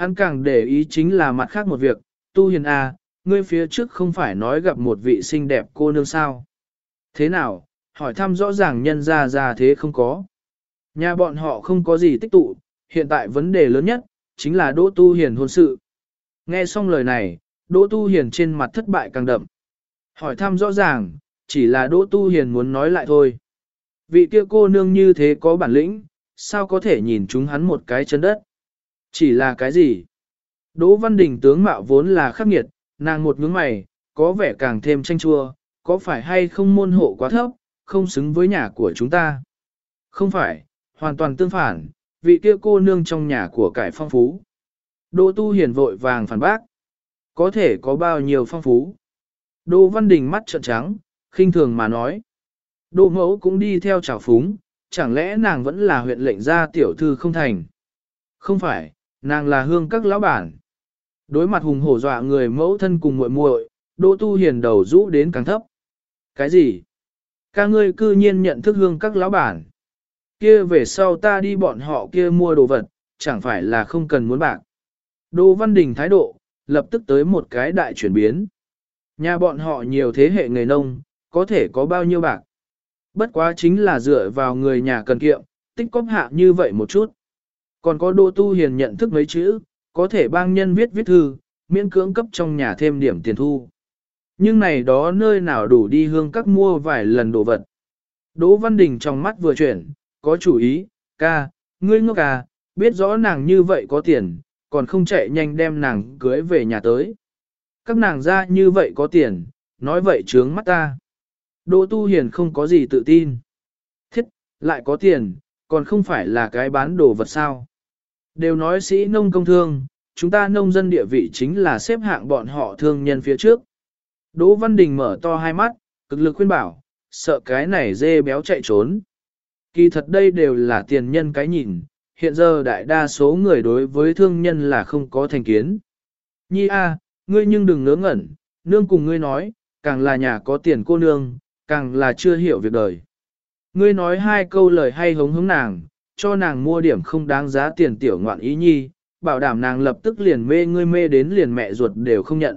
Hắn càng để ý chính là mặt khác một việc, tu hiền A, ngươi phía trước không phải nói gặp một vị xinh đẹp cô nương sao. Thế nào, hỏi thăm rõ ràng nhân ra ra thế không có. Nhà bọn họ không có gì tích tụ, hiện tại vấn đề lớn nhất, chính là Đỗ Tu Hiền hôn sự. Nghe xong lời này, Đỗ Tu Hiền trên mặt thất bại càng đậm. Hỏi thăm rõ ràng, chỉ là Đỗ Tu Hiền muốn nói lại thôi. Vị kia cô nương như thế có bản lĩnh, sao có thể nhìn chúng hắn một cái chân đất? Chỉ là cái gì? Đỗ Văn Đình tướng mạo vốn là khắc nghiệt, nàng một ngưỡng mày, có vẻ càng thêm tranh chua, có phải hay không môn hộ quá thấp, không xứng với nhà của chúng ta? Không phải, hoàn toàn tương phản, vị kia cô nương trong nhà của cải phong phú. Đỗ Tu Hiền vội vàng phản bác. Có thể có bao nhiêu phong phú? Đỗ Văn Đình mắt trợn trắng, khinh thường mà nói. Đỗ mẫu cũng đi theo trào phúng, chẳng lẽ nàng vẫn là huyện lệnh gia tiểu thư không thành? Không phải, nàng là hương các lão bản. Đối mặt hùng hổ dọa người mẫu thân cùng muội muội, Đỗ Tu Hiền đầu rũ đến càng thấp. Cái gì? Ca ngươi cư nhiên nhận thức hương các lão bản. Kia về sau ta đi bọn họ kia mua đồ vật, chẳng phải là không cần muốn bạc. Đỗ Văn Đình thái độ, lập tức tới một cái đại chuyển biến. Nhà bọn họ nhiều thế hệ người nông, có thể có bao nhiêu bạc. Bất quá chính là dựa vào người nhà cần kiệm, tích cóp hạ như vậy một chút. Còn có Đỗ Tu Hiền nhận thức mấy chữ, có thể bang nhân viết viết thư, miễn cưỡng cấp trong nhà thêm điểm tiền thu. Nhưng này đó nơi nào đủ đi hương các mua vài lần đồ vật. Đỗ Văn Đình trong mắt vừa chuyển, có chủ ý, ca, ngươi ngốc à, biết rõ nàng như vậy có tiền, còn không chạy nhanh đem nàng cưới về nhà tới. Các nàng ra như vậy có tiền, nói vậy trướng mắt ta. Đỗ Tu Hiền không có gì tự tin. Thiết, lại có tiền, còn không phải là cái bán đồ vật sao. Đều nói sĩ nông công thương, chúng ta nông dân địa vị chính là xếp hạng bọn họ thương nhân phía trước. Đỗ Văn Đình mở to hai mắt, cực lực khuyên bảo, sợ cái này dê béo chạy trốn. Kỳ thật đây đều là tiền nhân cái nhìn, hiện giờ đại đa số người đối với thương nhân là không có thành kiến. Nhi a, ngươi nhưng đừng ngớ ngẩn, nương cùng ngươi nói, càng là nhà có tiền cô nương, càng là chưa hiểu việc đời. Ngươi nói hai câu lời hay hống hống nàng, cho nàng mua điểm không đáng giá tiền tiểu ngoạn ý nhi, bảo đảm nàng lập tức liền mê ngươi mê đến liền mẹ ruột đều không nhận.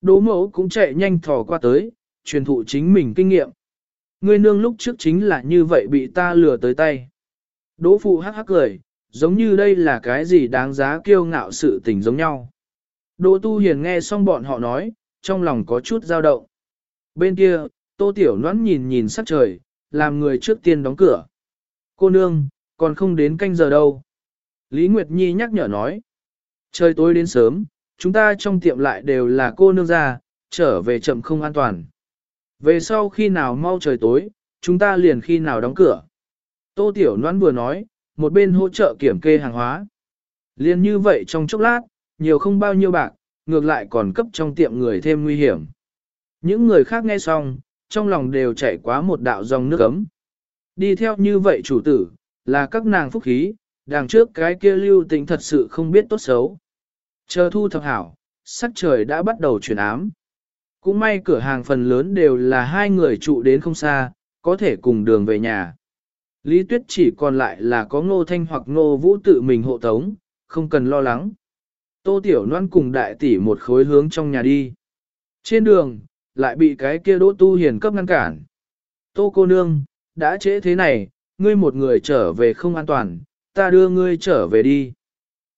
Đỗ mẫu cũng chạy nhanh thò qua tới, truyền thụ chính mình kinh nghiệm. Ngươi nương lúc trước chính là như vậy bị ta lừa tới tay. Đỗ phụ hắc hắc cười, giống như đây là cái gì đáng giá kiêu ngạo sự tình giống nhau. Đỗ tu hiền nghe xong bọn họ nói, trong lòng có chút dao động. Bên kia, tô tiểu nón nhìn nhìn sắc trời, làm người trước tiên đóng cửa. Cô nương, còn không đến canh giờ đâu. Lý Nguyệt Nhi nhắc nhở nói. Trời tối đến sớm, chúng ta trong tiệm lại đều là cô nương ra, trở về chậm không an toàn. Về sau khi nào mau trời tối, chúng ta liền khi nào đóng cửa. Tô Tiểu Loan vừa nói, một bên hỗ trợ kiểm kê hàng hóa. Liên như vậy trong chốc lát, nhiều không bao nhiêu bạc, ngược lại còn cấp trong tiệm người thêm nguy hiểm. Những người khác nghe xong, trong lòng đều chảy quá một đạo dòng nước ấm. Đi theo như vậy chủ tử, là các nàng phúc khí, đằng trước cái kia lưu tình thật sự không biết tốt xấu. Chờ thu thập hảo, sắc trời đã bắt đầu chuyển ám. Cũng may cửa hàng phần lớn đều là hai người trụ đến không xa, có thể cùng đường về nhà. Lý Tuyết chỉ còn lại là có ngô thanh hoặc ngô vũ tự mình hộ tống, không cần lo lắng. Tô Tiểu Loan cùng đại tỷ một khối hướng trong nhà đi. Trên đường, lại bị cái kia đỗ tu hiền cấp ngăn cản. Tô cô nương, đã trễ thế này, ngươi một người trở về không an toàn, ta đưa ngươi trở về đi.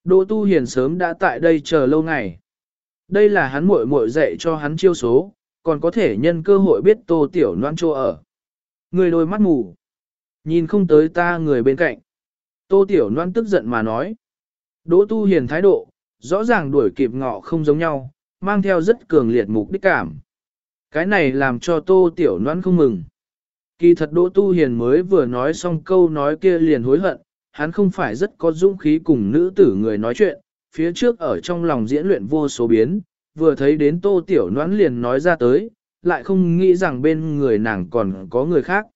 Đỗ tu hiền sớm đã tại đây chờ lâu ngày. Đây là hắn muội muội dạy cho hắn chiêu số, còn có thể nhân cơ hội biết tô tiểu noan chỗ ở. Người đôi mắt mù. Nhìn không tới ta người bên cạnh. Tô tiểu noan tức giận mà nói. Đỗ tu hiền thái độ, rõ ràng đuổi kịp ngọ không giống nhau, mang theo rất cường liệt mục đích cảm. Cái này làm cho tô tiểu noan không mừng. Kỳ thật Đỗ Tu Hiền mới vừa nói xong câu nói kia liền hối hận, hắn không phải rất có dũng khí cùng nữ tử người nói chuyện, phía trước ở trong lòng diễn luyện vô số biến, vừa thấy đến Tô Tiểu Noãn liền nói ra tới, lại không nghĩ rằng bên người nàng còn có người khác.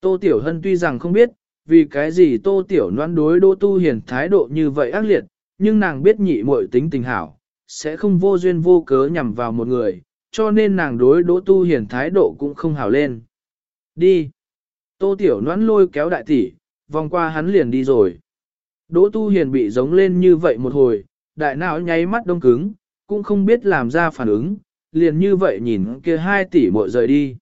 Tô Tiểu Hân tuy rằng không biết, vì cái gì Tô Tiểu Noãn đối Đỗ Tu Hiền thái độ như vậy ác liệt, nhưng nàng biết nhị muội tính tình hảo, sẽ không vô duyên vô cớ nhằm vào một người, cho nên nàng đối Đỗ Tu Hiền thái độ cũng không hảo lên. Đi. Tô Tiểu Noãn lôi kéo đại tỷ, vòng qua hắn liền đi rồi. Đỗ Tu Hiền bị giống lên như vậy một hồi, đại não nháy mắt đông cứng, cũng không biết làm ra phản ứng, liền như vậy nhìn kia hai tỷ muội rời đi.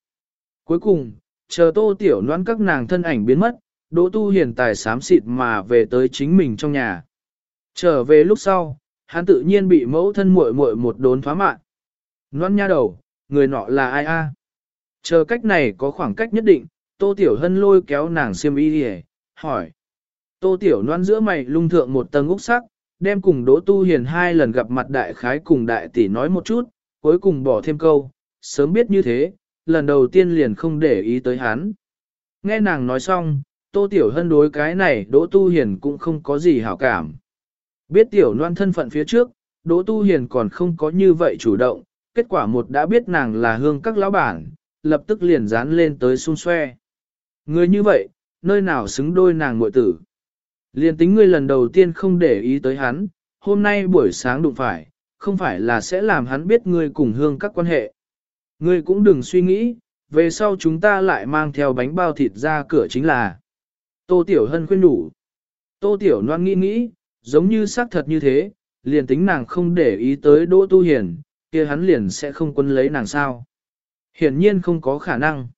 Cuối cùng, chờ tô tiểu Noãn các nàng thân ảnh biến mất, Đỗ Tu Hiền tài sám xịt mà về tới chính mình trong nhà. Trở về lúc sau, hắn tự nhiên bị mẫu thân muội muội một đốn thoá mạng. Noan nha đầu, người nọ là ai a? Chờ cách này có khoảng cách nhất định, Tô Tiểu Hân lôi kéo nàng xiêm y đi hỏi. Tô Tiểu Loan giữa mày lung thượng một tầng úc sắc, đem cùng Đỗ Tu Hiền hai lần gặp mặt đại khái cùng đại tỷ nói một chút, cuối cùng bỏ thêm câu, sớm biết như thế, lần đầu tiên liền không để ý tới hắn. Nghe nàng nói xong, Tô Tiểu Hân đối cái này Đỗ Tu Hiền cũng không có gì hảo cảm. Biết Tiểu Loan thân phận phía trước, Đỗ Tu Hiền còn không có như vậy chủ động, kết quả một đã biết nàng là hương các lão bản, lập tức liền dán lên tới xung xoe. Người như vậy, nơi nào xứng đôi nàng muội tử. Liền tính ngươi lần đầu tiên không để ý tới hắn, hôm nay buổi sáng đụng phải, không phải là sẽ làm hắn biết ngươi cùng hương các quan hệ. Ngươi cũng đừng suy nghĩ, về sau chúng ta lại mang theo bánh bao thịt ra cửa chính là. Tô Tiểu Hân khuyên đủ. Tô Tiểu Loan nghĩ nghĩ, giống như xác thật như thế, liền tính nàng không để ý tới Đỗ Tu Hiền, kia hắn liền sẽ không quân lấy nàng sao. Hiển nhiên không có khả năng.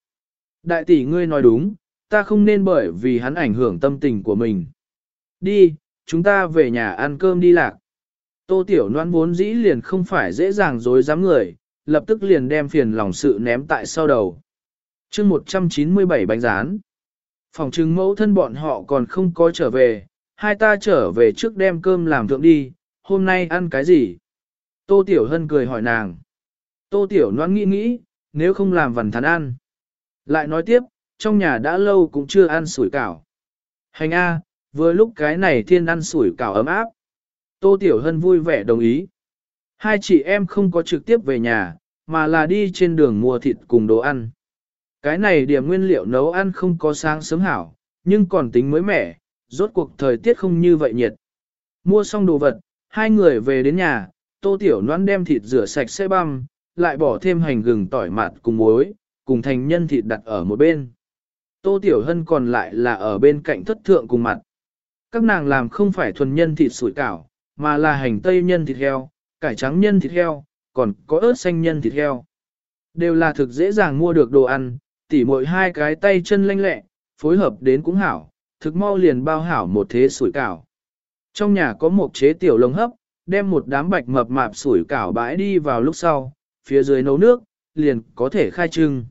Đại tỷ ngươi nói đúng, ta không nên bởi vì hắn ảnh hưởng tâm tình của mình. Đi, chúng ta về nhà ăn cơm đi lạc. Tô Tiểu Loan vốn dĩ liền không phải dễ dàng dối dám người, lập tức liền đem phiền lòng sự ném tại sau đầu. chương 197 bánh rán. Phòng trưng mẫu thân bọn họ còn không có trở về, hai ta trở về trước đem cơm làm thượng đi, hôm nay ăn cái gì? Tô Tiểu Hân cười hỏi nàng. Tô Tiểu Loan nghĩ nghĩ, nếu không làm vần thắn ăn. Lại nói tiếp, trong nhà đã lâu cũng chưa ăn sủi cảo. Hành A, vừa lúc cái này thiên ăn sủi cảo ấm áp. Tô Tiểu Hân vui vẻ đồng ý. Hai chị em không có trực tiếp về nhà, mà là đi trên đường mua thịt cùng đồ ăn. Cái này điểm nguyên liệu nấu ăn không có sáng sớm hảo, nhưng còn tính mới mẻ, rốt cuộc thời tiết không như vậy nhiệt. Mua xong đồ vật, hai người về đến nhà, tô tiểu noan đem thịt rửa sạch xe băm, lại bỏ thêm hành gừng tỏi mạt cùng muối, cùng thành nhân thịt đặt ở một bên. Tô tiểu hân còn lại là ở bên cạnh thất thượng cùng mặt. Các nàng làm không phải thuần nhân thịt sủi cảo, mà là hành tây nhân thịt heo, cải trắng nhân thịt heo, còn có ớt xanh nhân thịt heo. Đều là thực dễ dàng mua được đồ ăn, tỉ mỗi hai cái tay chân lanh lẹ, phối hợp đến cũng hảo, thực mau liền bao hảo một thế sủi cảo. Trong nhà có một chế tiểu lồng hấp, đem một đám bạch mập mạp sủi cảo bãi đi vào lúc sau, phía dưới nấu nước, liền có thể khai trưng.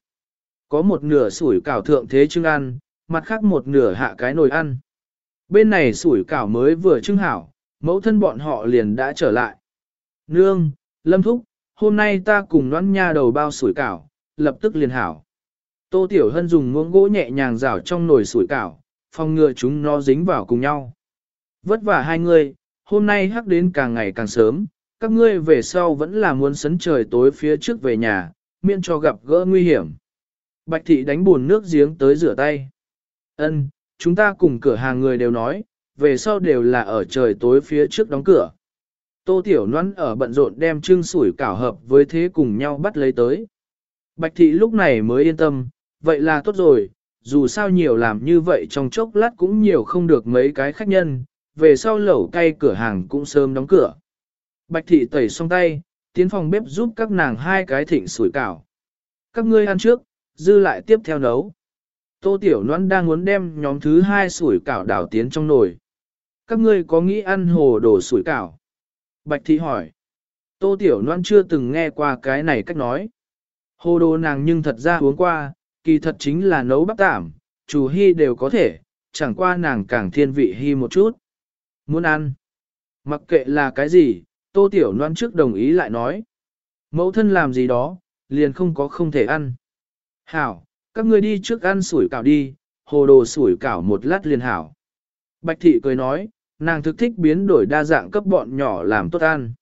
Có một nửa sủi cảo thượng thế trưng ăn, mặt khác một nửa hạ cái nồi ăn. Bên này sủi cảo mới vừa trưng hảo, mẫu thân bọn họ liền đã trở lại. Nương, Lâm Thúc, hôm nay ta cùng nón nha đầu bao sủi cảo, lập tức liền hảo. Tô Tiểu Hân dùng muỗng gỗ nhẹ nhàng rảo trong nồi sủi cảo, phòng ngừa chúng nó dính vào cùng nhau. Vất vả hai người, hôm nay hắc đến càng ngày càng sớm, các ngươi về sau vẫn là muốn sấn trời tối phía trước về nhà, miễn cho gặp gỡ nguy hiểm. Bạch thị đánh buồn nước giếng tới rửa tay. Ân, chúng ta cùng cửa hàng người đều nói, về sau đều là ở trời tối phía trước đóng cửa. Tô Tiểu Loan ở bận rộn đem trưng sủi cảo hợp với thế cùng nhau bắt lấy tới. Bạch thị lúc này mới yên tâm, vậy là tốt rồi, dù sao nhiều làm như vậy trong chốc lát cũng nhiều không được mấy cái khách nhân, về sau lẩu cay cửa hàng cũng sớm đóng cửa. Bạch thị tẩy xong tay, tiến phòng bếp giúp các nàng hai cái thịnh sủi cảo. Các ngươi ăn trước, dư lại tiếp theo nấu. Tô Tiểu Loan đang muốn đem nhóm thứ hai sủi cảo đảo tiến trong nồi. Các ngươi có nghĩ ăn hồ đồ sủi cảo? Bạch thị hỏi. Tô Tiểu Loan chưa từng nghe qua cái này cách nói. Hồ đồ nàng nhưng thật ra uống qua, kỳ thật chính là nấu bắp tảm, chủ hy đều có thể, chẳng qua nàng càng thiên vị hy một chút. Muốn ăn? Mặc kệ là cái gì, Tô Tiểu Loan trước đồng ý lại nói. Mẫu thân làm gì đó, liền không có không thể ăn. Hảo, các ngươi đi trước ăn sủi cảo đi, hồ đồ sủi cảo một lát liền hảo. Bạch thị cười nói, nàng thực thích biến đổi đa dạng cấp bọn nhỏ làm tốt ăn.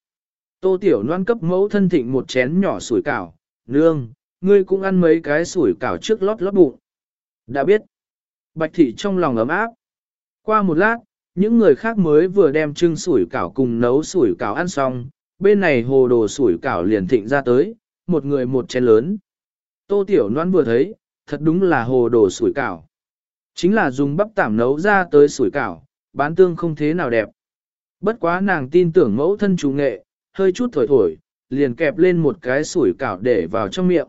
Tô Tiểu Loan cấp mẫu thân thịnh một chén nhỏ sủi cảo, nương, ngươi cũng ăn mấy cái sủi cảo trước lót lót bụng. Đã biết. Bạch thị trong lòng ấm áp. Qua một lát, những người khác mới vừa đem trưng sủi cảo cùng nấu sủi cảo ăn xong, bên này hồ đồ sủi cảo liền thịnh ra tới, một người một chén lớn. Tô Tiểu Loan vừa thấy, thật đúng là hồ đồ sủi cảo. Chính là dùng bắp tảm nấu ra tới sủi cảo, bán tương không thế nào đẹp. Bất quá nàng tin tưởng mẫu thân chủ nghệ, hơi chút thổi thổi, liền kẹp lên một cái sủi cảo để vào trong miệng.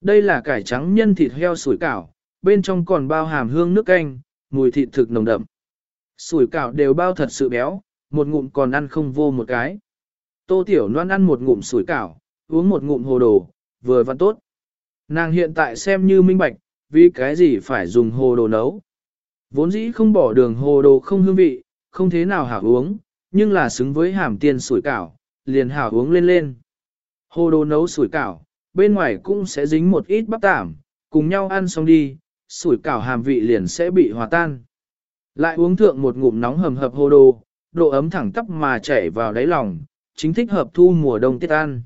Đây là cải trắng nhân thịt heo sủi cảo, bên trong còn bao hàm hương nước canh, mùi thịt thực nồng đậm. Sủi cảo đều bao thật sự béo, một ngụm còn ăn không vô một cái. Tô Tiểu Loan ăn một ngụm sủi cảo, uống một ngụm hồ đồ, vừa văn tốt. Nàng hiện tại xem như minh bạch, vì cái gì phải dùng hồ đồ nấu. Vốn dĩ không bỏ đường hồ đồ không hương vị, không thế nào hảo uống, nhưng là xứng với hàm tiền sủi cảo, liền hảo uống lên lên. Hồ đồ nấu sủi cảo, bên ngoài cũng sẽ dính một ít bắp tảm, cùng nhau ăn xong đi, sủi cảo hàm vị liền sẽ bị hòa tan. Lại uống thượng một ngụm nóng hầm hập hồ đồ, độ ấm thẳng tắp mà chảy vào đáy lòng, chính thích hợp thu mùa đông tiết ăn.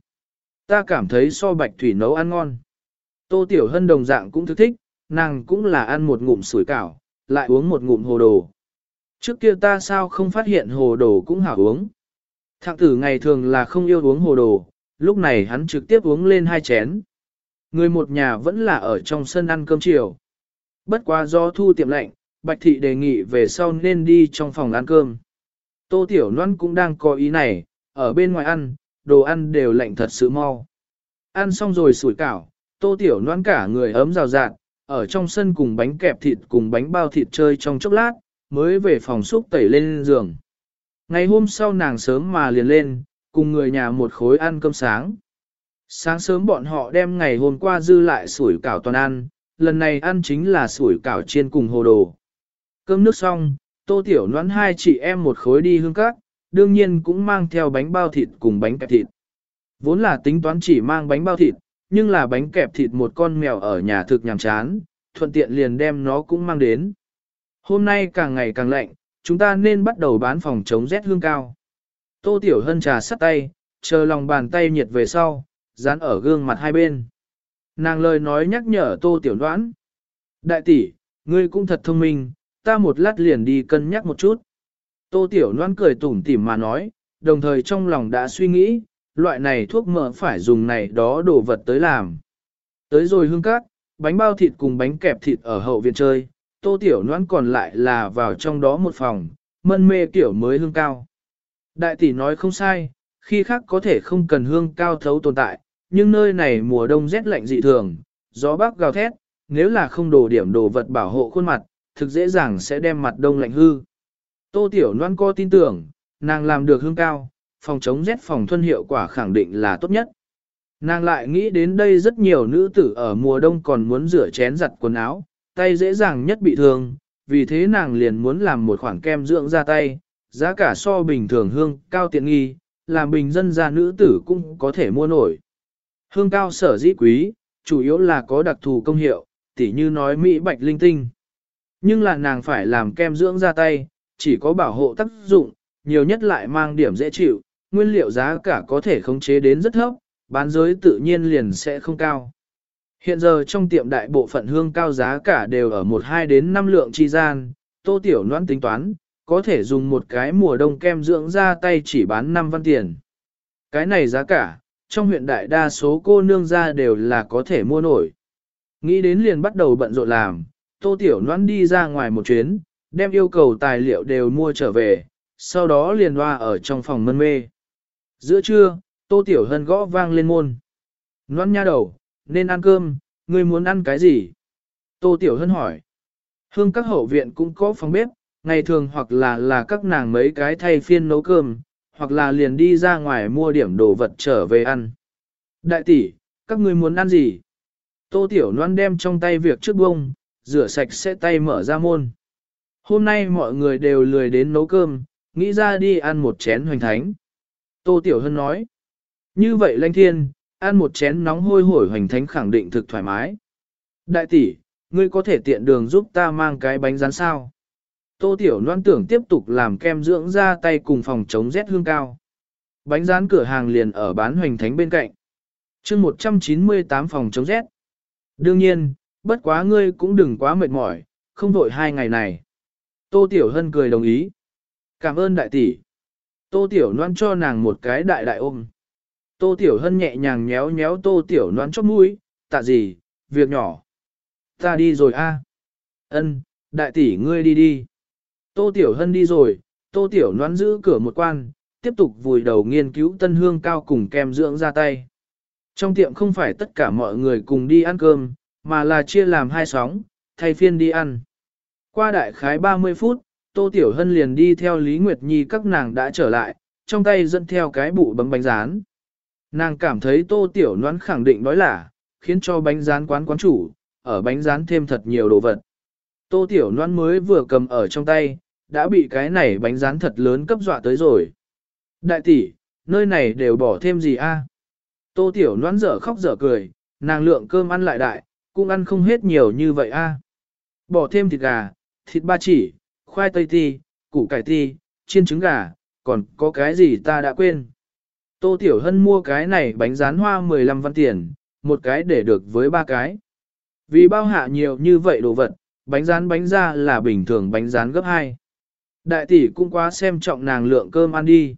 Ta cảm thấy so bạch thủy nấu ăn ngon. Tô Tiểu Hân đồng dạng cũng thức thích, nàng cũng là ăn một ngụm sủi cảo, lại uống một ngụm hồ đồ. Trước kia ta sao không phát hiện hồ đồ cũng hảo uống. Thạng tử ngày thường là không yêu uống hồ đồ, lúc này hắn trực tiếp uống lên hai chén. Người một nhà vẫn là ở trong sân ăn cơm chiều. Bất quá do thu tiệm lạnh, Bạch Thị đề nghị về sau nên đi trong phòng ăn cơm. Tô Tiểu Loan cũng đang có ý này, ở bên ngoài ăn, đồ ăn đều lạnh thật sự mau. Ăn xong rồi sủi cảo, Tô Tiểu Loan cả người ấm rào rạt, ở trong sân cùng bánh kẹp thịt cùng bánh bao thịt chơi trong chốc lát, mới về phòng xúc tẩy lên giường. Ngày hôm sau nàng sớm mà liền lên, cùng người nhà một khối ăn cơm sáng. Sáng sớm bọn họ đem ngày hôm qua dư lại sủi cảo toàn ăn, lần này ăn chính là sủi cảo chiên cùng hồ đồ. Cơm nước xong, tô tiểu noãn hai chị em một khối đi hương cát, đương nhiên cũng mang theo bánh bao thịt cùng bánh kẹp thịt. Vốn là tính toán chỉ mang bánh bao thịt, nhưng là bánh kẹp thịt một con mèo ở nhà thực nhàm chán, thuận tiện liền đem nó cũng mang đến. Hôm nay càng ngày càng lạnh, chúng ta nên bắt đầu bán phòng chống rét hương cao. Tô Tiểu Hân trà sắt tay, chờ lòng bàn tay nhiệt về sau, dán ở gương mặt hai bên. Nàng lời nói nhắc nhở Tô Tiểu Đoán. Đại tỷ, ngươi cũng thật thông minh, ta một lát liền đi cân nhắc một chút. Tô Tiểu Loan cười tủm tỉm mà nói, đồng thời trong lòng đã suy nghĩ, loại này thuốc mỡ phải dùng này đó đồ vật tới làm. Tới rồi hương cát, bánh bao thịt cùng bánh kẹp thịt ở hậu viện chơi, Tô Tiểu Loan còn lại là vào trong đó một phòng, mân mê kiểu mới hương cao. Đại tỷ nói không sai, khi khác có thể không cần hương cao thấu tồn tại, nhưng nơi này mùa đông rét lạnh dị thường, gió bắc gào thét, nếu là không đồ điểm đồ vật bảo hộ khuôn mặt, thực dễ dàng sẽ đem mặt đông lạnh hư. Tô Tiểu Loan co tin tưởng, nàng làm được hương cao, phòng chống rét phòng thuân hiệu quả khẳng định là tốt nhất. Nàng lại nghĩ đến đây rất nhiều nữ tử ở mùa đông còn muốn rửa chén giặt quần áo, tay dễ dàng nhất bị thương, vì thế nàng liền muốn làm một khoản kem dưỡng da tay, giá cả so bình thường hương cao tiện nghi, làm bình dân gia nữ tử cũng có thể mua nổi. Hương cao sở dĩ quý, chủ yếu là có đặc thù công hiệu, tỉ như nói Mỹ bạch linh tinh. Nhưng là nàng phải làm kem dưỡng da tay, chỉ có bảo hộ tác dụng, nhiều nhất lại mang điểm dễ chịu, nguyên liệu giá cả có thể khống chế đến rất thấp, bán giới tự nhiên liền sẽ không cao. Hiện giờ trong tiệm đại bộ phận hương cao giá cả đều ở 1-2 đến 5 lượng chi gian, tô tiểu noan tính toán, có thể dùng một cái mùa đông kem dưỡng da tay chỉ bán 5 văn tiền. Cái này giá cả, trong huyện đại đa số cô nương ra đều là có thể mua nổi. Nghĩ đến liền bắt đầu bận rộn làm, tô tiểu Loan đi ra ngoài một chuyến, đem yêu cầu tài liệu đều mua trở về, sau đó liền hoa ở trong phòng mân mê. Giữa trưa, tô tiểu hân gõ vang lên môn. Loan nha đầu, nên ăn cơm, ngươi muốn ăn cái gì? Tô Tiểu Hân hỏi. Hương các hậu viện cũng có phòng bếp, ngày thường hoặc là là các nàng mấy cái thay phiên nấu cơm, hoặc là liền đi ra ngoài mua điểm đồ vật trở về ăn. Đại tỷ, các ngươi muốn ăn gì? Tô Tiểu Loan đem trong tay việc trước bông, rửa sạch sẽ tay mở ra môn. Hôm nay mọi người đều lười đến nấu cơm, nghĩ ra đi ăn một chén hoành thánh. Tô Tiểu Hân nói. Như vậy lanh thiên, ăn một chén nóng hôi hổi hoành thánh khẳng định thực thoải mái. Đại tỷ, ngươi có thể tiện đường giúp ta mang cái bánh rán sao? Tô Tiểu Loan tưởng tiếp tục làm kem dưỡng ra tay cùng phòng chống rét hương cao. Bánh rán cửa hàng liền ở bán hoành thánh bên cạnh. chương 198 phòng chống rét. Đương nhiên, bất quá ngươi cũng đừng quá mệt mỏi, không vội hai ngày này. Tô Tiểu Hân cười đồng ý. Cảm ơn đại tỷ. Tô Tiểu Loan cho nàng một cái đại đại ôm. Tô Tiểu Hân nhẹ nhàng nhéo nhéo Tô Tiểu Loan chóp mũi, tạ gì, việc nhỏ. Ta đi rồi a. Ân, đại tỷ ngươi đi đi. Tô Tiểu Hân đi rồi, tô tiểu Loan giữ cửa một quan, tiếp tục vùi đầu nghiên cứu tân hương cao cùng kem dưỡng ra tay. Trong tiệm không phải tất cả mọi người cùng đi ăn cơm, mà là chia làm hai sóng, thay phiên đi ăn. Qua đại khái 30 phút, Tô Tiểu Hân liền đi theo Lý Nguyệt Nhi các nàng đã trở lại, trong tay dẫn theo cái bụ bấm bánh rán. Nàng cảm thấy Tô Tiểu Noãn khẳng định nói là, khiến cho bánh rán quán quán chủ, ở bánh rán thêm thật nhiều đồ vật. Tô Tiểu Noãn mới vừa cầm ở trong tay, đã bị cái này bánh rán thật lớn cấp dọa tới rồi. Đại tỷ, nơi này đều bỏ thêm gì a? Tô Tiểu Noãn dở khóc dở cười, nàng lượng cơm ăn lại đại, cũng ăn không hết nhiều như vậy a. Bỏ thêm thịt gà, thịt ba chỉ, khoai tây ti, củ cải ti, chiên trứng gà, còn có cái gì ta đã quên. Tô Tiểu Hân mua cái này bánh rán hoa 15 văn tiền, một cái để được với ba cái. Vì bao hạ nhiều như vậy đồ vật, bánh rán bánh ra là bình thường bánh rán gấp 2. Đại tỷ cũng quá xem trọng nàng lượng cơm ăn đi.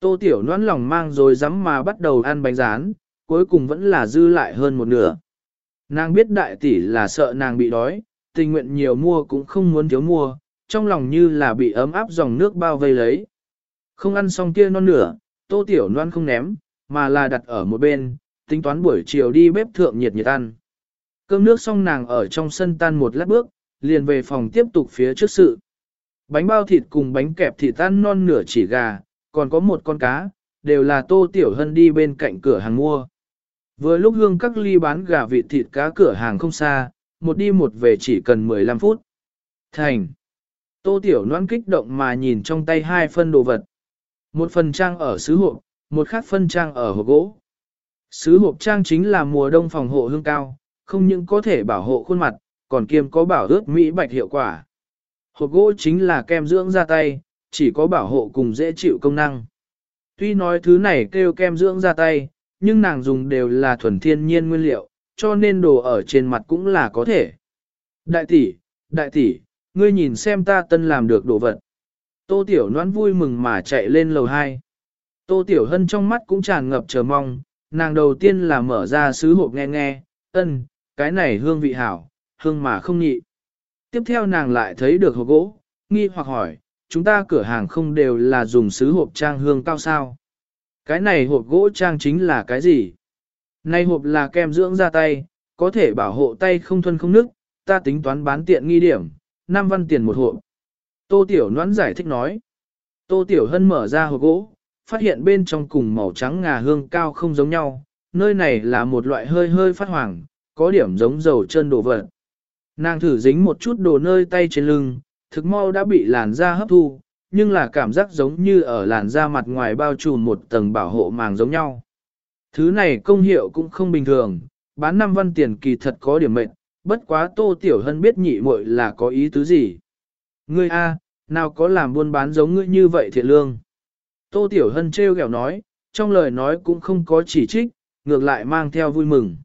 Tô Tiểu noãn lòng mang rồi dám mà bắt đầu ăn bánh rán, cuối cùng vẫn là dư lại hơn một nửa. Nàng biết đại tỷ là sợ nàng bị đói, tình nguyện nhiều mua cũng không muốn thiếu mua, trong lòng như là bị ấm áp dòng nước bao vây lấy. Không ăn xong kia non nửa, tô tiểu noan không ném, mà là đặt ở một bên, tính toán buổi chiều đi bếp thượng nhiệt nhiệt ăn. Cơm nước xong nàng ở trong sân tan một lát bước, liền về phòng tiếp tục phía trước sự. Bánh bao thịt cùng bánh kẹp thịt tan non nửa chỉ gà, còn có một con cá, đều là tô tiểu hân đi bên cạnh cửa hàng mua. Vừa lúc hương các ly bán gà vịt thịt cá cửa hàng không xa, một đi một về chỉ cần 15 phút. Thành. Tô Tiểu Loan kích động mà nhìn trong tay hai phân đồ vật. Một phần trang ở sứ hộp, một khác phân trang ở hộp gỗ. Sứ hộp trang chính là mùa đông phòng hộ hương cao, không những có thể bảo hộ khuôn mặt, còn kiêm có bảo ướt mỹ bạch hiệu quả. Hộp gỗ chính là kem dưỡng da tay, chỉ có bảo hộ cùng dễ chịu công năng. Tuy nói thứ này kêu kem dưỡng da tay, nhưng nàng dùng đều là thuần thiên nhiên nguyên liệu, cho nên đồ ở trên mặt cũng là có thể. Đại tỷ, đại tỷ, ngươi nhìn xem ta tân làm được đồ vật. Tô Tiểu Loan vui mừng mà chạy lên lầu 2. Tô Tiểu Hân trong mắt cũng tràn ngập chờ mong, nàng đầu tiên là mở ra sứ hộp nghe nghe, ân, cái này hương vị hảo, hương mà không nhị. Tiếp theo nàng lại thấy được hộp gỗ, nghi hoặc hỏi, chúng ta cửa hàng không đều là dùng sứ hộp trang hương cao sao? Cái này hộp gỗ trang chính là cái gì? Này hộp là kem dưỡng da tay, có thể bảo hộ tay không thuân không nứt. ta tính toán bán tiện nghi điểm, 5 văn tiền một hộp. Tô Tiểu Noãn giải thích nói. Tô Tiểu Hân mở ra hộp gỗ, phát hiện bên trong cùng màu trắng ngà hương cao không giống nhau, nơi này là một loại hơi hơi phát hoàng, có điểm giống dầu chân đồ vật. Nàng thử dính một chút đồ nơi tay trên lưng, thực mau đã bị làn da hấp thu, nhưng là cảm giác giống như ở làn da mặt ngoài bao trùm một tầng bảo hộ màng giống nhau. Thứ này công hiệu cũng không bình thường, bán 5 văn tiền kỳ thật có điểm mệnh, bất quá Tô Tiểu Hân biết nhị muội là có ý tứ gì. Ngươi A, nào có làm buôn bán giống ngươi như vậy thiệt lương. Tô Tiểu Hân trêu ghẹo nói, trong lời nói cũng không có chỉ trích, ngược lại mang theo vui mừng.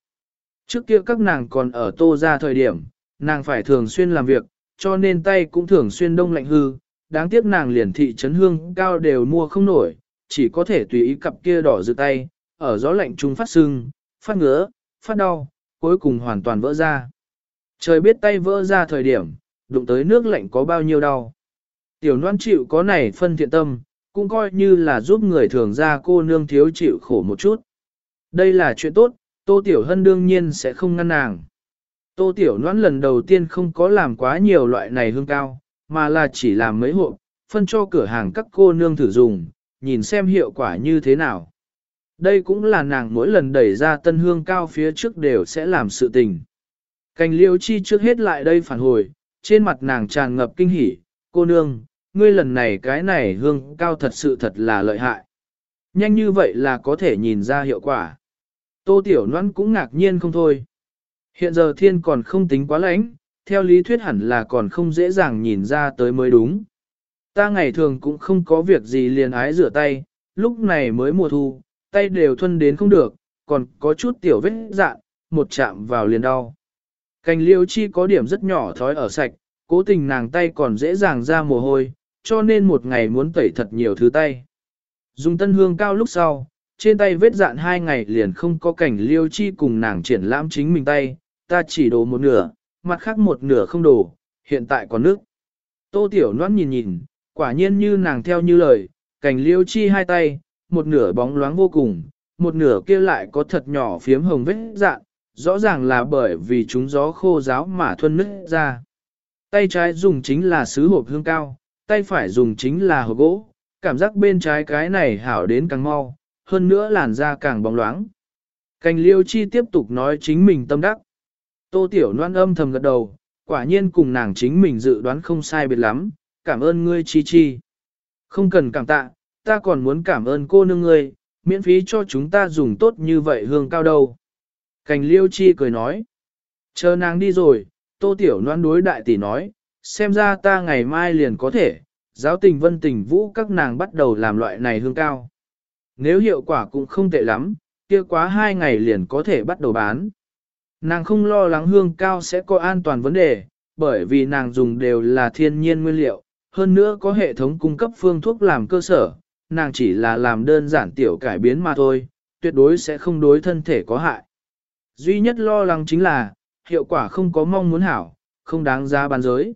Trước kia các nàng còn ở Tô ra thời điểm, nàng phải thường xuyên làm việc, cho nên tay cũng thường xuyên đông lạnh hư, đáng tiếc nàng liền thị trấn hương cao đều mua không nổi, chỉ có thể tùy ý cặp kia đỏ dự tay, ở gió lạnh trung phát sưng, phát ngứa, phát đau, cuối cùng hoàn toàn vỡ ra. Trời biết tay vỡ ra thời điểm, đụng tới nước lạnh có bao nhiêu đau. Tiểu noan chịu có này phân thiện tâm, cũng coi như là giúp người thường ra cô nương thiếu chịu khổ một chút. Đây là chuyện tốt, Tô Tiểu Hân đương nhiên sẽ không ngăn nàng. Tô Tiểu Noãn lần đầu tiên không có làm quá nhiều loại này hương cao, mà là chỉ làm mấy hộp, phân cho cửa hàng các cô nương thử dùng, nhìn xem hiệu quả như thế nào. Đây cũng là nàng mỗi lần đẩy ra tân hương cao phía trước đều sẽ làm sự tình. Cành liêu chi trước hết lại đây phản hồi, trên mặt nàng tràn ngập kinh hỉ, cô nương, ngươi lần này cái này hương cao thật sự thật là lợi hại. Nhanh như vậy là có thể nhìn ra hiệu quả. Tô Tiểu Loan cũng ngạc nhiên không thôi. Hiện giờ thiên còn không tính quá lãnh theo lý thuyết hẳn là còn không dễ dàng nhìn ra tới mới đúng. Ta ngày thường cũng không có việc gì liền ái rửa tay, lúc này mới mùa thu, tay đều thuân đến không được, còn có chút tiểu vết dạn, một chạm vào liền đau. Cành liêu chi có điểm rất nhỏ thói ở sạch, cố tình nàng tay còn dễ dàng ra mồ hôi, cho nên một ngày muốn tẩy thật nhiều thứ tay. Dùng tân hương cao lúc sau, trên tay vết dạn hai ngày liền không có cảnh liêu chi cùng nàng triển lãm chính mình tay, ta chỉ đổ một nửa, mặt khác một nửa không đổ, hiện tại còn nước. Tô Tiểu Loan nhìn nhìn, quả nhiên như nàng theo như lời, cành liêu chi hai tay, một nửa bóng loáng vô cùng, một nửa kia lại có thật nhỏ phiếm hồng vết dạn, rõ ràng là bởi vì chúng gió khô giáo mà thuân nứt ra. Tay trái dùng chính là sứ hộp hương cao, tay phải dùng chính là hộp gỗ, cảm giác bên trái cái này hảo đến càng mau, hơn nữa làn da càng bóng loáng. Cành liêu chi tiếp tục nói chính mình tâm đắc. Tô tiểu Loan âm thầm gật đầu, quả nhiên cùng nàng chính mình dự đoán không sai biệt lắm, cảm ơn ngươi chi chi. Không cần cảm tạ, ta còn muốn cảm ơn cô nương ngươi, miễn phí cho chúng ta dùng tốt như vậy hương cao đâu. Cành liêu chi cười nói. Chờ nàng đi rồi, tô tiểu noan đối đại tỷ nói, xem ra ta ngày mai liền có thể, giáo tình vân tình vũ các nàng bắt đầu làm loại này hương cao. Nếu hiệu quả cũng không tệ lắm, kia quá hai ngày liền có thể bắt đầu bán. Nàng không lo lắng hương cao sẽ có an toàn vấn đề, bởi vì nàng dùng đều là thiên nhiên nguyên liệu, hơn nữa có hệ thống cung cấp phương thuốc làm cơ sở, nàng chỉ là làm đơn giản tiểu cải biến mà thôi, tuyệt đối sẽ không đối thân thể có hại. Duy nhất lo lắng chính là, hiệu quả không có mong muốn hảo, không đáng giá bán giới.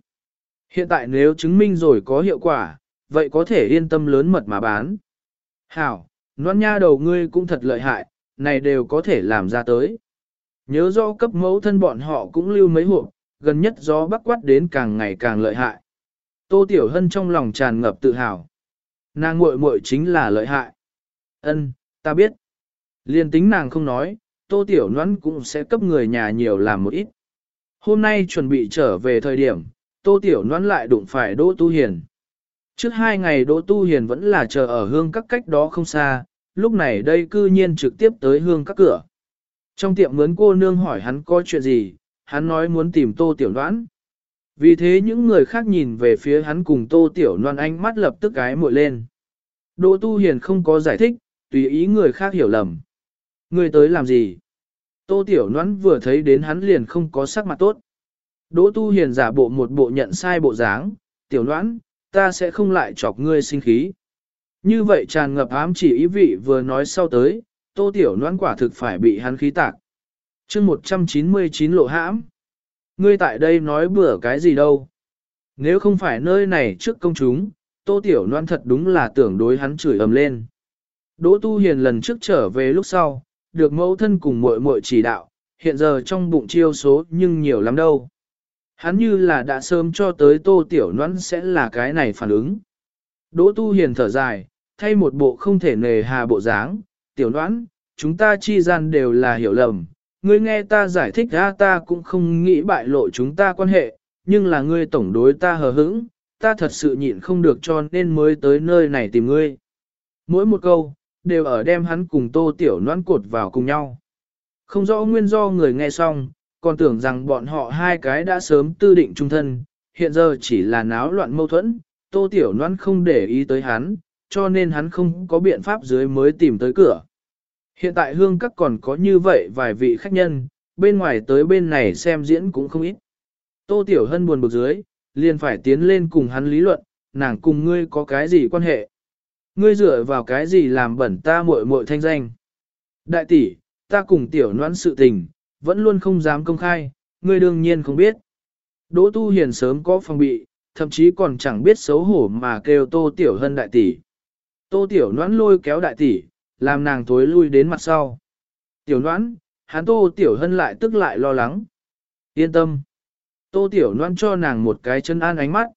Hiện tại nếu chứng minh rồi có hiệu quả, vậy có thể yên tâm lớn mật mà bán. Hảo, noan nha đầu ngươi cũng thật lợi hại, này đều có thể làm ra tới. Nhớ do cấp mẫu thân bọn họ cũng lưu mấy hộp, gần nhất gió bắc quát đến càng ngày càng lợi hại. Tô Tiểu Hân trong lòng tràn ngập tự hào. Nàng muội muội chính là lợi hại. Ân, ta biết. Liên tính nàng không nói, Tô Tiểu Loan cũng sẽ cấp người nhà nhiều làm một ít. Hôm nay chuẩn bị trở về thời điểm, Tô Tiểu Loan lại đụng phải Đỗ Tu Hiền. Trước hai ngày Đỗ Tu Hiền vẫn là chờ ở hương các cách đó không xa, lúc này đây cư nhiên trực tiếp tới hương các cửa. Trong tiệm mướn cô nương hỏi hắn có chuyện gì, hắn nói muốn tìm Tô Tiểu đoán. Vì thế những người khác nhìn về phía hắn cùng Tô Tiểu Loan ánh mắt lập tức cái muội lên. Đỗ Tu Hiền không có giải thích, tùy ý người khác hiểu lầm. Người tới làm gì? Tô Tiểu Loan vừa thấy đến hắn liền không có sắc mặt tốt. Đỗ Tu Hiền giả bộ một bộ nhận sai bộ dáng, Tiểu Loan, ta sẽ không lại chọc ngươi sinh khí. Như vậy tràn ngập ám chỉ ý vị vừa nói sau tới, Tô Tiểu Loan quả thực phải bị hắn khí tạc. chương 199 lộ hãm. Ngươi tại đây nói bừa cái gì đâu. Nếu không phải nơi này trước công chúng, Tô Tiểu Loan thật đúng là tưởng đối hắn chửi ầm lên. Đỗ Tu Hiền lần trước trở về lúc sau, được mẫu thân cùng muội muội chỉ đạo, hiện giờ trong bụng chiêu số nhưng nhiều lắm đâu. Hắn như là đã sớm cho tới Tô Tiểu Loan sẽ là cái này phản ứng. Đỗ Tu Hiền thở dài, thay một bộ không thể nề hà bộ dáng, Tiểu Loan, chúng ta chi gian đều là hiểu lầm, ngươi nghe ta giải thích ra ta cũng không nghĩ bại lộ chúng ta quan hệ, nhưng là ngươi tổng đối ta hờ hững, ta thật sự nhịn không được cho nên mới tới nơi này tìm ngươi. Mỗi một câu, đều ở đem hắn cùng tô tiểu noãn cột vào cùng nhau. Không rõ nguyên do người nghe xong, còn tưởng rằng bọn họ hai cái đã sớm tư định trung thân, hiện giờ chỉ là náo loạn mâu thuẫn, tô tiểu noãn không để ý tới hắn, cho nên hắn không có biện pháp dưới mới tìm tới cửa. Hiện tại hương các còn có như vậy vài vị khách nhân, bên ngoài tới bên này xem diễn cũng không ít. Tô Tiểu Hân buồn bực dưới, liền phải tiến lên cùng hắn lý luận, nàng cùng ngươi có cái gì quan hệ? Ngươi dựa vào cái gì làm bẩn ta muội muội thanh danh? Đại tỷ, ta cùng tiểu noãn sự tình, vẫn luôn không dám công khai, ngươi đương nhiên không biết. Đỗ Tu Hiền sớm có phòng bị, thậm chí còn chẳng biết xấu hổ mà kêu Tô Tiểu Hân đại tỷ. Tô Tiểu noãn lôi kéo đại tỷ, làm nàng thối lui đến mặt sau. Tiểu noãn, hắn Tô Tiểu Hân lại tức lại lo lắng. Yên tâm. Tô Tiểu Loan cho nàng một cái chân an ánh mắt.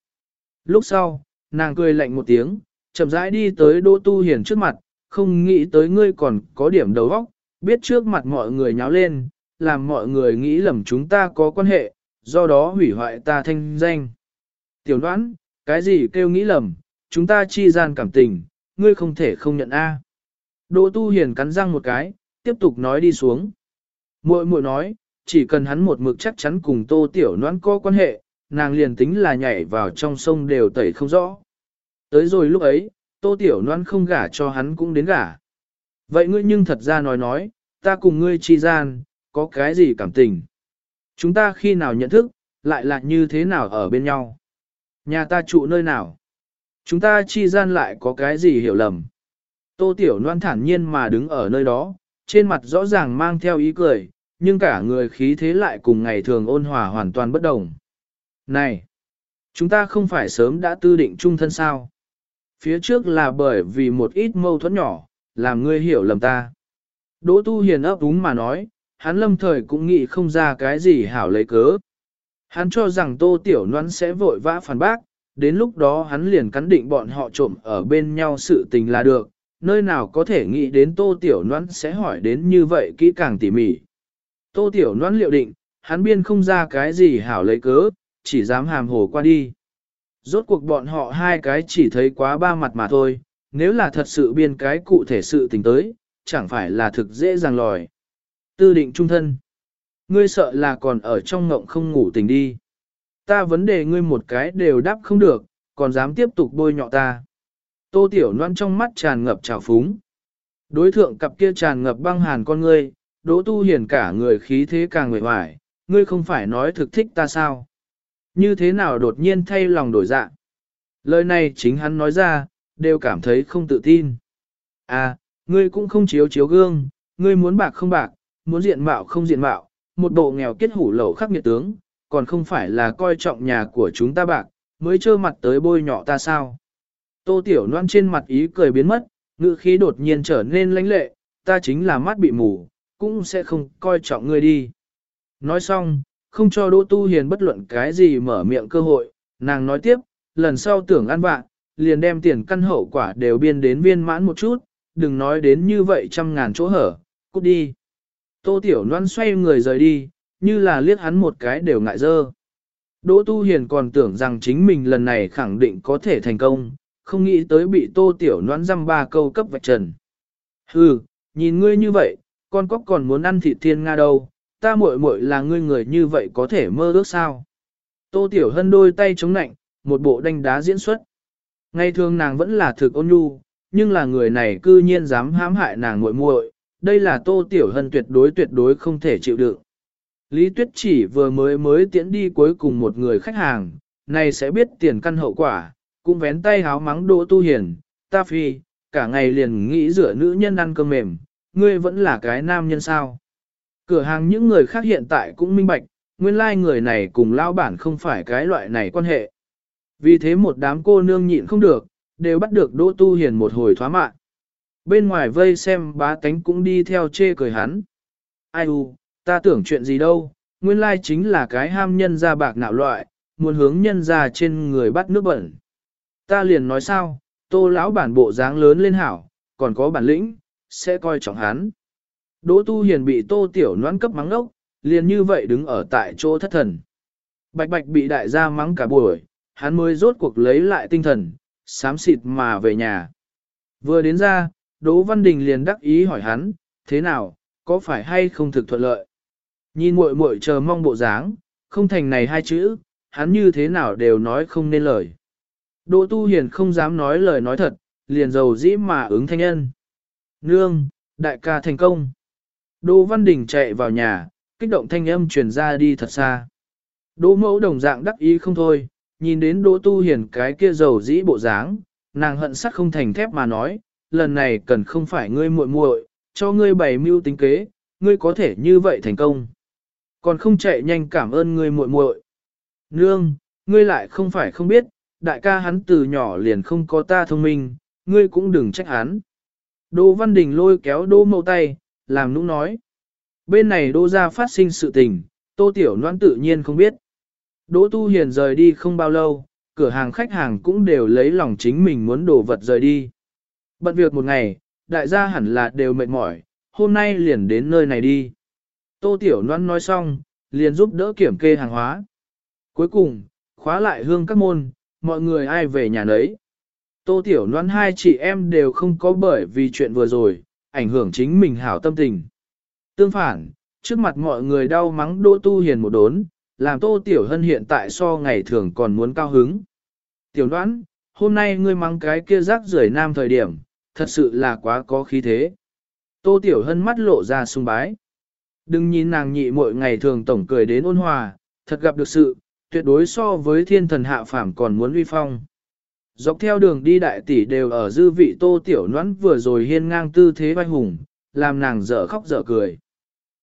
Lúc sau, nàng cười lạnh một tiếng, chậm rãi đi tới Đỗ Tu Hiền trước mặt, không nghĩ tới ngươi còn có điểm đầu óc, biết trước mặt mọi người nháo lên, làm mọi người nghĩ lầm chúng ta có quan hệ, do đó hủy hoại ta thanh danh. Tiểu đoán, cái gì kêu nghĩ lầm, chúng ta chi gian cảm tình, ngươi không thể không nhận A. Đỗ Tu Hiền cắn răng một cái, tiếp tục nói đi xuống. Muội muội nói, chỉ cần hắn một mực chắc chắn cùng tô tiểu noãn có quan hệ, nàng liền tính là nhảy vào trong sông đều tẩy không rõ. Tới rồi lúc ấy, tô tiểu noãn không gả cho hắn cũng đến gả. Vậy ngươi nhưng thật ra nói nói, ta cùng ngươi chi gian, có cái gì cảm tình? Chúng ta khi nào nhận thức, lại là như thế nào ở bên nhau? Nhà ta trụ nơi nào? Chúng ta chi gian lại có cái gì hiểu lầm? Tô Tiểu Loan thản nhiên mà đứng ở nơi đó, trên mặt rõ ràng mang theo ý cười, nhưng cả người khí thế lại cùng ngày thường ôn hòa hoàn toàn bất đồng. Này! Chúng ta không phải sớm đã tư định chung thân sao. Phía trước là bởi vì một ít mâu thuẫn nhỏ, làm ngươi hiểu lầm ta. Đỗ Tu Hiền ấp úng mà nói, hắn lâm thời cũng nghĩ không ra cái gì hảo lấy cớ. Hắn cho rằng Tô Tiểu Loan sẽ vội vã phản bác, đến lúc đó hắn liền cắn định bọn họ trộm ở bên nhau sự tình là được, nơi nào có thể nghĩ đến Tô Tiểu Noãn sẽ hỏi đến như vậy kỹ càng tỉ mỉ. Tô Tiểu Noãn liệu định, hắn biên không ra cái gì hảo lấy cớ, chỉ dám hàm hồ qua đi. Rốt cuộc bọn họ hai cái chỉ thấy quá ba mặt mà thôi, nếu là thật sự biên cái cụ thể sự tình tới, chẳng phải là thực dễ dàng lòi. Tư định trung thân. Ngươi sợ là còn ở trong ngộng không ngủ tình đi. Ta vấn đề ngươi một cái đều đáp không được, còn dám tiếp tục bôi nhọ ta. Tô Tiểu Loan trong mắt tràn ngập trào phúng. Đối thượng cặp kia tràn ngập băng hàn con ngươi, Đỗ Tu Hiền cả người khí thế càng nguệ hoài, ngươi không phải nói thực thích ta sao? Như thế nào đột nhiên thay lòng đổi dạ? Lời này chính hắn nói ra, đều cảm thấy không tự tin. À, ngươi cũng không chiếu chiếu gương, ngươi muốn bạc không bạc, muốn diện mạo không diện mạo, một bộ nghèo kết hủ lẩu khắc nghiệt tướng, còn không phải là coi trọng nhà của chúng ta bạc, mới trơ mặt tới bôi nhọ ta sao. Tô Tiểu Loan trên mặt ý cười biến mất, ngữ khí đột nhiên trở nên lãnh lệ, ta chính là mắt bị mù, cũng sẽ không coi trọng ngươi đi. Nói xong, không cho Đỗ Tu Hiền bất luận cái gì mở miệng cơ hội, nàng nói tiếp, lần sau tưởng ăn vạ, liền đem tiền căn hậu quả đều biên đến viên mãn một chút, đừng nói đến như vậy trăm ngàn chỗ hở, cút đi. Tô Tiểu Loan xoay người rời đi, như là liếc hắn một cái đều ngại dơ. Đỗ Tu Hiền còn tưởng rằng chính mình lần này khẳng định có thể thành công, không nghĩ tới bị Tô Tiểu noãn dăm ba câu cấp vạch trần. Hừ, nhìn ngươi như vậy, con cóc còn muốn ăn thịt thiên Nga đâu, ta muội muội là ngươi người như vậy có thể mơ ước sao. Tô Tiểu Hân đôi tay chống nạnh, một bộ đánh đá diễn xuất. Ngày thường nàng vẫn là thực ôn nhu, nhưng là người này cư nhiên dám hãm hại nàng muội muội, đây là Tô Tiểu Hân tuyệt đối tuyệt đối không thể chịu đựng. Lý Tuyết chỉ vừa mới mới tiễn đi cuối cùng một người khách hàng, này sẽ biết tiền căn hậu quả, cũng vén tay háo mắng Đỗ Tu Hiền, ta phi, cả ngày liền nghĩ rửa nữ nhân ăn cơm mềm, ngươi vẫn là cái nam nhân sao. Cửa hàng những người khác hiện tại cũng minh bạch, nguyên lai like người này cùng lao bản không phải cái loại này quan hệ. Vì thế một đám cô nương nhịn không được, đều bắt được Đỗ Tu Hiền một hồi thoá mạn. Bên ngoài vây xem bá tánh cũng đi theo chê cười hắn. Ai u, ta tưởng chuyện gì đâu, nguyên lai chính là cái ham nhân ra bạc nạo loại, muốn hướng nhân ra trên người bắt nước bẩn. Ta liền nói sao, tô lão bản bộ dáng lớn lên hảo, còn có bản lĩnh, sẽ coi trọng hắn. Đỗ tu hiền bị tô tiểu noãn cấp mắng ốc, liền như vậy đứng ở tại chỗ thất thần. Bạch bạch bị đại gia mắng cả buổi, hắn mới rốt cuộc lấy lại tinh thần, sám xịt mà về nhà. Vừa đến ra, Đỗ Văn Đình liền đắc ý hỏi hắn, thế nào, có phải hay không thực thuận lợi? Nhìn muội muội chờ mong bộ dáng, không thành này hai chữ, hắn như thế nào đều nói không nên lời. Đỗ Tu Hiền không dám nói lời nói thật, liền dầu dĩ mà ứng thanh nhân. Nương, đại ca thành công. Đỗ Văn Đình chạy vào nhà, kích động thanh âm truyền ra đi thật xa. Đỗ mẫu đồng dạng đắc ý không thôi, nhìn đến Đỗ Tu Hiền cái kia dầu dĩ bộ dáng, nàng hận sắt không thành thép mà nói, lần này cần không phải ngươi muội muội, cho ngươi bày mưu tính kế, ngươi có thể như vậy thành công. Còn không chạy nhanh cảm ơn ngươi muội muội. Nương, ngươi lại không phải không biết, đại ca hắn từ nhỏ liền không có ta thông minh, ngươi cũng đừng trách hắn. Đỗ Văn Đình lôi kéo Đỗ Mậu tay, làm nũng nói. Bên này Đỗ gia phát sinh sự tình, Tô Tiểu Loan tự nhiên không biết. Đỗ Tu Hiền rời đi không bao lâu, cửa hàng khách hàng cũng đều lấy lòng chính mình muốn đồ vật rời đi. Bận việc một ngày, đại gia hẳn là đều mệt mỏi, hôm nay liền đến nơi này đi. Tô Tiểu Loan nói xong, liền giúp đỡ kiểm kê hàng hóa. Cuối cùng, khóa lại hương các môn, mọi người ai về nhà nấy. Tô Tiểu Loan hai chị em đều không có bởi vì chuyện vừa rồi, ảnh hưởng chính mình hảo tâm tình. Tương phản, trước mặt mọi người đau mắng Đỗ Tu Hiền một đốn, làm Tô Tiểu Hân hiện tại so ngày thường còn muốn cao hứng. Tiểu Loan, hôm nay ngươi mắng cái kia rác rưởi nam thời điểm, thật sự là quá có khí thế. Tô Tiểu Hân mắt lộ ra sung bái. Đừng nhìn nàng nhị mỗi ngày thường tổng cười đến ôn hòa, thật gặp được sự, tuyệt đối so với thiên thần hạ phàm còn muốn uy phong. Dọc theo đường đi đại tỷ đều ở dư vị tô tiểu noãn vừa rồi hiên ngang tư thế vai hùng, làm nàng dở khóc dở cười.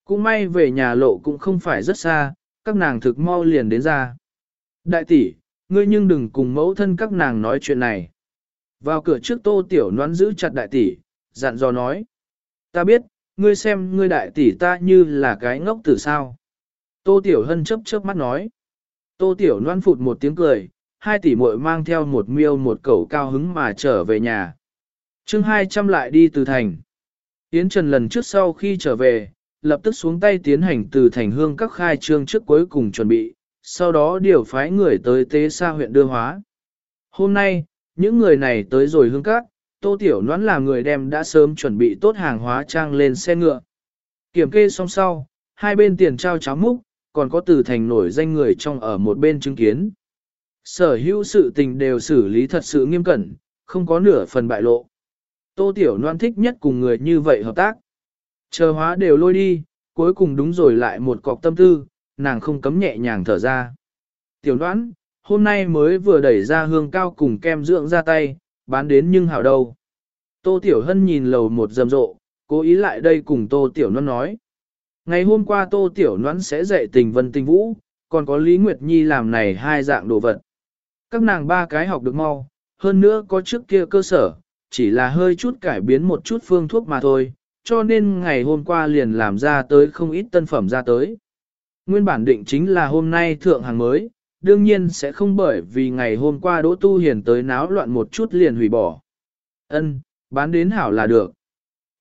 Cũng may về nhà lộ cũng không phải rất xa, các nàng thực mau liền đến ra. Đại tỷ, ngươi nhưng đừng cùng mẫu thân các nàng nói chuyện này. Vào cửa trước tô tiểu noãn giữ chặt đại tỷ, dặn dò nói. Ta biết, ngươi xem ngươi đại tỷ ta như là cái ngốc tử sao. Tô tiểu hân chấp chớp mắt nói. Tô tiểu Loan phụt một tiếng cười, hai tỷ muội mang theo một miêu một cẩu cao hứng mà trở về nhà. chương 200 lại đi từ thành. Yến Trần lần trước sau khi trở về, lập tức xuống tay tiến hành từ thành hương các khai trương trước cuối cùng chuẩn bị, sau đó điều phái người tới tế xa huyện đưa hóa. Hôm nay, những người này tới rồi hương các, tô tiểu noãn là người đem đã sớm chuẩn bị tốt hàng hóa trang lên xe ngựa. Kiểm kê xong sau, hai bên tiền trao cháo múc, còn có từ thành nổi danh người trong ở một bên chứng kiến. Sở hữu sự tình đều xử lý thật sự nghiêm cẩn, không có nửa phần bại lộ. Tô Tiểu Loan thích nhất cùng người như vậy hợp tác. Chờ hóa đều lôi đi, cuối cùng đúng rồi lại một cọc tâm tư, nàng không cấm nhẹ nhàng thở ra. Tiểu Loan, hôm nay mới vừa đẩy ra hương cao cùng kem dưỡng ra tay, bán đến nhưng hảo đâu. Tô Tiểu Hân nhìn lầu một rầm rộ, cố ý lại đây cùng Tô Tiểu Loan nói. Ngày hôm qua Tô Tiểu Loan sẽ dạy tình vân tình vũ, còn có Lý Nguyệt Nhi làm này hai dạng đồ vật. Các nàng ba cái học được mau, hơn nữa có trước kia cơ sở, chỉ là hơi chút cải biến một chút phương thuốc mà thôi, cho nên ngày hôm qua liền làm ra tới không ít tân phẩm ra tới. Nguyên bản định chính là hôm nay thượng hàng mới, đương nhiên sẽ không bởi vì ngày hôm qua Đỗ Tu Hiền tới náo loạn một chút liền hủy bỏ. Ân, bán đến hảo là được.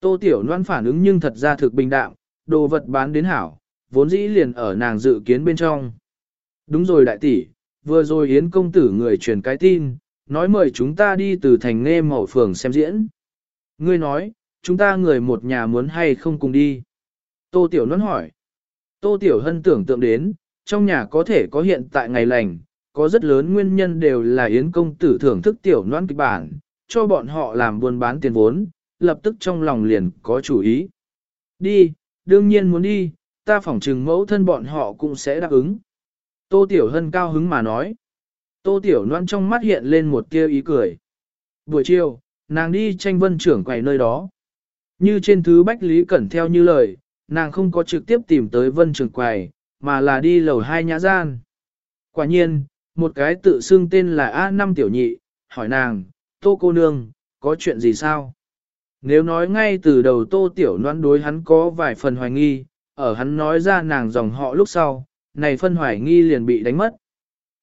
Tô Tiểu Loan phản ứng nhưng thật ra thực bình đạm, đồ vật bán đến hảo, vốn dĩ liền ở nàng dự kiến bên trong. Đúng rồi đại tỷ, vừa rồi Yến công tử người truyền cái tin, nói mời chúng ta đi từ thành nghe mẫu phường xem diễn. Ngươi nói, chúng ta người một nhà muốn hay không cùng đi. Tô Tiểu Loan hỏi. Tô Tiểu Hân tưởng tượng đến, trong nhà có thể có hiện tại ngày lành, có rất lớn nguyên nhân đều là Yến công tử thưởng thức Tiểu noan kịch bản, cho bọn họ làm buôn bán tiền vốn, lập tức trong lòng liền có chủ ý. Đi, đương nhiên muốn đi, ta phỏng trừng mẫu thân bọn họ cũng sẽ đáp ứng. Tô Tiểu Hân cao hứng mà nói. Tô Tiểu Loan trong mắt hiện lên một tia ý cười. Buổi chiều, nàng đi tranh vân trưởng quầy nơi đó. Như trên thứ Bách Lý Cẩn theo như lời, nàng không có trực tiếp tìm tới vân trưởng quầy, mà là đi lầu hai nhã gian. Quả nhiên, một cái tự xưng tên là A năm tiểu nhị, hỏi nàng, Tô cô nương, có chuyện gì sao? Nếu nói ngay từ đầu Tô Tiểu noan đối hắn có vài phần hoài nghi, ở hắn nói ra nàng dòng họ lúc sau, này phân hoài nghi liền bị đánh mất.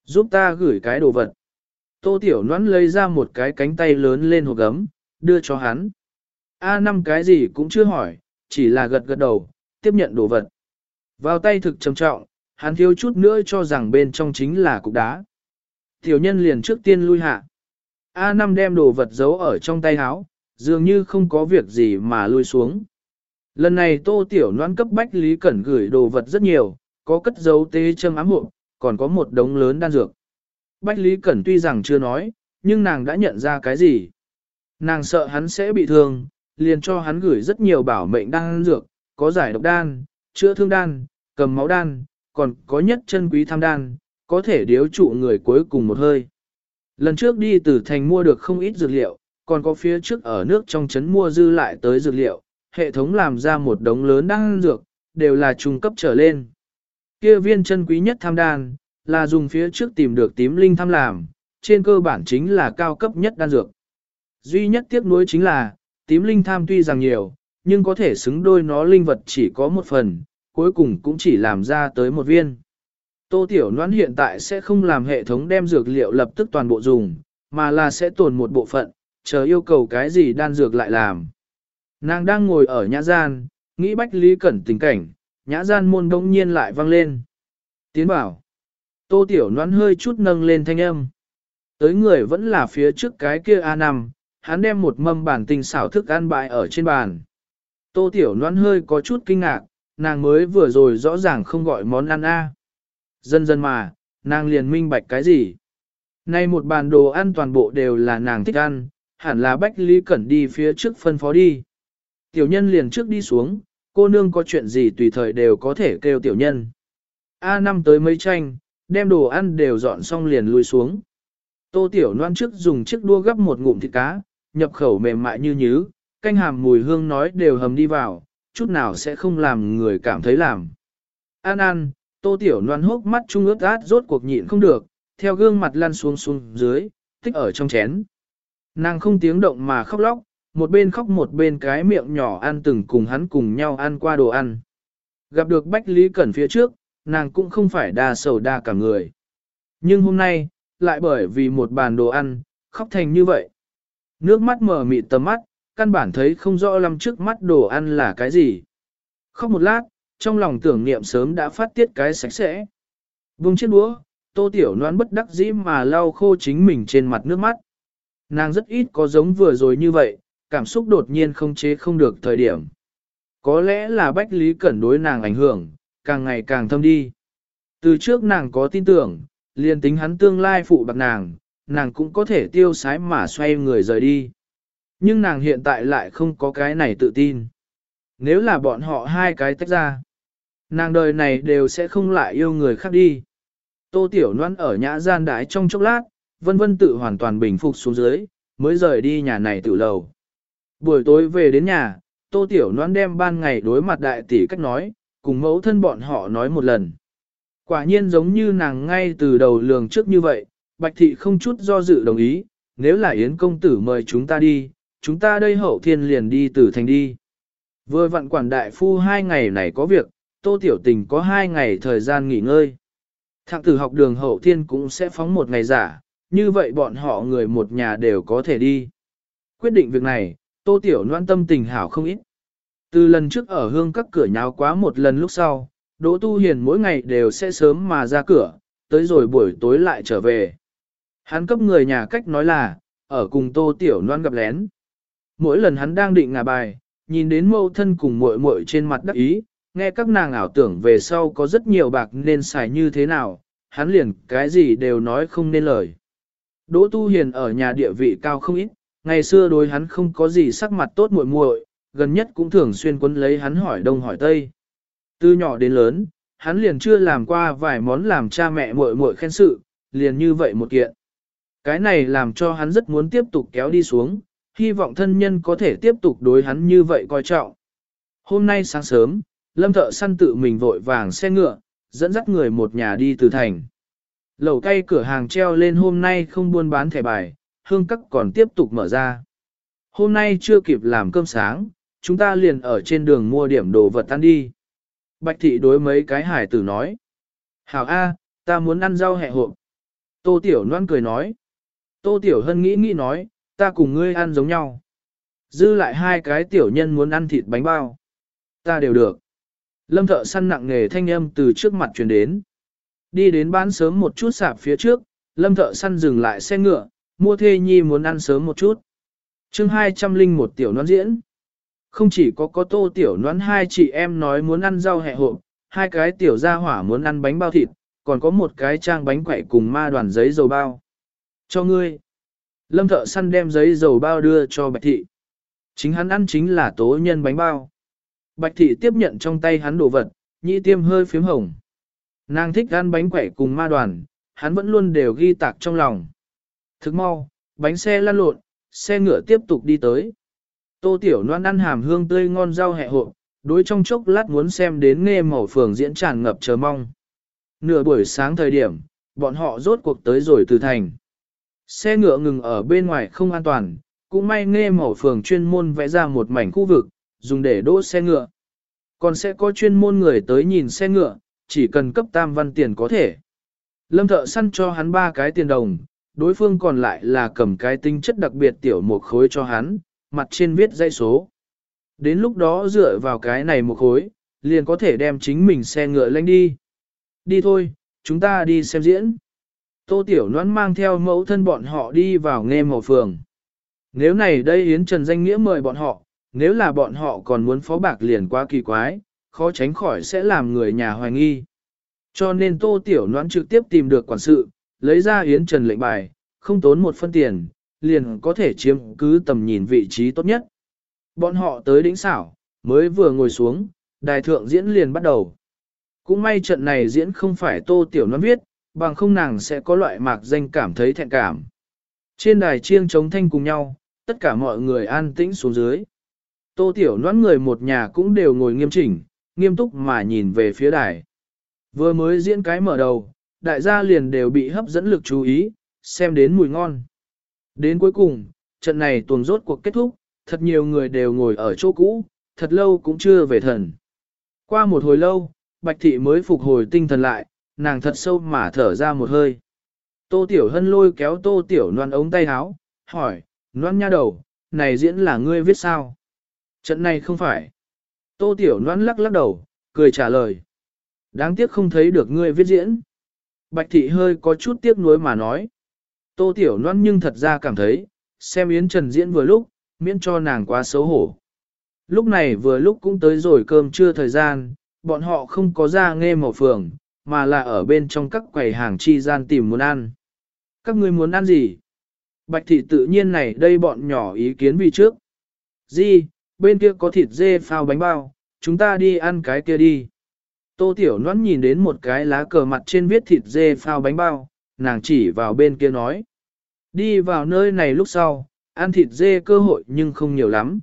Giúp ta gửi cái đồ vật. Tô Tiểu noan lấy ra một cái cánh tay lớn lên hộp gấm, đưa cho hắn. A năm cái gì cũng chưa hỏi, chỉ là gật gật đầu, tiếp nhận đồ vật. Vào tay thực trầm trọng, hắn thiếu chút nữa cho rằng bên trong chính là cục đá. Tiểu nhân liền trước tiên lui hạ. A năm đem đồ vật giấu ở trong tay áo, dường như không có việc gì mà lui xuống. Lần này tô tiểu noan cấp bách Lý Cẩn gửi đồ vật rất nhiều, có cất dấu tê châm ám hộ, còn có một đống lớn đan dược. Bách Lý Cẩn tuy rằng chưa nói, nhưng nàng đã nhận ra cái gì. Nàng sợ hắn sẽ bị thương, liền cho hắn gửi rất nhiều bảo mệnh đan dược, có giải độc đan, chữa thương đan, cầm máu đan, còn có nhất chân quý tham đan, có thể điếu trụ người cuối cùng một hơi. Lần trước đi từ thành mua được không ít dược liệu, còn có phía trước ở nước trong trấn mua dư lại tới dược liệu, hệ thống làm ra một đống lớn đan dược, đều là trung cấp trở lên. Kia viên chân quý nhất tham đan, là dùng phía trước tìm được tím linh tham làm, trên cơ bản chính là cao cấp nhất đan dược. Duy nhất tiếc nuối chính là, tím linh tham tuy rằng nhiều, nhưng có thể xứng đôi nó linh vật chỉ có một phần, cuối cùng cũng chỉ làm ra tới một viên. Tô Tiểu Noãn hiện tại sẽ không làm hệ thống đem dược liệu lập tức toàn bộ dùng, mà là sẽ tồn một bộ phận, chờ yêu cầu cái gì đan dược lại làm. Nàng đang ngồi ở nhã gian, nghĩ Bách Lý Cẩn tình cảnh, nhã gian môn đông nhiên lại vang lên. Tiến bảo. Tô Tiểu Noãn hơi chút nâng lên thanh âm. Tới người vẫn là phía trước cái kia A5, hắn đem một mâm bản tình xảo thức ăn bại ở trên bàn. Tô Tiểu Noãn hơi có chút kinh ngạc, nàng mới vừa rồi rõ ràng không gọi món ăn A. Dần dần mà, nàng liền minh bạch cái gì. Nay một bàn đồ ăn toàn bộ đều là nàng thích ăn, hẳn là Bách Lý Cẩn đi phía trước phân phó đi. Tiểu nhân liền trước đi xuống, cô nương có chuyện gì tùy thời đều có thể kêu tiểu nhân. A năm tới mấy tranh, đem đồ ăn đều dọn xong liền lui xuống. Tô tiểu Loan trước dùng chiếc đua gấp một ngụm thịt cá, nhập khẩu mềm mại như nhứ, canh hàm mùi hương nói đều hầm đi vào, chút nào sẽ không làm người cảm thấy làm. An An, tô tiểu noan hốc mắt trung ướt át rốt cuộc nhịn không được, theo gương mặt lăn xuống xuống dưới, tích ở trong chén. Nàng không tiếng động mà khóc lóc, một bên khóc một bên cái miệng nhỏ ăn từng cùng hắn cùng nhau ăn qua đồ ăn. Gặp được Bách Lý Cẩn phía trước, nàng cũng không phải đa sầu đa cả người. Nhưng hôm nay, lại bởi vì một bàn đồ ăn, khóc thành như vậy. Nước mắt mở mịt tầm mắt, căn bản thấy không rõ lắm trước mắt đồ ăn là cái gì. Khóc một lát, trong lòng tưởng niệm sớm đã phát tiết cái sạch sẽ. Vùng chiếc đũa, tô tiểu noan bất đắc dĩ mà lau khô chính mình trên mặt nước mắt. Nàng rất ít có giống vừa rồi như vậy, cảm xúc đột nhiên không chế không được thời điểm. Có lẽ là Bách Lý Cẩn đối nàng ảnh hưởng, càng ngày càng thâm đi. Từ trước nàng có tin tưởng, liền tính hắn tương lai phụ bạc nàng, nàng cũng có thể tiêu sái mà xoay người rời đi. Nhưng nàng hiện tại lại không có cái này tự tin. Nếu là bọn họ hai cái tách ra, nàng đời này đều sẽ không lại yêu người khác đi. Tô Tiểu Loan ở nhã gian đái trong chốc lát, vân vân tự hoàn toàn bình phục xuống dưới, mới rời đi nhà này tự lầu. Buổi tối về đến nhà, Tô Tiểu Loan đem ban ngày đối mặt đại tỷ cách nói, cùng mẫu thân bọn họ nói một lần. Quả nhiên giống như nàng ngay từ đầu lường trước như vậy, Bạch Thị không chút do dự đồng ý, nếu là Yến công tử mời chúng ta đi, chúng ta đây hậu thiên liền đi từ thành đi. Vừa vặn quản đại phu hai ngày này có việc, Tô Tiểu Tình có hai ngày thời gian nghỉ ngơi. Thạng tử học đường hậu thiên cũng sẽ phóng một ngày giả, như vậy bọn họ người một nhà đều có thể đi. Quyết định việc này, Tô Tiểu noan tâm tình hảo không ít. Từ lần trước ở hương các cửa nháo quá một lần lúc sau, Đỗ Tu Hiền mỗi ngày đều sẽ sớm mà ra cửa, tới rồi buổi tối lại trở về. Hắn cấp người nhà cách nói là, ở cùng Tô Tiểu Loan gặp lén. Mỗi lần hắn đang định ngả bài, nhìn đến mâu thân cùng muội muội trên mặt đắc ý, nghe các nàng ảo tưởng về sau có rất nhiều bạc nên xài như thế nào, hắn liền cái gì đều nói không nên lời. Đỗ Tu Hiền ở nhà địa vị cao không ít, ngày xưa đối hắn không có gì sắc mặt tốt muội muội, gần nhất cũng thường xuyên quấn lấy hắn hỏi đông hỏi tây. Từ nhỏ đến lớn, hắn liền chưa làm qua vài món làm cha mẹ muội muội khen sự, liền như vậy một kiện. Cái này làm cho hắn rất muốn tiếp tục kéo đi xuống, hy vọng thân nhân có thể tiếp tục đối hắn như vậy coi trọng. Hôm nay sáng sớm, lâm thợ săn tự mình vội vàng xe ngựa, dẫn dắt người một nhà đi từ thành. Lầu cây cửa hàng treo lên hôm nay không buôn bán thẻ bài, hương Cắt còn tiếp tục mở ra. Hôm nay chưa kịp làm cơm sáng, chúng ta liền ở trên đường mua điểm đồ vật ăn đi. Bạch thị đối mấy cái hải tử nói. Hảo A, ta muốn ăn rau hẹ hộp. Tô Tiểu Loan cười nói. Tô Tiểu Hân nghĩ nghĩ nói, ta cùng ngươi ăn giống nhau. Dư lại hai cái tiểu nhân muốn ăn thịt bánh bao. Ta đều được. Lâm thợ săn nặng nghề thanh âm từ trước mặt truyền đến. Đi đến bán sớm một chút sạp phía trước, lâm thợ săn dừng lại xe ngựa, mua thê nhi muốn ăn sớm một chút. chương 201 tiểu noan diễn. Không chỉ có có tô tiểu noan hai chị em nói muốn ăn rau hẹ hộp, hai cái tiểu gia hỏa muốn ăn bánh bao thịt, còn có một cái trang bánh quậy cùng ma đoàn giấy dầu bao. Cho ngươi. Lâm thợ săn đem giấy dầu bao đưa cho bạch thị. Chính hắn ăn chính là tố nhân bánh bao. Bạch thị tiếp nhận trong tay hắn đồ vật, nhĩ tiêm hơi phím hồng. Nàng thích ăn bánh quẩy cùng ma đoàn, hắn vẫn luôn đều ghi tạc trong lòng. Thức mau, bánh xe lăn lộn, xe ngựa tiếp tục đi tới. Tô Tiểu Loan ăn hàm hương tươi ngon rau hẹ hộp, đối trong chốc lát muốn xem đến nghe màu phường diễn tràn ngập chờ mong. Nửa buổi sáng thời điểm, bọn họ rốt cuộc tới rồi từ thành. Xe ngựa ngừng ở bên ngoài không an toàn, cũng may nghe màu phường chuyên môn vẽ ra một mảnh khu vực, dùng để đỗ xe ngựa. Còn sẽ có chuyên môn người tới nhìn xe ngựa, chỉ cần cấp tam văn tiền có thể. Lâm thợ săn cho hắn ba cái tiền đồng, đối phương còn lại là cầm cái tinh chất đặc biệt tiểu một khối cho hắn, mặt trên viết dãy số. Đến lúc đó dựa vào cái này một khối, liền có thể đem chính mình xe ngựa lên đi. Đi thôi, chúng ta đi xem diễn. Tô Tiểu Loan mang theo mẫu thân bọn họ đi vào nghe màu phường. Nếu này đây Yến Trần danh nghĩa mời bọn họ, nếu là bọn họ còn muốn phó bạc liền quá kỳ quái, khó tránh khỏi sẽ làm người nhà hoài nghi. Cho nên Tô Tiểu Loan trực tiếp tìm được quản sự, lấy ra Yến Trần lệnh bài, không tốn một phân tiền, liền có thể chiếm cứ tầm nhìn vị trí tốt nhất. Bọn họ tới đỉnh xảo, mới vừa ngồi xuống, đài thượng diễn liền bắt đầu. Cũng may trận này diễn không phải Tô Tiểu Loan viết, bằng không nàng sẽ có loại mạc danh cảm thấy thẹn cảm. Trên đài chiêng chống thanh cùng nhau, tất cả mọi người an tĩnh xuống dưới. Tô Tiểu Noãn người một nhà cũng đều ngồi nghiêm chỉnh, nghiêm túc mà nhìn về phía đài. Vừa mới diễn cái mở đầu, đại gia liền đều bị hấp dẫn lực chú ý, xem đến mùi ngon. Đến cuối cùng, trận này tuần rốt cuộc kết thúc, thật nhiều người đều ngồi ở chỗ cũ, thật lâu cũng chưa về thần. Qua một hồi lâu, Bạch Thị mới phục hồi tinh thần lại, nàng thật sâu mà thở ra một hơi. Tô Tiểu Hân lôi kéo Tô Tiểu Loan ống tay áo, hỏi, Loan nha đầu, này diễn là ngươi viết sao? Trận này không phải. Tô Tiểu Loan lắc lắc đầu, cười trả lời. Đáng tiếc không thấy được ngươi viết diễn. Bạch Thị hơi có chút tiếc nuối mà nói. Tô Tiểu Loan nhưng thật ra cảm thấy, xem Yến Trần diễn vừa lúc, miễn cho nàng quá xấu hổ. Lúc này vừa lúc cũng tới rồi cơm trưa thời gian, bọn họ không có ra nghe màu phường, mà là ở bên trong các quầy hàng chi gian tìm muốn ăn. Các ngươi muốn ăn gì? Bạch thị tự nhiên này đây bọn nhỏ ý kiến vì trước. Di, bên kia có thịt dê phao bánh bao, chúng ta đi ăn cái kia đi. Tô Tiểu Loan nhìn đến một cái lá cờ mặt trên viết thịt dê phao bánh bao, nàng chỉ vào bên kia nói. Đi vào nơi này lúc sau, ăn thịt dê cơ hội nhưng không nhiều lắm.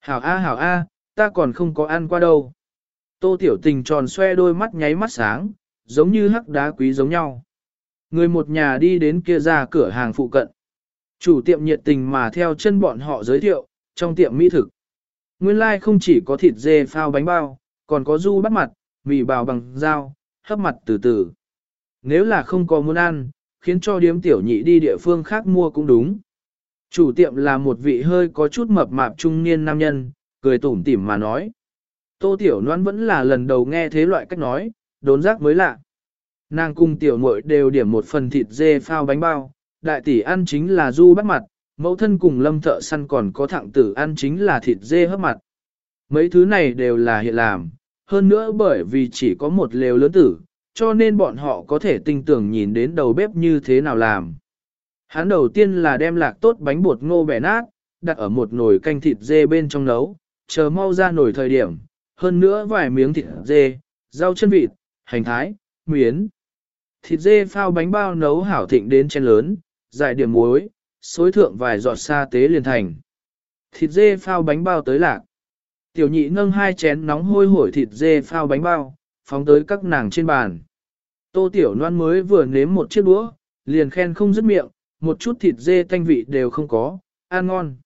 Hảo A hảo A, ta còn không có ăn qua đâu. Tô Tiểu Tình tròn xoe đôi mắt nháy mắt sáng, giống như hắc đá quý giống nhau. Người một nhà đi đến kia ra cửa hàng phụ cận. Chủ tiệm nhiệt tình mà theo chân bọn họ giới thiệu, trong tiệm mỹ thực. Nguyên lai like không chỉ có thịt dê phao bánh bao, còn có du bắt mặt, mì bào bằng dao, hấp mặt từ từ. Nếu là không có muốn ăn, khiến cho điếm tiểu nhị đi địa phương khác mua cũng đúng. Chủ tiệm là một vị hơi có chút mập mạp trung niên nam nhân, cười tủm tỉm mà nói. Tô tiểu Loan vẫn là lần đầu nghe thế loại cách nói, đốn giác mới lạ. Nàng cùng tiểu muội đều điểm một phần thịt dê phao bánh bao, đại tỷ ăn chính là du bắt mặt, mẫu thân cùng lâm thợ săn còn có thẳng tử ăn chính là thịt dê hấp mặt. Mấy thứ này đều là hiện làm, hơn nữa bởi vì chỉ có một lều lớn tử, cho nên bọn họ có thể tinh tưởng nhìn đến đầu bếp như thế nào làm. Hắn đầu tiên là đem lạc tốt bánh bột ngô bẻ nát, đặt ở một nồi canh thịt dê bên trong nấu, chờ mau ra nồi thời điểm, hơn nữa vài miếng thịt dê, rau chân vịt, hành thái, miến. Thịt dê phao bánh bao nấu hảo thịnh đến chén lớn, dài điểm muối, xối thượng vài giọt sa tế liền thành. Thịt dê phao bánh bao tới lạc. Tiểu nhị nâng hai chén nóng hôi hổi thịt dê phao bánh bao, phóng tới các nàng trên bàn. Tô tiểu loan mới vừa nếm một chiếc đũa, liền khen không dứt miệng, một chút thịt dê thanh vị đều không có, ăn ngon.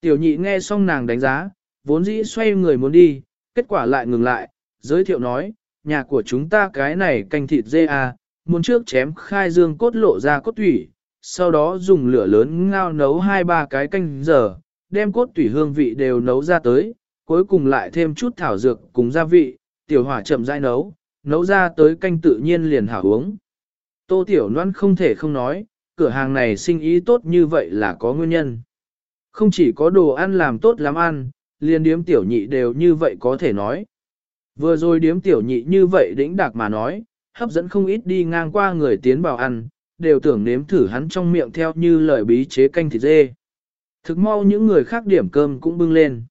Tiểu nhị nghe xong nàng đánh giá, vốn dĩ xoay người muốn đi, kết quả lại ngừng lại, giới thiệu nói, nhà của chúng ta cái này canh thịt dê à, muốn trước chém khai dương cốt lộ ra cốt thủy, sau đó dùng lửa lớn ngao nấu hai ba cái canh giờ, đem cốt thủy hương vị đều nấu ra tới, cuối cùng lại thêm chút thảo dược cùng gia vị, tiểu hỏa chậm rãi nấu, nấu ra tới canh tự nhiên liền hảo uống. Tô Tiểu Loan không thể không nói, cửa hàng này sinh ý tốt như vậy là có nguyên nhân. Không chỉ có đồ ăn làm tốt lắm ăn, liền điếm tiểu nhị đều như vậy có thể nói. Vừa rồi điếm tiểu nhị như vậy đĩnh đạc mà nói, hấp dẫn không ít đi ngang qua người tiến vào ăn, đều tưởng nếm thử hắn trong miệng theo như lời bí chế canh thịt dê. Thực mau những người khác điểm cơm cũng bưng lên.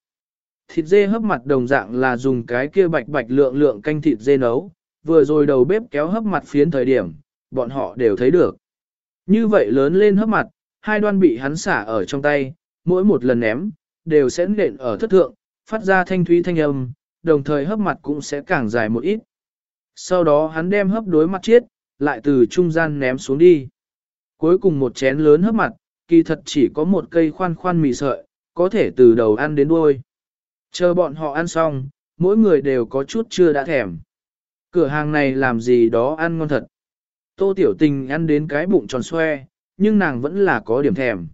Thịt dê hấp mặt đồng dạng là dùng cái kia bạch bạch lượng lượng canh thịt dê nấu, vừa rồi đầu bếp kéo hấp mặt phiến thời điểm, bọn họ đều thấy được. Như vậy lớn lên hấp mặt, hai đoan bị hắn xả ở trong tay, mỗi một lần ném, đều sẽ nện ở thất thượng, phát ra thanh thúy thanh âm, đồng thời hấp mặt cũng sẽ càng dài một ít. Sau đó hắn đem hấp đối mặt chiết, lại từ trung gian ném xuống đi. Cuối cùng một chén lớn hấp mặt, kỳ thật chỉ có một cây khoan khoan mì sợi, có thể từ đầu ăn đến đuôi. Chờ bọn họ ăn xong, mỗi người đều có chút chưa đã thèm. Cửa hàng này làm gì đó ăn ngon thật. Tô Tiểu Tình ăn đến cái bụng tròn xoe, nhưng nàng vẫn là có điểm thèm.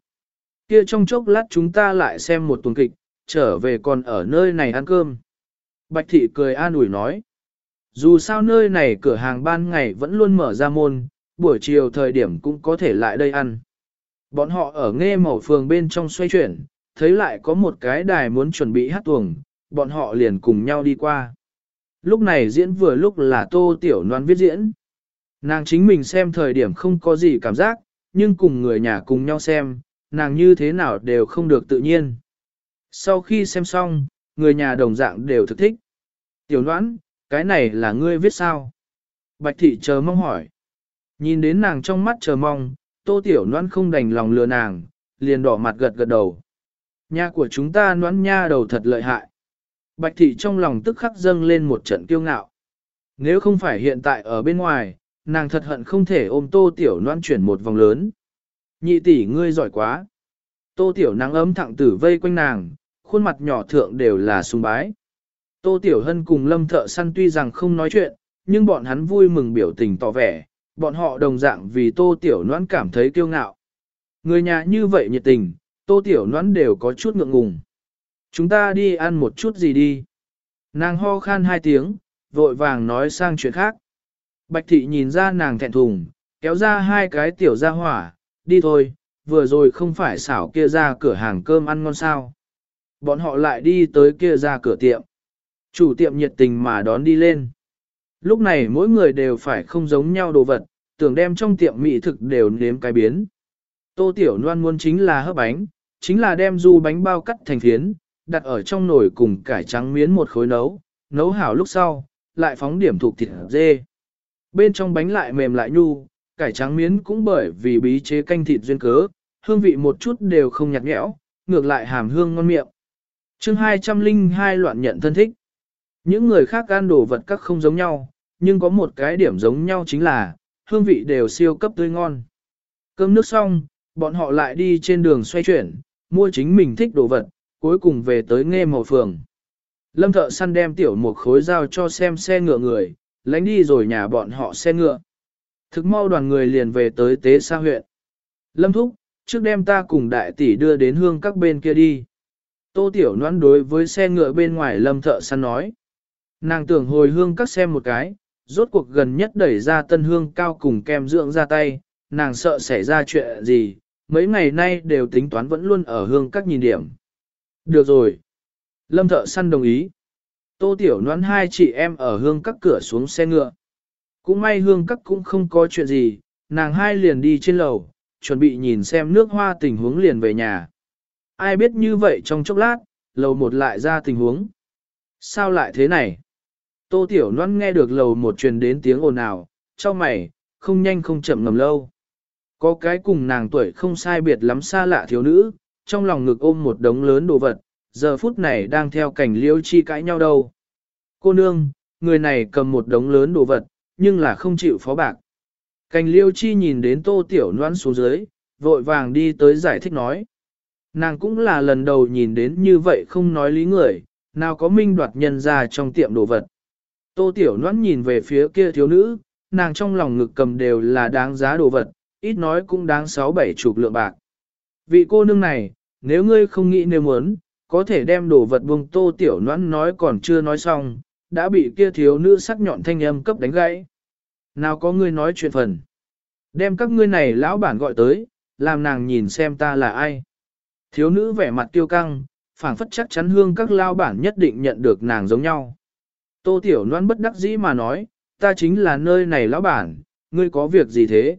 Kia trong chốc lát chúng ta lại xem một tuần kịch, trở về còn ở nơi này ăn cơm. Bạch Thị cười an ủi nói. Dù sao nơi này cửa hàng ban ngày vẫn luôn mở ra môn, buổi chiều thời điểm cũng có thể lại đây ăn. Bọn họ ở nghe màu phường bên trong xoay chuyển, thấy lại có một cái đài muốn chuẩn bị hát tuồng, bọn họ liền cùng nhau đi qua. Lúc này diễn vừa lúc là tô tiểu noan viết diễn. Nàng chính mình xem thời điểm không có gì cảm giác, nhưng cùng người nhà cùng nhau xem, nàng như thế nào đều không được tự nhiên. Sau khi xem xong, người nhà đồng dạng đều thực thích. Tiểu noãn, cái này là ngươi viết sao? Bạch thị chờ mong hỏi. Nhìn đến nàng trong mắt chờ mong, tô tiểu noãn không đành lòng lừa nàng, liền đỏ mặt gật gật đầu. Nhà của chúng ta noãn nha đầu thật lợi hại. Bạch thị trong lòng tức khắc dâng lên một trận kiêu ngạo. Nếu không phải hiện tại ở bên ngoài, nàng thật hận không thể ôm tô tiểu noan chuyển một vòng lớn. Nhị tỷ ngươi giỏi quá. Tô tiểu nắng ấm thẳng tử vây quanh nàng, khuôn mặt nhỏ thượng đều là sung bái. Tô tiểu hân cùng lâm thợ săn tuy rằng không nói chuyện, nhưng bọn hắn vui mừng biểu tình tỏ vẻ, bọn họ đồng dạng vì tô tiểu Noãn cảm thấy kiêu ngạo. Người nhà như vậy nhiệt tình, tô tiểu Noãn đều có chút ngượng ngùng. Chúng ta đi ăn một chút gì đi. Nàng ho khan hai tiếng, vội vàng nói sang chuyện khác. Bạch thị nhìn ra nàng thẹn thùng, kéo ra hai cái tiểu ra hỏa, đi thôi, vừa rồi không phải xảo kia ra cửa hàng cơm ăn ngon sao. Bọn họ lại đi tới kia ra cửa tiệm. Chủ tiệm nhiệt tình mà đón đi lên. Lúc này mỗi người đều phải không giống nhau đồ vật, tưởng đem trong tiệm mỹ thực đều nếm cái biến. Tô Tiểu Loan muốn chính là hấp bánh, chính là đem du bánh bao cắt thành phiến, đặt ở trong nồi cùng cải trắng miến một khối nấu, nấu hảo lúc sau, lại phóng điểm thuộc thịt dê. Bên trong bánh lại mềm lại nhu, cải trắng miến cũng bởi vì bí chế canh thịt duyên cớ, hương vị một chút đều không nhạt nhẽo, ngược lại hàm hương ngon miệng chương 202 loạn nhận thân thích. Những người khác ăn đồ vật các không giống nhau, nhưng có một cái điểm giống nhau chính là, hương vị đều siêu cấp tươi ngon. Cơm nước xong, bọn họ lại đi trên đường xoay chuyển, mua chính mình thích đồ vật, cuối cùng về tới nghe màu phường. Lâm thợ săn đem tiểu một khối dao cho xem xe ngựa người, lánh đi rồi nhà bọn họ xe ngựa. Thực mau đoàn người liền về tới tế xa huyện. Lâm thúc, trước đem ta cùng đại tỷ đưa đến hương các bên kia đi. Tô tiểu noan đối với xe ngựa bên ngoài lâm thợ săn nói. Nàng tưởng hồi hương các xem một cái, rốt cuộc gần nhất đẩy ra tân hương cao cùng kem dưỡng ra tay, nàng sợ xảy ra chuyện gì, mấy ngày nay đều tính toán vẫn luôn ở hương các nhìn điểm. Được rồi. Lâm thợ săn đồng ý. Tô tiểu noan hai chị em ở hương các cửa xuống xe ngựa. Cũng may hương các cũng không có chuyện gì, nàng hai liền đi trên lầu, chuẩn bị nhìn xem nước hoa tình huống liền về nhà. Ai biết như vậy trong chốc lát, lầu một lại ra tình huống. Sao lại thế này? Tô Tiểu Loan nghe được lầu một truyền đến tiếng ồn ào, cho mày, không nhanh không chậm ngầm lâu. Có cái cùng nàng tuổi không sai biệt lắm xa lạ thiếu nữ, trong lòng ngực ôm một đống lớn đồ vật, giờ phút này đang theo cảnh liêu chi cãi nhau đâu. Cô nương, người này cầm một đống lớn đồ vật, nhưng là không chịu phó bạc. Cảnh liêu chi nhìn đến tô tiểu noan xuống dưới, vội vàng đi tới giải thích nói. Nàng cũng là lần đầu nhìn đến như vậy không nói lý người, nào có minh đoạt nhân ra trong tiệm đồ vật. Tô tiểu noan nhìn về phía kia thiếu nữ, nàng trong lòng ngực cầm đều là đáng giá đồ vật, ít nói cũng đáng sáu bảy chục lượng bạc. Vị cô nương này, nếu ngươi không nghĩ nếu muốn, có thể đem đồ vật buông tô tiểu noãn nói còn chưa nói xong, đã bị kia thiếu nữ sắc nhọn thanh âm cấp đánh gãy. Nào có ngươi nói chuyện phần. Đem các ngươi này lão bản gọi tới, làm nàng nhìn xem ta là ai. Thiếu nữ vẻ mặt tiêu căng, phảng phất chắc chắn hương các lao bản nhất định nhận được nàng giống nhau. Tô tiểu Loan bất đắc dĩ mà nói, ta chính là nơi này lão bản, ngươi có việc gì thế?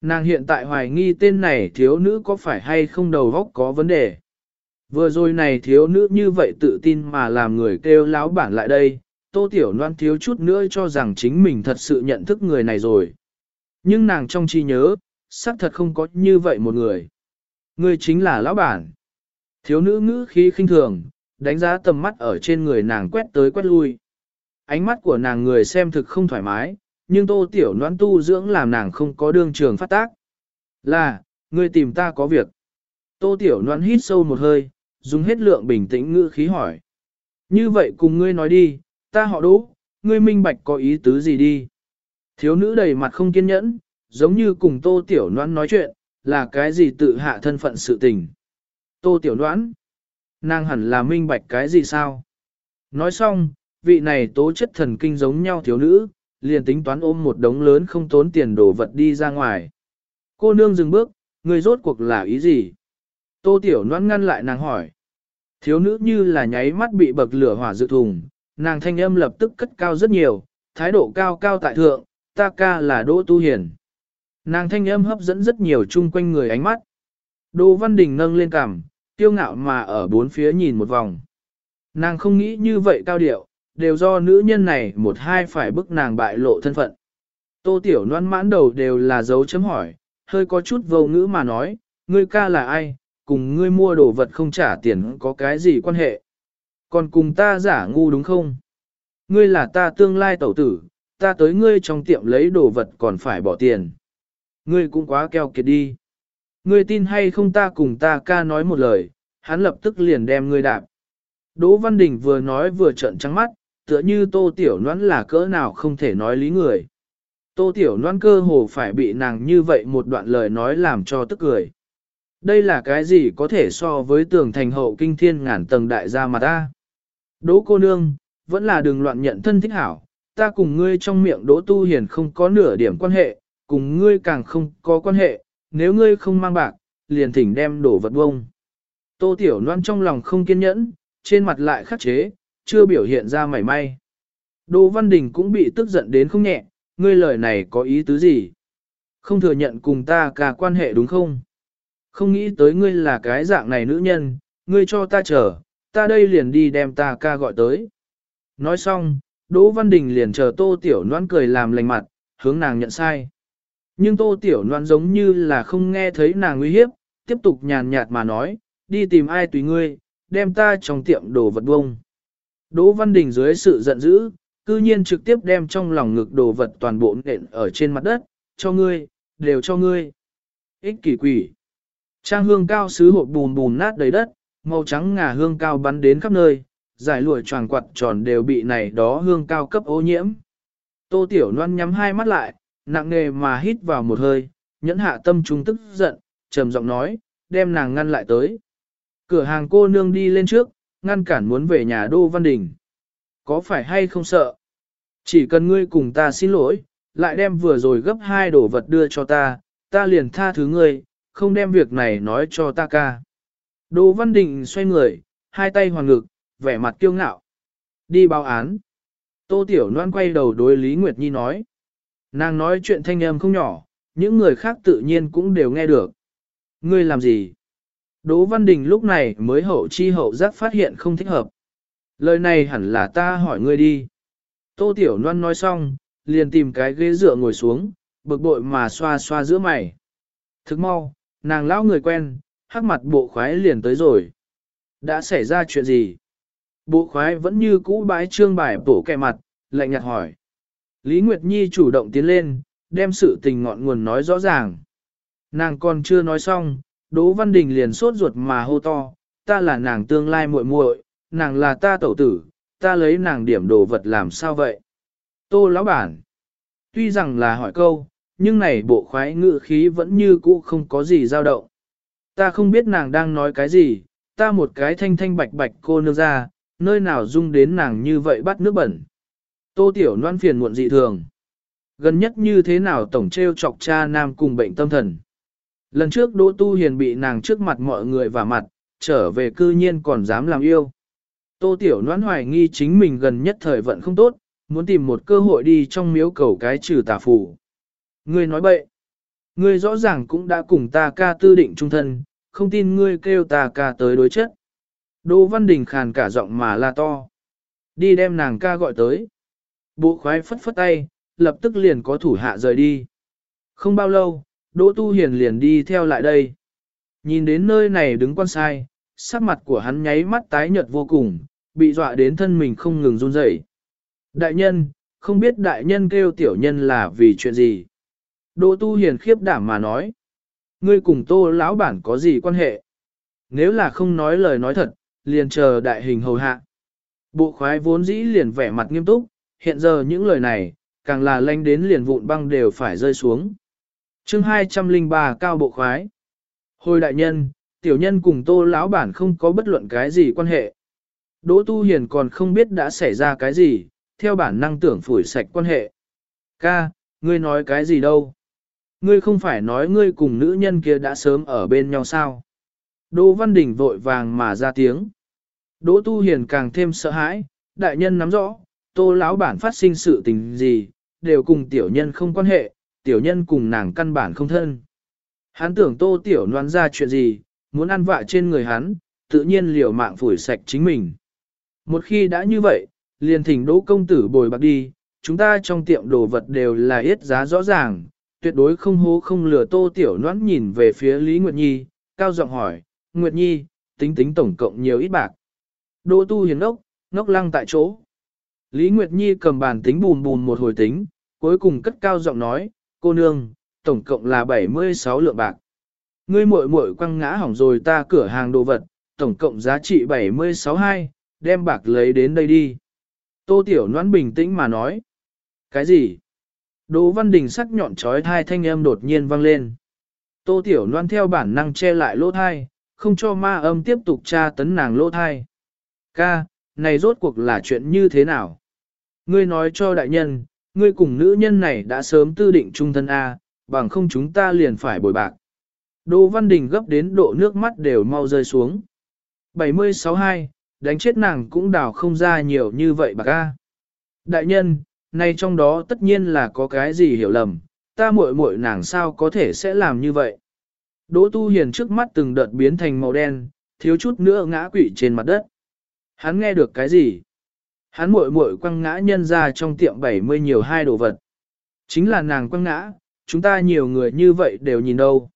Nàng hiện tại hoài nghi tên này thiếu nữ có phải hay không đầu góc có vấn đề. Vừa rồi này thiếu nữ như vậy tự tin mà làm người kêu lão bản lại đây, tô tiểu loan thiếu chút nữa cho rằng chính mình thật sự nhận thức người này rồi. Nhưng nàng trong trí nhớ, xác thật không có như vậy một người ngươi chính là lão bản. Thiếu nữ ngữ khí khinh thường, đánh giá tầm mắt ở trên người nàng quét tới quét lui. Ánh mắt của nàng người xem thực không thoải mái, nhưng tô tiểu noan tu dưỡng làm nàng không có đương trường phát tác. Là, ngươi tìm ta có việc. Tô tiểu noan hít sâu một hơi, dùng hết lượng bình tĩnh ngữ khí hỏi. Như vậy cùng ngươi nói đi, ta họ đỗ, ngươi minh bạch có ý tứ gì đi. Thiếu nữ đầy mặt không kiên nhẫn, giống như cùng tô tiểu noan nói chuyện, là cái gì tự hạ thân phận sự tình. Tô tiểu noan, nàng hẳn là minh bạch cái gì sao? Nói xong, vị này tố chất thần kinh giống nhau thiếu nữ, liền tính toán ôm một đống lớn không tốn tiền đồ vật đi ra ngoài. Cô nương dừng bước, người rốt cuộc là ý gì? Tô Tiểu Loan ngăn lại nàng hỏi. Thiếu nữ như là nháy mắt bị bậc lửa hỏa dự thùng, nàng thanh âm lập tức cất cao rất nhiều, thái độ cao cao tại thượng, ta ca là Đỗ Tu Hiền. Nàng thanh âm hấp dẫn rất nhiều chung quanh người ánh mắt. Đỗ Văn Đình nâng lên cằm, tiêu ngạo mà ở bốn phía nhìn một vòng. Nàng không nghĩ như vậy cao điệu, đều do nữ nhân này một hai phải bức nàng bại lộ thân phận. Tô Tiểu Loan mãn đầu đều là dấu chấm hỏi, hơi có chút vô ngữ mà nói, ngươi ca là ai, cùng ngươi mua đồ vật không trả tiền có cái gì quan hệ. Còn cùng ta giả ngu đúng không? Ngươi là ta tương lai tẩu tử, ta tới ngươi trong tiệm lấy đồ vật còn phải bỏ tiền. Ngươi cũng quá keo kiệt đi. Ngươi tin hay không ta cùng ta ca nói một lời, hắn lập tức liền đem ngươi đạp. Đỗ Văn Đình vừa nói vừa trợn trắng mắt, tựa như tô tiểu noãn là cỡ nào không thể nói lý người. Tô tiểu noãn cơ hồ phải bị nàng như vậy một đoạn lời nói làm cho tức cười. Đây là cái gì có thể so với tường thành hậu kinh thiên ngàn tầng đại gia mà ta? Đỗ cô nương, vẫn là đừng loạn nhận thân thích hảo, ta cùng ngươi trong miệng đỗ tu hiền không có nửa điểm quan hệ, cùng ngươi càng không có quan hệ, nếu ngươi không mang bạc, liền thỉnh đem đổ vật bông. Tô Tiểu Loan trong lòng không kiên nhẫn, trên mặt lại khắc chế, chưa biểu hiện ra mảy may. Đỗ Văn Đình cũng bị tức giận đến không nhẹ, ngươi lời này có ý tứ gì? Không thừa nhận cùng ta cả quan hệ đúng không? Không nghĩ tới ngươi là cái dạng này nữ nhân, ngươi cho ta chờ, ta đây liền đi đem ta ca gọi tới. Nói xong, Đỗ Văn Đình liền chờ Tô Tiểu Loan cười làm lành mặt, hướng nàng nhận sai. Nhưng Tô Tiểu Loan giống như là không nghe thấy nàng nguy hiếp, tiếp tục nhàn nhạt mà nói, đi tìm ai tùy ngươi, đem ta trong tiệm đồ vật bông. Đỗ Văn Đình dưới sự giận dữ, cư nhiên trực tiếp đem trong lòng ngực đồ vật toàn bộ nện ở trên mặt đất, cho ngươi, đều cho ngươi. Ích kỷ quỷ. Trang hương cao sứ hộp bùn bùn nát đầy đất, màu trắng ngà hương cao bắn đến khắp nơi, giải lụa tròn quạt tròn đều bị này đó hương cao cấp ô nhiễm. Tô Tiểu Loan nhắm hai mắt lại, nặng nề mà hít vào một hơi, nhẫn hạ tâm trung tức giận, trầm giọng nói, đem nàng ngăn lại tới. Cửa hàng cô nương đi lên trước, ngăn cản muốn về nhà Đô Văn Đình. Có phải hay không sợ? Chỉ cần ngươi cùng ta xin lỗi, lại đem vừa rồi gấp hai đồ vật đưa cho ta, ta liền tha thứ ngươi, không đem việc này nói cho ta ca. Đỗ Văn Đình xoay người, hai tay hoàn ngực, vẻ mặt kiêu ngạo. Đi báo án. Tô Tiểu Loan quay đầu đối Lý Nguyệt Nhi nói. Nàng nói chuyện thanh âm không nhỏ, những người khác tự nhiên cũng đều nghe được. Ngươi làm gì? Đỗ Văn Đình lúc này mới hậu chi hậu giác phát hiện không thích hợp. Lời này hẳn là ta hỏi ngươi đi. Tô Tiểu Loan nói xong, liền tìm cái ghế dựa ngồi xuống, bực bội mà xoa xoa giữa mày. Thức mau, nàng lão người quen, hắc mặt bộ khoái liền tới rồi. Đã xảy ra chuyện gì? Bộ khoái vẫn như cũ bái trương bài bổ kẹ mặt, lạnh nhạt hỏi. Lý Nguyệt Nhi chủ động tiến lên, đem sự tình ngọn nguồn nói rõ ràng. Nàng còn chưa nói xong, Đỗ Văn Đình liền sốt ruột mà hô to, ta là nàng tương lai muội muội, nàng là ta tẩu tử, ta lấy nàng điểm đồ vật làm sao vậy? Tô lão bản. Tuy rằng là hỏi câu, nhưng này bộ khoái ngự khí vẫn như cũ không có gì dao động. Ta không biết nàng đang nói cái gì, ta một cái thanh thanh bạch bạch cô nương ra, nơi nào dung đến nàng như vậy bắt nước bẩn. Tô Tiểu Loan phiền muộn dị thường. Gần nhất như thế nào tổng treo chọc cha nam cùng bệnh tâm thần. Lần trước Đỗ Tu Hiền bị nàng trước mặt mọi người và mặt, trở về cư nhiên còn dám làm yêu. Tô Tiểu Loan hoài nghi chính mình gần nhất thời vận không tốt, muốn tìm một cơ hội đi trong miếu cầu cái trừ tà phủ. Ngươi nói bậy. Ngươi rõ ràng cũng đã cùng ta ca tư định trung thân, không tin ngươi kêu ta ca tới đối chất. Đỗ Văn Đình khàn cả giọng mà la to. Đi đem nàng ca gọi tới. Bộ khoái phất phất tay, lập tức liền có thủ hạ rời đi. Không bao lâu, Đỗ Tu Hiền liền đi theo lại đây. Nhìn đến nơi này đứng quan sai, sắc mặt của hắn nháy mắt tái nhợt vô cùng, bị dọa đến thân mình không ngừng run rẩy. Đại nhân, không biết đại nhân kêu tiểu nhân là vì chuyện gì. Đỗ Tu Hiền khiếp đảm mà nói. Ngươi cùng tô lão bản có gì quan hệ? Nếu là không nói lời nói thật, liền chờ đại hình hầu hạ. Bộ khoái vốn dĩ liền vẻ mặt nghiêm túc, hiện giờ những lời này, càng là lanh đến liền vụn băng đều phải rơi xuống. chương 203 cao bộ khoái. Hồi đại nhân, tiểu nhân cùng tô lão bản không có bất luận cái gì quan hệ. Đỗ Tu Hiền còn không biết đã xảy ra cái gì, theo bản năng tưởng phủi sạch quan hệ. Ca, ngươi nói cái gì đâu? Ngươi không phải nói ngươi cùng nữ nhân kia đã sớm ở bên nhau sao? Đỗ Văn Đình vội vàng mà ra tiếng. Đỗ Tu Hiền càng thêm sợ hãi, đại nhân nắm rõ, tô lão bản phát sinh sự tình gì, đều cùng tiểu nhân không quan hệ, tiểu nhân cùng nàng căn bản không thân. Hắn tưởng tô tiểu noan ra chuyện gì, muốn ăn vạ trên người hắn, tự nhiên liều mạng phủi sạch chính mình. Một khi đã như vậy, liền thỉnh đỗ công tử bồi bạc đi, chúng ta trong tiệm đồ vật đều là ít giá rõ ràng, tuyệt đối không hố không lừa tô tiểu noan nhìn về phía Lý Nguyệt Nhi, cao giọng hỏi, Nguyệt Nhi, tính tính tổng cộng nhiều ít bạc. Đỗ tu hiền ốc, ngốc lăng tại chỗ. Lý Nguyệt Nhi cầm bàn tính bùn bùn một hồi tính, cuối cùng cất cao giọng nói, cô nương, tổng cộng là 76 lượng bạc. Ngươi muội muội quăng ngã hỏng rồi ta cửa hàng đồ vật, tổng cộng giá trị 76 hai, đem bạc lấy đến đây đi. Tô Tiểu Loan bình tĩnh mà nói. Cái gì? Đỗ Văn Đình sắc nhọn trói thai thanh âm đột nhiên vang lên. Tô Tiểu Loan theo bản năng che lại lỗ thai, không cho ma âm tiếp tục tra tấn nàng lỗ thai. Ca, này rốt cuộc là chuyện như thế nào? Ngươi nói cho đại nhân, ngươi cùng nữ nhân này đã sớm tư định trung thân A, bằng không chúng ta liền phải bồi bạc. Đỗ Văn Đình gấp đến độ nước mắt đều mau rơi xuống. 76-2, đánh chết nàng cũng đào không ra nhiều như vậy bạc A. Đại nhân, này trong đó tất nhiên là có cái gì hiểu lầm, ta muội muội nàng sao có thể sẽ làm như vậy. Đỗ Tu Hiền trước mắt từng đợt biến thành màu đen, thiếu chút nữa ngã quỵ trên mặt đất. Hắn nghe được cái gì? Hắn muội muội quăng ngã nhân ra trong tiệm 70 nhiều hai đồ vật. Chính là nàng quăng ngã, chúng ta nhiều người như vậy đều nhìn đâu.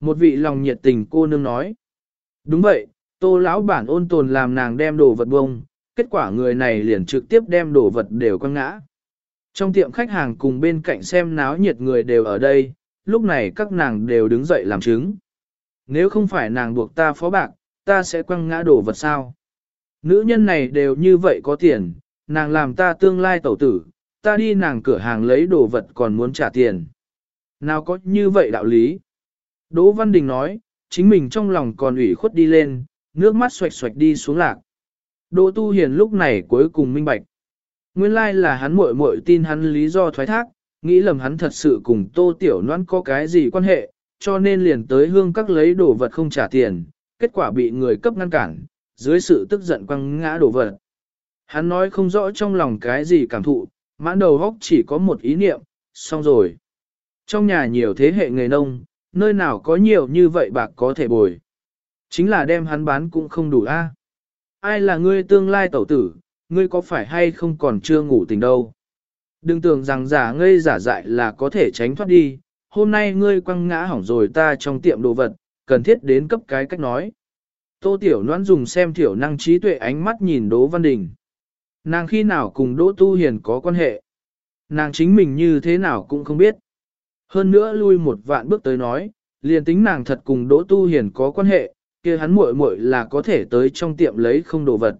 Một vị lòng nhiệt tình cô nương nói. Đúng vậy, tô lão bản ôn tồn làm nàng đem đồ vật bông, kết quả người này liền trực tiếp đem đồ vật đều quăng ngã. Trong tiệm khách hàng cùng bên cạnh xem náo nhiệt người đều ở đây, lúc này các nàng đều đứng dậy làm chứng. Nếu không phải nàng buộc ta phó bạc, ta sẽ quăng ngã đồ vật sao? Nữ nhân này đều như vậy có tiền, nàng làm ta tương lai tẩu tử, ta đi nàng cửa hàng lấy đồ vật còn muốn trả tiền. Nào có như vậy đạo lý? Đỗ Văn Đình nói, chính mình trong lòng còn ủy khuất đi lên, nước mắt xoạch xoạch đi xuống lạc. Đỗ Tu Hiền lúc này cuối cùng minh bạch. Nguyên lai là hắn muội muội tin hắn lý do thoái thác, nghĩ lầm hắn thật sự cùng Tô Tiểu Loan có cái gì quan hệ, cho nên liền tới hương các lấy đồ vật không trả tiền, kết quả bị người cấp ngăn cản, dưới sự tức giận quăng ngã đồ vật. Hắn nói không rõ trong lòng cái gì cảm thụ, mãn đầu góc chỉ có một ý niệm, xong rồi. Trong nhà nhiều thế hệ người nông, nơi nào có nhiều như vậy bạc có thể bồi. Chính là đem hắn bán cũng không đủ a. Ai là ngươi tương lai tẩu tử, ngươi có phải hay không còn chưa ngủ tình đâu. Đừng tưởng rằng giả ngây giả dại là có thể tránh thoát đi, hôm nay ngươi quăng ngã hỏng rồi ta trong tiệm đồ vật, cần thiết đến cấp cái cách nói. Tô Tiểu Loan dùng xem thiểu năng trí tuệ ánh mắt nhìn Đỗ Văn Đình. Nàng khi nào cùng Đỗ Tu Hiền có quan hệ? Nàng chính mình như thế nào cũng không biết. Hơn nữa lui một vạn bước tới nói, liền tính nàng thật cùng Đỗ Tu Hiền có quan hệ, kia hắn muội muội là có thể tới trong tiệm lấy không đồ vật.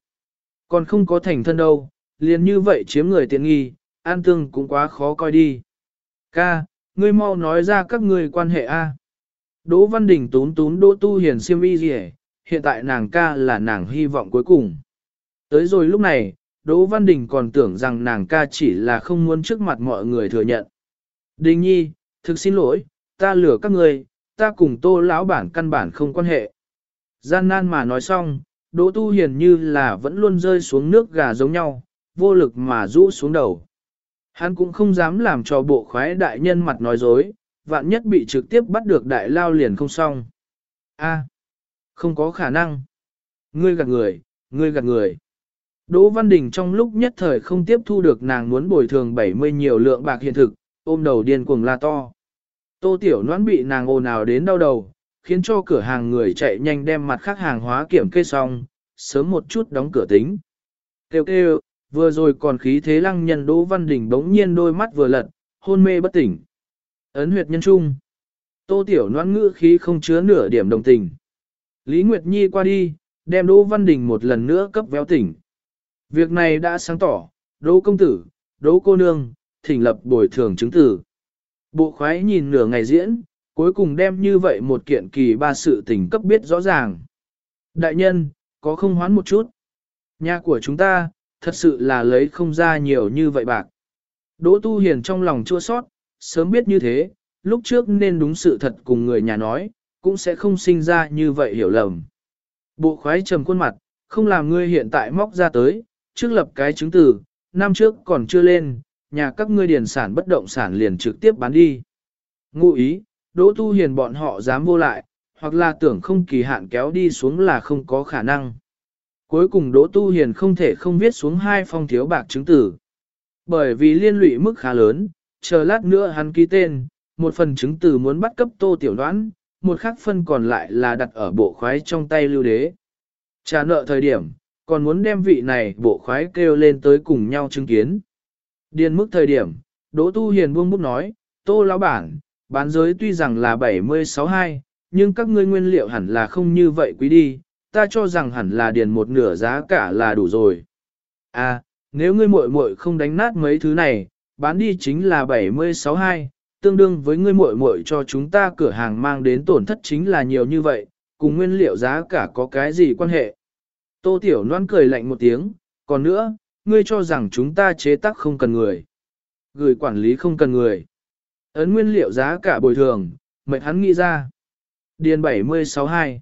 Còn không có thành thân đâu, liền như vậy chiếm người tiện nghi, an tương cũng quá khó coi đi. Ca, ngươi mau nói ra các ngươi quan hệ A. Đỗ Văn Đình tún tún Đỗ Tu Hiền siêm y gì hiện tại nàng ca là nàng hy vọng cuối cùng. Tới rồi lúc này, Đỗ Văn Đình còn tưởng rằng nàng ca chỉ là không muốn trước mặt mọi người thừa nhận. Đình nhi, thực xin lỗi, ta lừa các ngươi, ta cùng tô lão bản căn bản không quan hệ. Gian nan mà nói xong, Đỗ Tu Hiền như là vẫn luôn rơi xuống nước gà giống nhau, vô lực mà rũ xuống đầu. Hắn cũng không dám làm cho bộ khoái đại nhân mặt nói dối, vạn nhất bị trực tiếp bắt được đại lao liền không xong. A, không có khả năng. Ngươi gạt người, ngươi gạt người. Đỗ Văn Đình trong lúc nhất thời không tiếp thu được nàng muốn bồi thường 70 nhiều lượng bạc hiện thực, ôm đầu điên cuồng la to. Tô Tiểu Noãn bị nàng ồn ào đến đau đầu, khiến cho cửa hàng người chạy nhanh đem mặt khác hàng hóa kiểm kê xong, sớm một chút đóng cửa tính. Kêu kêu, vừa rồi còn khí thế lăng nhân Đỗ Văn Đình bỗng nhiên đôi mắt vừa lật, hôn mê bất tỉnh. Ấn huyệt nhân trung. Tô Tiểu Noãn ngữ khí không chứa nửa điểm đồng tình. Lý Nguyệt Nhi qua đi, đem Đỗ Văn Đình một lần nữa cấp véo tỉnh. Việc này đã sáng tỏ, Đỗ công tử, Đỗ cô nương, thỉnh lập bồi thường chứng tử. Bộ khoái nhìn nửa ngày diễn, cuối cùng đem như vậy một kiện kỳ ba sự tình cấp biết rõ ràng. Đại nhân, có không hoán một chút? Nhà của chúng ta, thật sự là lấy không ra nhiều như vậy bạc. Đỗ Tu Hiền trong lòng chua sót, sớm biết như thế, lúc trước nên đúng sự thật cùng người nhà nói, cũng sẽ không sinh ra như vậy hiểu lầm. Bộ khoái trầm khuôn mặt, không làm ngươi hiện tại móc ra tới, trước lập cái chứng từ, năm trước còn chưa lên, nhà các ngươi điền sản bất động sản liền trực tiếp bán đi. Ngụ ý, Đỗ Tu Hiền bọn họ dám vô lại, hoặc là tưởng không kỳ hạn kéo đi xuống là không có khả năng. Cuối cùng Đỗ Tu Hiền không thể không viết xuống hai phong thiếu bạc chứng tử. Bởi vì liên lụy mức khá lớn, chờ lát nữa hắn ký tên, một phần chứng tử muốn bắt cấp Tô Tiểu Đoán, một khác phân còn lại là đặt ở bộ khoái trong tay lưu đế. Trả nợ thời điểm, còn muốn đem vị này bộ khoái kêu lên tới cùng nhau chứng kiến. Điền mức thời điểm, Đỗ Tu Hiền buông bút nói, Tô lão bản, bán giới tuy rằng là 76.2, nhưng các ngươi nguyên liệu hẳn là không như vậy quý đi, ta cho rằng hẳn là điền một nửa giá cả là đủ rồi. À, nếu ngươi muội muội không đánh nát mấy thứ này, bán đi chính là 76.2, tương đương với ngươi muội muội cho chúng ta cửa hàng mang đến tổn thất chính là nhiều như vậy, cùng nguyên liệu giá cả có cái gì quan hệ. Tô Tiểu Loan cười lạnh một tiếng, còn nữa, ngươi cho rằng chúng ta chế tác không cần người. Gửi quản lý không cần người. Ấn nguyên liệu giá cả bồi thường, mệnh hắn nghĩ ra. Điền 762.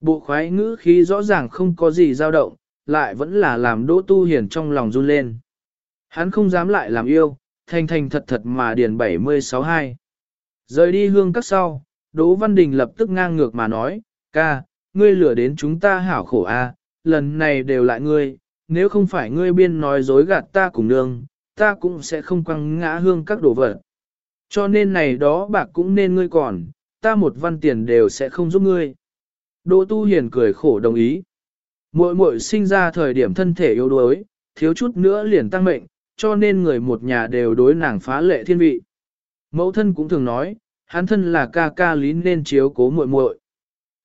Bộ khoái ngữ khí rõ ràng không có gì dao động, lại vẫn là làm Đỗ Tu Hiền trong lòng run lên. Hắn không dám lại làm yêu, thành thành thật thật mà điền 762. Rời đi hương các sau, Đỗ Văn Đình lập tức ngang ngược mà nói, ca, ngươi lửa đến chúng ta hảo khổ a, lần này đều lại ngươi, nếu không phải ngươi biên nói dối gạt ta cùng nương, ta cũng sẽ không quăng ngã hương các đồ vật. Cho nên này đó bạc cũng nên ngươi còn, ta một văn tiền đều sẽ không giúp ngươi. Đỗ Tu Hiền cười khổ đồng ý. Muội muội sinh ra thời điểm thân thể yếu đuối, thiếu chút nữa liền tăng mệnh, cho nên người một nhà đều đối nàng phá lệ thiên vị. Mẫu thân cũng thường nói, hắn thân là ca ca lý nên chiếu cố muội muội.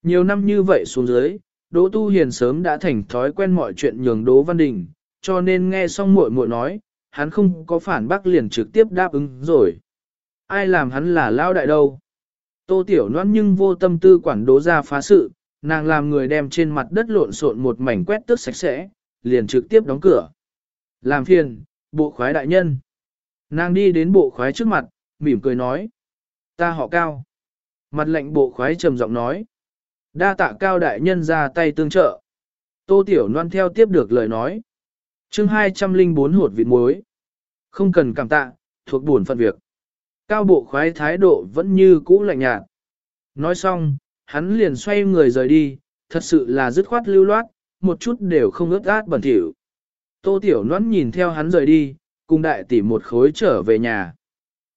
Nhiều năm như vậy xuống dưới, Đỗ Tu Hiền sớm đã thành thói quen mọi chuyện nhường Đỗ Văn Đình, cho nên nghe xong muội muội nói, hắn không có phản bác liền trực tiếp đáp ứng rồi. Ai làm hắn là lao đại đâu? Tô Tiểu Loan nhưng vô tâm tư quản đỗ ra phá sự, nàng làm người đem trên mặt đất lộn xộn một mảnh quét tước sạch sẽ, liền trực tiếp đóng cửa. Làm phiền, bộ khoái đại nhân. Nàng đi đến bộ khoái trước mặt, mỉm cười nói. Ta họ cao. Mặt lệnh bộ khoái trầm giọng nói. Đa tạ cao đại nhân ra tay tương trợ. Tô Tiểu Loan theo tiếp được lời nói. chương 204 hột vịt muối. Không cần cảm tạ, thuộc buồn phận việc. Cao bộ khoái thái độ vẫn như cũ lạnh nhạt. Nói xong, hắn liền xoay người rời đi, thật sự là dứt khoát lưu loát, một chút đều không ướt át bẩn thỉu. Tô Tiểu Loan nhìn theo hắn rời đi, cùng đại tỷ một khối trở về nhà.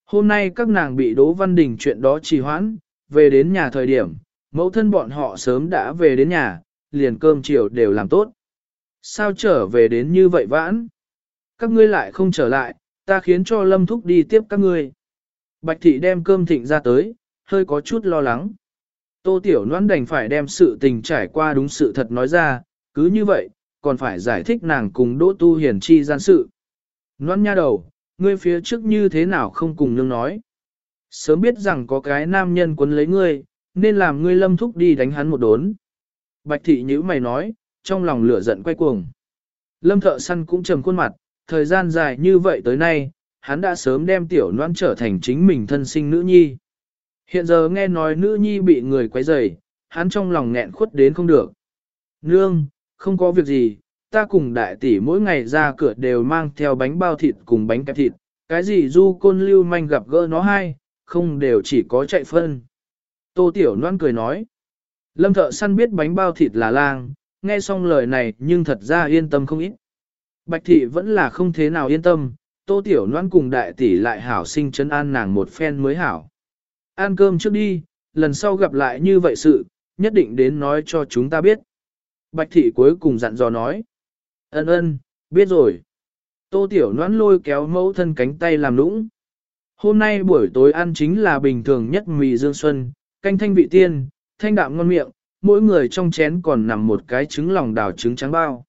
Hôm nay các nàng bị Đỗ Văn Đình chuyện đó trì hoãn, về đến nhà thời điểm, mẫu thân bọn họ sớm đã về đến nhà, liền cơm chiều đều làm tốt. Sao trở về đến như vậy vãn? Các ngươi lại không trở lại, ta khiến cho Lâm Thúc đi tiếp các ngươi. Bạch thị đem cơm thịnh ra tới, hơi có chút lo lắng. Tô Tiểu Loan đành phải đem sự tình trải qua đúng sự thật nói ra, cứ như vậy, còn phải giải thích nàng cùng Đỗ Tu Hiền chi gian sự. Loan nha đầu, ngươi phía trước như thế nào không cùng nương nói. Sớm biết rằng có cái nam nhân quấn lấy ngươi, nên làm ngươi lâm thúc đi đánh hắn một đốn. Bạch thị nhữ mày nói, trong lòng lửa giận quay cuồng. Lâm thợ săn cũng trầm khuôn mặt, thời gian dài như vậy tới nay, hắn đã sớm đem tiểu noan trở thành chính mình thân sinh nữ nhi. Hiện giờ nghe nói nữ nhi bị người quấy rầy, hắn trong lòng nghẹn khuất đến không được. Nương, không có việc gì, ta cùng đại tỷ mỗi ngày ra cửa đều mang theo bánh bao thịt cùng bánh kẹp thịt, cái gì du côn lưu manh gặp gỡ nó hay, không đều chỉ có chạy phân. Tô Tiểu Loan cười nói. Lâm thợ săn biết bánh bao thịt là lang, nghe xong lời này nhưng thật ra yên tâm không ít. Bạch thị vẫn là không thế nào yên tâm, Tô Tiểu Loan cùng đại tỷ lại hảo sinh chân an nàng một phen mới hảo. Ăn cơm trước đi, lần sau gặp lại như vậy sự, nhất định đến nói cho chúng ta biết. Bạch thị cuối cùng dặn dò nói. Ân ân, biết rồi. Tô Tiểu noãn lôi kéo mẫu thân cánh tay làm lũng. Hôm nay buổi tối ăn chính là bình thường nhất mì dương xuân, canh thanh vị tiên, thanh đạm ngon miệng, mỗi người trong chén còn nằm một cái trứng lòng đào trứng trắng bao.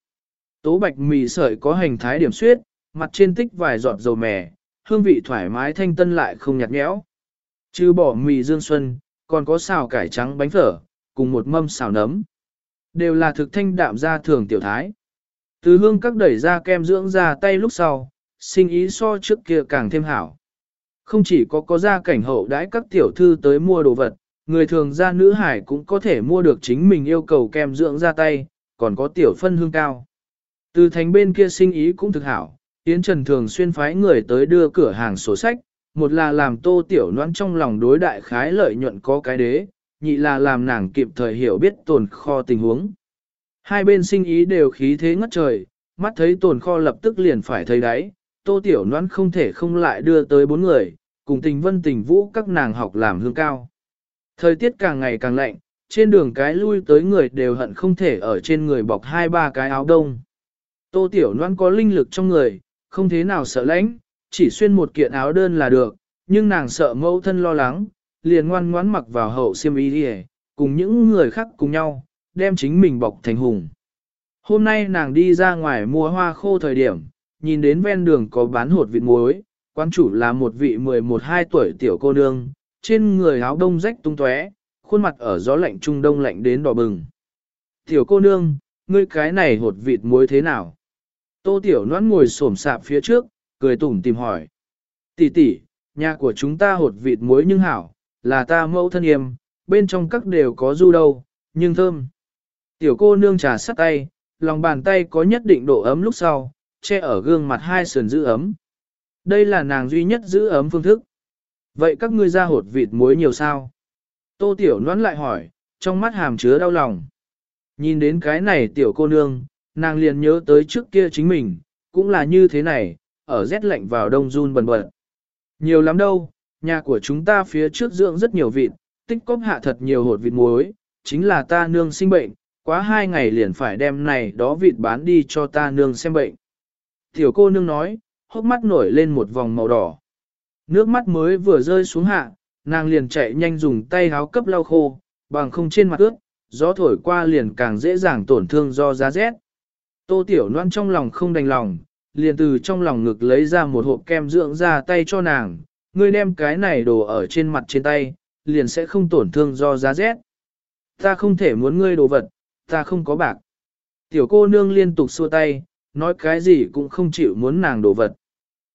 Tố bạch mì sợi có hành thái điểm suyết, mặt trên tích vài giọt dầu mè, hương vị thoải mái thanh tân lại không nhạt nhẽo. Chứ bỏ mì dương xuân, còn có xào cải trắng bánh phở, cùng một mâm xào nấm. Đều là thực thanh đạm ra thường tiểu thái. Từ hương các đẩy ra kem dưỡng ra tay lúc sau, sinh ý so trước kia càng thêm hảo. Không chỉ có có gia cảnh hậu đãi các tiểu thư tới mua đồ vật, người thường gia nữ hải cũng có thể mua được chính mình yêu cầu kem dưỡng ra tay, còn có tiểu phân hương cao. Từ thành bên kia sinh ý cũng thực hảo, Yến Trần thường xuyên phái người tới đưa cửa hàng sổ sách, một là làm tô tiểu noãn trong lòng đối đại khái lợi nhuận có cái đế, nhị là làm nàng kịp thời hiểu biết tồn kho tình huống. Hai bên sinh ý đều khí thế ngất trời, mắt thấy tồn kho lập tức liền phải thấy đáy, tô tiểu noãn không thể không lại đưa tới bốn người, cùng tình vân tình vũ các nàng học làm hương cao. Thời tiết càng ngày càng lạnh, trên đường cái lui tới người đều hận không thể ở trên người bọc hai ba cái áo đông. Tô tiểu noãn có linh lực trong người, không thế nào sợ lãnh, chỉ xuyên một kiện áo đơn là được, nhưng nàng sợ mẫu thân lo lắng, liền ngoan ngoãn mặc vào hậu xiêm y đi cùng những người khác cùng nhau, đem chính mình bọc thành hùng. Hôm nay nàng đi ra ngoài mua hoa khô thời điểm, nhìn đến ven đường có bán hột vịt muối, quán chủ là một vị 11-12 tuổi tiểu cô nương, trên người áo đông rách tung tóe, khuôn mặt ở gió lạnh trung đông lạnh đến đỏ bừng. Tiểu cô nương, ngươi cái này hột vịt muối thế nào? Tô tiểu noãn ngồi xổm sạp phía trước, cười tủm tìm hỏi. Tỷ tỷ, nhà của chúng ta hột vịt muối nhưng hảo, là ta mẫu thân yêm, bên trong các đều có du đâu, nhưng thơm. Tiểu cô nương trà sắt tay, lòng bàn tay có nhất định độ ấm lúc sau, che ở gương mặt hai sườn giữ ấm. Đây là nàng duy nhất giữ ấm phương thức. Vậy các ngươi ra hột vịt muối nhiều sao? Tô Tiểu nón lại hỏi, trong mắt hàm chứa đau lòng. Nhìn đến cái này tiểu cô nương, nàng liền nhớ tới trước kia chính mình, cũng là như thế này, ở rét lạnh vào đông run bần bật. Nhiều lắm đâu, nhà của chúng ta phía trước dưỡng rất nhiều vịt, tích cóp hạ thật nhiều hột vịt muối, chính là ta nương sinh bệnh, quá hai ngày liền phải đem này đó vịt bán đi cho ta nương xem bệnh. Tiểu cô nương nói, hốc mắt nổi lên một vòng màu đỏ. Nước mắt mới vừa rơi xuống hạ, nàng liền chạy nhanh dùng tay háo cấp lau khô, bằng không trên mặt ướt, gió thổi qua liền càng dễ dàng tổn thương do giá rét. Tô Tiểu Loan trong lòng không đành lòng, liền từ trong lòng ngực lấy ra một hộp kem dưỡng ra tay cho nàng, ngươi đem cái này đồ ở trên mặt trên tay, liền sẽ không tổn thương do giá rét. Ta không thể muốn ngươi đồ vật, ta không có bạc. Tiểu cô nương liên tục xua tay, nói cái gì cũng không chịu muốn nàng đồ vật.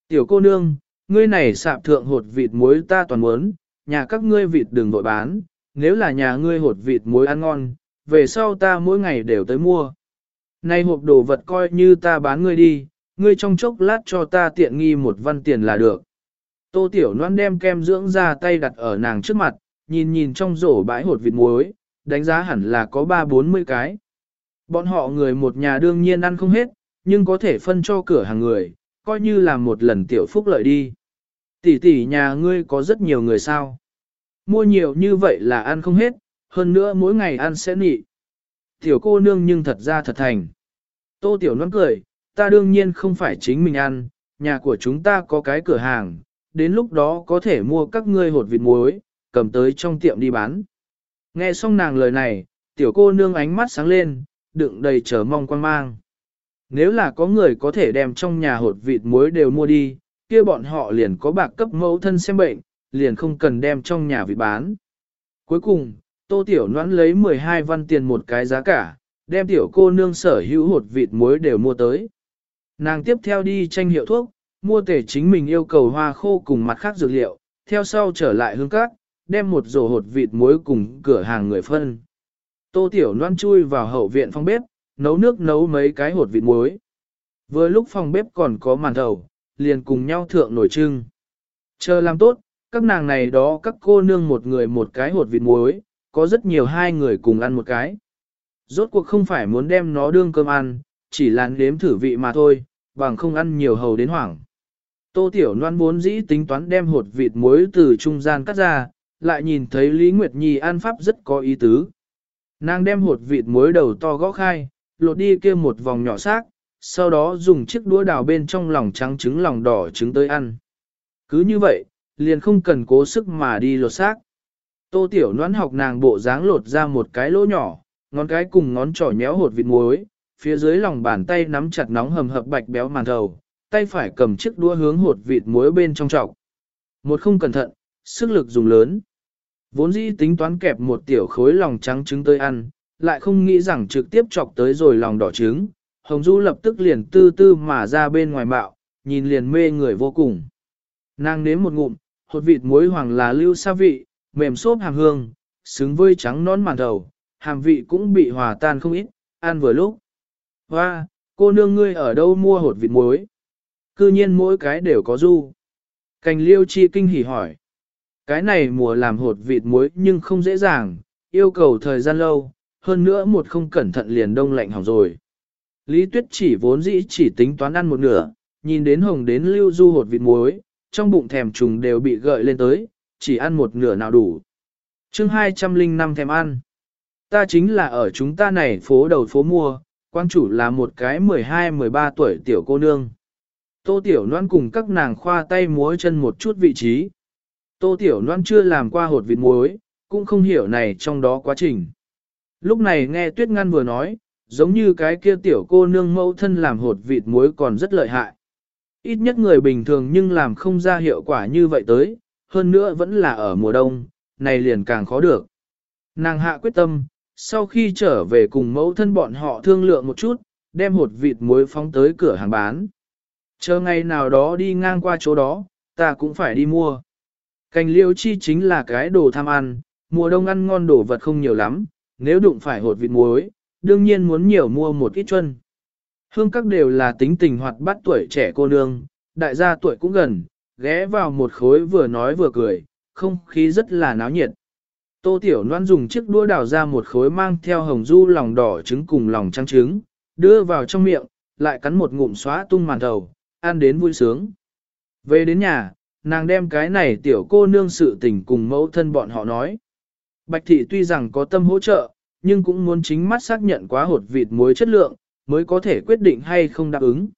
Tiểu cô nương, ngươi này sạp thượng hột vịt muối ta toàn muốn, nhà các ngươi vịt đừng vội bán, nếu là nhà ngươi hột vịt muối ăn ngon, về sau ta mỗi ngày đều tới mua. Này hộp đồ vật coi như ta bán ngươi đi, ngươi trong chốc lát cho ta tiện nghi một văn tiền là được. Tô Tiểu Loan đem kem dưỡng ra tay đặt ở nàng trước mặt, nhìn nhìn trong rổ bãi hột vịt muối, đánh giá hẳn là có ba bốn mươi cái. Bọn họ người một nhà đương nhiên ăn không hết, nhưng có thể phân cho cửa hàng người, coi như là một lần tiểu phúc lợi đi. Tỷ tỷ nhà ngươi có rất nhiều người sao. Mua nhiều như vậy là ăn không hết, hơn nữa mỗi ngày ăn sẽ nị. Tiểu cô nương nhưng thật ra thật thành. Tô tiểu Loan cười, ta đương nhiên không phải chính mình ăn, nhà của chúng ta có cái cửa hàng, đến lúc đó có thể mua các ngươi hột vịt muối, cầm tới trong tiệm đi bán. Nghe xong nàng lời này, tiểu cô nương ánh mắt sáng lên, đựng đầy chờ mong quan mang. Nếu là có người có thể đem trong nhà hột vịt muối đều mua đi, kia bọn họ liền có bạc cấp mẫu thân xem bệnh, liền không cần đem trong nhà vịt bán. Cuối cùng, tô tiểu noãn lấy 12 văn tiền một cái giá cả, đem tiểu cô nương sở hữu hột vịt muối đều mua tới. Nàng tiếp theo đi tranh hiệu thuốc, mua tể chính mình yêu cầu hoa khô cùng mặt khác dược liệu, theo sau trở lại hương cát, đem một rổ hột vịt muối cùng cửa hàng người phân. Tô Tiểu Loan chui vào hậu viện phòng bếp, nấu nước nấu mấy cái hột vịt muối. Vừa lúc phòng bếp còn có màn thầu, liền cùng nhau thượng nổi trưng. Chờ làm tốt, các nàng này đó các cô nương một người một cái hột vịt muối, có rất nhiều hai người cùng ăn một cái. Rốt cuộc không phải muốn đem nó đương cơm ăn, chỉ là nếm thử vị mà thôi, bằng không ăn nhiều hầu đến hoảng. Tô Tiểu Loan vốn dĩ tính toán đem hột vịt muối từ trung gian cắt ra, lại nhìn thấy Lý Nguyệt Nhi ăn pháp rất có ý tứ. Nàng đem hột vịt muối đầu to gõ khai, lột đi kia một vòng nhỏ xác, sau đó dùng chiếc đũa đào bên trong lòng trắng trứng lòng đỏ trứng tới ăn. Cứ như vậy, liền không cần cố sức mà đi lột xác. Tô Tiểu Loan học nàng bộ dáng lột ra một cái lỗ nhỏ, ngón cái cùng ngón trỏ nhéo hột vịt muối, phía dưới lòng bàn tay nắm chặt nóng hầm hập bạch béo màn thầu, tay phải cầm chiếc đũa hướng hột vịt muối bên trong trọc. Một không cẩn thận, sức lực dùng lớn. Vốn dĩ tính toán kẹp một tiểu khối lòng trắng trứng tới ăn, lại không nghĩ rằng trực tiếp chọc tới rồi lòng đỏ trứng. Hồng Du lập tức liền tư tư mà ra bên ngoài bạo, nhìn liền mê người vô cùng. Nàng nếm một ngụm, hột vịt muối hoàng là lưu sa vị, mềm xốp hàm hương, xứng với trắng nón màn đầu, hàm vị cũng bị hòa tan không ít, ăn vừa lúc. Hoa, cô nương ngươi ở đâu mua hột vịt muối? Cư nhiên mỗi cái đều có du. Cành liêu chi kinh hỉ hỏi. Cái này mùa làm hột vịt muối nhưng không dễ dàng, yêu cầu thời gian lâu, hơn nữa một không cẩn thận liền đông lạnh hỏng rồi. Lý Tuyết chỉ vốn dĩ chỉ tính toán ăn một nửa, nhìn đến hồng đến lưu du hột vịt muối, trong bụng thèm trùng đều bị gợi lên tới, chỉ ăn một nửa nào đủ. chương 205 thèm ăn. Ta chính là ở chúng ta này phố đầu phố mua, quan chủ là một cái 12-13 tuổi tiểu cô nương. Tô Tiểu Loan cùng các nàng khoa tay muối chân một chút vị trí. Tô Tiểu Loan chưa làm qua hột vịt muối, cũng không hiểu này trong đó quá trình. Lúc này nghe Tuyết Ngăn vừa nói, giống như cái kia tiểu cô nương mẫu thân làm hột vịt muối còn rất lợi hại. Ít nhất người bình thường nhưng làm không ra hiệu quả như vậy tới, hơn nữa vẫn là ở mùa đông, này liền càng khó được. Nàng hạ quyết tâm, sau khi trở về cùng mẫu thân bọn họ thương lượng một chút, đem hột vịt muối phóng tới cửa hàng bán. Chờ ngày nào đó đi ngang qua chỗ đó, ta cũng phải đi mua. Cành liêu chi chính là cái đồ tham ăn, mùa đông ăn ngon đồ vật không nhiều lắm, nếu đụng phải hột vịt muối, đương nhiên muốn nhiều mua một ít chân. Hương các đều là tính tình hoạt bát tuổi trẻ cô nương, đại gia tuổi cũng gần, ghé vào một khối vừa nói vừa cười, không khí rất là náo nhiệt. Tô Tiểu Loan dùng chiếc đũa đào ra một khối mang theo hồng du lòng đỏ trứng cùng lòng trắng trứng, đưa vào trong miệng, lại cắn một ngụm xóa tung màn đầu ăn đến vui sướng. Về đến nhà, nàng đem cái này tiểu cô nương sự tình cùng mẫu thân bọn họ nói. Bạch thị tuy rằng có tâm hỗ trợ, nhưng cũng muốn chính mắt xác nhận quá hột vịt muối chất lượng, mới có thể quyết định hay không đáp ứng.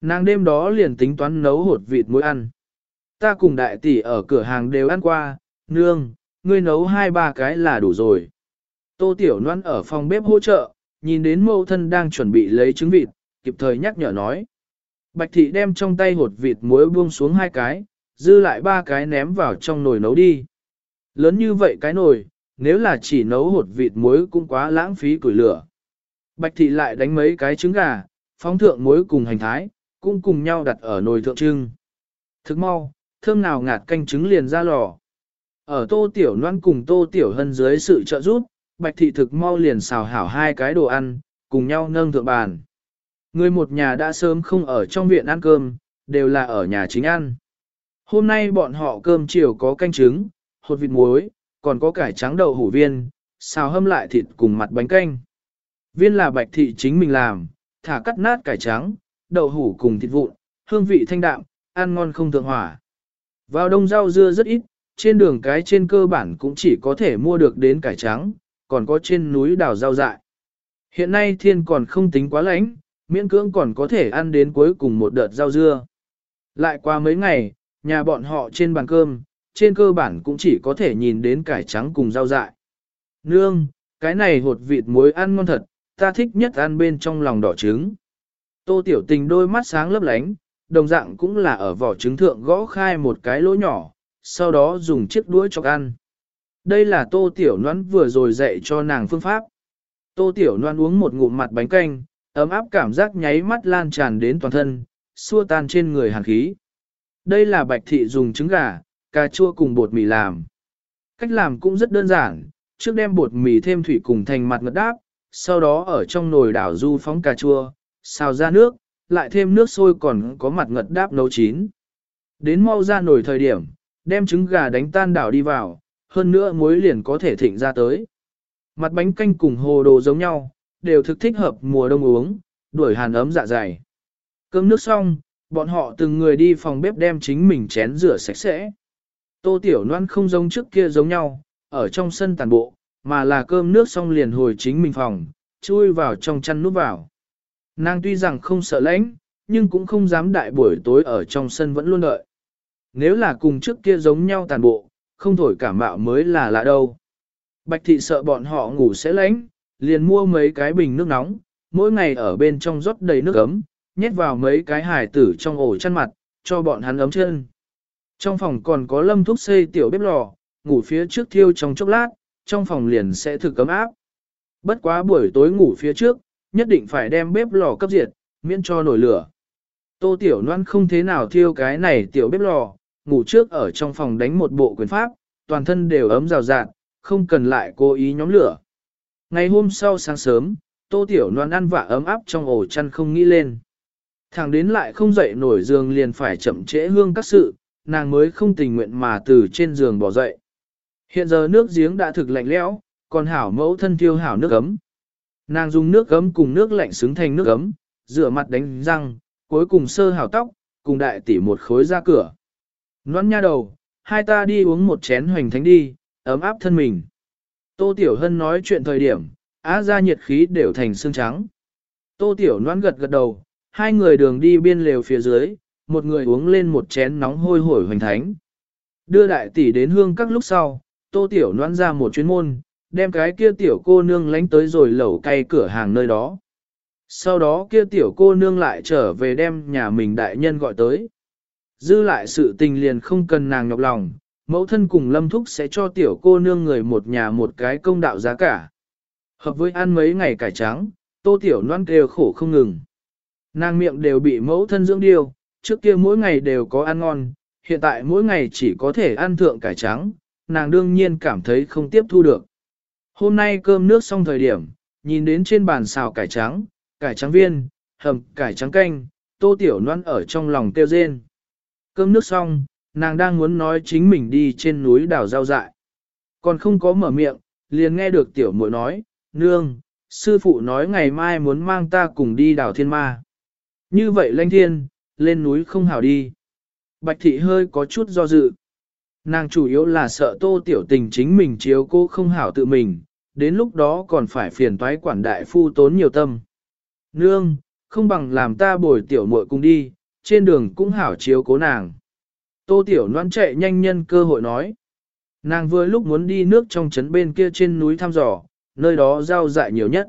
Nàng đêm đó liền tính toán nấu hột vịt muối ăn. Ta cùng đại tỷ ở cửa hàng đều ăn qua, nương, ngươi nấu hai ba cái là đủ rồi. Tô Tiểu Loan ở phòng bếp hỗ trợ, nhìn đến mẫu thân đang chuẩn bị lấy trứng vịt, kịp thời nhắc nhở nói. Bạch thị đem trong tay hột vịt muối buông xuống hai cái, dư lại ba cái ném vào trong nồi nấu đi. Lớn như vậy cái nồi, nếu là chỉ nấu hột vịt muối cũng quá lãng phí củi lửa. Bạch thị lại đánh mấy cái trứng gà, phóng thượng muối cùng hành thái, cũng cùng nhau đặt ở nồi thượng trưng. Thức mau, thơm nào ngạt canh trứng liền ra lò. Ở tô tiểu loan cùng tô tiểu hân dưới sự trợ giúp, bạch thị thực mau liền xào hảo hai cái đồ ăn, cùng nhau nâng thượng bàn. Người một nhà đã sớm không ở trong viện ăn cơm, đều là ở nhà chính ăn. Hôm nay bọn họ cơm chiều có canh trứng, hột vịt muối, còn có cải trắng đậu hủ viên, xào hâm lại thịt cùng mặt bánh canh. Viên là bạch thị chính mình làm, thả cắt nát cải trắng, đậu hủ cùng thịt vụn, hương vị thanh đạm, ăn ngon không thượng hỏa. Vào đông rau dưa rất ít, trên đường cái trên cơ bản cũng chỉ có thể mua được đến cải trắng, còn có trên núi đào rau dại. Hiện nay thiên còn không tính quá lạnh, miễn cưỡng còn có thể ăn đến cuối cùng một đợt rau dưa. Lại qua mấy ngày, nhà bọn họ trên bàn cơm, trên cơ bản cũng chỉ có thể nhìn đến cải trắng cùng rau dại. Nương, cái này hột vịt muối ăn ngon thật, ta thích nhất ăn bên trong lòng đỏ trứng. Tô tiểu tình đôi mắt sáng lấp lánh, đồng dạng cũng là ở vỏ trứng thượng gõ khai một cái lỗ nhỏ, sau đó dùng chiếc đuôi chọc ăn. Đây là tô tiểu noan vừa rồi dạy cho nàng phương pháp. Tô tiểu noan uống một ngụm mặt bánh canh, ấm áp cảm giác nháy mắt lan tràn đến toàn thân, xua tan trên người hàn khí. Đây là bạch thị dùng trứng gà, cà chua cùng bột mì làm. Cách làm cũng rất đơn giản, trước đem bột mì thêm thủy cùng thành mặt ngật đáp, sau đó ở trong nồi đảo du phóng cà chua, xào ra nước, lại thêm nước sôi còn có mặt ngật đáp nấu chín. Đến mau ra nồi thời điểm, đem trứng gà đánh tan đảo đi vào, hơn nữa muối liền có thể thịnh ra tới. Mặt bánh canh cùng hồ đồ giống nhau, đều thực thích hợp mùa đông uống, đuổi hàn ấm dạ dày. Cơm nước xong, bọn họ từng người đi phòng bếp đem chính mình chén rửa sạch sẽ. Tô Tiểu Loan không giống trước kia giống nhau, ở trong sân tàn bộ, mà là cơm nước xong liền hồi chính mình phòng, chui vào trong chăn núp vào. Nàng tuy rằng không sợ lãnh, nhưng cũng không dám đại buổi tối ở trong sân vẫn luôn đợi. Nếu là cùng trước kia giống nhau tàn bộ, không thổi cảm mạo mới là lạ đâu. Bạch thị sợ bọn họ ngủ sẽ lạnh liền mua mấy cái bình nước nóng, mỗi ngày ở bên trong rót đầy nước ấm, nhét vào mấy cái hải tử trong ổ chăn mặt, cho bọn hắn ấm chân. Trong phòng còn có lâm thuốc xây tiểu bếp lò, ngủ phía trước thiêu trong chốc lát, trong phòng liền sẽ thực cấm áp. Bất quá buổi tối ngủ phía trước, nhất định phải đem bếp lò cấp diệt, miễn cho nổi lửa. Tô Tiểu Loan không thế nào thiêu cái này tiểu bếp lò, ngủ trước ở trong phòng đánh một bộ quyền pháp, toàn thân đều ấm rào rạt, không cần lại cố ý nhóm lửa. Ngày hôm sau sáng sớm, Tô Tiểu Loan ăn vạ ấm áp trong ổ chăn không nghĩ lên. Thằng đến lại không dậy nổi giường liền phải chậm trễ hương các sự, nàng mới không tình nguyện mà từ trên giường bỏ dậy. Hiện giờ nước giếng đã thực lạnh lẽo, còn hảo mẫu thân thiêu hảo nước ấm. Nàng dùng nước ấm cùng nước lạnh xứng thành nước ấm, rửa mặt đánh răng, cuối cùng sơ hảo tóc, cùng đại tỷ một khối ra cửa. loan nha đầu, hai ta đi uống một chén hoành thánh đi, ấm áp thân mình. Tô Tiểu Hân nói chuyện thời điểm, á ra nhiệt khí đều thành xương trắng. Tô Tiểu Noãn gật gật đầu, hai người đường đi biên lều phía dưới, một người uống lên một chén nóng hôi hổi hoành thánh. Đưa đại tỷ đến hương các lúc sau, tô tiểu noan ra một chuyến môn, đem cái kia tiểu cô nương lánh tới rồi lẩu cay cửa hàng nơi đó. Sau đó kia tiểu cô nương lại trở về đem nhà mình đại nhân gọi tới. Dư lại sự tình liền không cần nàng nhọc lòng, mẫu thân cùng lâm thúc sẽ cho tiểu cô nương người một nhà một cái công đạo giá cả. Hợp với ăn mấy ngày cải trắng, tô tiểu noan kêu khổ không ngừng. Nàng miệng đều bị mẫu thân dưỡng điêu, trước kia mỗi ngày đều có ăn ngon, hiện tại mỗi ngày chỉ có thể ăn thượng cải trắng, nàng đương nhiên cảm thấy không tiếp thu được. Hôm nay cơm nước xong thời điểm, nhìn đến trên bàn xào cải trắng, cải trắng viên, hầm cải trắng canh, tô tiểu noan ở trong lòng tiêu rên. Cơm nước xong, nàng đang muốn nói chính mình đi trên núi đảo giao dại. Còn không có mở miệng, liền nghe được tiểu muội nói, nương, sư phụ nói ngày mai muốn mang ta cùng đi đảo thiên ma. Như vậy lanh thiên, lên núi không hảo đi. Bạch thị hơi có chút do dự. Nàng chủ yếu là sợ tô tiểu tình chính mình chiếu cô không hảo tự mình, đến lúc đó còn phải phiền toái quản đại phu tốn nhiều tâm. Nương, không bằng làm ta bồi tiểu muội cùng đi, trên đường cũng hảo chiếu cố nàng. Tô tiểu Loan chạy nhanh nhân cơ hội nói. Nàng vừa lúc muốn đi nước trong trấn bên kia trên núi thăm dò, nơi đó rau dại nhiều nhất.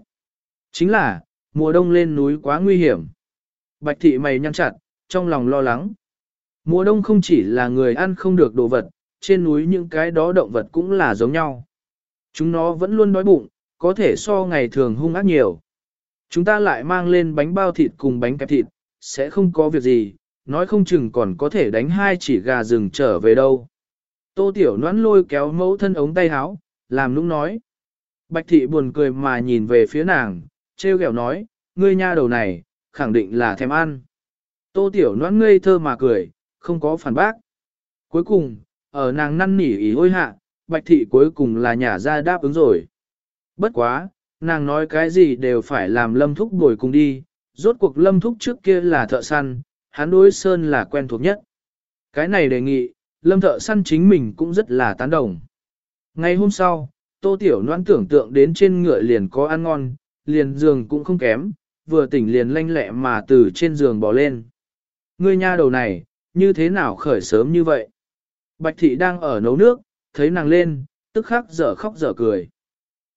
Chính là, mùa đông lên núi quá nguy hiểm. Bạch thị mày nhăn chặt, trong lòng lo lắng. Mùa đông không chỉ là người ăn không được đồ vật, trên núi những cái đó động vật cũng là giống nhau. Chúng nó vẫn luôn đói bụng, có thể so ngày thường hung ác nhiều. Chúng ta lại mang lên bánh bao thịt cùng bánh kẹp thịt, sẽ không có việc gì, nói không chừng còn có thể đánh hai chỉ gà rừng trở về đâu. Tô Tiểu noãn lôi kéo mẫu thân ống tay áo, làm nũng nói. Bạch thị buồn cười mà nhìn về phía nàng, treo ghẹo nói, ngươi nha đầu này, khẳng định là thèm ăn. Tô Tiểu noãn ngây thơ mà cười, không có phản bác. Cuối cùng, ở nàng năn nỉ ý hôi hạ, bạch thị cuối cùng là nhả ra đáp ứng rồi. Bất quá, nàng nói cái gì đều phải làm lâm thúc bồi cùng đi, rốt cuộc lâm thúc trước kia là thợ săn, hắn đối sơn là quen thuộc nhất. Cái này đề nghị, lâm thợ săn chính mình cũng rất là tán đồng. Ngày hôm sau, tô tiểu noan tưởng tượng đến trên ngựa liền có ăn ngon, liền giường cũng không kém, vừa tỉnh liền lanh lẹ mà từ trên giường bỏ lên. Ngươi nha đầu này, như thế nào khởi sớm như vậy? Bạch thị đang ở nấu nước, thấy nàng lên, tức khắc dở khóc dở cười.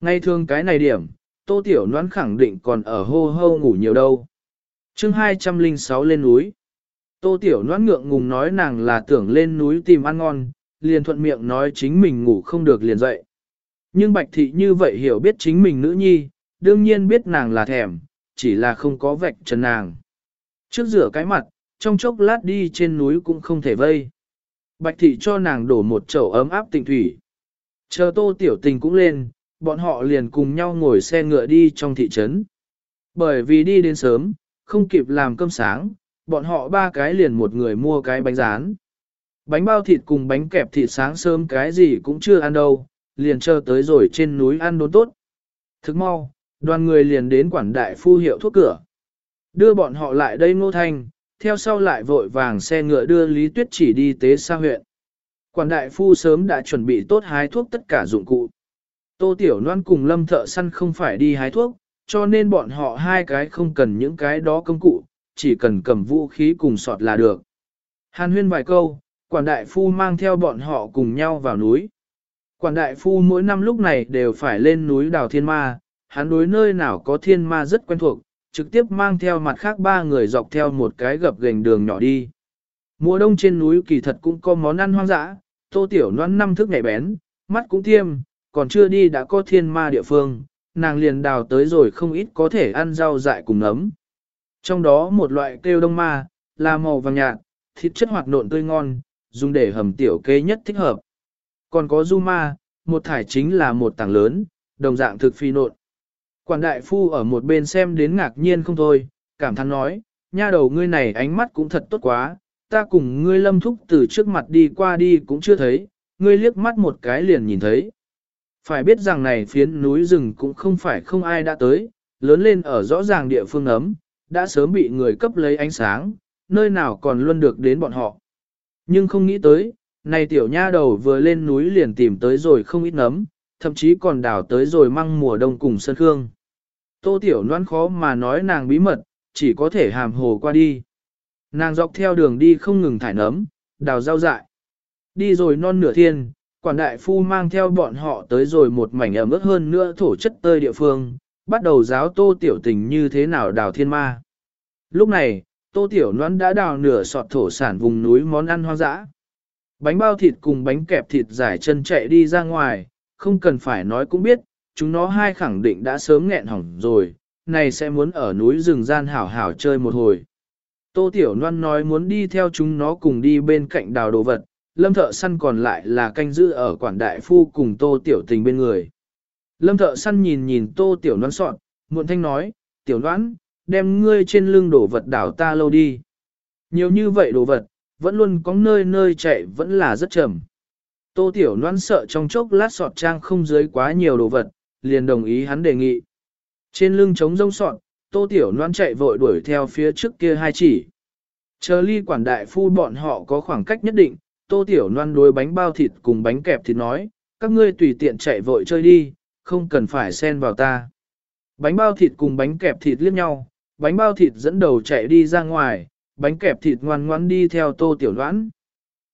Ngay thường cái này điểm, tô tiểu noan khẳng định còn ở hô hô ngủ nhiều đâu. chương 206 lên núi. Tô tiểu Loan ngượng ngùng nói nàng là tưởng lên núi tìm ăn ngon, liền thuận miệng nói chính mình ngủ không được liền dậy. Nhưng bạch thị như vậy hiểu biết chính mình nữ nhi, đương nhiên biết nàng là thèm, chỉ là không có vạch trần nàng. Trước rửa cái mặt, trong chốc lát đi trên núi cũng không thể vây. Bạch thị cho nàng đổ một chậu ấm áp tịnh thủy. Chờ tô tiểu tình cũng lên, bọn họ liền cùng nhau ngồi xe ngựa đi trong thị trấn. Bởi vì đi đến sớm, không kịp làm cơm sáng, bọn họ ba cái liền một người mua cái bánh rán. Bánh bao thịt cùng bánh kẹp thịt sáng sớm cái gì cũng chưa ăn đâu, liền chờ tới rồi trên núi ăn đốn tốt. Thức mau, đoàn người liền đến quản đại phu hiệu thuốc cửa. Đưa bọn họ lại đây ngô thanh, theo sau lại vội vàng xe ngựa đưa Lý Tuyết chỉ đi tế xa huyện. Quản đại phu sớm đã chuẩn bị tốt hái thuốc tất cả dụng cụ. Tô Tiểu Loan cùng Lâm Thợ Săn không phải đi hái thuốc, cho nên bọn họ hai cái không cần những cái đó công cụ, chỉ cần cầm vũ khí cùng sọt là được. Hàn huyên vài câu, quản đại phu mang theo bọn họ cùng nhau vào núi. Quản đại phu mỗi năm lúc này đều phải lên núi đào thiên ma, hắn đối nơi nào có thiên ma rất quen thuộc, trực tiếp mang theo mặt khác ba người dọc theo một cái gập gành đường nhỏ đi. Mùa đông trên núi kỳ thật cũng có món ăn hoang dã, tô tiểu noan năm thức nhạy bén, mắt cũng tiêm, còn chưa đi đã có thiên ma địa phương, nàng liền đào tới rồi không ít có thể ăn rau dại cùng nấm. Trong đó một loại kêu đông ma, là màu vàng nhạt, thịt chất hoạt nộn tươi ngon, dùng để hầm tiểu kê nhất thích hợp. Còn có du ma, một thải chính là một tảng lớn, đồng dạng thực phi nộn. Quản đại phu ở một bên xem đến ngạc nhiên không thôi, cảm thán nói, nha đầu ngươi này ánh mắt cũng thật tốt quá, ta cùng ngươi lâm thúc từ trước mặt đi qua đi cũng chưa thấy, ngươi liếc mắt một cái liền nhìn thấy. Phải biết rằng này phiến núi rừng cũng không phải không ai đã tới, lớn lên ở rõ ràng địa phương ấm, đã sớm bị người cấp lấy ánh sáng, nơi nào còn luôn được đến bọn họ. Nhưng không nghĩ tới, này tiểu nha đầu vừa lên núi liền tìm tới rồi không ít nấm, thậm chí còn đào tới rồi măng mùa đông cùng sân khương. Tô tiểu noan khó mà nói nàng bí mật, chỉ có thể hàm hồ qua đi. Nàng dọc theo đường đi không ngừng thải nấm, đào rau dại. Đi rồi non nửa thiên, quản đại phu mang theo bọn họ tới rồi một mảnh ẩm ướt hơn nữa thổ chất tơi địa phương, bắt đầu giáo tô tiểu tình như thế nào đào thiên ma. Lúc này, tô tiểu noãn đã đào nửa sọt thổ sản vùng núi món ăn hoang dã. Bánh bao thịt cùng bánh kẹp thịt giải chân chạy đi ra ngoài, không cần phải nói cũng biết, chúng nó hai khẳng định đã sớm nghẹn hỏng rồi, này sẽ muốn ở núi rừng gian hảo hảo chơi một hồi. Tô Tiểu Loan nói muốn đi theo chúng nó cùng đi bên cạnh đào đồ vật, lâm thợ săn còn lại là canh giữ ở quản đại phu cùng Tô Tiểu Tình bên người. Lâm thợ săn nhìn nhìn Tô Tiểu Loan soạn, muộn thanh nói, Tiểu Loan, đem ngươi trên lưng đổ vật đảo ta lâu đi. Nhiều như vậy đồ vật, vẫn luôn có nơi nơi chạy vẫn là rất chậm. Tô Tiểu Loan sợ trong chốc lát sọt trang không dưới quá nhiều đồ vật, liền đồng ý hắn đề nghị. Trên lưng trống rông sọt, Tô Tiểu Loan chạy vội đuổi theo phía trước kia hai chỉ. Chờ ly quản đại phu bọn họ có khoảng cách nhất định, Tô Tiểu Loan đối bánh bao thịt cùng bánh kẹp thịt nói, các ngươi tùy tiện chạy vội chơi đi, không cần phải xen vào ta. Bánh bao thịt cùng bánh kẹp thịt liếc nhau, bánh bao thịt dẫn đầu chạy đi ra ngoài, bánh kẹp thịt ngoan ngoãn đi theo Tô Tiểu Loan.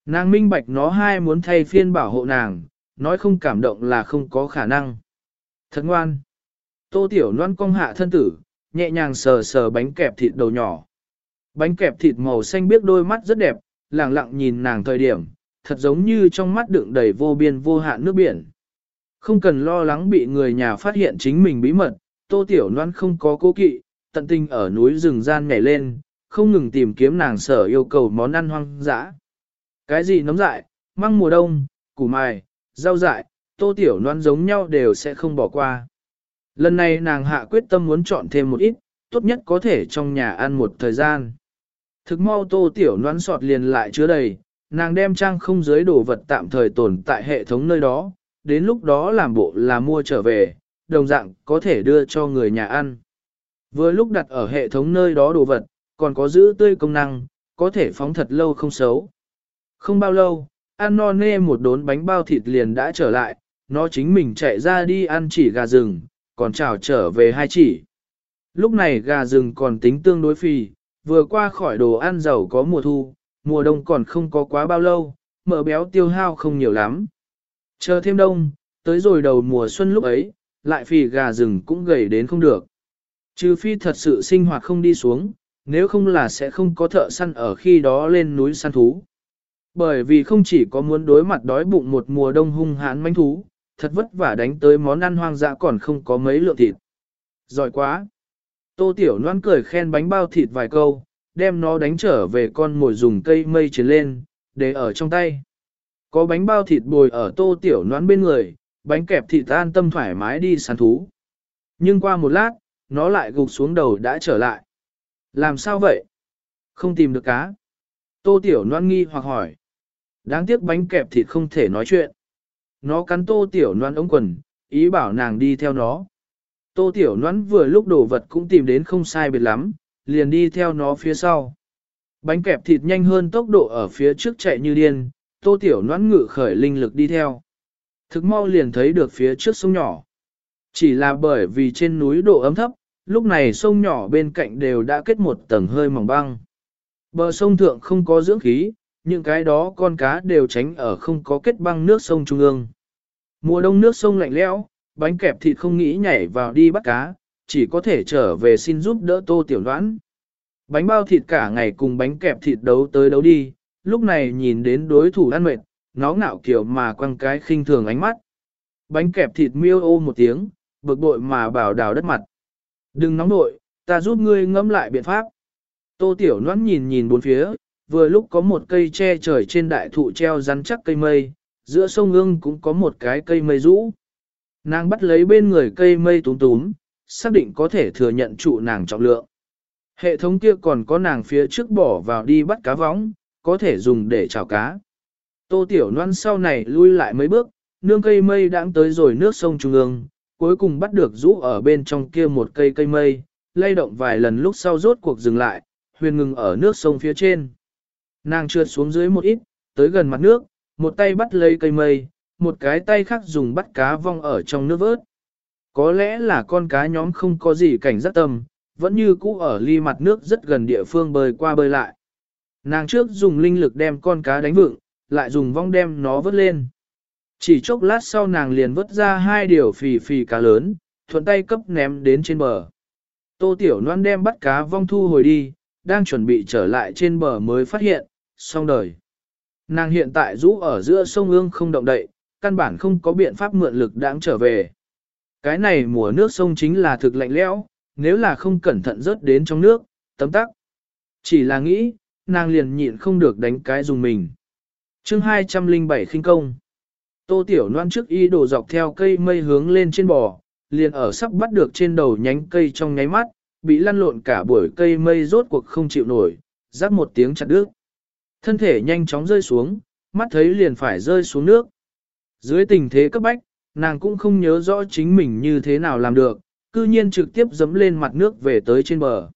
Nàng minh bạch nó hai muốn thay phiên bảo hộ nàng, nói không cảm động là không có khả năng. Thật ngoan. Tô Tiểu Loan cong hạ thân tử, nhẹ nhàng sờ sờ bánh kẹp thịt đầu nhỏ. Bánh kẹp thịt màu xanh biết đôi mắt rất đẹp, lặng lặng nhìn nàng thời điểm, thật giống như trong mắt đựng đầy vô biên vô hạn nước biển. Không cần lo lắng bị người nhà phát hiện chính mình bí mật, Tô Tiểu Loan không có cố kỵ, tận tình ở núi rừng gian nhảy lên, không ngừng tìm kiếm nàng sở yêu cầu món ăn hoang dã. Cái gì nấm dại, măng mùa đông, củ mài, rau dại, Tô Tiểu Loan giống nhau đều sẽ không bỏ qua. Lần này nàng hạ quyết tâm muốn chọn thêm một ít, tốt nhất có thể trong nhà ăn một thời gian. Thực mau tô tiểu noan sọt liền lại chứa đầy, nàng đem trang không giới đồ vật tạm thời tồn tại hệ thống nơi đó, đến lúc đó làm bộ là mua trở về, đồng dạng có thể đưa cho người nhà ăn. Vừa lúc đặt ở hệ thống nơi đó đồ vật, còn có giữ tươi công năng, có thể phóng thật lâu không xấu. Không bao lâu, ăn no nê một đốn bánh bao thịt liền đã trở lại, nó chính mình chạy ra đi ăn chỉ gà rừng, còn chào trở về hai chỉ. Lúc này gà rừng còn tính tương đối phì, vừa qua khỏi đồ ăn giàu có mùa thu, mùa đông còn không có quá bao lâu, mỡ béo tiêu hao không nhiều lắm. Chờ thêm đông, tới rồi đầu mùa xuân lúc ấy, lại phì gà rừng cũng gầy đến không được. Trừ phi thật sự sinh hoạt không đi xuống, nếu không là sẽ không có thợ săn ở khi đó lên núi săn thú. Bởi vì không chỉ có muốn đối mặt đói bụng một mùa đông hung hãn manh thú, thật vất vả đánh tới món ăn hoang dã còn không có mấy lượng thịt. Giỏi quá! Tô Tiểu Loan cười khen bánh bao thịt vài câu, đem nó đánh trở về con mồi dùng cây mây chiến lên, để ở trong tay. Có bánh bao thịt bồi ở Tô Tiểu noán bên người, bánh kẹp thịt an tâm thoải mái đi săn thú. Nhưng qua một lát, nó lại gục xuống đầu đã trở lại. Làm sao vậy? Không tìm được cá. Tô Tiểu noan nghi hoặc hỏi. Đáng tiếc bánh kẹp thịt không thể nói chuyện. Nó cắn Tô Tiểu noan ống quần, ý bảo nàng đi theo nó. Tô Tiểu noan vừa lúc đồ vật cũng tìm đến không sai biệt lắm, liền đi theo nó phía sau. Bánh kẹp thịt nhanh hơn tốc độ ở phía trước chạy như điên, Tô Tiểu Noãn ngự khởi linh lực đi theo. Thực mau liền thấy được phía trước sông nhỏ. Chỉ là bởi vì trên núi độ ấm thấp, lúc này sông nhỏ bên cạnh đều đã kết một tầng hơi mỏng băng. Bờ sông thượng không có dưỡng khí, những cái đó con cá đều tránh ở không có kết băng nước sông trung ương. Mùa đông nước sông lạnh lẽo, bánh kẹp thịt không nghĩ nhảy vào đi bắt cá, chỉ có thể trở về xin giúp đỡ tô tiểu đoán. Bánh bao thịt cả ngày cùng bánh kẹp thịt đấu tới đấu đi, lúc này nhìn đến đối thủ ăn mệt, nó ngạo kiểu mà quăng cái khinh thường ánh mắt. Bánh kẹp thịt miêu ô một tiếng, bực bội mà bảo đào đất mặt. Đừng nóng nội, ta giúp ngươi ngẫm lại biện pháp. Tô tiểu noãn nhìn nhìn bốn phía, vừa lúc có một cây tre trời trên đại thụ treo rắn chắc cây mây, giữa sông ương cũng có một cái cây mây rũ. Nàng bắt lấy bên người cây mây túm túm, xác định có thể thừa nhận trụ nàng trọng lượng. Hệ thống kia còn có nàng phía trước bỏ vào đi bắt cá võng, có thể dùng để chảo cá. Tô Tiểu Loan sau này lui lại mấy bước, nương cây mây đãng tới rồi nước sông Trung ương, cuối cùng bắt được rũ ở bên trong kia một cây cây mây, lay động vài lần lúc sau rốt cuộc dừng lại, huyền ngừng ở nước sông phía trên. Nàng trượt xuống dưới một ít, tới gần mặt nước, một tay bắt lấy cây mây, một cái tay khác dùng bắt cá vong ở trong nước vớt. Có lẽ là con cá nhóm không có gì cảnh giác tâm, vẫn như cũ ở ly mặt nước rất gần địa phương bơi qua bơi lại. Nàng trước dùng linh lực đem con cá đánh vựng, lại dùng vong đem nó vớt lên. Chỉ chốc lát sau nàng liền vớt ra hai điều phì phì cá lớn, thuận tay cấp ném đến trên bờ. Tô Tiểu Loan đem bắt cá vong thu hồi đi, đang chuẩn bị trở lại trên bờ mới phát hiện, xong đời. Nàng hiện tại rũ ở giữa sông ương không động đậy, căn bản không có biện pháp mượn lực đáng trở về. Cái này mùa nước sông chính là thực lạnh lẽo, nếu là không cẩn thận rớt đến trong nước, tấm tắc. Chỉ là nghĩ, nàng liền nhịn không được đánh cái dùng mình. chương 207 khinh công. Tô Tiểu Loan trước y đổ dọc theo cây mây hướng lên trên bò, liền ở sắp bắt được trên đầu nhánh cây trong nháy mắt, bị lăn lộn cả buổi cây mây rốt cuộc không chịu nổi, rắc một tiếng chặt đứt. Thân thể nhanh chóng rơi xuống, mắt thấy liền phải rơi xuống nước. Dưới tình thế cấp bách, nàng cũng không nhớ rõ chính mình như thế nào làm được, cư nhiên trực tiếp dẫm lên mặt nước về tới trên bờ.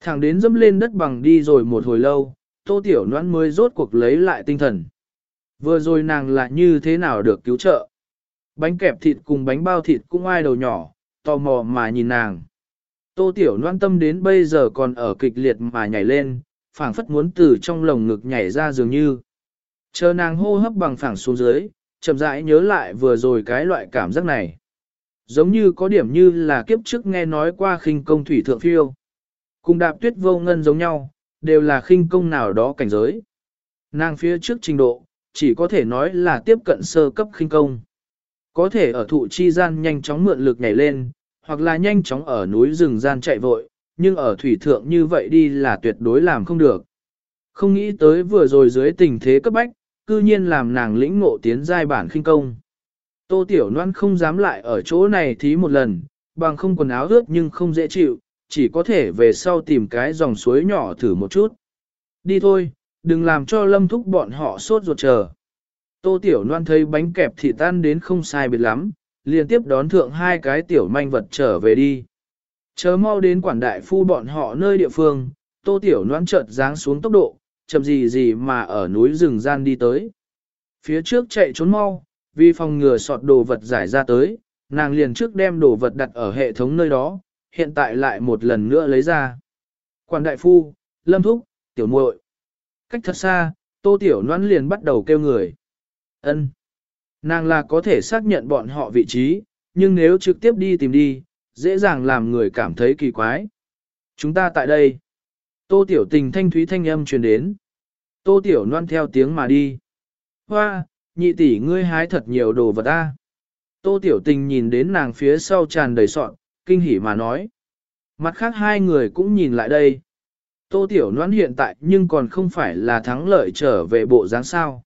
Thẳng đến dẫm lên đất bằng đi rồi một hồi lâu, tô tiểu noãn mới rốt cuộc lấy lại tinh thần. Vừa rồi nàng là như thế nào được cứu trợ. Bánh kẹp thịt cùng bánh bao thịt cũng ai đầu nhỏ, tò mò mà nhìn nàng. Tô tiểu noan tâm đến bây giờ còn ở kịch liệt mà nhảy lên, phảng phất muốn từ trong lồng ngực nhảy ra dường như. Chờ nàng hô hấp bằng phẳng xuống dưới, chậm rãi nhớ lại vừa rồi cái loại cảm giác này. Giống như có điểm như là kiếp trước nghe nói qua khinh công thủy thượng phiêu. Cùng đạp tuyết vô ngân giống nhau, đều là khinh công nào đó cảnh giới. Nàng phía trước trình độ, chỉ có thể nói là tiếp cận sơ cấp khinh công. Có thể ở thụ chi gian nhanh chóng mượn lực nhảy lên, hoặc là nhanh chóng ở núi rừng gian chạy vội, nhưng ở thủy thượng như vậy đi là tuyệt đối làm không được. Không nghĩ tới vừa rồi dưới tình thế cấp bách, cư nhiên làm nàng lĩnh ngộ tiến giai bản khinh công. Tô Tiểu Loan không dám lại ở chỗ này thí một lần, bằng không quần áo ướt nhưng không dễ chịu, chỉ có thể về sau tìm cái dòng suối nhỏ thử một chút. Đi thôi, đừng làm cho lâm thúc bọn họ sốt ruột chờ. Tô Tiểu Loan thấy bánh kẹp thịt tan đến không sai biệt lắm, liền tiếp đón thượng hai cái tiểu manh vật trở về đi. Chờ mau đến quản đại phu bọn họ nơi địa phương, Tô Tiểu Loan chợt giáng xuống tốc độ, chậm gì gì mà ở núi rừng gian đi tới. Phía trước chạy trốn mau, vì phòng ngừa sọt đồ vật giải ra tới, nàng liền trước đem đồ vật đặt ở hệ thống nơi đó, hiện tại lại một lần nữa lấy ra. Quản đại phu, lâm thúc, tiểu muội Cách thật xa, tô tiểu noan liền bắt đầu kêu người. ân Nàng là có thể xác nhận bọn họ vị trí, nhưng nếu trực tiếp đi tìm đi, dễ dàng làm người cảm thấy kỳ quái. Chúng ta tại đây. Tô tiểu tình thanh thúy thanh âm truyền đến. Tô tiểu noan theo tiếng mà đi. Hoa, nhị tỷ ngươi hái thật nhiều đồ vật ta. Tô tiểu tình nhìn đến nàng phía sau tràn đầy sọn, kinh hỉ mà nói. Mặt khác hai người cũng nhìn lại đây. Tô Tiểu Loan hiện tại nhưng còn không phải là thắng lợi trở về bộ dáng sao.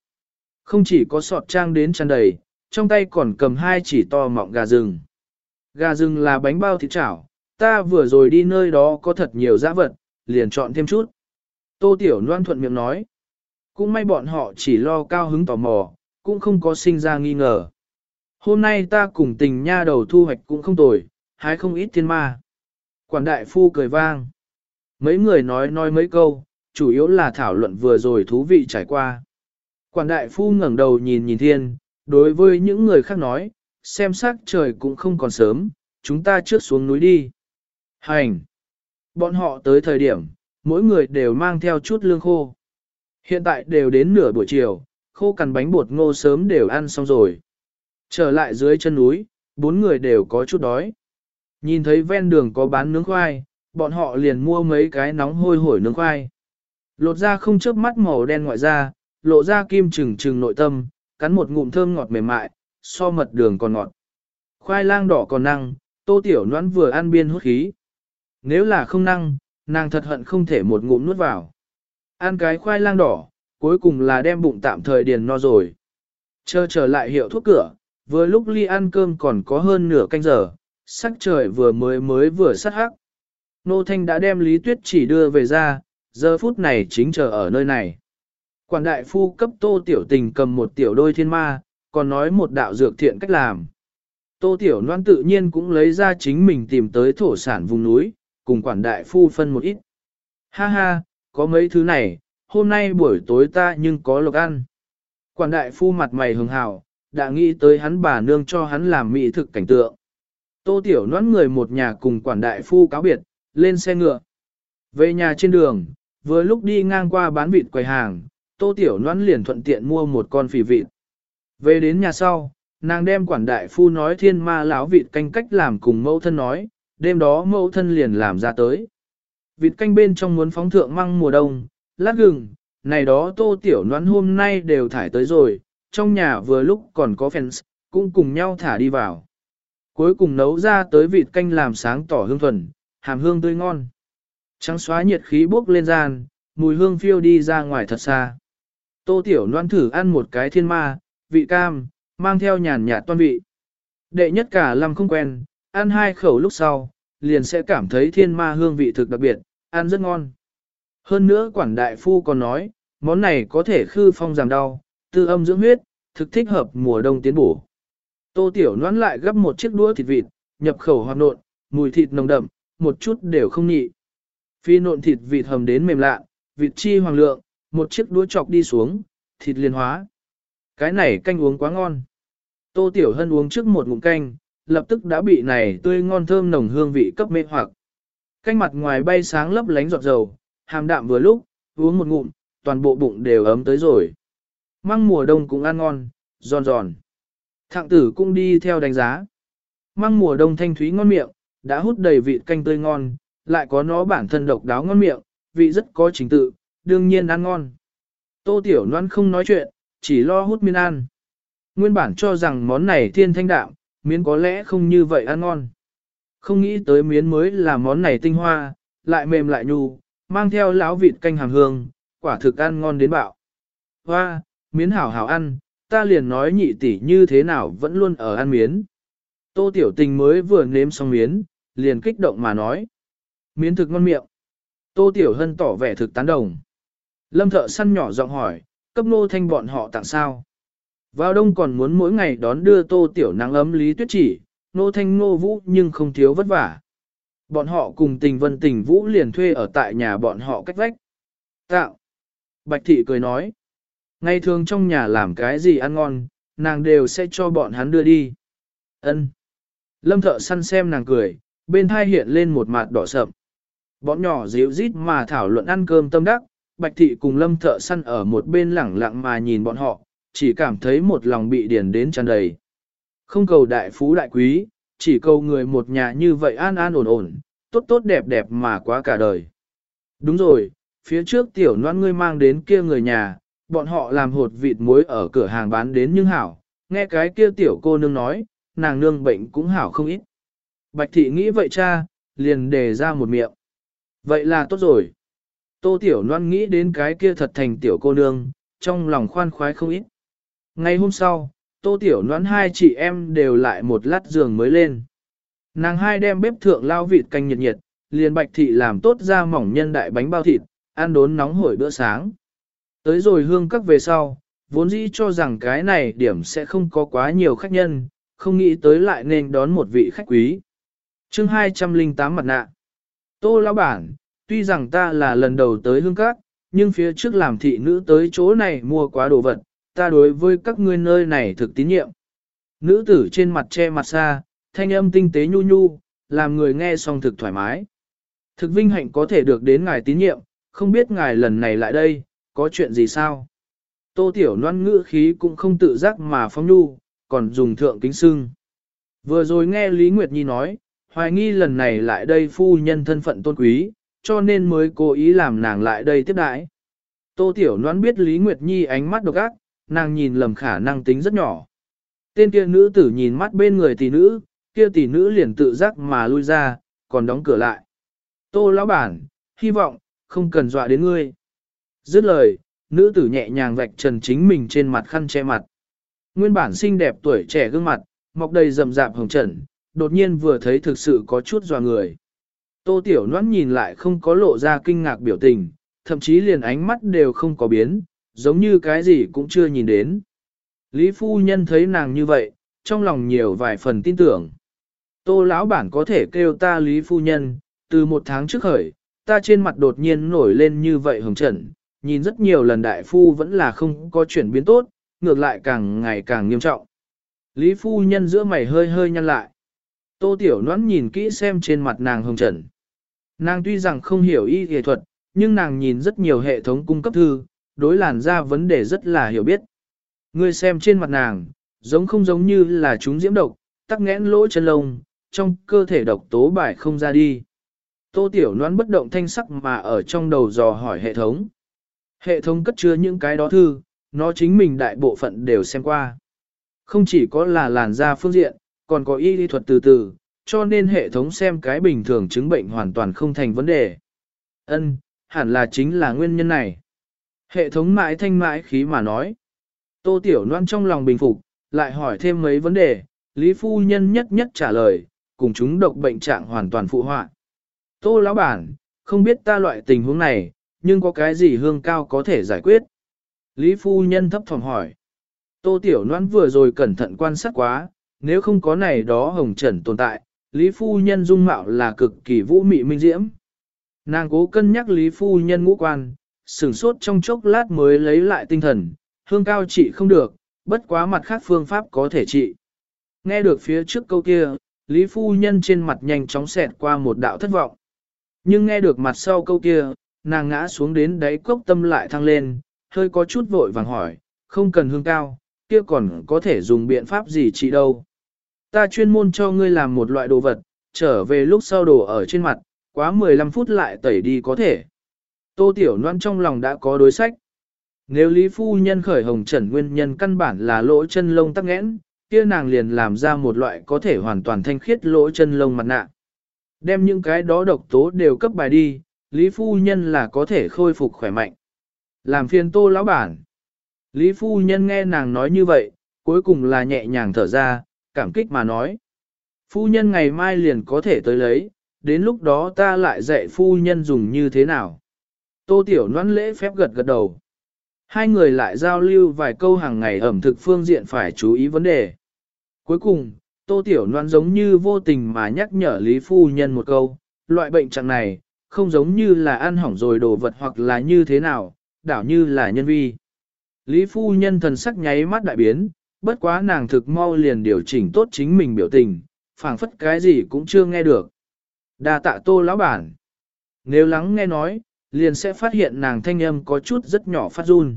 Không chỉ có sọt trang đến tràn đầy, trong tay còn cầm hai chỉ to mọng gà rừng. Gà rừng là bánh bao thịt chảo, ta vừa rồi đi nơi đó có thật nhiều giá vật, liền chọn thêm chút. Tô Tiểu Loan thuận miệng nói. Cũng may bọn họ chỉ lo cao hứng tò mò, cũng không có sinh ra nghi ngờ. Hôm nay ta cùng tình nha đầu thu hoạch cũng không tồi, hái không ít thiên ma. Quản đại phu cười vang. Mấy người nói nói mấy câu, chủ yếu là thảo luận vừa rồi thú vị trải qua. Quản đại phu ngẩng đầu nhìn nhìn thiên, đối với những người khác nói, xem sắc trời cũng không còn sớm, chúng ta trước xuống núi đi. Hành! Bọn họ tới thời điểm, mỗi người đều mang theo chút lương khô. Hiện tại đều đến nửa buổi chiều, khô cằn bánh bột ngô sớm đều ăn xong rồi. Trở lại dưới chân núi, bốn người đều có chút đói. Nhìn thấy ven đường có bán nướng khoai, bọn họ liền mua mấy cái nóng hôi hổi nướng khoai. Lột ra không chớp mắt màu đen ngoại ra, lộ ra kim trừng trừng nội tâm, cắn một ngụm thơm ngọt mềm mại, so mật đường còn ngọt. Khoai lang đỏ còn năng, tô tiểu noãn vừa ăn biên hút khí. Nếu là không năng, nàng thật hận không thể một ngụm nuốt vào. Ăn cái khoai lang đỏ, cuối cùng là đem bụng tạm thời điền no rồi. Chờ trở lại hiệu thuốc cửa, vừa lúc ly ăn cơm còn có hơn nửa canh giờ, sắc trời vừa mới mới vừa sắt hắc. Nô Thanh đã đem Lý Tuyết chỉ đưa về ra, giờ phút này chính chờ ở nơi này. Quản đại phu cấp tô tiểu tình cầm một tiểu đôi thiên ma, còn nói một đạo dược thiện cách làm. Tô tiểu noan tự nhiên cũng lấy ra chính mình tìm tới thổ sản vùng núi, cùng quản đại phu phân một ít. Ha ha, có mấy thứ này, hôm nay buổi tối ta nhưng có lộc ăn. Quản đại phu mặt mày hường hào, đã nghĩ tới hắn bà nương cho hắn làm mỹ thực cảnh tượng. Tô tiểu noan người một nhà cùng quản đại phu cáo biệt, lên xe ngựa. Về nhà trên đường, vừa lúc đi ngang qua bán vịt quầy hàng, tô tiểu noãn liền thuận tiện mua một con phì vịt. Về đến nhà sau, nàng đem quản đại phu nói thiên ma lão vịt canh cách làm cùng mẫu thân nói, đêm đó mẫu thân liền làm ra tới. Vịt canh bên trong muốn phóng thượng măng mùa đông, lát gừng, này đó tô tiểu noãn hôm nay đều thải tới rồi, trong nhà vừa lúc còn có fans, cũng cùng nhau thả đi vào. Cuối cùng nấu ra tới vịt canh làm sáng tỏ hương thuần, hàm hương tươi ngon. Trắng xóa nhiệt khí bốc lên gian, mùi hương phiêu đi ra ngoài thật xa. Tô tiểu loan thử ăn một cái thiên ma, vị cam, mang theo nhàn nhạt toan vị. Đệ nhất cả lâm không quen, ăn hai khẩu lúc sau, liền sẽ cảm thấy thiên ma hương vị thực đặc biệt, ăn rất ngon. Hơn nữa quản đại phu còn nói, món này có thể khư phong giảm đau, tư âm dưỡng huyết, thực thích hợp mùa đông tiến bổ. Tô Tiểu Loan lại gấp một chiếc đũa thịt vịt, nhập khẩu hoạt nộn, mùi thịt nồng đậm, một chút đều không nhị. Phi nộn thịt vịt hầm đến mềm lạ, vịt chi hoàng lượng, một chiếc đũa chọc đi xuống, thịt liền hóa. Cái này canh uống quá ngon. Tô Tiểu Hân uống trước một ngụm canh, lập tức đã bị này tươi ngon thơm nồng hương vị cấp mê hoặc. Canh mặt ngoài bay sáng lấp lánh giọt dầu, hàm đạm vừa lúc, uống một ngụm, toàn bộ bụng đều ấm tới rồi. Măng mùa đông cũng ăn ngon, giòn giòn. Thạng tử cũng đi theo đánh giá. Măng mùa đông thanh thúy ngon miệng, đã hút đầy vị canh tươi ngon, lại có nó bản thân độc đáo ngon miệng, vị rất có trình tự, đương nhiên ăn ngon. Tô Tiểu Loan không nói chuyện, chỉ lo hút miên ăn. Nguyên bản cho rằng món này thiên thanh đạm, miến có lẽ không như vậy ăn ngon. Không nghĩ tới miến mới là món này tinh hoa, lại mềm lại nhu, mang theo láo vịt canh hàm hương, quả thực ăn ngon đến bạo. Hoa, miến hảo hảo ăn, ta liền nói nhị tỷ như thế nào vẫn luôn ở ăn miến. Tô tiểu tình mới vừa nếm xong miến, liền kích động mà nói. Miến thực ngon miệng. Tô tiểu hân tỏ vẻ thực tán đồng. Lâm thợ săn nhỏ giọng hỏi, cấp nô thanh bọn họ tặng sao? Vào đông còn muốn mỗi ngày đón đưa tô tiểu nắng ấm lý tuyết chỉ, nô thanh nô vũ nhưng không thiếu vất vả. Bọn họ cùng tình vân tình vũ liền thuê ở tại nhà bọn họ cách vách. Tạo. Bạch thị cười nói. Ngày thường trong nhà làm cái gì ăn ngon, nàng đều sẽ cho bọn hắn đưa đi. Ân. Lâm thợ săn xem nàng cười, bên thai hiện lên một mặt đỏ sậm. Bọn nhỏ díu rít mà thảo luận ăn cơm tâm đắc, Bạch thị cùng lâm thợ săn ở một bên lẳng lặng mà nhìn bọn họ, chỉ cảm thấy một lòng bị điền đến tràn đầy. Không cầu đại phú đại quý, chỉ cầu người một nhà như vậy an an ổn ổn, tốt tốt đẹp đẹp mà quá cả đời. Đúng rồi, phía trước tiểu noan ngươi mang đến kia người nhà, bọn họ làm hột vịt muối ở cửa hàng bán đến nhưng hảo, nghe cái kia tiểu cô nương nói, nàng nương bệnh cũng hảo không ít. Bạch thị nghĩ vậy cha, liền đề ra một miệng. Vậy là tốt rồi. Tô tiểu Loan nghĩ đến cái kia thật thành tiểu cô nương, trong lòng khoan khoái không ít. Ngày hôm sau, tô tiểu Loan hai chị em đều lại một lát giường mới lên. Nàng hai đem bếp thượng lao vịt canh nhiệt nhiệt, liền bạch thị làm tốt ra mỏng nhân đại bánh bao thịt, ăn đốn nóng hổi bữa sáng. Tới rồi hương các về sau, vốn dĩ cho rằng cái này điểm sẽ không có quá nhiều khách nhân, không nghĩ tới lại nên đón một vị khách quý. chương 208 mặt nạ. Tô lão bản, tuy rằng ta là lần đầu tới hương các, nhưng phía trước làm thị nữ tới chỗ này mua quá đồ vật, ta đối với các ngươi nơi này thực tín nhiệm. Nữ tử trên mặt che mặt xa, thanh âm tinh tế nhu nhu, làm người nghe xong thực thoải mái. Thực vinh hạnh có thể được đến ngài tín nhiệm, không biết ngài lần này lại đây, có chuyện gì sao? Tô Tiểu Loan ngữ khí cũng không tự giác mà phong nhu, còn dùng thượng kính sưng. Vừa rồi nghe Lý Nguyệt Nhi nói, hoài nghi lần này lại đây phu nhân thân phận tôn quý, cho nên mới cố ý làm nàng lại đây tiếp đãi. Tô Tiểu Loan biết Lý Nguyệt Nhi ánh mắt độc ác, nàng nhìn lầm khả năng tính rất nhỏ. Tên kia nữ tử nhìn mắt bên người tỷ nữ, kia tỷ nữ liền tự giác mà lui ra, còn đóng cửa lại. Tô lão bản, hy vọng, không cần dọa đến ngươi. Dứt lời, nữ tử nhẹ nhàng vạch trần chính mình trên mặt khăn che mặt. Nguyên bản xinh đẹp tuổi trẻ gương mặt, mọc đầy rậm rạp hồng trần, đột nhiên vừa thấy thực sự có chút dò người. Tô Tiểu Loan nhìn lại không có lộ ra kinh ngạc biểu tình, thậm chí liền ánh mắt đều không có biến, giống như cái gì cũng chưa nhìn đến. Lý phu nhân thấy nàng như vậy, trong lòng nhiều vài phần tin tưởng. Tô lão bản có thể kêu ta Lý phu nhân, từ một tháng trước khởi, ta trên mặt đột nhiên nổi lên như vậy hồng trần, nhìn rất nhiều lần đại phu vẫn là không có chuyển biến tốt, ngược lại càng ngày càng nghiêm trọng. Lý phu nhân giữa mày hơi hơi nhăn lại. Tô Tiểu Noãn nhìn kỹ xem trên mặt nàng hồng trần. Nàng tuy rằng không hiểu y y thuật, nhưng nàng nhìn rất nhiều hệ thống cung cấp thư, đối làn da vấn đề rất là hiểu biết. Ngươi xem trên mặt nàng, giống không giống như là chúng diễm độc, tắc nghẽn lỗ chân lông, trong cơ thể độc tố bài không ra đi. Tô Tiểu Loan bất động thanh sắc mà ở trong đầu dò hỏi hệ thống. Hệ thống cất chứa những cái đó thư, nó chính mình đại bộ phận đều xem qua. Không chỉ có là làn da phương diện, còn có y lý thuật từ từ, cho nên hệ thống xem cái bình thường chứng bệnh hoàn toàn không thành vấn đề. Ân, hẳn là chính là nguyên nhân này. Hệ thống mãi thanh mãi khí mà nói. Tô Tiểu Loan trong lòng bình phục, lại hỏi thêm mấy vấn đề, Lý Phu Nhân nhất nhất trả lời, cùng chúng độc bệnh trạng hoàn toàn phụ họa. Tô lão bản, không biết ta loại tình huống này, nhưng có cái gì hương cao có thể giải quyết? Lý Phu Nhân thấp phòng hỏi. Tô Tiểu Loan vừa rồi cẩn thận quan sát quá, nếu không có này đó hồng trần tồn tại, Lý Phu Nhân dung mạo là cực kỳ vũ mị minh diễm. Nàng cố cân nhắc Lý Phu Nhân ngũ quan, sửng sốt trong chốc lát mới lấy lại tinh thần, hương cao trị không được, bất quá mặt khác phương pháp có thể trị. Nghe được phía trước câu kia, Lý Phu Nhân trên mặt nhanh chóng xẹt qua một đạo thất vọng. Nhưng nghe được mặt sau câu kia, nàng ngã xuống đến đáy cốc tâm lại thăng lên, hơi có chút vội vàng hỏi, không cần hương cao, kia còn có thể dùng biện pháp gì trị đâu. Ta chuyên môn cho ngươi làm một loại đồ vật, trở về lúc sau đổ ở trên mặt, quá 15 phút lại tẩy đi có thể. Tô Tiểu Loan trong lòng đã có đối sách. Nếu Lý Phu Nhân khởi hồng trần nguyên nhân căn bản là lỗ chân lông tắc nghẽn, kia nàng liền làm ra một loại có thể hoàn toàn thanh khiết lỗ chân lông mặt nạ. Đem những cái đó độc tố đều cấp bài đi, Lý Phu Nhân là có thể khôi phục khỏe mạnh. Làm phiền tô lão bản. Lý Phu Nhân nghe nàng nói như vậy, cuối cùng là nhẹ nhàng thở ra, cảm kích mà nói. Phu Nhân ngày mai liền có thể tới lấy, đến lúc đó ta lại dạy Phu Nhân dùng như thế nào. Tô Tiểu Loan lễ phép gật gật đầu. Hai người lại giao lưu vài câu hàng ngày ẩm thực phương diện phải chú ý vấn đề. Cuối cùng, Tô Tiểu Loan giống như vô tình mà nhắc nhở Lý Phu Nhân một câu, loại bệnh trạng này, không giống như là ăn hỏng rồi đồ vật hoặc là như thế nào, đảo như là nhân vi. Lý Phu Nhân thần sắc nháy mắt đại biến, bất quá nàng thực mau liền điều chỉnh tốt chính mình biểu tình, phảng phất cái gì cũng chưa nghe được. đa tạ Tô lão bản. Nếu lắng nghe nói, liền sẽ phát hiện nàng thanh âm có chút rất nhỏ phát run.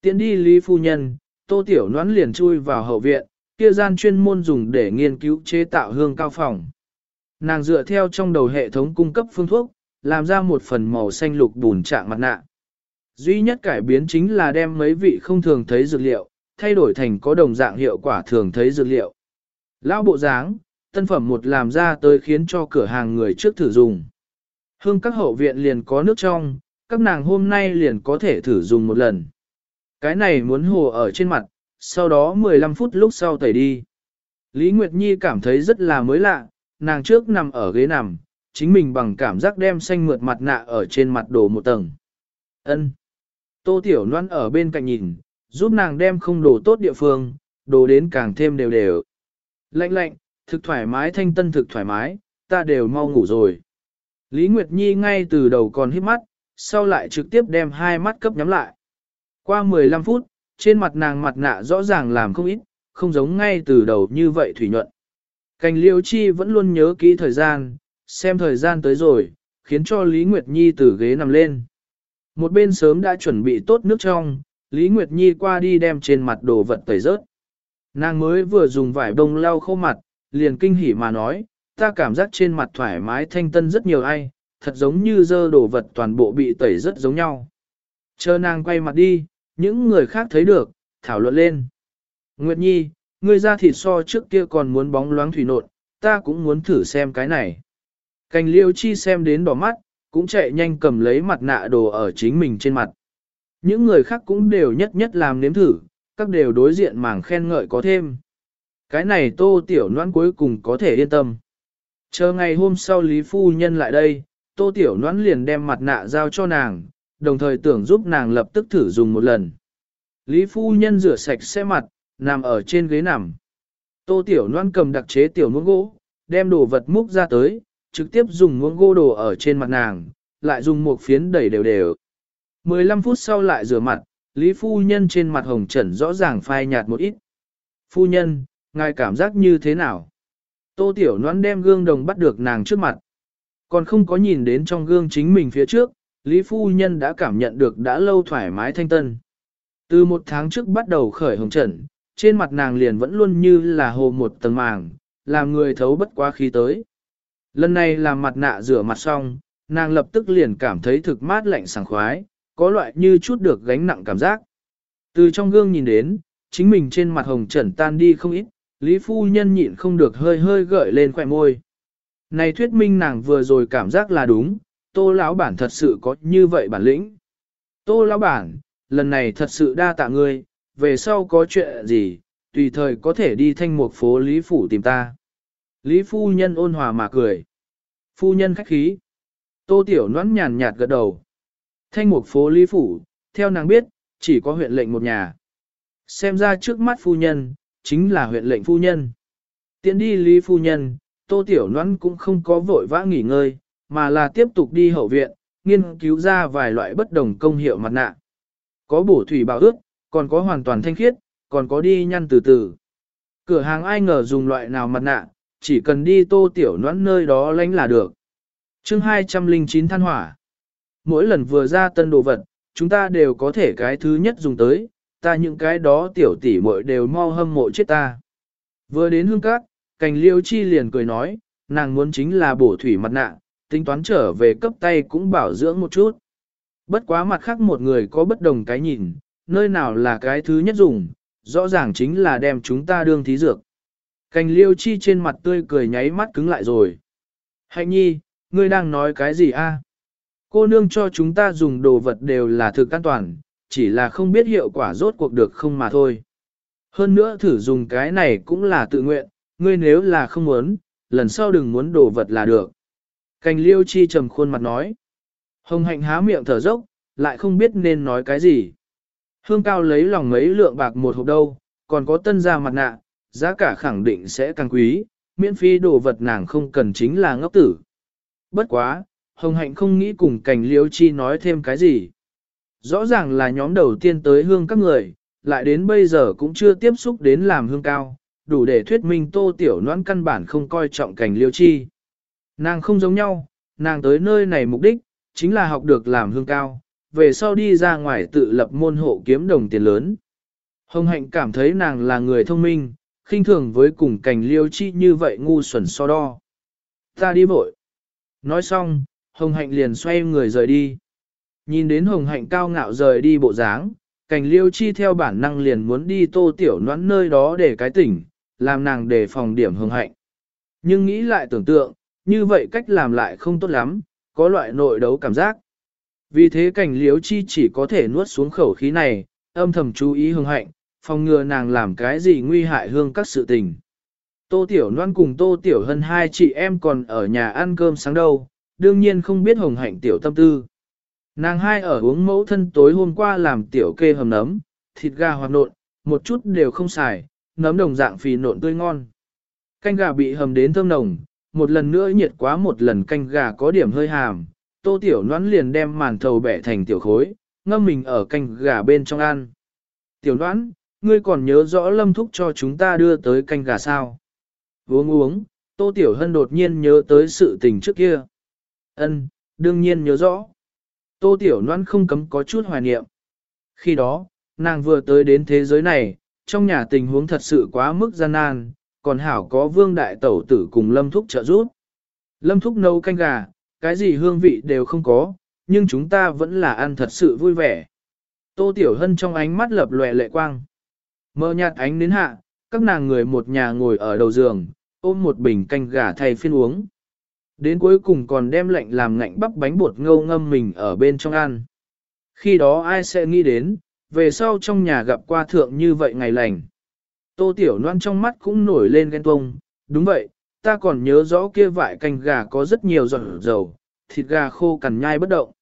Tiến đi Lý Phu Nhân, Tô Tiểu Noãn liền chui vào hậu viện, kia gian chuyên môn dùng để nghiên cứu chế tạo hương cao phòng. Nàng dựa theo trong đầu hệ thống cung cấp phương thuốc, làm ra một phần màu xanh lục bùn trạng mặt nạ. Duy nhất cải biến chính là đem mấy vị không thường thấy dược liệu, thay đổi thành có đồng dạng hiệu quả thường thấy dược liệu. Lão bộ dáng, tân phẩm một làm ra tới khiến cho cửa hàng người trước thử dùng. Hương các hậu viện liền có nước trong, các nàng hôm nay liền có thể thử dùng một lần. Cái này muốn hồ ở trên mặt, sau đó 15 phút lúc sau tẩy đi. Lý Nguyệt Nhi cảm thấy rất là mới lạ, nàng trước nằm ở ghế nằm, chính mình bằng cảm giác đem xanh mượt mặt nạ ở trên mặt đổ một tầng. Ân. Tô Tiểu Loan ở bên cạnh nhìn, giúp nàng đem không đổ tốt địa phương, đổ đến càng thêm đều đều. Lạnh lạnh, thực thoải mái thanh tân thực thoải mái, ta đều mau ngủ rồi. Lý Nguyệt Nhi ngay từ đầu còn hít mắt, sau lại trực tiếp đem hai mắt cấp nhắm lại. Qua 15 phút, trên mặt nàng mặt nạ rõ ràng làm không ít, không giống ngay từ đầu như vậy thủy nhuận. Cành liêu chi vẫn luôn nhớ kỹ thời gian, xem thời gian tới rồi, khiến cho Lý Nguyệt Nhi từ ghế nằm lên. Một bên sớm đã chuẩn bị tốt nước trong, Lý Nguyệt Nhi qua đi đem trên mặt đồ vật tẩy rớt. Nàng mới vừa dùng vải bông lau khô mặt, liền kinh hỉ mà nói, ta cảm giác trên mặt thoải mái thanh tân rất nhiều ai, thật giống như dơ đồ vật toàn bộ bị tẩy rất giống nhau. Chờ nàng quay mặt đi, những người khác thấy được, thảo luận lên. Nguyệt Nhi, ngươi ra thịt so trước kia còn muốn bóng loáng thủy nộn, ta cũng muốn thử xem cái này. Cành liêu chi xem đến đỏ mắt, cũng chạy nhanh cầm lấy mặt nạ đồ ở chính mình trên mặt. Những người khác cũng đều nhất nhất làm nếm thử, các đều đối diện màng khen ngợi có thêm. Cái này tô tiểu noan cuối cùng có thể yên tâm. Chờ ngày hôm sau Lý Phu Nhân lại đây, tô tiểu noan liền đem mặt nạ giao cho nàng, đồng thời tưởng giúp nàng lập tức thử dùng một lần. Lý Phu Nhân rửa sạch xe mặt, nằm ở trên ghế nằm. Tô tiểu noan cầm đặc chế tiểu muỗng gỗ, đem đồ vật múc ra tới, trực tiếp dùng muỗng gỗ đồ ở trên mặt nàng, lại dùng một phiến đẩy đều đều. 15 phút sau lại rửa mặt, Lý Phu Nhân trên mặt hồng trần rõ ràng phai nhạt một ít. Phu Nhân, ngài cảm giác như thế nào? Tô Tiểu Noãn đem gương đồng bắt được nàng trước mặt. Còn không có nhìn đến trong gương chính mình phía trước, Lý Phu Nhân đã cảm nhận được đã lâu thoải mái thanh tân. Từ một tháng trước bắt đầu khởi hồng trần, trên mặt nàng liền vẫn luôn như là hồ một tầng màng, làm người thấu bất quá khí tới. Lần này làm mặt nạ rửa mặt xong, nàng lập tức liền cảm thấy thực mát lạnh sảng khoái, có loại như chút được gánh nặng cảm giác. Từ trong gương nhìn đến, chính mình trên mặt hồng trần tan đi không ít, Lý Phu Nhân nhịn không được hơi hơi gợi lên khỏe môi. Này thuyết minh nàng vừa rồi cảm giác là đúng, tô lão bản thật sự có như vậy bản lĩnh. Tô lão bản, lần này thật sự đa tạ ngươi, về sau có chuyện gì, tùy thời có thể đi thanh mục phố Lý Phủ tìm ta. Lý Phu Nhân ôn hòa mà cười. Phu Nhân khách khí. Tô Tiểu nón nhàn nhạt gật đầu. Thanh mục phố Lý Phủ, theo nàng biết, chỉ có huyện lệnh một nhà. Xem ra trước mắt phu nhân, chính là huyện lệnh phu nhân. Tiến đi Lý phu nhân, Tô Tiểu nón cũng không có vội vã nghỉ ngơi, mà là tiếp tục đi hậu viện, nghiên cứu ra vài loại bất đồng công hiệu mặt nạ. Có bổ thủy bảo ước, còn có hoàn toàn thanh khiết, còn có đi nhăn từ từ. Cửa hàng ai ngờ dùng loại nào mặt nạ, chỉ cần đi Tô Tiểu noãn nơi đó lánh là được. chương 209 than hỏa. Mỗi lần vừa ra tân đồ vật, chúng ta đều có thể cái thứ nhất dùng tới, ta những cái đó tiểu tỷ muội đều mau hâm mộ chết ta. Vừa đến hương cát, cành liêu chi liền cười nói, nàng muốn chính là bổ thủy mặt nạ, tính toán trở về cấp tay cũng bảo dưỡng một chút. Bất quá mặt khác một người có bất đồng cái nhìn, nơi nào là cái thứ nhất dùng, rõ ràng chính là đem chúng ta đương thí dược. Cành liêu chi trên mặt tươi cười nháy mắt cứng lại rồi. Hạnh nhi, ngươi đang nói cái gì a? Cô nương cho chúng ta dùng đồ vật đều là thực an toàn, chỉ là không biết hiệu quả rốt cuộc được không mà thôi. Hơn nữa thử dùng cái này cũng là tự nguyện, ngươi nếu là không muốn, lần sau đừng muốn đồ vật là được. Cành liêu chi trầm khuôn mặt nói. Hồng hạnh há miệng thở dốc, lại không biết nên nói cái gì. Hương cao lấy lòng mấy lượng bạc một hộp đâu, còn có tân gia mặt nạ, giá cả khẳng định sẽ càng quý, miễn phí đồ vật nàng không cần chính là ngốc tử. Bất quá, Hồng Hạnh không nghĩ cùng cảnh liễu chi nói thêm cái gì. Rõ ràng là nhóm đầu tiên tới hương các người, lại đến bây giờ cũng chưa tiếp xúc đến làm hương cao, đủ để thuyết minh tô tiểu noãn căn bản không coi trọng cảnh liêu chi. Nàng không giống nhau, nàng tới nơi này mục đích, chính là học được làm hương cao, về sau đi ra ngoài tự lập môn hộ kiếm đồng tiền lớn. Hồng hạnh cảm thấy nàng là người thông minh, khinh thường với cùng cảnh liêu chi như vậy ngu xuẩn so đo. Ta đi vội. Nói xong, Hồng Hạnh liền xoay người rời đi. Nhìn đến Hồng Hạnh cao ngạo rời đi bộ dáng, cảnh liêu chi theo bản năng liền muốn đi tô tiểu noãn nơi đó để cái tỉnh, làm nàng để phòng điểm Hồng Hạnh. Nhưng nghĩ lại tưởng tượng, như vậy cách làm lại không tốt lắm, có loại nội đấu cảm giác. Vì thế cảnh liêu chi chỉ có thể nuốt xuống khẩu khí này, âm thầm chú ý Hồng Hạnh, phòng ngừa nàng làm cái gì nguy hại hương các sự tình. Tô Tiểu Loan cùng Tô Tiểu Hân hai chị em còn ở nhà ăn cơm sáng đâu, đương nhiên không biết hồng hạnh tiểu tâm tư. Nàng hai ở uống mẫu thân tối hôm qua làm tiểu kê hầm nấm, thịt gà hoạt nộn, một chút đều không xài, nấm đồng dạng phì nộn tươi ngon. Canh gà bị hầm đến thơm nồng, một lần nữa nhiệt quá một lần canh gà có điểm hơi hàm, tô tiểu noãn liền đem màn thầu bẻ thành tiểu khối, ngâm mình ở canh gà bên trong ăn. Tiểu noãn, ngươi còn nhớ rõ lâm thúc cho chúng ta đưa tới canh gà sao? Uống uống, tô tiểu hân đột nhiên nhớ tới sự tình trước kia. Ân, đương nhiên nhớ rõ. Tô Tiểu Loan không cấm có chút hoài niệm. Khi đó, nàng vừa tới đến thế giới này, trong nhà tình huống thật sự quá mức gian nan, còn hảo có vương đại tẩu tử cùng lâm thúc trợ giúp. Lâm thúc nấu canh gà, cái gì hương vị đều không có, nhưng chúng ta vẫn là ăn thật sự vui vẻ. Tô Tiểu Hân trong ánh mắt lập lòe lệ quang. Mơ nhạt ánh đến hạ, các nàng người một nhà ngồi ở đầu giường, ôm một bình canh gà thay phiên uống. Đến cuối cùng còn đem lệnh làm ngạnh bắp bánh bột ngâu ngâm mình ở bên trong ăn. Khi đó ai sẽ nghĩ đến, về sau trong nhà gặp qua thượng như vậy ngày lành. Tô Tiểu Loan trong mắt cũng nổi lên ghen tuông, đúng vậy, ta còn nhớ rõ kia vại canh gà có rất nhiều giọt dầu, thịt gà khô cằn nhai bất động.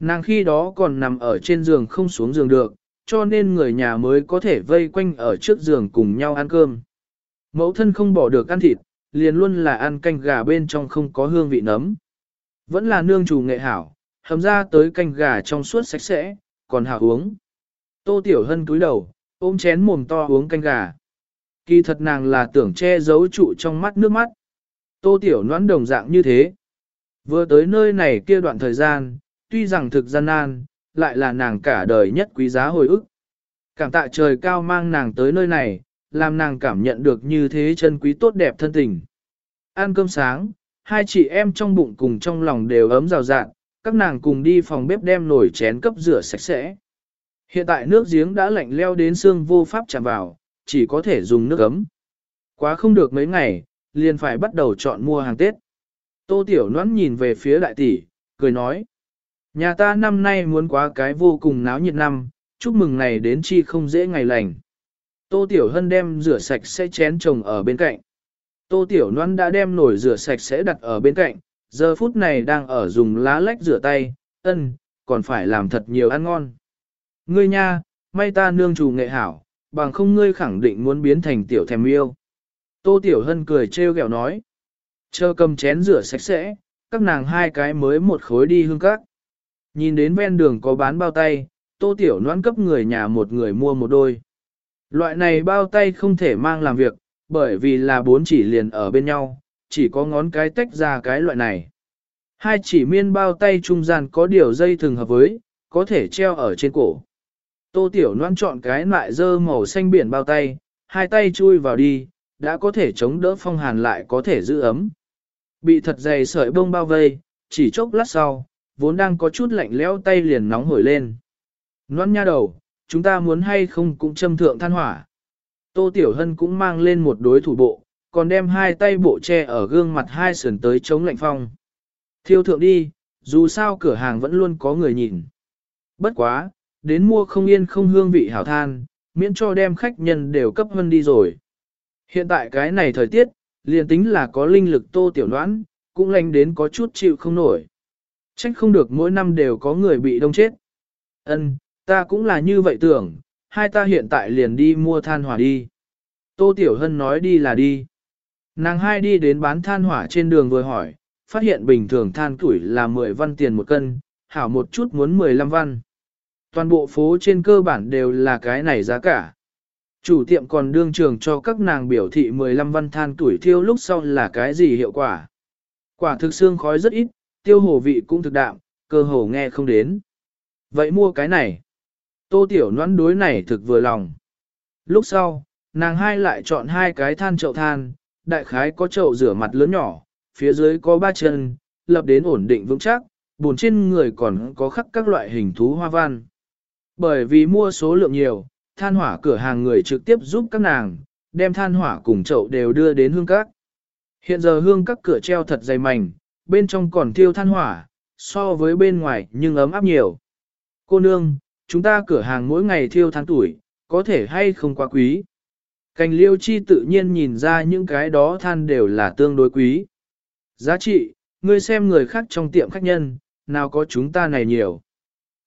Nàng khi đó còn nằm ở trên giường không xuống giường được, cho nên người nhà mới có thể vây quanh ở trước giường cùng nhau ăn cơm. Mẫu thân không bỏ được ăn thịt, liền luôn là ăn canh gà bên trong không có hương vị nấm. Vẫn là nương chủ nghệ hảo, hầm ra tới canh gà trong suốt sạch sẽ, còn hảo uống. Tô Tiểu Hân cúi đầu, ôm chén mồm to uống canh gà. Kỳ thật nàng là tưởng che giấu trụ trong mắt nước mắt. Tô Tiểu noãn đồng dạng như thế. Vừa tới nơi này kia đoạn thời gian, tuy rằng thực gian nan, lại là nàng cả đời nhất quý giá hồi ức. Cảm tạ trời cao mang nàng tới nơi này, làm nàng cảm nhận được như thế chân quý tốt đẹp thân tình. Ăn cơm sáng, hai chị em trong bụng cùng trong lòng đều ấm rào rạng, các nàng cùng đi phòng bếp đem nồi chén cấp rửa sạch sẽ. Hiện tại nước giếng đã lạnh leo đến xương vô pháp chạm vào, chỉ có thể dùng nước ấm. Quá không được mấy ngày, liền phải bắt đầu chọn mua hàng Tết. Tô Tiểu Noãn nhìn về phía đại tỷ, cười nói. Nhà ta năm nay muốn quá cái vô cùng náo nhiệt năm, chúc mừng này đến chi không dễ ngày lành. Tô Tiểu Hân đem rửa sạch sẽ chén chồng ở bên cạnh. Tô Tiểu Loan đã đem nồi rửa sạch sẽ đặt ở bên cạnh, giờ phút này đang ở dùng lá lách rửa tay, ân, còn phải làm thật nhiều ăn ngon. Ngươi nha, may ta nương chủ nghệ hảo, bằng không ngươi khẳng định muốn biến thành tiểu thèm yêu. Tô Tiểu Hân cười trêu ghẹo nói. Chờ cầm chén rửa sạch sẽ, các nàng hai cái mới một khối đi hương các. Nhìn đến ven đường có bán bao tay, Tô Tiểu Loan cấp người nhà một người mua một đôi. Loại này bao tay không thể mang làm việc, bởi vì là bốn chỉ liền ở bên nhau, chỉ có ngón cái tách ra cái loại này. Hai chỉ miên bao tay trung gian có điều dây thường hợp với, có thể treo ở trên cổ. Tô Tiểu Loan chọn cái loại dơ màu xanh biển bao tay, hai tay chui vào đi, đã có thể chống đỡ phong hàn lại có thể giữ ấm. Bị thật dày sợi bông bao vây, chỉ chốc lát sau, vốn đang có chút lạnh lẽo tay liền nóng hổi lên. Noan nha đầu, chúng ta muốn hay không cũng châm thượng than hỏa. Tô Tiểu Hân cũng mang lên một đối thủ bộ, còn đem hai tay bộ che ở gương mặt hai sườn tới chống lạnh phong. Thiêu thượng đi, dù sao cửa hàng vẫn luôn có người nhìn. Bất quá, đến mua không yên không hương vị hảo than, miễn cho đem khách nhân đều cấp hơn đi rồi. Hiện tại cái này thời tiết, liền tính là có linh lực tô tiểu đoán, cũng lành đến có chút chịu không nổi. Trách không được mỗi năm đều có người bị đông chết. Ân, ta cũng là như vậy tưởng, hai ta hiện tại liền đi mua than hỏa đi. Tô Tiểu Hân nói đi là đi. Nàng hai đi đến bán than hỏa trên đường vừa hỏi, phát hiện bình thường than củi là 10 văn tiền một cân, hảo một chút muốn 15 văn. Toàn bộ phố trên cơ bản đều là cái này giá cả. Chủ tiệm còn đương trường cho các nàng biểu thị 15 văn than tuổi thiêu lúc sau là cái gì hiệu quả. Quả thực xương khói rất ít, tiêu hồ vị cũng thực đạm, cơ hồ nghe không đến. Vậy mua cái này. Tô Tiểu Noãn đối này thực vừa lòng. Lúc sau, nàng hai lại chọn hai cái than chậu than, đại khái có chậu rửa mặt lớn nhỏ, phía dưới có ba chân, lập đến ổn định vững chắc, bùn trên người còn có khắc các loại hình thú hoa văn. Bởi vì mua số lượng nhiều, than hỏa cửa hàng người trực tiếp giúp các nàng, đem than hỏa cùng chậu đều đưa đến hương các. Hiện giờ hương các cửa treo thật dày mảnh, bên trong còn thiêu than hỏa, so với bên ngoài nhưng ấm áp nhiều. Cô nương, chúng ta cửa hàng mỗi ngày thiêu than tuổi, có thể hay không quá quý. Cành liêu chi tự nhiên nhìn ra những cái đó than đều là tương đối quý. Giá trị, ngươi xem người khác trong tiệm khách nhân, nào có chúng ta này nhiều.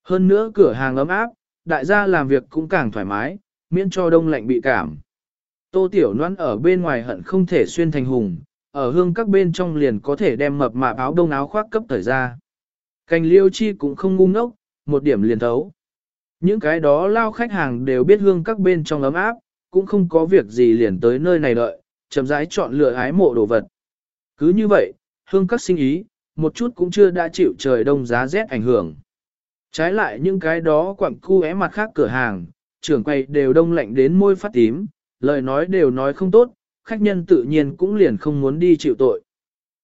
Hơn nữa cửa hàng ấm áp, đại gia làm việc cũng càng thoải mái, miễn cho đông lạnh bị cảm. Tô Tiểu Loan ở bên ngoài hận không thể xuyên thành hùng, ở hương các bên trong liền có thể đem mập mạp áo đông áo khoác cấp thời ra. Cành liêu chi cũng không ngu ngốc, một điểm liền thấu. Những cái đó lao khách hàng đều biết hương các bên trong ấm áp, cũng không có việc gì liền tới nơi này đợi, chậm rãi chọn lựa ái mộ đồ vật. Cứ như vậy, hương các sinh ý, một chút cũng chưa đã chịu trời đông giá rét ảnh hưởng. Trái lại những cái đó quặng cu é mặt khác cửa hàng, trưởng quầy đều đông lạnh đến môi phát tím, lời nói đều nói không tốt, khách nhân tự nhiên cũng liền không muốn đi chịu tội.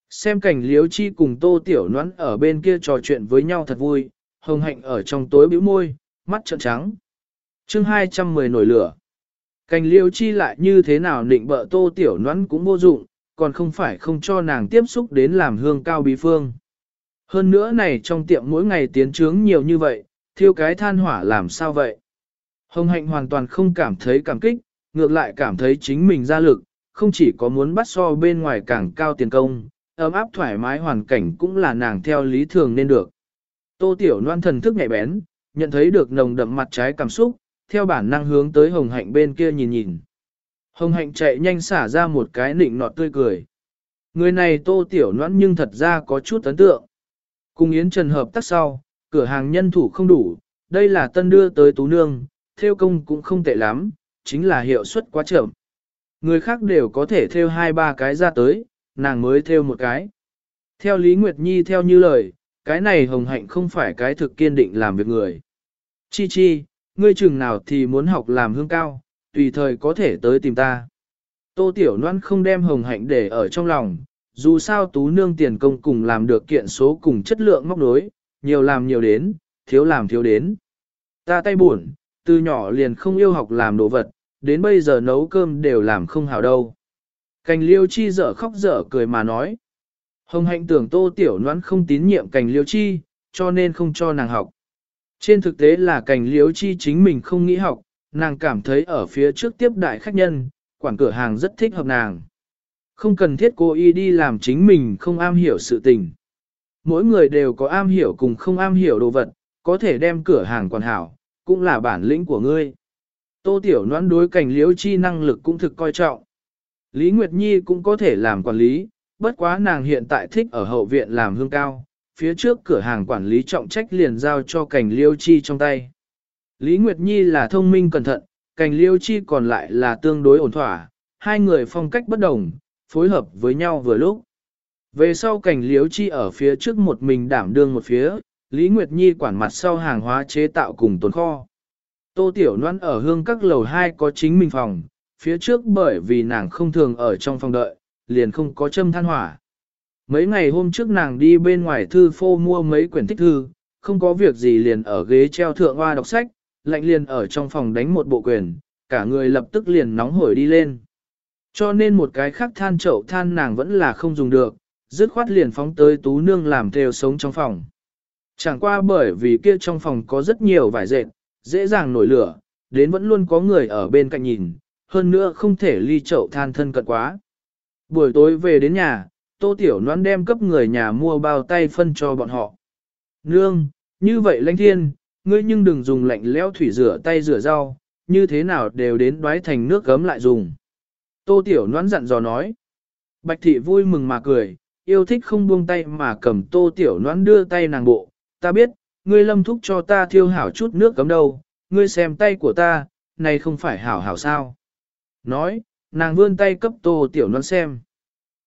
Xem cảnh liếu chi cùng tô tiểu noãn ở bên kia trò chuyện với nhau thật vui, hồng hạnh ở trong tối bĩu môi, mắt trợn trắng. chương 210 nổi lửa. Cảnh liêu chi lại như thế nào định bợ tô tiểu noãn cũng vô dụng, còn không phải không cho nàng tiếp xúc đến làm hương cao bí phương. Hơn nữa này trong tiệm mỗi ngày tiến trướng nhiều như vậy, thiêu cái than hỏa làm sao vậy? Hồng hạnh hoàn toàn không cảm thấy cảm kích, ngược lại cảm thấy chính mình ra lực, không chỉ có muốn bắt so bên ngoài càng cao tiền công, ấm áp thoải mái hoàn cảnh cũng là nàng theo lý thường nên được. Tô Tiểu Loan thần thức nhạy bén, nhận thấy được nồng đậm mặt trái cảm xúc, theo bản năng hướng tới Hồng Hạnh bên kia nhìn nhìn. Hồng Hạnh chạy nhanh xả ra một cái nịnh nọt tươi cười. Người này Tô Tiểu Loan nhưng thật ra có chút ấn tượng. Cùng Yến Trần hợp tác sau, cửa hàng nhân thủ không đủ, đây là tân đưa tới Tú Nương, theo công cũng không tệ lắm, chính là hiệu suất quá chậm. Người khác đều có thể theo hai ba cái ra tới, nàng mới theo một cái. Theo Lý Nguyệt Nhi theo như lời, cái này hồng hạnh không phải cái thực kiên định làm việc người. Chi chi, ngươi chừng nào thì muốn học làm hương cao, tùy thời có thể tới tìm ta. Tô Tiểu Loan không đem hồng hạnh để ở trong lòng, dù sao tú nương tiền công cùng làm được kiện số cùng chất lượng móc đối, nhiều làm nhiều đến, thiếu làm thiếu đến. Ta tay buồn, từ nhỏ liền không yêu học làm đồ vật, đến bây giờ nấu cơm đều làm không hảo đâu. Cành liêu chi dở khóc dở cười mà nói. Hồng hạnh tưởng tô tiểu noãn không tín nhiệm cành liêu chi, cho nên không cho nàng học. Trên thực tế là cành liêu chi chính mình không nghĩ học, nàng cảm thấy ở phía trước tiếp đại khách nhân, quản cửa hàng rất thích hợp nàng. Không cần thiết cô y đi làm chính mình không am hiểu sự tình. Mỗi người đều có am hiểu cùng không am hiểu đồ vật, có thể đem cửa hàng quản hảo, cũng là bản lĩnh của ngươi. Tô Tiểu Noãn đối cảnh liễu chi năng lực cũng thực coi trọng. Lý Nguyệt Nhi cũng có thể làm quản lý, bất quá nàng hiện tại thích ở hậu viện làm hương cao, phía trước cửa hàng quản lý trọng trách liền giao cho cảnh liêu chi trong tay. Lý Nguyệt Nhi là thông minh cẩn thận, cảnh liêu chi còn lại là tương đối ổn thỏa, hai người phong cách bất đồng, phối hợp với nhau vừa lúc. Về sau cảnh liêu chi ở phía trước một mình đảm đương một phía, Lý Nguyệt Nhi quản mặt sau hàng hóa chế tạo cùng tồn kho. Tô Tiểu Loan ở hương các lầu 2 có chính mình phòng, phía trước bởi vì nàng không thường ở trong phòng đợi, liền không có châm than hỏa. Mấy ngày hôm trước nàng đi bên ngoài thư phô mua mấy quyển thích thư, không có việc gì liền ở ghế treo thượng hoa đọc sách, lạnh liền ở trong phòng đánh một bộ quyền, cả người lập tức liền nóng hổi đi lên. Cho nên một cái khác than chậu than nàng vẫn là không dùng được, dứt khoát liền phóng tới tú nương làm theo sống trong phòng. Chẳng qua bởi vì kia trong phòng có rất nhiều vải dệt, dễ dàng nổi lửa, đến vẫn luôn có người ở bên cạnh nhìn, hơn nữa không thể ly chậu than thân cận quá. Buổi tối về đến nhà, Tô Tiểu Loan đem cấp người nhà mua bao tay phân cho bọn họ. Nương, như vậy lãnh thiên, ngươi nhưng đừng dùng lạnh lẽo thủy rửa tay rửa rau, như thế nào đều đến đoái thành nước gấm lại dùng. Tô Tiểu Loan dặn dò nói. Bạch thị vui mừng mà cười, yêu thích không buông tay mà cầm Tô Tiểu Loan đưa tay nàng bộ. Ta biết, ngươi lâm thúc cho ta thiêu hảo chút nước cấm đâu, ngươi xem tay của ta, này không phải hảo hảo sao. Nói, nàng vươn tay cấp tô tiểu non xem.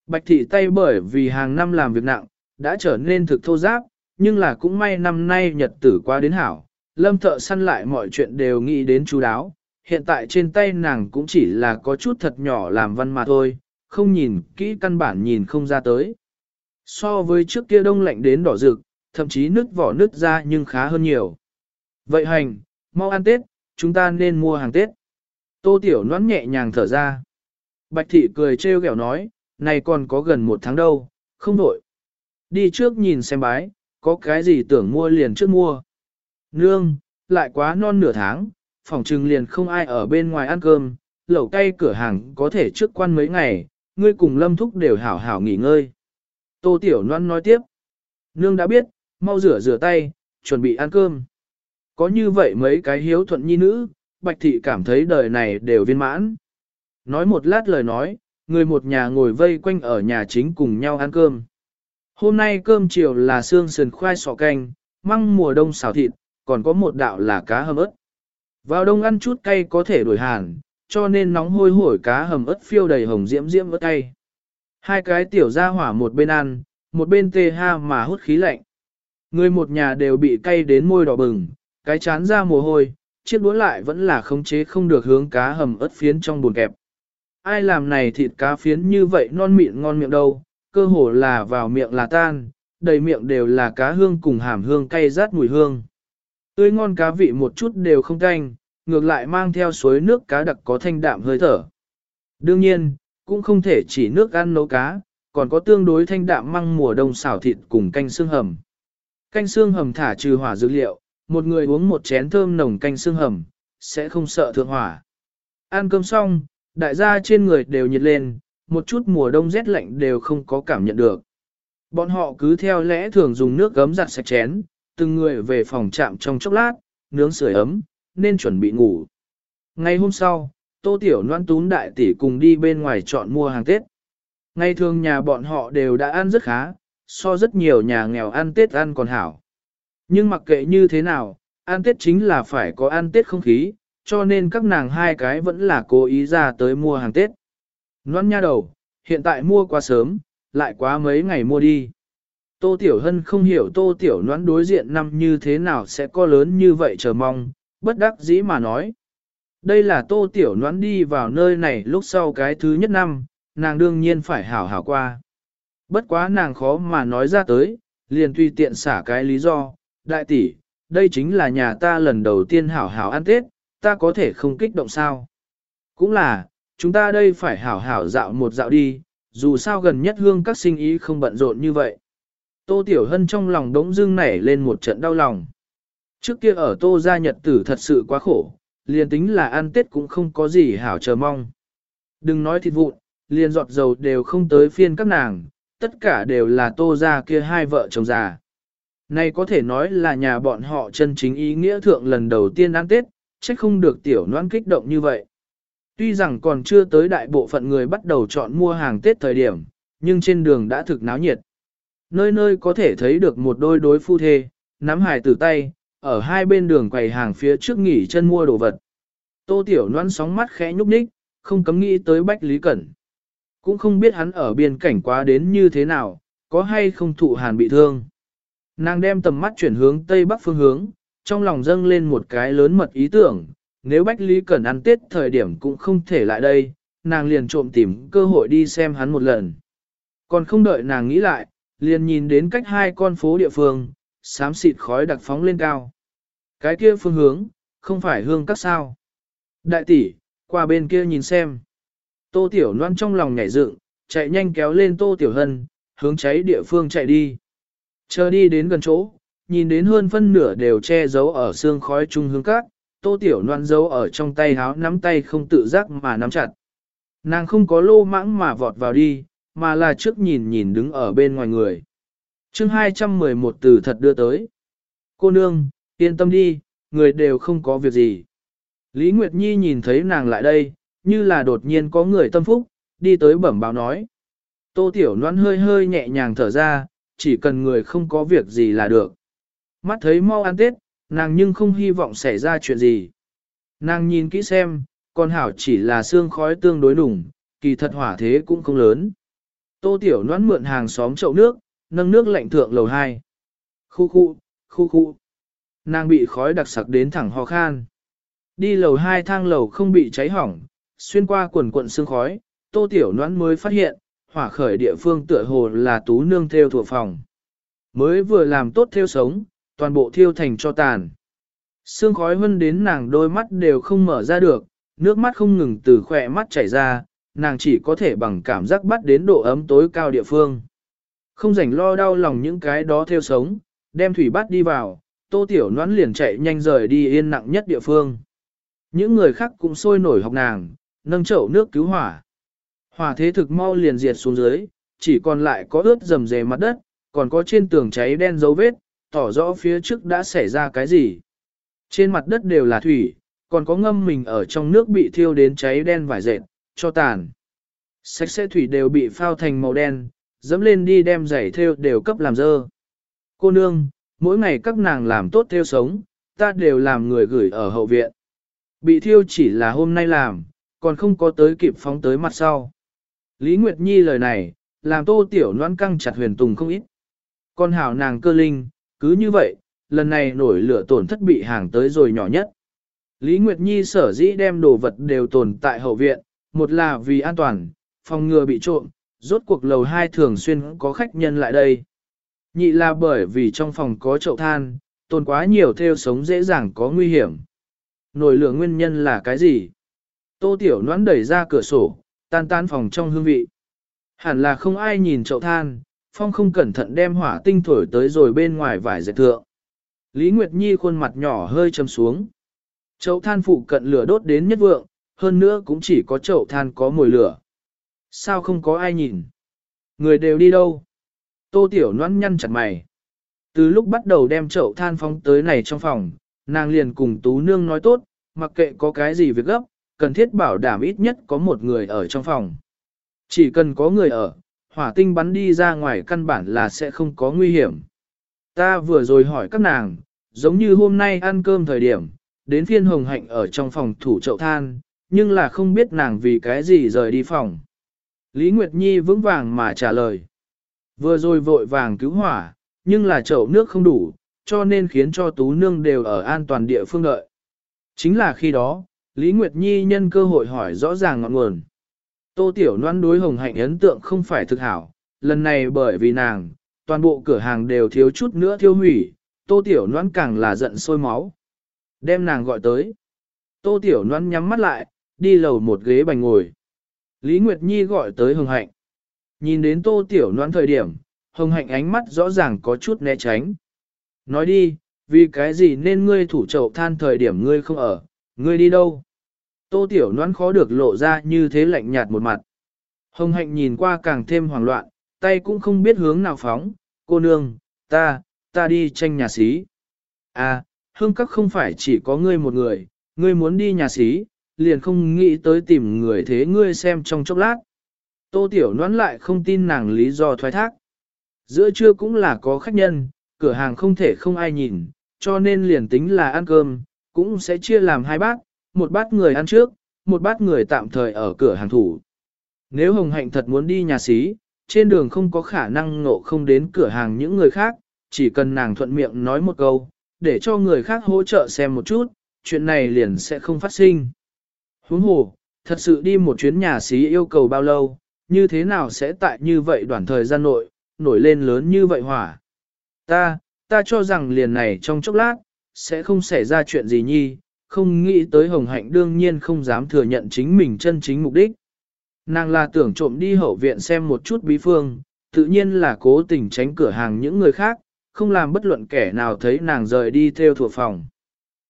Bạch thị tay bởi vì hàng năm làm việc nặng, đã trở nên thực thô giáp, nhưng là cũng may năm nay nhật tử qua đến hảo, lâm thợ săn lại mọi chuyện đều nghĩ đến chú đáo. Hiện tại trên tay nàng cũng chỉ là có chút thật nhỏ làm văn mà thôi, không nhìn kỹ căn bản nhìn không ra tới. So với trước kia đông lạnh đến đỏ rực, thậm chí nứt vỏ nứt ra nhưng khá hơn nhiều. Vậy hành, mau ăn Tết, chúng ta nên mua hàng Tết. Tô Tiểu Noãn nhẹ nhàng thở ra. Bạch thị cười trêu ghẹo nói, này còn có gần một tháng đâu, không đổi. Đi trước nhìn xem bái, có cái gì tưởng mua liền trước mua. Nương, lại quá non nửa tháng, phòng trừng liền không ai ở bên ngoài ăn cơm, lẩu cay cửa hàng có thể trước quan mấy ngày, ngươi cùng lâm thúc đều hảo hảo nghỉ ngơi. Tô Tiểu Loan nói tiếp, nương đã biết, mau rửa rửa tay, chuẩn bị ăn cơm. Có như vậy mấy cái hiếu thuận nhi nữ, Bạch Thị cảm thấy đời này đều viên mãn. Nói một lát lời nói, người một nhà ngồi vây quanh ở nhà chính cùng nhau ăn cơm. Hôm nay cơm chiều là xương sườn khoai sọ canh, măng mùa đông xào thịt, còn có một đạo là cá hầm ớt. Vào đông ăn chút cay có thể đổi hàn, cho nên nóng hôi hổi cá hầm ớt phiêu đầy hồng diễm diễm ớt cay. Hai cái tiểu ra hỏa một bên ăn, một bên tê ha mà hút khí lạnh. Người một nhà đều bị cay đến môi đỏ bừng, cái chán ra mồ hôi, chiếc đũa lại vẫn là khống chế không được hướng cá hầm ớt phiến trong bồn kẹp. Ai làm này thịt cá phiến như vậy non mịn ngon miệng đâu, cơ hồ là vào miệng là tan, đầy miệng đều là cá hương cùng hàm hương cay rát mùi hương. Tươi ngon cá vị một chút đều không canh, ngược lại mang theo suối nước cá đặc có thanh đạm hơi thở. Đương nhiên, cũng không thể chỉ nước ăn nấu cá, còn có tương đối thanh đạm măng mùa đông xào thịt cùng canh xương hầm. Canh xương hầm thả trừ hỏa dược liệu, một người uống một chén thơm nồng canh xương hầm, sẽ không sợ thượng hỏa. Ăn cơm xong, đại gia trên người đều nhiệt lên, một chút mùa đông rét lạnh đều không có cảm nhận được. Bọn họ cứ theo lẽ thường dùng nước gấm giặt sạch chén, từng người về phòng chạm trong chốc lát, nướng sưởi ấm, nên chuẩn bị ngủ. Ngày hôm sau, Tô Tiểu Loan Tún đại tỷ cùng đi bên ngoài chọn mua hàng Tết. Ngày thường nhà bọn họ đều đã ăn rất khá, so rất nhiều nhà nghèo ăn Tết ăn còn hảo. Nhưng mặc kệ như thế nào, ăn Tết chính là phải có ăn Tết không khí, cho nên các nàng hai cái vẫn là cố ý ra tới mua hàng Tết. Loan nha đầu, hiện tại mua quá sớm, lại quá mấy ngày mua đi. Tô Tiểu Hân không hiểu Tô Tiểu Noãn đối diện năm như thế nào sẽ có lớn như vậy chờ mong, bất đắc dĩ mà nói. Đây là Tô Tiểu Noãn đi vào nơi này lúc sau cái thứ nhất năm, nàng đương nhiên phải hảo hảo qua. Bất quá nàng khó mà nói ra tới, liền tùy tiện xả cái lý do, đại tỷ, đây chính là nhà ta lần đầu tiên hảo hảo ăn Tết, ta có thể không kích động sao. Cũng là, chúng ta đây phải hảo hảo dạo một dạo đi, dù sao gần nhất hương các sinh ý không bận rộn như vậy. Tô Tiểu Hân trong lòng đống dưng nảy lên một trận đau lòng. Trước kia ở Tô gia nhật tử thật sự quá khổ, liền tính là ăn Tết cũng không có gì hảo chờ mong. Đừng nói thịt vụn, liền giọt dầu đều không tới phiên các nàng, tất cả đều là Tô gia kia hai vợ chồng già. Này có thể nói là nhà bọn họ chân chính ý nghĩa thượng lần đầu tiên ăn Tết, chắc không được tiểu noan kích động như vậy. Tuy rằng còn chưa tới đại bộ phận người bắt đầu chọn mua hàng Tết thời điểm, nhưng trên đường đã thực náo nhiệt. Nơi nơi có thể thấy được một đôi đối phu thê, nắm hài tử tay, ở hai bên đường quầy hàng phía trước nghỉ chân mua đồ vật. Tô Tiểu noan sóng mắt khẽ nhúc nhích, không cấm nghĩ tới Bách Lý Cẩn. Cũng không biết hắn ở biên cảnh quá đến như thế nào, có hay không thụ hàn bị thương. Nàng đem tầm mắt chuyển hướng Tây Bắc phương hướng, trong lòng dâng lên một cái lớn mật ý tưởng, nếu Bách Lý Cẩn ăn Tết thời điểm cũng không thể lại đây, nàng liền trộm tìm cơ hội đi xem hắn một lần. Còn không đợi nàng nghĩ lại, liền nhìn đến cách hai con phố địa phương, xám xịt khói đặc phóng lên cao. Cái kia phương hướng, không phải hương các sao. Đại tỷ, qua bên kia nhìn xem. Tô Tiểu Loan trong lòng nhảy dựng, chạy nhanh kéo lên Tô Tiểu Hân, hướng cháy địa phương chạy đi. Chờ đi đến gần chỗ, nhìn đến hơn phân nửa đều che giấu ở xương khói trung hướng các, Tô Tiểu Loan giấu ở trong tay háo nắm tay không tự giác mà nắm chặt. Nàng không có lô mãng mà vọt vào đi, mà là trước nhìn nhìn đứng ở bên ngoài người. chương 211 từ thật đưa tới. Cô nương, yên tâm đi, người đều không có việc gì. Lý Nguyệt Nhi nhìn thấy nàng lại đây, như là đột nhiên có người tâm phúc, đi tới bẩm báo nói. Tô Tiểu Loan hơi hơi nhẹ nhàng thở ra, chỉ cần người không có việc gì là được. Mắt thấy mau ăn Tết, nàng nhưng không hy vọng xảy ra chuyện gì. Nàng nhìn kỹ xem, con hảo chỉ là xương khói tương đối đủng, kỳ thật hỏa thế cũng không lớn. Tô Tiểu Loan mượn hàng xóm chậu nước, nâng nước lạnh thượng lầu 2. Khu khu, khu khu. Nàng bị khói đặc sặc đến thẳng ho khan. Đi lầu 2 thang lầu không bị cháy hỏng, xuyên qua quần quận sương khói, Tô Tiểu noãn mới phát hiện, hỏa khởi địa phương tựa hồ là tú nương theo thuộc phòng. Mới vừa làm tốt theo sống, toàn bộ thiêu thành cho tàn. Sương khói vân đến nàng đôi mắt đều không mở ra được, nước mắt không ngừng từ khỏe mắt chảy ra, nàng chỉ có thể bằng cảm giác bắt đến độ ấm tối cao địa phương. Không rảnh lo đau lòng những cái đó theo sống, đem thủy bắt đi vào, tô tiểu noãn liền chạy nhanh rời đi yên nặng nhất địa phương. Những người khác cũng sôi nổi học nàng, nâng chậu nước cứu hỏa. Hỏa thế thực mau liền diệt xuống dưới, chỉ còn lại có ướt rầm rề mặt đất, còn có trên tường cháy đen dấu vết, tỏ rõ phía trước đã xảy ra cái gì. Trên mặt đất đều là thủy, còn có ngâm mình ở trong nước bị thiêu đến cháy đen vải dệt, cho tàn. Sạch sẽ thủy đều bị phao thành màu đen, dẫm lên đi đem giày thêu đều cấp làm dơ. Cô nương, mỗi ngày các nàng làm tốt thêu sống, ta đều làm người gửi ở hậu viện. Bị thiêu chỉ là hôm nay làm, còn không có tới kịp phóng tới mặt sau. Lý Nguyệt Nhi lời này, làm tô tiểu noan căng chặt huyền tùng không ít. Con hảo nàng cơ linh, cứ như vậy, lần này nổi lửa tổn thất bị hàng tới rồi nhỏ nhất. Lý Nguyệt Nhi sở dĩ đem đồ vật đều tồn tại hậu viện, một là vì an toàn, phòng ngừa bị trộm, rốt cuộc lầu hai thường xuyên có khách nhân lại đây. Nhị là bởi vì trong phòng có chậu than, tồn quá nhiều theo sống dễ dàng có nguy hiểm. Nổi lửa nguyên nhân là cái gì? Tô Tiểu Noãn đẩy ra cửa sổ, tan tan phòng trong hương vị. Hẳn là không ai nhìn chậu than, phong không cẩn thận đem hỏa tinh thổi tới rồi bên ngoài vải dệt thượng. Lý Nguyệt Nhi khuôn mặt nhỏ hơi châm xuống. Chậu than phụ cận lửa đốt đến nhất vượng, hơn nữa cũng chỉ có chậu than có mùi lửa. Sao không có ai nhìn? Người đều đi đâu? Tô Tiểu Loan nhăn chặt mày. Từ lúc bắt đầu đem chậu than phóng tới này trong phòng, nàng liền cùng Tú Nương nói tốt, mặc kệ có cái gì việc gấp, cần thiết bảo đảm ít nhất có một người ở trong phòng. Chỉ cần có người ở, hỏa tinh bắn đi ra ngoài căn bản là sẽ không có nguy hiểm. Ta vừa rồi hỏi các nàng, giống như hôm nay ăn cơm thời điểm, đến phiên hồng hạnh ở trong phòng thủ chậu than, nhưng là không biết nàng vì cái gì rời đi phòng. Lý Nguyệt Nhi vững vàng mà trả lời. Vừa rồi vội vàng cứu hỏa, nhưng là chậu nước không đủ, cho nên khiến cho tú nương đều ở an toàn địa phương đợi. Chính là khi đó, Lý Nguyệt Nhi nhân cơ hội hỏi rõ ràng ngọn nguồn. Tô Tiểu Loan đối hồng hạnh ấn tượng không phải thực hảo, lần này bởi vì nàng, toàn bộ cửa hàng đều thiếu chút nữa thiêu hủy, Tô Tiểu Loan càng là giận sôi máu. Đem nàng gọi tới. Tô Tiểu Loan nhắm mắt lại, đi lầu một ghế bành ngồi. Lý Nguyệt Nhi gọi tới hồng hạnh. Nhìn đến Tô Tiểu Loan thời điểm, hồng hạnh ánh mắt rõ ràng có chút né tránh. Nói đi, vì cái gì nên ngươi thủ chậu than thời điểm ngươi không ở, ngươi đi đâu? Tô Tiểu Loan khó được lộ ra như thế lạnh nhạt một mặt. Hồng hạnh nhìn qua càng thêm hoảng loạn, tay cũng không biết hướng nào phóng, cô nương, ta, ta đi tranh nhà xí. À, hương các không phải chỉ có ngươi một người, ngươi muốn đi nhà xí, liền không nghĩ tới tìm người thế ngươi xem trong chốc lát. Tô Tiểu Loan lại không tin nàng lý do thoái thác. Giữa trưa cũng là có khách nhân, cửa hàng không thể không ai nhìn, cho nên liền tính là ăn cơm, cũng sẽ chia làm hai bát, một bát người ăn trước, một bát người tạm thời ở cửa hàng thủ. Nếu Hồng Hạnh thật muốn đi nhà xí, trên đường không có khả năng ngộ không đến cửa hàng những người khác, chỉ cần nàng thuận miệng nói một câu, để cho người khác hỗ trợ xem một chút, chuyện này liền sẽ không phát sinh. Huống hồ, thật sự đi một chuyến nhà xí yêu cầu bao lâu, như thế nào sẽ tại như vậy đoạn thời gian nội, nổi lên lớn như vậy hỏa. Ta, ta cho rằng liền này trong chốc lát, sẽ không xảy ra chuyện gì nhi, không nghĩ tới hồng hạnh đương nhiên không dám thừa nhận chính mình chân chính mục đích. Nàng là tưởng trộm đi hậu viện xem một chút bí phương, tự nhiên là cố tình tránh cửa hàng những người khác, không làm bất luận kẻ nào thấy nàng rời đi theo thuộc phòng.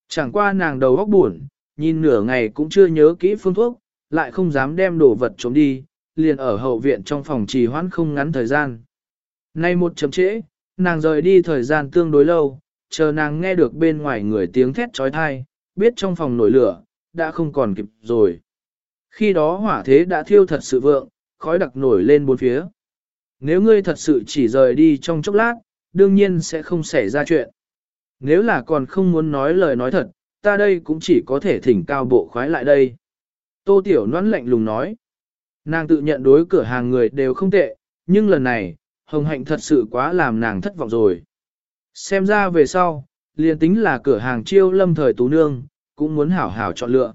Chẳng qua nàng đầu óc buồn, nhìn nửa ngày cũng chưa nhớ kỹ phương thuốc, lại không dám đem đồ vật trộm đi, liền ở hậu viện trong phòng trì hoãn không ngắn thời gian. Nay một chậm trễ, nàng rời đi thời gian tương đối lâu, chờ nàng nghe được bên ngoài người tiếng thét trói thai, biết trong phòng nổi lửa, đã không còn kịp rồi. Khi đó hỏa thế đã thiêu thật sự vượng, khói đặc nổi lên bốn phía. Nếu ngươi thật sự chỉ rời đi trong chốc lát, đương nhiên sẽ không xảy ra chuyện. Nếu là còn không muốn nói lời nói thật, ta đây cũng chỉ có thể thỉnh cao bộ khoái lại đây. Tô Tiểu Loan lạnh lùng nói. Nàng tự nhận đối cửa hàng người đều không tệ, nhưng lần này, Hồng Hạnh thật sự quá làm nàng thất vọng rồi. Xem ra về sau, liền tính là cửa hàng chiêu lâm thời tú nương, cũng muốn hảo hảo chọn lựa.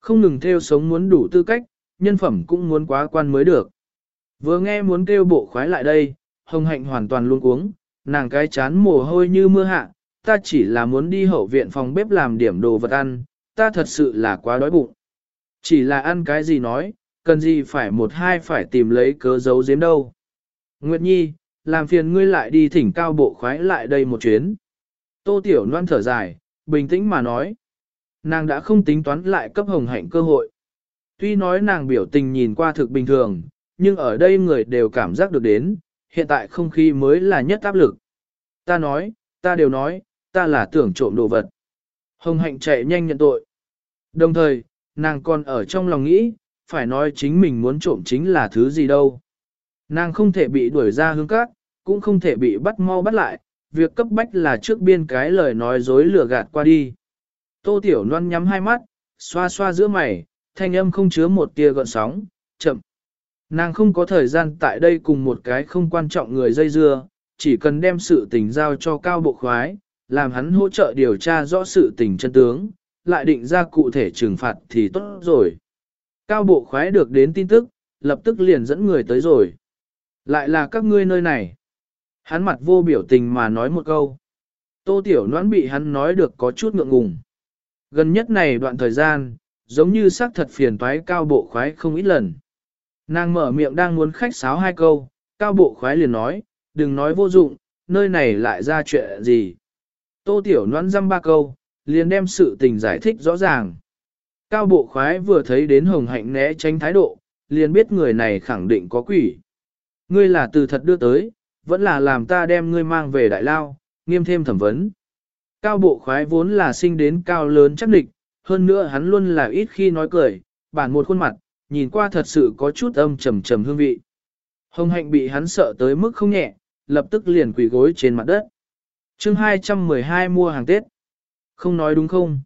Không ngừng theo sống muốn đủ tư cách, nhân phẩm cũng muốn quá quan mới được. Vừa nghe muốn kêu bộ khoái lại đây, hồng hạnh hoàn toàn luôn uống, nàng cái chán mồ hôi như mưa hạ, ta chỉ là muốn đi hậu viện phòng bếp làm điểm đồ vật ăn, ta thật sự là quá đói bụng. Chỉ là ăn cái gì nói, cần gì phải một hai phải tìm lấy cớ giấu giếm đâu. Nguyệt Nhi, làm phiền ngươi lại đi thỉnh cao bộ khoái lại đây một chuyến. Tô Tiểu Loan thở dài, bình tĩnh mà nói. Nàng đã không tính toán lại cấp hồng hạnh cơ hội. Tuy nói nàng biểu tình nhìn qua thực bình thường, nhưng ở đây người đều cảm giác được đến, hiện tại không khí mới là nhất áp lực. Ta nói, ta đều nói, ta là tưởng trộm đồ vật. Hồng hạnh chạy nhanh nhận tội. Đồng thời, nàng còn ở trong lòng nghĩ, phải nói chính mình muốn trộm chính là thứ gì đâu. Nàng không thể bị đuổi ra hướng cát, cũng không thể bị bắt mau bắt lại, việc cấp bách là trước biên cái lời nói dối lừa gạt qua đi. Tô Tiểu Loan nhắm hai mắt, xoa xoa giữa mày, thanh âm không chứa một tia gợn sóng, chậm. Nàng không có thời gian tại đây cùng một cái không quan trọng người dây dưa, chỉ cần đem sự tình giao cho cao bộ khoái, làm hắn hỗ trợ điều tra rõ sự tình chân tướng, lại định ra cụ thể trừng phạt thì tốt rồi. Cao bộ khoái được đến tin tức, lập tức liền dẫn người tới rồi. Lại là các ngươi nơi này. Hắn mặt vô biểu tình mà nói một câu. Tô Tiểu Noãn bị hắn nói được có chút ngượng ngùng. Gần nhất này đoạn thời gian, giống như xác thật phiền toái cao bộ khoái không ít lần. Nàng mở miệng đang muốn khách sáo hai câu, cao bộ khoái liền nói, đừng nói vô dụng, nơi này lại ra chuyện gì. Tô Tiểu Noãn dăm ba câu, liền đem sự tình giải thích rõ ràng. Cao bộ khoái vừa thấy đến hồng hạnh né tránh thái độ, liền biết người này khẳng định có quỷ. Ngươi là từ thật đưa tới, vẫn là làm ta đem ngươi mang về đại lao, nghiêm thêm thẩm vấn. Cao bộ khoái vốn là sinh đến cao lớn chắc địch, hơn nữa hắn luôn là ít khi nói cười, bản một khuôn mặt, nhìn qua thật sự có chút âm trầm trầm hương vị. Hồng hạnh bị hắn sợ tới mức không nhẹ, lập tức liền quỳ gối trên mặt đất. chương 212 mua hàng Tết. Không nói đúng không?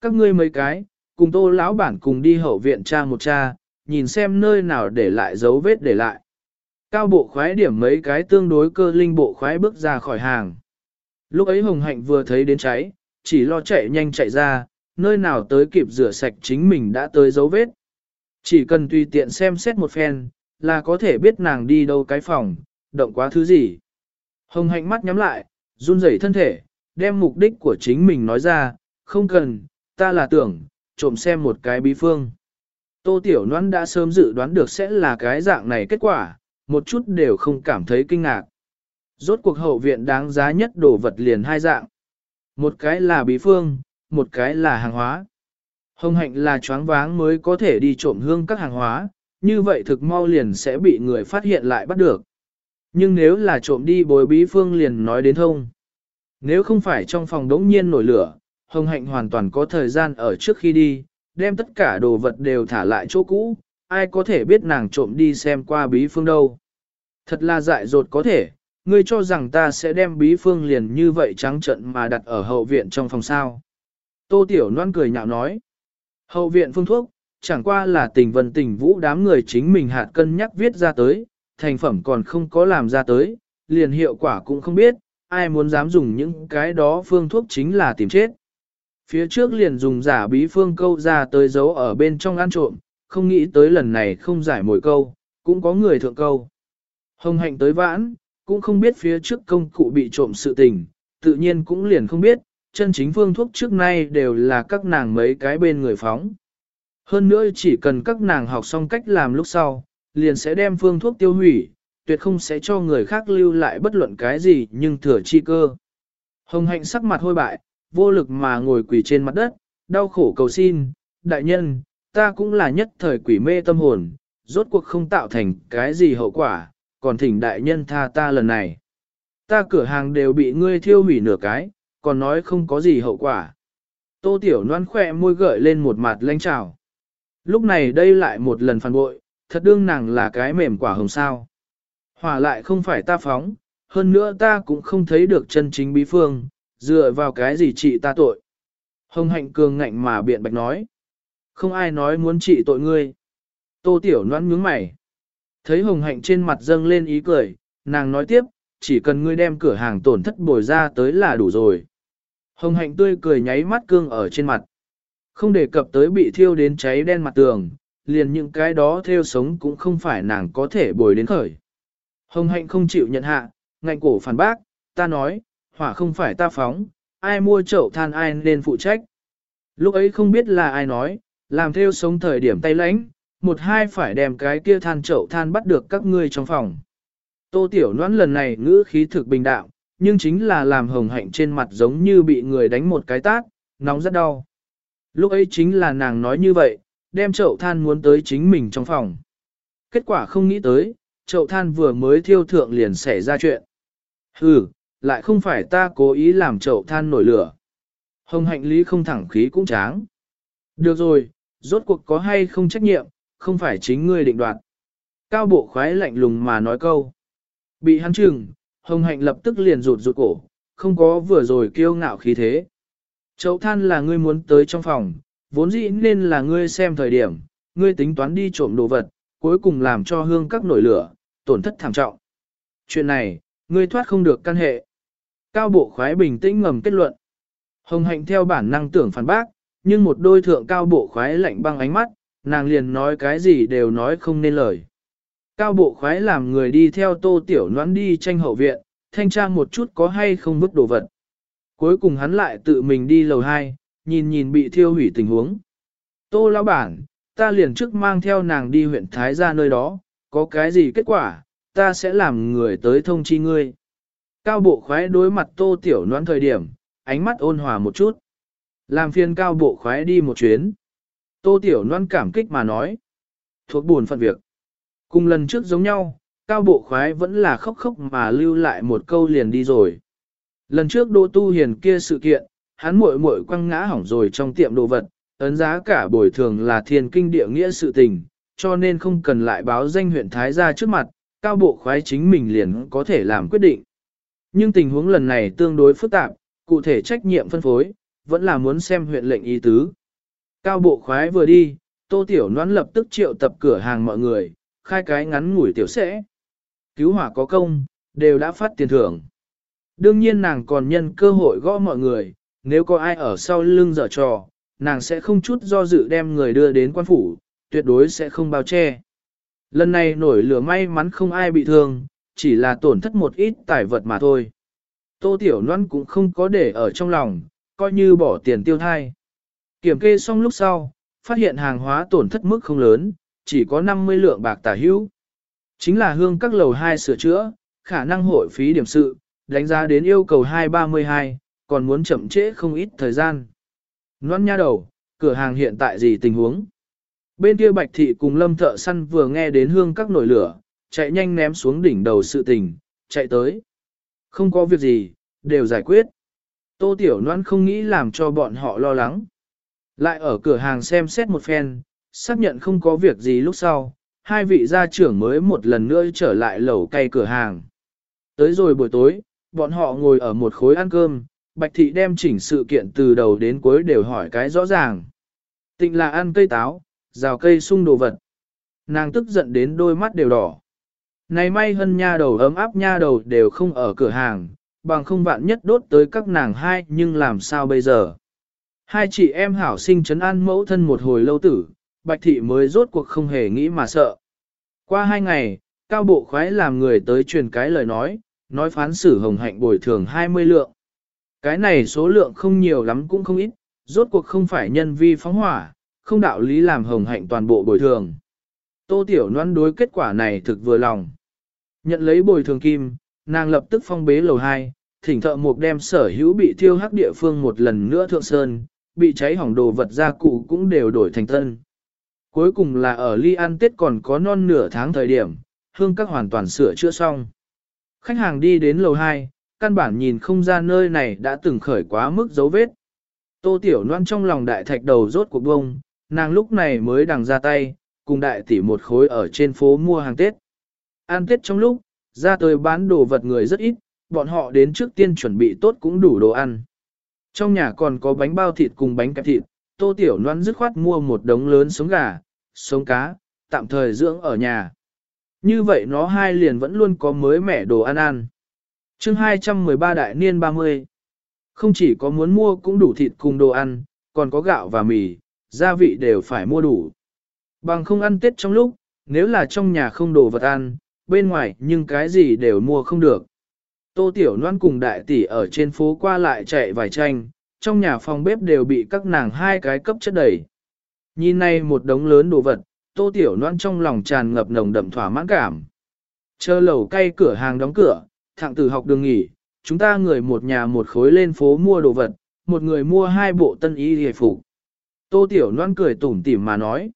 Các ngươi mấy cái, cùng tô lão bản cùng đi hậu viện cha một cha, nhìn xem nơi nào để lại dấu vết để lại. Cao bộ khoái điểm mấy cái tương đối cơ linh bộ khoái bước ra khỏi hàng. Lúc ấy Hồng Hạnh vừa thấy đến cháy, chỉ lo chạy nhanh chạy ra, nơi nào tới kịp rửa sạch chính mình đã tới dấu vết. Chỉ cần tùy tiện xem xét một phen, là có thể biết nàng đi đâu cái phòng, động quá thứ gì. Hồng Hạnh mắt nhắm lại, run rẩy thân thể, đem mục đích của chính mình nói ra, không cần, ta là tưởng, trộm xem một cái bí phương. Tô Tiểu Loan đã sớm dự đoán được sẽ là cái dạng này kết quả, một chút đều không cảm thấy kinh ngạc. Rốt cuộc hậu viện đáng giá nhất đồ vật liền hai dạng. Một cái là bí phương, một cái là hàng hóa. Hồng hạnh là choáng váng mới có thể đi trộm hương các hàng hóa, như vậy thực mau liền sẽ bị người phát hiện lại bắt được. Nhưng nếu là trộm đi bối bí phương liền nói đến thông. Nếu không phải trong phòng đống nhiên nổi lửa, Hồng Hạnh hoàn toàn có thời gian ở trước khi đi, đem tất cả đồ vật đều thả lại chỗ cũ, ai có thể biết nàng trộm đi xem qua bí phương đâu. Thật là dại dột có thể, ngươi cho rằng ta sẽ đem bí phương liền như vậy trắng trận mà đặt ở hậu viện trong phòng sao. Tô Tiểu Loan cười nhạo nói. Hậu viện phương thuốc, chẳng qua là tình vân tình vũ đám người chính mình hạt cân nhắc viết ra tới, thành phẩm còn không có làm ra tới, liền hiệu quả cũng không biết, ai muốn dám dùng những cái đó phương thuốc chính là tìm chết. Phía trước liền dùng giả bí phương câu ra tới giấu ở bên trong ăn trộm, không nghĩ tới lần này không giải mồi câu, cũng có người thượng câu. Hồng hạnh tới vãn, cũng không biết phía trước công cụ bị trộm sự tình, tự nhiên cũng liền không biết, chân chính phương thuốc trước nay đều là các nàng mấy cái bên người phóng. Hơn nữa chỉ cần các nàng học xong cách làm lúc sau, liền sẽ đem phương thuốc tiêu hủy, tuyệt không sẽ cho người khác lưu lại bất luận cái gì nhưng thừa chi cơ. Hồng hạnh sắc mặt hôi bại, vô lực mà ngồi quỳ trên mặt đất, đau khổ cầu xin, đại nhân, ta cũng là nhất thời quỷ mê tâm hồn, rốt cuộc không tạo thành cái gì hậu quả, còn thỉnh đại nhân tha ta lần này. Ta cửa hàng đều bị ngươi thiêu hủy nửa cái, còn nói không có gì hậu quả. Tô Tiểu Loan khỏe môi gợi lên một mặt lanh trào. Lúc này đây lại một lần phản bội, thật đương nàng là cái mềm quả hồng sao. Hỏa lại không phải ta phóng, hơn nữa ta cũng không thấy được chân chính bí phương, dựa vào cái gì trị ta tội. Hồng hạnh cường ngạnh mà biện bạch nói. Không ai nói muốn trị tội ngươi. Tô Tiểu Loan nhướng mày. Thấy hồng hạnh trên mặt dâng lên ý cười, nàng nói tiếp, chỉ cần ngươi đem cửa hàng tổn thất bồi ra tới là đủ rồi. Hồng hạnh tươi cười nháy mắt cương ở trên mặt. Không đề cập tới bị thiêu đến cháy đen mặt tường, liền những cái đó theo sống cũng không phải nàng có thể bồi đến khởi. Hồng hạnh không chịu nhận hạ, ngạnh cổ phản bác, ta nói, hỏa không phải ta phóng, ai mua chậu than ai nên phụ trách. Lúc ấy không biết là ai nói, làm theo sống thời điểm tay lãnh, một hai phải đem cái kia than chậu than bắt được các ngươi trong phòng. Tô Tiểu Noãn lần này ngữ khí thực bình đạo, nhưng chính là làm hồng hạnh trên mặt giống như bị người đánh một cái tát, nóng rất đau. Lúc ấy chính là nàng nói như vậy, đem chậu than muốn tới chính mình trong phòng. Kết quả không nghĩ tới, chậu than vừa mới thiêu thượng liền xảy ra chuyện. Hừ, lại không phải ta cố ý làm chậu than nổi lửa. Hồng hạnh lý không thẳng khí cũng tráng. Được rồi, rốt cuộc có hay không trách nhiệm, không phải chính ngươi định đoạt. Cao bộ khoái lạnh lùng mà nói câu. Bị hắn trừng, hồng hạnh lập tức liền rụt rụt cổ, không có vừa rồi kiêu ngạo khí thế. Chậu than là ngươi muốn tới trong phòng, vốn dĩ nên là ngươi xem thời điểm, ngươi tính toán đi trộm đồ vật, cuối cùng làm cho hương các nổi lửa, tổn thất thảm trọng. Chuyện này, ngươi thoát không được căn hệ. Cao bộ khoái bình tĩnh ngầm kết luận. Hồng hạnh theo bản năng tưởng phản bác, nhưng một đôi thượng cao bộ khoái lạnh băng ánh mắt, nàng liền nói cái gì đều nói không nên lời. Cao bộ khoái làm người đi theo tô tiểu noãn đi tranh hậu viện, thanh tra một chút có hay không vứt đồ vật. Cuối cùng hắn lại tự mình đi lầu 2, nhìn nhìn bị thiêu hủy tình huống. Tô lão bản, ta liền trước mang theo nàng đi huyện Thái ra nơi đó, có cái gì kết quả, ta sẽ làm người tới thông chi ngươi. Cao bộ khoái đối mặt tô tiểu noãn thời điểm, ánh mắt ôn hòa một chút. Làm phiền cao bộ khoái đi một chuyến. Tô tiểu Loan cảm kích mà nói. Thuộc buồn phận việc. Cùng lần trước giống nhau, cao bộ khoái vẫn là khóc khóc mà lưu lại một câu liền đi rồi. Lần trước Đỗ Tu Hiền kia sự kiện, hắn muội muội quăng ngã hỏng rồi trong tiệm đồ vật, ấn giá cả bồi thường là thiên kinh địa nghĩa sự tình, cho nên không cần lại báo danh huyện Thái gia trước mặt, cao bộ khoái chính mình liền có thể làm quyết định. Nhưng tình huống lần này tương đối phức tạp, cụ thể trách nhiệm phân phối, vẫn là muốn xem huyện lệnh ý tứ. Cao bộ khoái vừa đi, Tô Tiểu Noãn lập tức triệu tập cửa hàng mọi người, khai cái ngắn ngủi tiểu sẽ. Cứu hỏa có công, đều đã phát tiền thưởng. Đương nhiên nàng còn nhân cơ hội gõ mọi người, nếu có ai ở sau lưng dở trò, nàng sẽ không chút do dự đem người đưa đến quan phủ, tuyệt đối sẽ không bao che. Lần này nổi lửa may mắn không ai bị thương, chỉ là tổn thất một ít tài vật mà thôi. Tô Tiểu Loan cũng không có để ở trong lòng, coi như bỏ tiền tiêu thai. Kiểm kê xong lúc sau, phát hiện hàng hóa tổn thất mức không lớn, chỉ có 50 lượng bạc tả hữu. Chính là hương các lầu 2 sửa chữa, khả năng hội phí điểm sự, đánh giá đến yêu cầu 232, còn muốn chậm trễ không ít thời gian. Loan nha đầu, cửa hàng hiện tại gì tình huống? Bên kia bạch thị cùng lâm thợ săn vừa nghe đến hương các nổi lửa, chạy nhanh ném xuống đỉnh đầu sự tình, chạy tới. Không có việc gì, đều giải quyết. Tô Tiểu Loan không nghĩ làm cho bọn họ lo lắng. Lại ở cửa hàng xem xét một phen, xác nhận không có việc gì lúc sau, hai vị gia trưởng mới một lần nữa trở lại lẩu cây cửa hàng. Tới rồi buổi tối, bọn họ ngồi ở một khối ăn cơm, Bạch Thị đem chỉnh sự kiện từ đầu đến cuối đều hỏi cái rõ ràng. Tịnh là ăn cây táo, rào cây sung đồ vật. Nàng tức giận đến đôi mắt đều đỏ. Này may hân nha đầu ấm áp nha đầu đều không ở cửa hàng, bằng không vạn nhất đốt tới các nàng hai nhưng làm sao bây giờ. Hai chị em hảo sinh chấn an mẫu thân một hồi lâu tử, bạch thị mới rốt cuộc không hề nghĩ mà sợ. Qua hai ngày, cao bộ khoái làm người tới truyền cái lời nói, nói phán xử hồng hạnh bồi thường 20 lượng. Cái này số lượng không nhiều lắm cũng không ít, rốt cuộc không phải nhân vi phóng hỏa, không đạo lý làm hồng hạnh toàn bộ bồi thường. Tô Tiểu Loan đối kết quả này thực vừa lòng. Nhận lấy bồi thường kim, nàng lập tức phong bế lầu 2, thỉnh thợ mục đem sở hữu bị thiêu hắc địa phương một lần nữa thượng sơn, bị cháy hỏng đồ vật gia cụ cũng đều đổi thành tân. Cuối cùng là ở ly ăn tết còn có non nửa tháng thời điểm, hương các hoàn toàn sửa chữa xong. Khách hàng đi đến lầu 2, căn bản nhìn không ra nơi này đã từng khởi quá mức dấu vết. Tô Tiểu Loan trong lòng đại thạch đầu rốt cuộc bông, nàng lúc này mới đằng ra tay, cùng đại tỷ một khối ở trên phố mua hàng Tết. Ăn Tết trong lúc, ra tới bán đồ vật người rất ít, bọn họ đến trước tiên chuẩn bị tốt cũng đủ đồ ăn. Trong nhà còn có bánh bao thịt cùng bánh kẹp thịt, Tô Tiểu noan dứt khoát mua một đống lớn sống gà, sống cá, tạm thời dưỡng ở nhà. Như vậy nó hai liền vẫn luôn có mới mẻ đồ ăn ăn. chương 213 đại niên 30. Không chỉ có muốn mua cũng đủ thịt cùng đồ ăn, còn có gạo và mì, gia vị đều phải mua đủ. Bằng không ăn tết trong lúc, nếu là trong nhà không đồ vật ăn, bên ngoài nhưng cái gì đều mua không được. Tô Tiểu Loan cùng đại tỷ ở trên phố qua lại chạy vài tranh, trong nhà phòng bếp đều bị các nàng hai cái cấp chất đầy. Nhìn này một đống lớn đồ vật, Tô Tiểu Loan trong lòng tràn ngập nồng đậm thỏa mãn cảm. Chờ lầu cay cửa hàng đóng cửa, thạng tử học đường nghỉ, chúng ta người một nhà một khối lên phố mua đồ vật, một người mua hai bộ tân y hề phục. Tô Tiểu Loan cười tủm tỉm mà nói.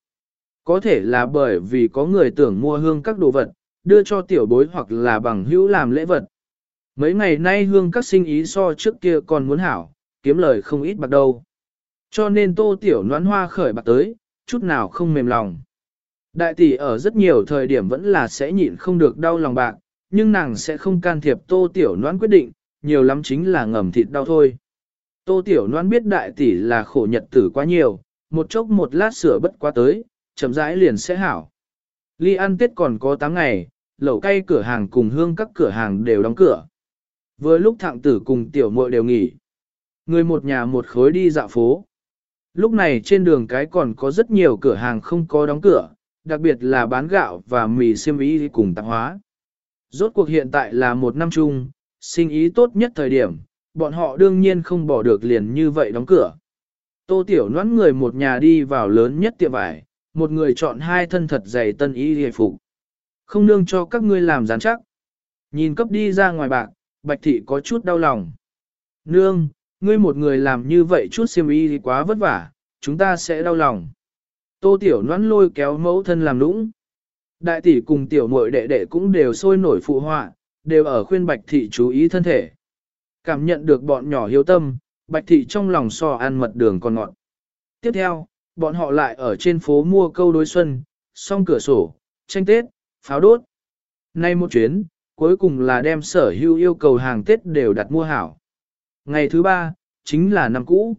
Có thể là bởi vì có người tưởng mua hương các đồ vật, đưa cho tiểu bối hoặc là bằng hữu làm lễ vật. Mấy ngày nay hương các sinh ý so trước kia còn muốn hảo, kiếm lời không ít bạc đâu. Cho nên tô tiểu noán hoa khởi bạc tới, chút nào không mềm lòng. Đại tỷ ở rất nhiều thời điểm vẫn là sẽ nhịn không được đau lòng bạc, nhưng nàng sẽ không can thiệp tô tiểu noán quyết định, nhiều lắm chính là ngầm thịt đau thôi. Tô tiểu noán biết đại tỷ là khổ nhật tử quá nhiều, một chốc một lát sửa bất quá tới, chậm rãi liền sẽ hảo. Ly ăn tết còn có 8 ngày, lẩu cay cửa hàng cùng hương các cửa hàng đều đóng cửa. Vừa lúc thạng tử cùng tiểu muội đều nghỉ. Người một nhà một khối đi dạo phố. Lúc này trên đường cái còn có rất nhiều cửa hàng không có đóng cửa, đặc biệt là bán gạo và mì xiêm y cùng tạp hóa. Rốt cuộc hiện tại là một năm chung, sinh ý tốt nhất thời điểm, bọn họ đương nhiên không bỏ được liền như vậy đóng cửa. Tô Tiểu nón người một nhà đi vào lớn nhất tiệm vải, một người chọn hai thân thật dày tân y hề phục. Không nương cho các ngươi làm gián chắc. Nhìn cấp đi ra ngoài bạc, Bạch Thị có chút đau lòng. Nương, ngươi một người làm như vậy chút xiêm y thì quá vất vả, chúng ta sẽ đau lòng. Tô Tiểu Noãn lôi kéo mẫu thân làm nũng. Đại tỷ cùng tiểu muội đệ đệ cũng đều sôi nổi phụ họa, đều ở khuyên Bạch Thị chú ý thân thể. Cảm nhận được bọn nhỏ hiếu tâm, Bạch Thị trong lòng so ăn mật đường còn ngọt. Tiếp theo, bọn họ lại ở trên phố mua câu đối xuân, xong cửa sổ, tranh tết, pháo đốt. Nay một chuyến, cuối cùng là đem sở hữu yêu cầu hàng Tết đều đặt mua hảo. Ngày thứ ba, chính là năm cũ.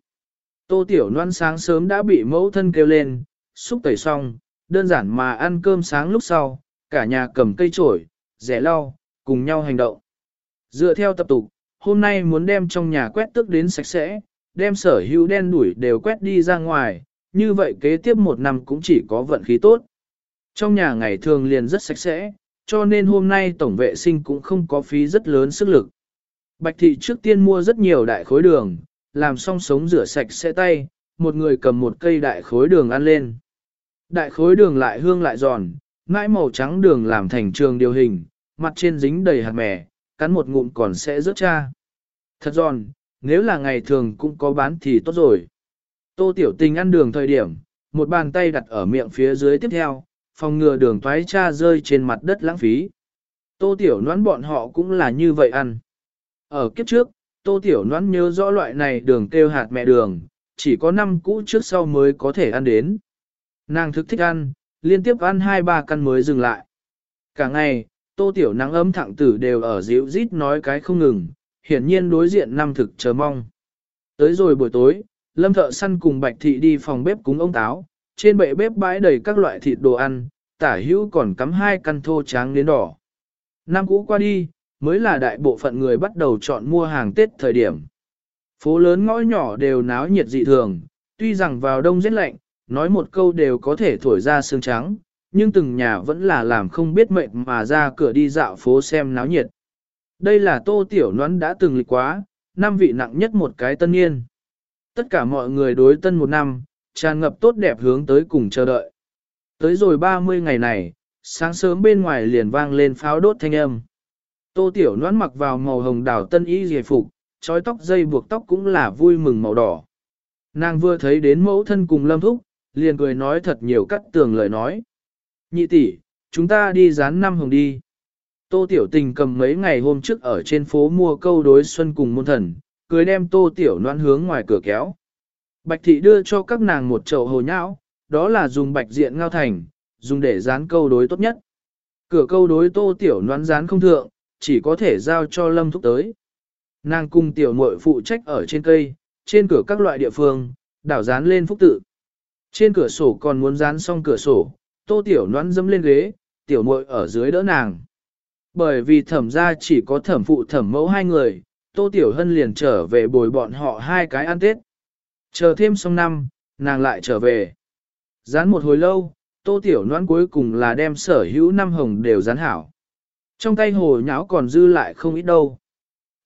Tô Tiểu Loan sáng sớm đã bị mẫu thân kêu lên, xúc tẩy xong, đơn giản mà ăn cơm sáng lúc sau, cả nhà cầm cây chổi, rẻ lau, cùng nhau hành động. Dựa theo tập tục, hôm nay muốn đem trong nhà quét tước đến sạch sẽ, đem sở hữu đen đuổi đều quét đi ra ngoài, như vậy kế tiếp một năm cũng chỉ có vận khí tốt. Trong nhà ngày thường liền rất sạch sẽ, cho nên hôm nay tổng vệ sinh cũng không có phí rất lớn sức lực. Bạch thị trước tiên mua rất nhiều đại khối đường, làm xong sống rửa sạch sẽ tay, một người cầm một cây đại khối đường ăn lên. Đại khối đường lại hương lại giòn, mãi màu trắng đường làm thành trường điều hình, mặt trên dính đầy hạt mè, cắn một ngụm còn sẽ rớt cha. Thật giòn, nếu là ngày thường cũng có bán thì tốt rồi. Tô Tiểu Tình ăn đường thời điểm, một bàn tay đặt ở miệng phía dưới tiếp theo, phòng ngừa đường toái cha rơi trên mặt đất lãng phí. Tô Tiểu Noãn bọn họ cũng là như vậy ăn. Ở kiếp trước, Tô Tiểu Noãn nhớ rõ loại này đường kêu hạt mẹ đường, chỉ có năm cũ trước sau mới có thể ăn đến. Nàng thức thích ăn, liên tiếp ăn hai ba căn mới dừng lại. Cả ngày, Tô Tiểu nắng ấm thẳng tử đều ở dịu rít nói cái không ngừng, hiển nhiên đối diện năm thực chờ mong. Tới rồi buổi tối, Lâm thợ săn cùng Bạch Thị đi phòng bếp cúng ông táo, trên bệ bếp bãi đầy các loại thịt đồ ăn, tả hữu còn cắm hai căn thô tráng đến đỏ. Năm cũ qua đi, mới là đại bộ phận người bắt đầu chọn mua hàng Tết thời điểm. Phố lớn ngõ nhỏ đều náo nhiệt dị thường, tuy rằng vào đông rất lạnh, nói một câu đều có thể thổi ra sương trắng, nhưng từng nhà vẫn là làm không biết mệnh mà ra cửa đi dạo phố xem náo nhiệt. Đây là tô tiểu nón đã từng lịch quá, năm vị nặng nhất một cái tân niên. Tất cả mọi người đối tân một năm, tràn ngập tốt đẹp hướng tới cùng chờ đợi. Tới rồi 30 ngày này, sáng sớm bên ngoài liền vang lên pháo đốt thanh âm. Tô tiểu noãn mặc vào màu hồng đào tân y dề phục, trói tóc dây buộc tóc cũng là vui mừng màu đỏ. Nàng vừa thấy đến mẫu thân cùng lâm thúc, liền cười nói thật nhiều cắt tường lời nói. Nhị tỷ, chúng ta đi dán năm hồng đi. Tô Tiểu Tình cầm mấy ngày hôm trước ở trên phố mua câu đối xuân cùng môn thần, cười đem Tô Tiểu Loan hướng ngoài cửa kéo. Bạch thị đưa cho các nàng một chậu hồ nhão, đó là dùng bạch diện ngao thành, dùng để dán câu đối tốt nhất. Cửa câu đối Tô Tiểu noán dán không thượng, chỉ có thể giao cho Lâm Thúc tới. Nàng cùng tiểu muội phụ trách ở trên cây, trên cửa các loại địa phương, đảo dán lên phúc tự. Trên cửa sổ còn muốn dán xong cửa sổ, tô tiểu noán dâm lên ghế, tiểu muội ở dưới đỡ nàng. Bởi vì thẩm ra chỉ có thẩm phụ thẩm mẫu hai người, tô tiểu hân liền trở về bồi bọn họ hai cái ăn tết. Chờ thêm xong năm, nàng lại trở về. Dán một hồi lâu, tô tiểu noan cuối cùng là đem sở hữu năm hồng đều dán hảo. Trong tay hồ nháo còn dư lại không ít đâu.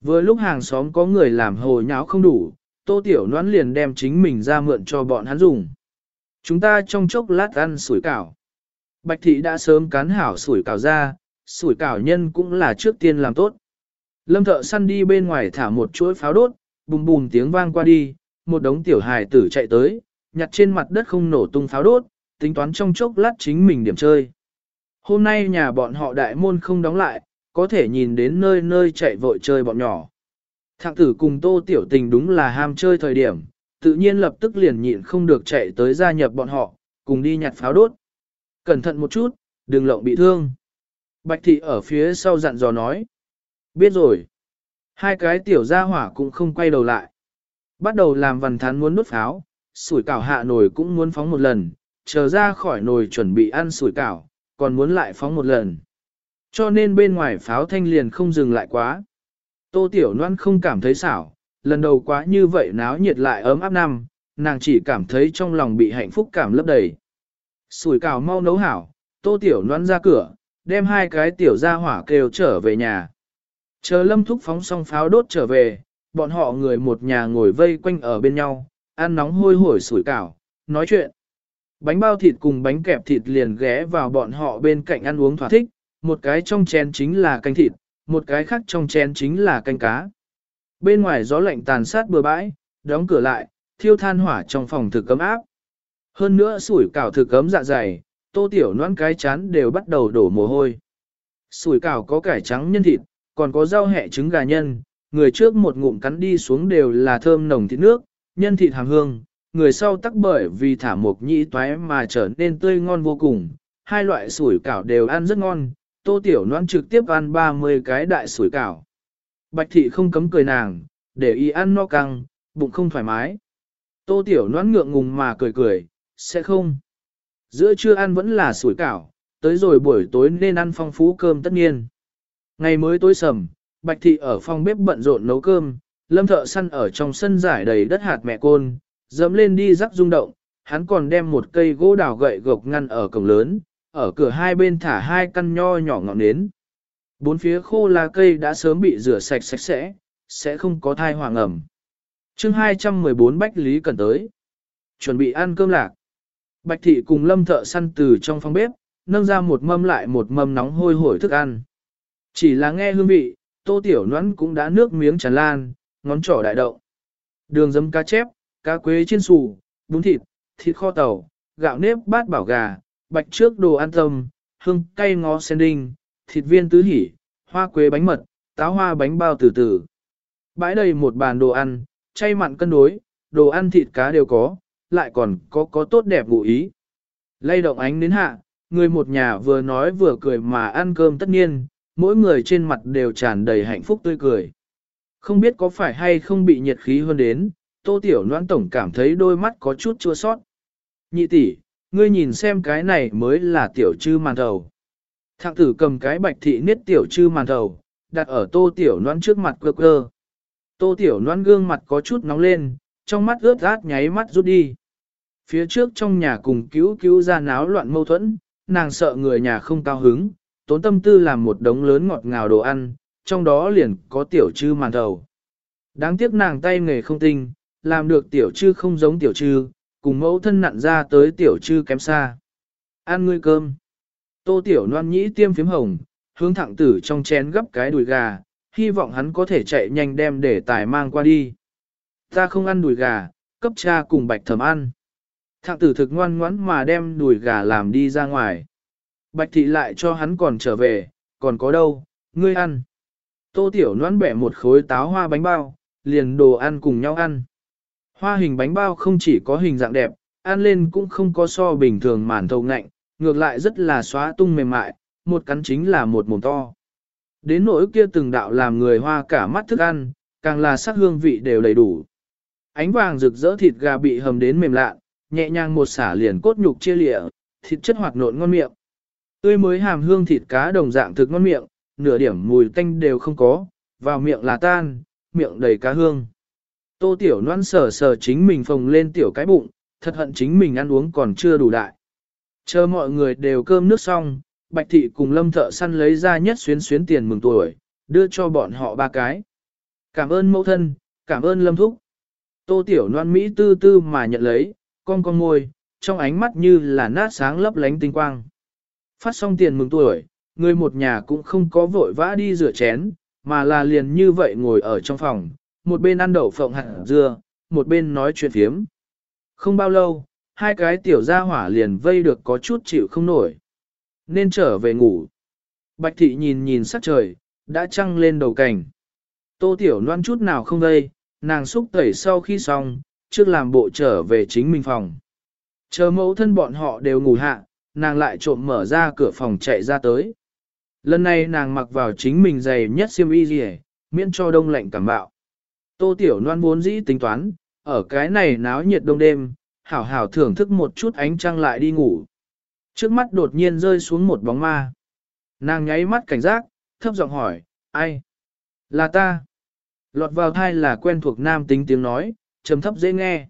Vừa lúc hàng xóm có người làm hồ nháo không đủ, tô tiểu noan liền đem chính mình ra mượn cho bọn hắn dùng. Chúng ta trong chốc lát ăn sủi cảo. Bạch thị đã sớm cán hảo sủi cảo ra, sủi cảo nhân cũng là trước tiên làm tốt. Lâm thợ săn đi bên ngoài thả một chuỗi pháo đốt, bùm bùm tiếng vang qua đi, một đống tiểu hài tử chạy tới, nhặt trên mặt đất không nổ tung pháo đốt, tính toán trong chốc lát chính mình điểm chơi. Hôm nay nhà bọn họ đại môn không đóng lại, có thể nhìn đến nơi nơi chạy vội chơi bọn nhỏ. Thạng tử cùng tô tiểu tình đúng là ham chơi thời điểm, tự nhiên lập tức liền nhịn không được chạy tới gia nhập bọn họ, cùng đi nhặt pháo đốt. Cẩn thận một chút, đừng lộng bị thương. Bạch thị ở phía sau dặn dò nói. Biết rồi. Hai cái tiểu gia hỏa cũng không quay đầu lại. Bắt đầu làm vần thán muốn nút pháo, sủi cảo hạ nồi cũng muốn phóng một lần, chờ ra khỏi nồi chuẩn bị ăn sủi cảo, còn muốn lại phóng một lần. Cho nên bên ngoài pháo thanh liền không dừng lại quá. Tô Tiểu Loan không cảm thấy xảo, lần đầu quá như vậy náo nhiệt lại ấm áp năm, nàng chỉ cảm thấy trong lòng bị hạnh phúc cảm lấp đầy. Sủi cảo mau nấu hảo, Tô Tiểu Loan ra cửa, đem hai cái tiểu ra hỏa kêu trở về nhà. Chờ lâm thúc phóng xong pháo đốt trở về, bọn họ người một nhà ngồi vây quanh ở bên nhau, ăn nóng hôi hổi sủi cảo, nói chuyện. Bánh bao thịt cùng bánh kẹp thịt liền ghé vào bọn họ bên cạnh ăn uống thỏa thích, một cái trong chén chính là canh thịt, một cái khác trong chén chính là canh cá. Bên ngoài gió lạnh tàn sát bừa bãi, đóng cửa lại, thiêu than hỏa trong phòng thực cấm áp. Hơn nữa sủi cảo thực cấm dạ dày, tô tiểu noan cái chán đều bắt đầu đổ mồ hôi. Sủi cảo có cải trắng nhân thịt, còn có rau hẹ trứng gà nhân, người trước một ngụm cắn đi xuống đều là thơm nồng thịt nước, nhân thịt hàm hương, người sau tắc bởi vì thả mộc nhĩ toái mà trở nên tươi ngon vô cùng. Hai loại sủi cảo đều ăn rất ngon, tô tiểu noan trực tiếp ăn 30 cái đại sủi cảo. Bạch thị không cấm cười nàng, để y ăn no căng, bụng không thoải mái. Tô tiểu noan ngượng ngùng mà cười cười, sẽ không. Giữa trưa ăn vẫn là sủi cảo, tới rồi buổi tối nên ăn phong phú cơm tất nhiên. Ngày mới tối sầm, Bạch Thị ở phòng bếp bận rộn nấu cơm, lâm thợ săn ở trong sân giải đầy đất hạt mẹ côn, dẫm lên đi rắc rung động, hắn còn đem một cây gỗ đào gậy gộc ngăn ở cổng lớn, ở cửa hai bên thả hai căn nho nhỏ ngọn nến. Bốn phía khô lá cây đã sớm bị rửa sạch sạch sẽ, sẽ không có thai hoàng ẩm. chương 214 Bách Lý cần tới. Chuẩn bị ăn cơm lạc. Bạch thị cùng lâm thợ săn từ trong phòng bếp, nâng ra một mâm lại một mâm nóng hôi hổi thức ăn. Chỉ là nghe hương vị, tô tiểu noãn cũng đã nước miếng tràn lan, ngón trỏ đại động. Đường dấm cá chép, cá quế chiên xù, bún thịt, thịt kho tàu, gạo nếp bát bảo gà, bạch trước đồ ăn tâm, hương cay ngó sen đinh, thịt viên tứ hỉ, hoa quế bánh mật, táo hoa bánh bao từ từ. Bãi đầy một bàn đồ ăn, chay mặn cân đối, đồ ăn thịt cá đều có, lại còn có có tốt đẹp ngụ ý. Lay động ánh đến hạ, người một nhà vừa nói vừa cười mà ăn cơm tất nhiên, mỗi người trên mặt đều tràn đầy hạnh phúc tươi cười. Không biết có phải hay không bị nhiệt khí hơn đến, tô tiểu noan tổng cảm thấy đôi mắt có chút chua sót. Nhị tỷ, ngươi nhìn xem cái này mới là tiểu trư màn thầu. Thạng tử cầm cái bạch thị niết tiểu trư màn thầu, đặt ở tô tiểu noan trước mặt cơ cơ. Tô tiểu noan gương mặt có chút nóng lên, trong mắt ướt át nháy mắt rút đi. Phía trước trong nhà cùng cứu cứu ra náo loạn mâu thuẫn, nàng sợ người nhà không cao hứng, tốn tâm tư làm một đống lớn ngọt ngào đồ ăn, trong đó liền có tiểu trư màn thầu. Đáng tiếc nàng tay nghề không tinh, làm được tiểu trư không giống tiểu trư, cùng mẫu thân nặn ra tới tiểu trư kém xa. Ăn ngươi cơm. Tô tiểu noan nhĩ tiêm phím hồng, hướng thẳng tử trong chén gấp cái đùi gà, hy vọng hắn có thể chạy nhanh đem để tài mang qua đi. Ta không ăn đùi gà, cấp cha cùng bạch thầm ăn. Thạng tử thực ngoan ngoãn mà đem đùi gà làm đi ra ngoài. Bạch thị lại cho hắn còn trở về, còn có đâu, ngươi ăn. Tô tiểu noan bẻ một khối táo hoa bánh bao, liền đồ ăn cùng nhau ăn. Hoa hình bánh bao không chỉ có hình dạng đẹp, ăn lên cũng không có so bình thường màn thầu ngạnh, ngược lại rất là xóa tung mềm mại, một cắn chính là một mồm to. Đến nỗi kia từng đạo làm người hoa cả mắt thức ăn, càng là sắc hương vị đều đầy đủ. Ánh vàng rực rỡ thịt gà bị hầm đến mềm lạ, nhẹ nhàng một xả liền cốt nhục chia lịa, thịt chất hoạt nộn ngon miệng. Tươi mới hàm hương thịt cá đồng dạng thực ngon miệng, nửa điểm mùi tanh đều không có, vào miệng là tan, miệng đầy cá hương. Tô tiểu noan sờ sờ chính mình phồng lên tiểu cái bụng, thật hận chính mình ăn uống còn chưa đủ đại. Chờ mọi người đều cơm nước xong, Bạch Thị cùng Lâm Thợ Săn lấy ra nhất xuyến xuyến tiền mừng tuổi, đưa cho bọn họ ba cái. Cảm ơn mẫu thân, cảm ơn Lâm Thúc. Tô Tiểu Loan Mỹ tư tư mà nhận lấy, con con môi, trong ánh mắt như là nát sáng lấp lánh tinh quang. Phát xong tiền mừng tuổi, người một nhà cũng không có vội vã đi rửa chén, mà là liền như vậy ngồi ở trong phòng, một bên ăn đậu phộng hạt dưa, một bên nói chuyện phiếm. Không bao lâu, hai cái tiểu gia hỏa liền vây được có chút chịu không nổi. Nên trở về ngủ. Bạch thị nhìn nhìn sắc trời, đã trăng lên đầu cảnh. Tô tiểu loan chút nào không đây, nàng xúc tẩy sau khi xong, trước làm bộ trở về chính mình phòng. Chờ mẫu thân bọn họ đều ngủ hạ, nàng lại trộm mở ra cửa phòng chạy ra tới. Lần này nàng mặc vào chính mình giày nhất xiêm y gì miễn cho đông lạnh cảm bạo. Tô Tiểu Loan vốn dĩ tính toán, ở cái này náo nhiệt đông đêm, hảo hảo thưởng thức một chút ánh trăng lại đi ngủ. Trước mắt đột nhiên rơi xuống một bóng ma. Nàng nháy mắt cảnh giác, thấp giọng hỏi, ai? Là ta. Lọt vào thai là quen thuộc nam tính tiếng nói, trầm thấp dễ nghe.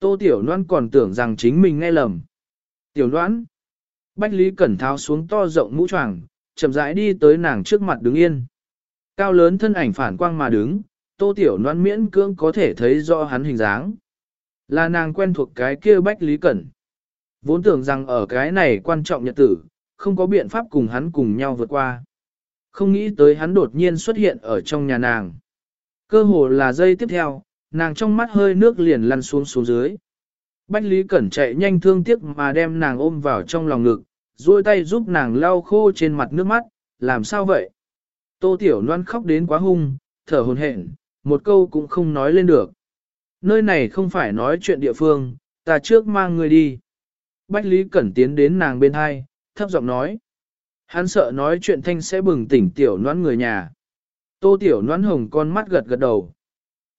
Tô Tiểu Loan còn tưởng rằng chính mình nghe lầm. Tiểu Loan. Bách Lý Cẩn tháo xuống to rộng mũ choàng, chậm rãi đi tới nàng trước mặt đứng yên. Cao lớn thân ảnh phản quang mà đứng, Tô Tiểu Loan miễn cưỡng có thể thấy rõ hắn hình dáng. Là nàng quen thuộc cái kia Bách Lý Cẩn. Vốn tưởng rằng ở cái này quan trọng nhật tử, không có biện pháp cùng hắn cùng nhau vượt qua. Không nghĩ tới hắn đột nhiên xuất hiện ở trong nhà nàng. Cơ hồ là giây tiếp theo, nàng trong mắt hơi nước liền lăn xuống xuống dưới. Bách Lý Cẩn chạy nhanh thương tiếc mà đem nàng ôm vào trong lòng ngực, duỗi tay giúp nàng lau khô trên mặt nước mắt, làm sao vậy? Tô Tiểu Loan khóc đến quá hung, thở hồn hển, một câu cũng không nói lên được. Nơi này không phải nói chuyện địa phương, ta trước mang người đi. Bách Lý Cẩn tiến đến nàng bên hai, thấp giọng nói. Hắn sợ nói chuyện thanh sẽ bừng tỉnh tiểu Loan người nhà. Tô tiểu Loan hồng con mắt gật gật đầu.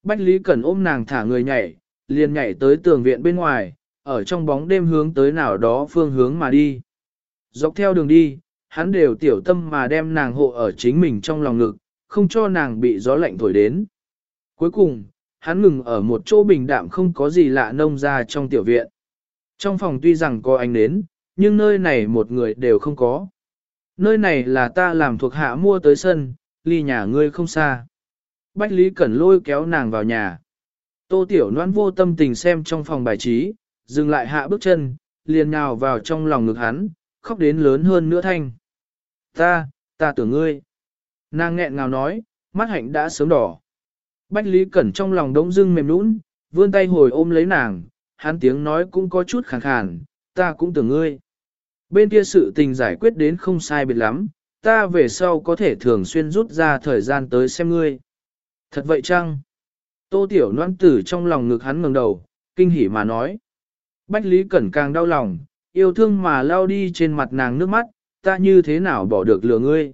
Bách Lý Cẩn ôm nàng thả người nhảy, liền nhảy tới tường viện bên ngoài, ở trong bóng đêm hướng tới nào đó phương hướng mà đi. Dọc theo đường đi, hắn đều tiểu tâm mà đem nàng hộ ở chính mình trong lòng ngực, không cho nàng bị gió lạnh thổi đến. Cuối cùng, hắn ngừng ở một chỗ bình đạm không có gì lạ nông ra trong tiểu viện. Trong phòng tuy rằng có ánh nến, nhưng nơi này một người đều không có. Nơi này là ta làm thuộc hạ mua tới sân, ly nhà ngươi không xa. Bách Lý Cẩn lôi kéo nàng vào nhà. Tô Tiểu Loan vô tâm tình xem trong phòng bài trí, dừng lại hạ bước chân, liền nhào vào trong lòng ngực hắn, khóc đến lớn hơn nữa thanh. Ta, ta tưởng ngươi. Nàng nghẹn ngào nói, mắt hạnh đã sớm đỏ. Bách Lý Cẩn trong lòng đống dưng mềm nũng, vươn tay hồi ôm lấy nàng, hắn tiếng nói cũng có chút khàn khàn, ta cũng tưởng ngươi. Bên kia sự tình giải quyết đến không sai biệt lắm, ta về sau có thể thường xuyên rút ra thời gian tới xem ngươi. Thật vậy chăng? Tô Tiểu Loan tử trong lòng ngực hắn ngẩng đầu, kinh hỉ mà nói. Bách Lý Cẩn càng đau lòng, yêu thương mà lao đi trên mặt nàng nước mắt, ta như thế nào bỏ được lừa ngươi.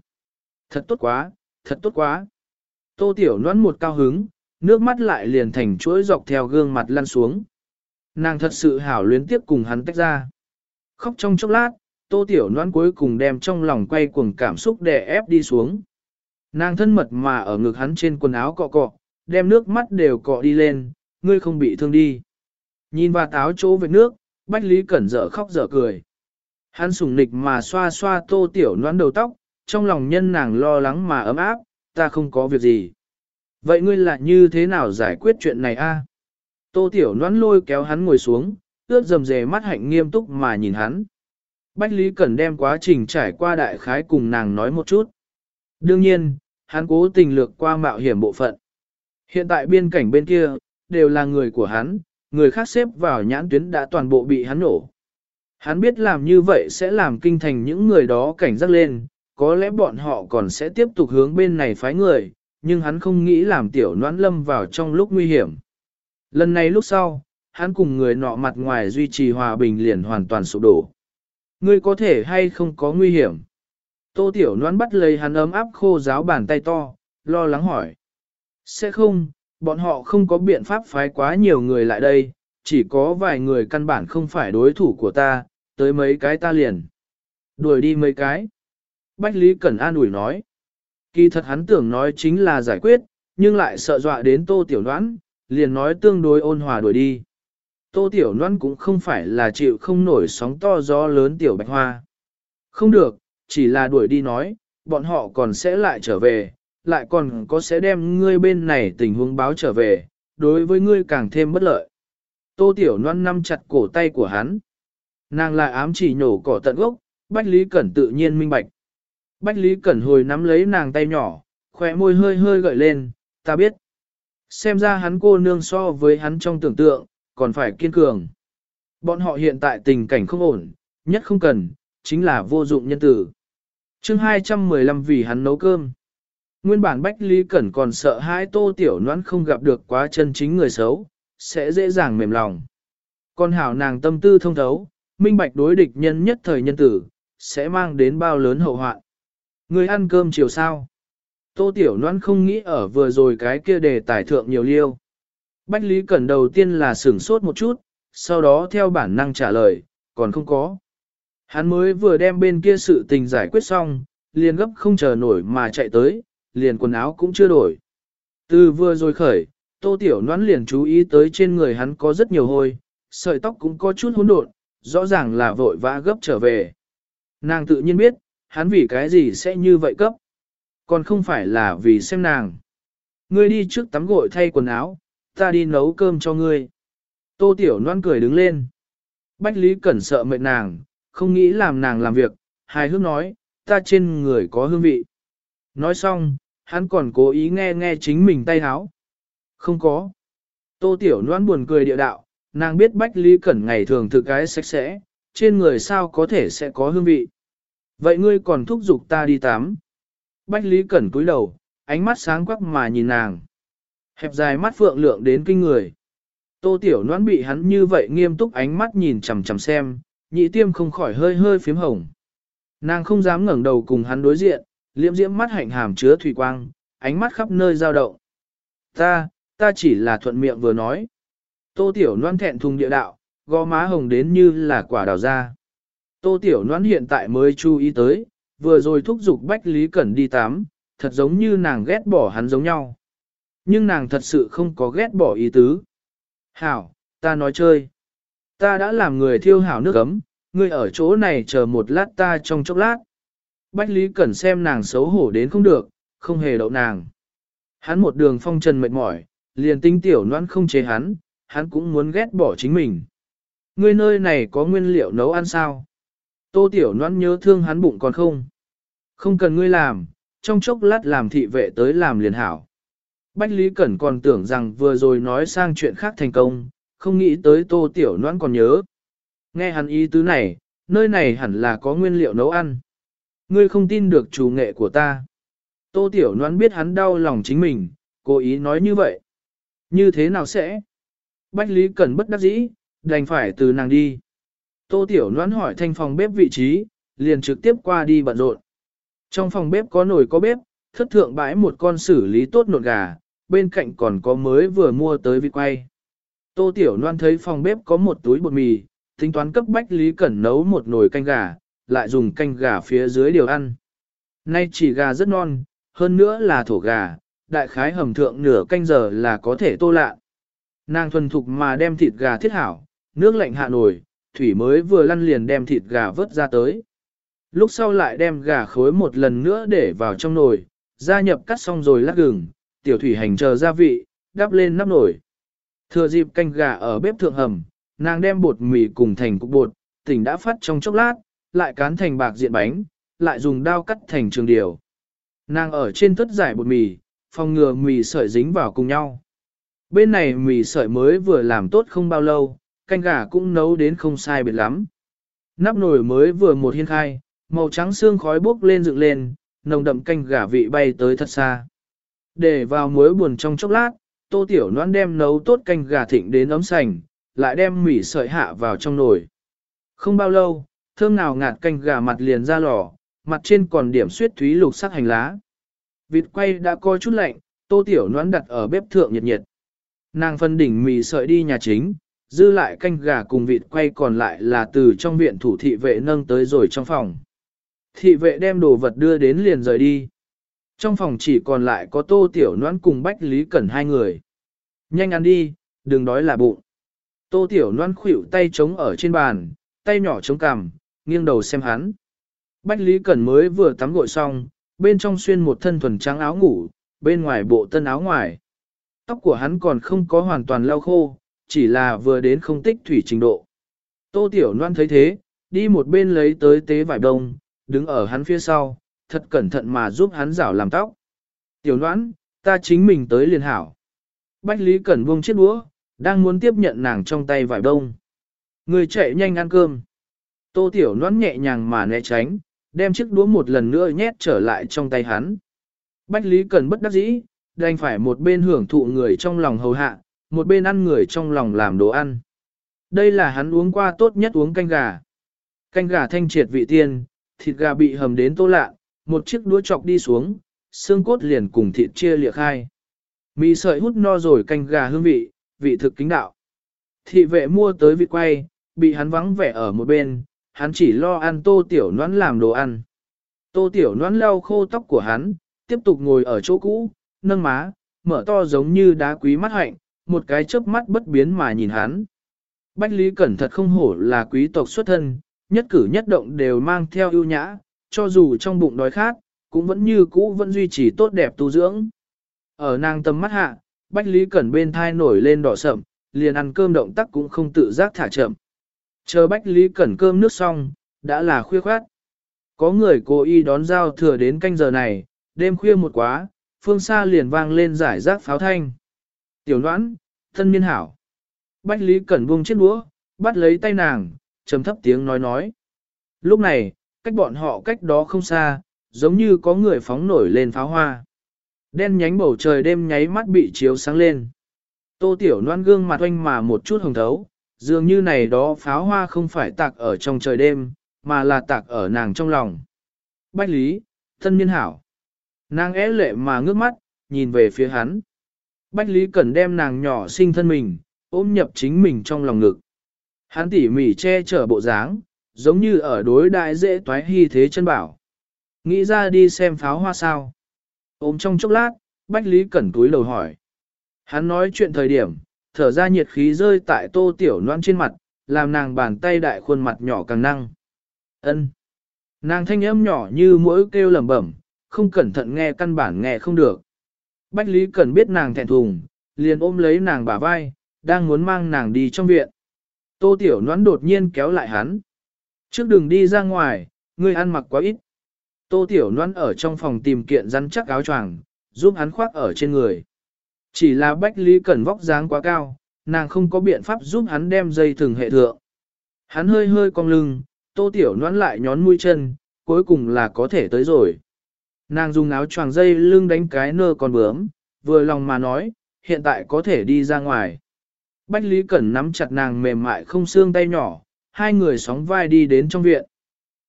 Thật tốt quá, thật tốt quá. Tô Tiểu Loan một cao hứng, nước mắt lại liền thành chuỗi dọc theo gương mặt lăn xuống. Nàng thật sự hảo luyến tiếp cùng hắn tách ra. Khóc trong chốc lát, Tô Tiểu Loan cuối cùng đem trong lòng quay cuồng cảm xúc đè ép đi xuống. Nàng thân mật mà ở ngực hắn trên quần áo cọ cọ, đem nước mắt đều cọ đi lên, ngươi không bị thương đi. Nhìn và táo chỗ về nước, Bách Lý Cẩn dở khóc dở cười. Hắn sùng nịch mà xoa xoa Tô Tiểu Loan đầu tóc, trong lòng nhân nàng lo lắng mà ấm áp, ta không có việc gì. Vậy ngươi lại như thế nào giải quyết chuyện này a? Tô Tiểu Loan lôi kéo hắn ngồi xuống, ướt dầm dề mắt hạnh nghiêm túc mà nhìn hắn. Bách Lý Cẩn đem quá trình trải qua đại khái cùng nàng nói một chút. Đương nhiên, hắn cố tình lược qua mạo hiểm bộ phận. Hiện tại biên cảnh bên kia, đều là người của hắn, người khác xếp vào nhãn tuyến đã toàn bộ bị hắn nổ. Hắn biết làm như vậy sẽ làm kinh thành những người đó cảnh giác lên, có lẽ bọn họ còn sẽ tiếp tục hướng bên này phái người, nhưng hắn không nghĩ làm tiểu noãn lâm vào trong lúc nguy hiểm. Lần này lúc sau, hắn cùng người nọ mặt ngoài duy trì hòa bình liền hoàn toàn sụp đổ. Ngươi có thể hay không có nguy hiểm? Tô tiểu noãn bắt lấy hắn ấm áp khô giáo bàn tay to, lo lắng hỏi. Sẽ không, bọn họ không có biện pháp phái quá nhiều người lại đây, chỉ có vài người căn bản không phải đối thủ của ta, tới mấy cái ta liền. Đuổi đi mấy cái. Bách Lý Cẩn an ủi nói. Kỳ thật hắn tưởng nói chính là giải quyết, nhưng lại sợ dọa đến tô tiểu đoán, liền nói tương đối ôn hòa đuổi đi. Tô tiểu đoán cũng không phải là chịu không nổi sóng to gió lớn tiểu bạch hoa. Không được, chỉ là đuổi đi nói, bọn họ còn sẽ lại trở về, lại còn có sẽ đem ngươi bên này tình huống báo trở về, đối với ngươi càng thêm bất lợi. Tô Tiểu Loan nắm chặt cổ tay của hắn. Nàng lại ám chỉ nhổ cỏ tận gốc, Bách Lý Cẩn tự nhiên minh bạch. Bách Lý Cẩn hồi nắm lấy nàng tay nhỏ, khỏe môi hơi hơi gợi lên, ta biết. Xem ra hắn cô nương so với hắn trong tưởng tượng, còn phải kiên cường. Bọn họ hiện tại tình cảnh không ổn, nhất không cần, chính là vô dụng nhân tử. chương 215 vì hắn nấu cơm. Nguyên bản Bách Lý Cẩn còn sợ hai tô tiểu noãn không gặp được quá chân chính người xấu, sẽ dễ dàng mềm lòng. Con hảo nàng tâm tư thông thấu, minh bạch đối địch nhân nhất thời nhân tử, sẽ mang đến bao lớn hậu hoạn. Người ăn cơm chiều sao? Tô Tiểu Loan không nghĩ ở vừa rồi cái kia đề tài thượng nhiều liêu. Bách Lý Cẩn đầu tiên là sửng sốt một chút, sau đó theo bản năng trả lời, còn không có. Hắn mới vừa đem bên kia sự tình giải quyết xong, liền gấp không chờ nổi mà chạy tới, liền quần áo cũng chưa đổi. Từ vừa rồi khởi, Tô Tiểu noãn liền chú ý tới trên người hắn có rất nhiều hôi, sợi tóc cũng có chút hỗn độn, rõ ràng là vội vã gấp trở về. Nàng tự nhiên biết, hắn vì cái gì sẽ như vậy cấp. Còn không phải là vì xem nàng. Ngươi đi trước tắm gội thay quần áo, ta đi nấu cơm cho ngươi. Tô Tiểu Loan cười đứng lên. Bách Lý Cẩn sợ mệt nàng, không nghĩ làm nàng làm việc, hài hước nói, ta trên người có hương vị. Nói xong, hắn còn cố ý nghe nghe chính mình tay háo. Không có. Tô Tiểu Loan buồn cười địa đạo, nàng biết Bách Lý Cẩn ngày thường thực cái sạch sẽ, trên người sao có thể sẽ có hương vị. Vậy ngươi còn thúc giục ta đi tắm. Bách Lý Cẩn cúi đầu, ánh mắt sáng quắc mà nhìn nàng. Hẹp dài mắt phượng lượng đến kinh người. Tô Tiểu Loan bị hắn như vậy nghiêm túc ánh mắt nhìn chằm chằm xem, nhị tiêm không khỏi hơi hơi phím hồng. Nàng không dám ngẩng đầu cùng hắn đối diện, liễm diễm mắt hạnh hàm chứa thủy quang, ánh mắt khắp nơi dao động. Ta, ta chỉ là thuận miệng vừa nói. Tô Tiểu Loan thẹn thùng địa đạo, gò má hồng đến như là quả đào ra. Tô Tiểu Loan hiện tại mới chú ý tới, vừa rồi thúc giục Bách Lý Cẩn đi tắm, thật giống như nàng ghét bỏ hắn giống nhau. Nhưng nàng thật sự không có ghét bỏ ý tứ. Hảo, ta nói chơi. Ta đã làm người thiêu hảo nước ấm, ngươi ở chỗ này chờ một lát ta trong chốc lát. Bách Lý Cẩn xem nàng xấu hổ đến không được, không hề đậu nàng. Hắn một đường phong trần mệt mỏi, liền tinh tiểu noan không chế hắn, hắn cũng muốn ghét bỏ chính mình. Ngươi nơi này có nguyên liệu nấu ăn sao? Tô tiểu noan nhớ thương hắn bụng còn không? Không cần ngươi làm, trong chốc lát làm thị vệ tới làm liền hảo. Bách Lý Cẩn còn tưởng rằng vừa rồi nói sang chuyện khác thành công, không nghĩ tới tô tiểu noan còn nhớ. Nghe hắn ý tứ này, nơi này hẳn là có nguyên liệu nấu ăn. Ngươi không tin được chủ nghệ của ta. Tô tiểu Loan biết hắn đau lòng chính mình, cố ý nói như vậy. Như thế nào sẽ? Bách Lý Cẩn bất đắc dĩ, đành phải từ nàng đi. Tô tiểu Loan hỏi thanh phòng bếp vị trí, liền trực tiếp qua đi bận rộn. Trong phòng bếp có nồi có bếp, thất thượng bãi một con xử lý tốt nột gà, bên cạnh còn có mới vừa mua tới vịt quay. Tô Tiểu Loan thấy phòng bếp có một túi bột mì, tính toán cấp Bách Lý Cẩn nấu một nồi canh gà, lại dùng canh gà phía dưới điều ăn. Nay chỉ gà rất non, hơn nữa là thổ gà, đại khái hầm thượng nửa canh giờ là có thể tô lạ. Nàng thuần thục mà đem thịt gà thiết hảo, nước lạnh hạ nồi, thủy mới vừa lăn liền đem thịt gà vớt ra tới. Lúc sau lại đem gà khối một lần nữa để vào trong nồi, gia nhập cắt xong rồi lát gừng, tiểu thủy hành chờ gia vị, đắp lên nắp nồi. Thừa dịp canh gà ở bếp thượng hầm, nàng đem bột mì cùng thành cục bột, tỉnh đã phát trong chốc lát, lại cán thành bạc diện bánh, lại dùng dao cắt thành trường điều. Nàng ở trên thất giải bột mì, phòng ngừa mì sợi dính vào cùng nhau. Bên này mì sợi mới vừa làm tốt không bao lâu, canh gà cũng nấu đến không sai biệt lắm. Nắp nồi mới vừa một hiên khai, màu trắng xương khói bốc lên dựng lên, nồng đậm canh gà vị bay tới thật xa. Để vào muối buồn trong chốc lát, tô tiểu noan đem nấu tốt canh gà thịnh đến ấm sành, lại đem mì sợi hạ vào trong nồi. Không bao lâu, thơm nào ngạt canh gà mặt liền ra lò, mặt trên còn điểm suyết thúy lục sắc hành lá. Vịt quay đã coi chút lạnh, tô tiểu noan đặt ở bếp thượng nhiệt nhiệt. Nàng phân đỉnh mì sợi đi nhà chính, dư lại canh gà cùng vịt quay còn lại là từ trong viện thủ thị vệ nâng tới rồi trong phòng. Thị vệ đem đồ vật đưa đến liền rời đi. Trong phòng chỉ còn lại có tô tiểu noãn cùng Bách Lý Cẩn hai người. Nhanh ăn đi, đừng đói là bụng. Tô tiểu noãn khuỷu tay trống ở trên bàn, tay nhỏ chống cằm, nghiêng đầu xem hắn. Bách Lý Cẩn mới vừa tắm gội xong, bên trong xuyên một thân thuần trắng áo ngủ, bên ngoài bộ tân áo ngoài. Tóc của hắn còn không có hoàn toàn lau khô, chỉ là vừa đến không tích thủy trình độ. Tô Tiểu Loan thấy thế, đi một bên lấy tới tế vải đông, đứng ở hắn phía sau, thật cẩn thận mà giúp hắn rảo làm tóc. Tiểu Loan, ta chính mình tới liền hảo. Bách Lý Cẩn buông chiếc đũa, đang muốn tiếp nhận nàng trong tay vải đông. Người chạy nhanh ăn cơm. Tô Tiểu Loan nhẹ nhàng mà né tránh, đem chiếc đũa một lần nữa nhét trở lại trong tay hắn. Bách Lý cần bất đắc dĩ, đành phải một bên hưởng thụ người trong lòng hầu hạ, một bên ăn người trong lòng làm đồ ăn. Đây là hắn uống qua tốt nhất uống canh gà. Canh gà thanh triệt vị tiên, thịt gà bị hầm đến tô lạ, một chiếc đũa chọc đi xuống, xương cốt liền cùng thịt chia liệt khai. Mì sợi hút no rồi canh gà hương vị, vị thực kính đạo. Thị vệ mua tới vị quay, bị hắn vắng vẻ ở một bên, hắn chỉ lo ăn tô tiểu noãn làm đồ ăn. Tô tiểu noãn lau khô tóc của hắn, tiếp tục ngồi ở chỗ cũ, nâng má, mở to giống như đá quý mắt hạnh, một cái chớp mắt bất biến mà nhìn hắn. Bách Lý Cẩn thật không hổ là quý tộc xuất thân, nhất cử nhất động đều mang theo ưu nhã, cho dù trong bụng đói khát, cũng vẫn như cũ vẫn duy trì tốt đẹp tu dưỡng. Ở nàng tầm mắt hạ, Bách Lý Cẩn bên thai nổi lên đỏ sậm, liền ăn cơm động tác cũng không tự giác thả chậm. Chờ Bách Lý Cẩn cơm nước xong, đã là khuya khoát. Có người cố ý đón giao thừa đến canh giờ này, đêm khuya một quá, phương xa liền vang lên giải rác pháo thanh. Tiểu noãn, thân niên hảo. Bách Lý Cẩn buông chiếc đũa, bắt lấy tay nàng, trầm thấp tiếng nói nói. Lúc này, cách bọn họ cách đó không xa, giống như có người phóng nổi lên pháo hoa. Đen nhánh bầu trời đêm nháy mắt bị chiếu sáng lên. Tô Tiểu Loan gương mặt oanh mà một chút hồng thấu, dường như này đó pháo hoa không phải tạc ở trong trời đêm, mà là tạc ở nàng trong lòng. Bách Lý, thân niên hảo. Nàng é lệ mà ngước mắt, nhìn về phía hắn. Bách Lý cần đem nàng nhỏ sinh thân mình, ôm nhập chính mình trong lòng ngực. Hắn tỉ mỉ che chở bộ dáng, giống như ở đối đại dễ toái hy thế chân bảo. Nghĩ ra đi xem pháo hoa sao. Ôm trong chốc lát, Bách Lý Cẩn túi đầu hỏi. Hắn nói chuyện thời điểm, thở ra nhiệt khí rơi tại tô tiểu noan trên mặt, làm nàng bàn tay đại khuôn mặt nhỏ càng năng. ân Nàng thanh âm nhỏ như mỗi kêu lẩm bẩm, không cẩn thận nghe căn bản nghe không được. Bách Lý Cẩn biết nàng thẹn thùng, liền ôm lấy nàng bả vai, đang muốn mang nàng đi trong viện. Tô Tiểu Noãn đột nhiên kéo lại hắn. Trước đường đi ra ngoài, ngươi ăn mặc quá ít. Tô Tiểu Noãn ở trong phòng tìm kiện rắn chắc áo choàng, giúp hắn khoác ở trên người. Chỉ là Bách Lý Cẩn vóc dáng quá cao, nàng không có biện pháp giúp hắn đem dây thừng hệ thượng. Hắn hơi hơi cong lưng, Tô Tiểu Noãn lại nhón mũi chân, cuối cùng là có thể tới rồi. Nàng dùng áo choàng dây lưng đánh cái nơ con bướm, vừa lòng mà nói, hiện tại có thể đi ra ngoài. Bách Lý Cẩn nắm chặt nàng mềm mại không xương tay nhỏ, hai người sóng vai đi đến trong viện.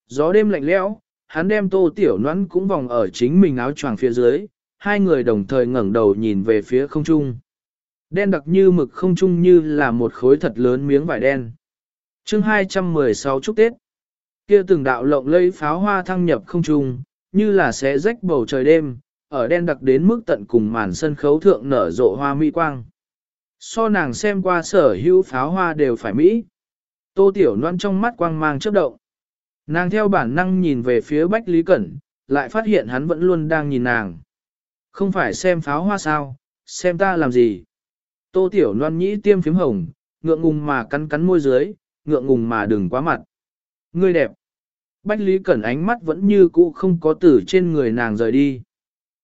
Gió đêm lạnh lẽo, hắn đem tô tiểu noãn cũng vòng ở chính mình áo choàng phía dưới, hai người đồng thời ngẩng đầu nhìn về phía không trung. Đen đặc như mực không trung như là một khối thật lớn miếng vải đen. chương 216 chúc Tết. Kia từng đạo lộng lây pháo hoa thăng nhập không trung, như là sẽ rách bầu trời đêm, ở đen đặc đến mức tận cùng màn sân khấu thượng nở rộ hoa mỹ quang. So nàng xem qua sở hữu pháo hoa đều phải Mỹ. Tô Tiểu Loan trong mắt quang mang chớp động. Nàng theo bản năng nhìn về phía Bách Lý Cẩn, lại phát hiện hắn vẫn luôn đang nhìn nàng. Không phải xem pháo hoa sao, xem ta làm gì. Tô Tiểu Loan nhĩ tiêm phím hồng, ngượng ngùng mà cắn cắn môi dưới, ngượng ngùng mà đừng quá mặt. Ngươi đẹp. Bách Lý Cẩn ánh mắt vẫn như cũ không có tử trên người nàng rời đi.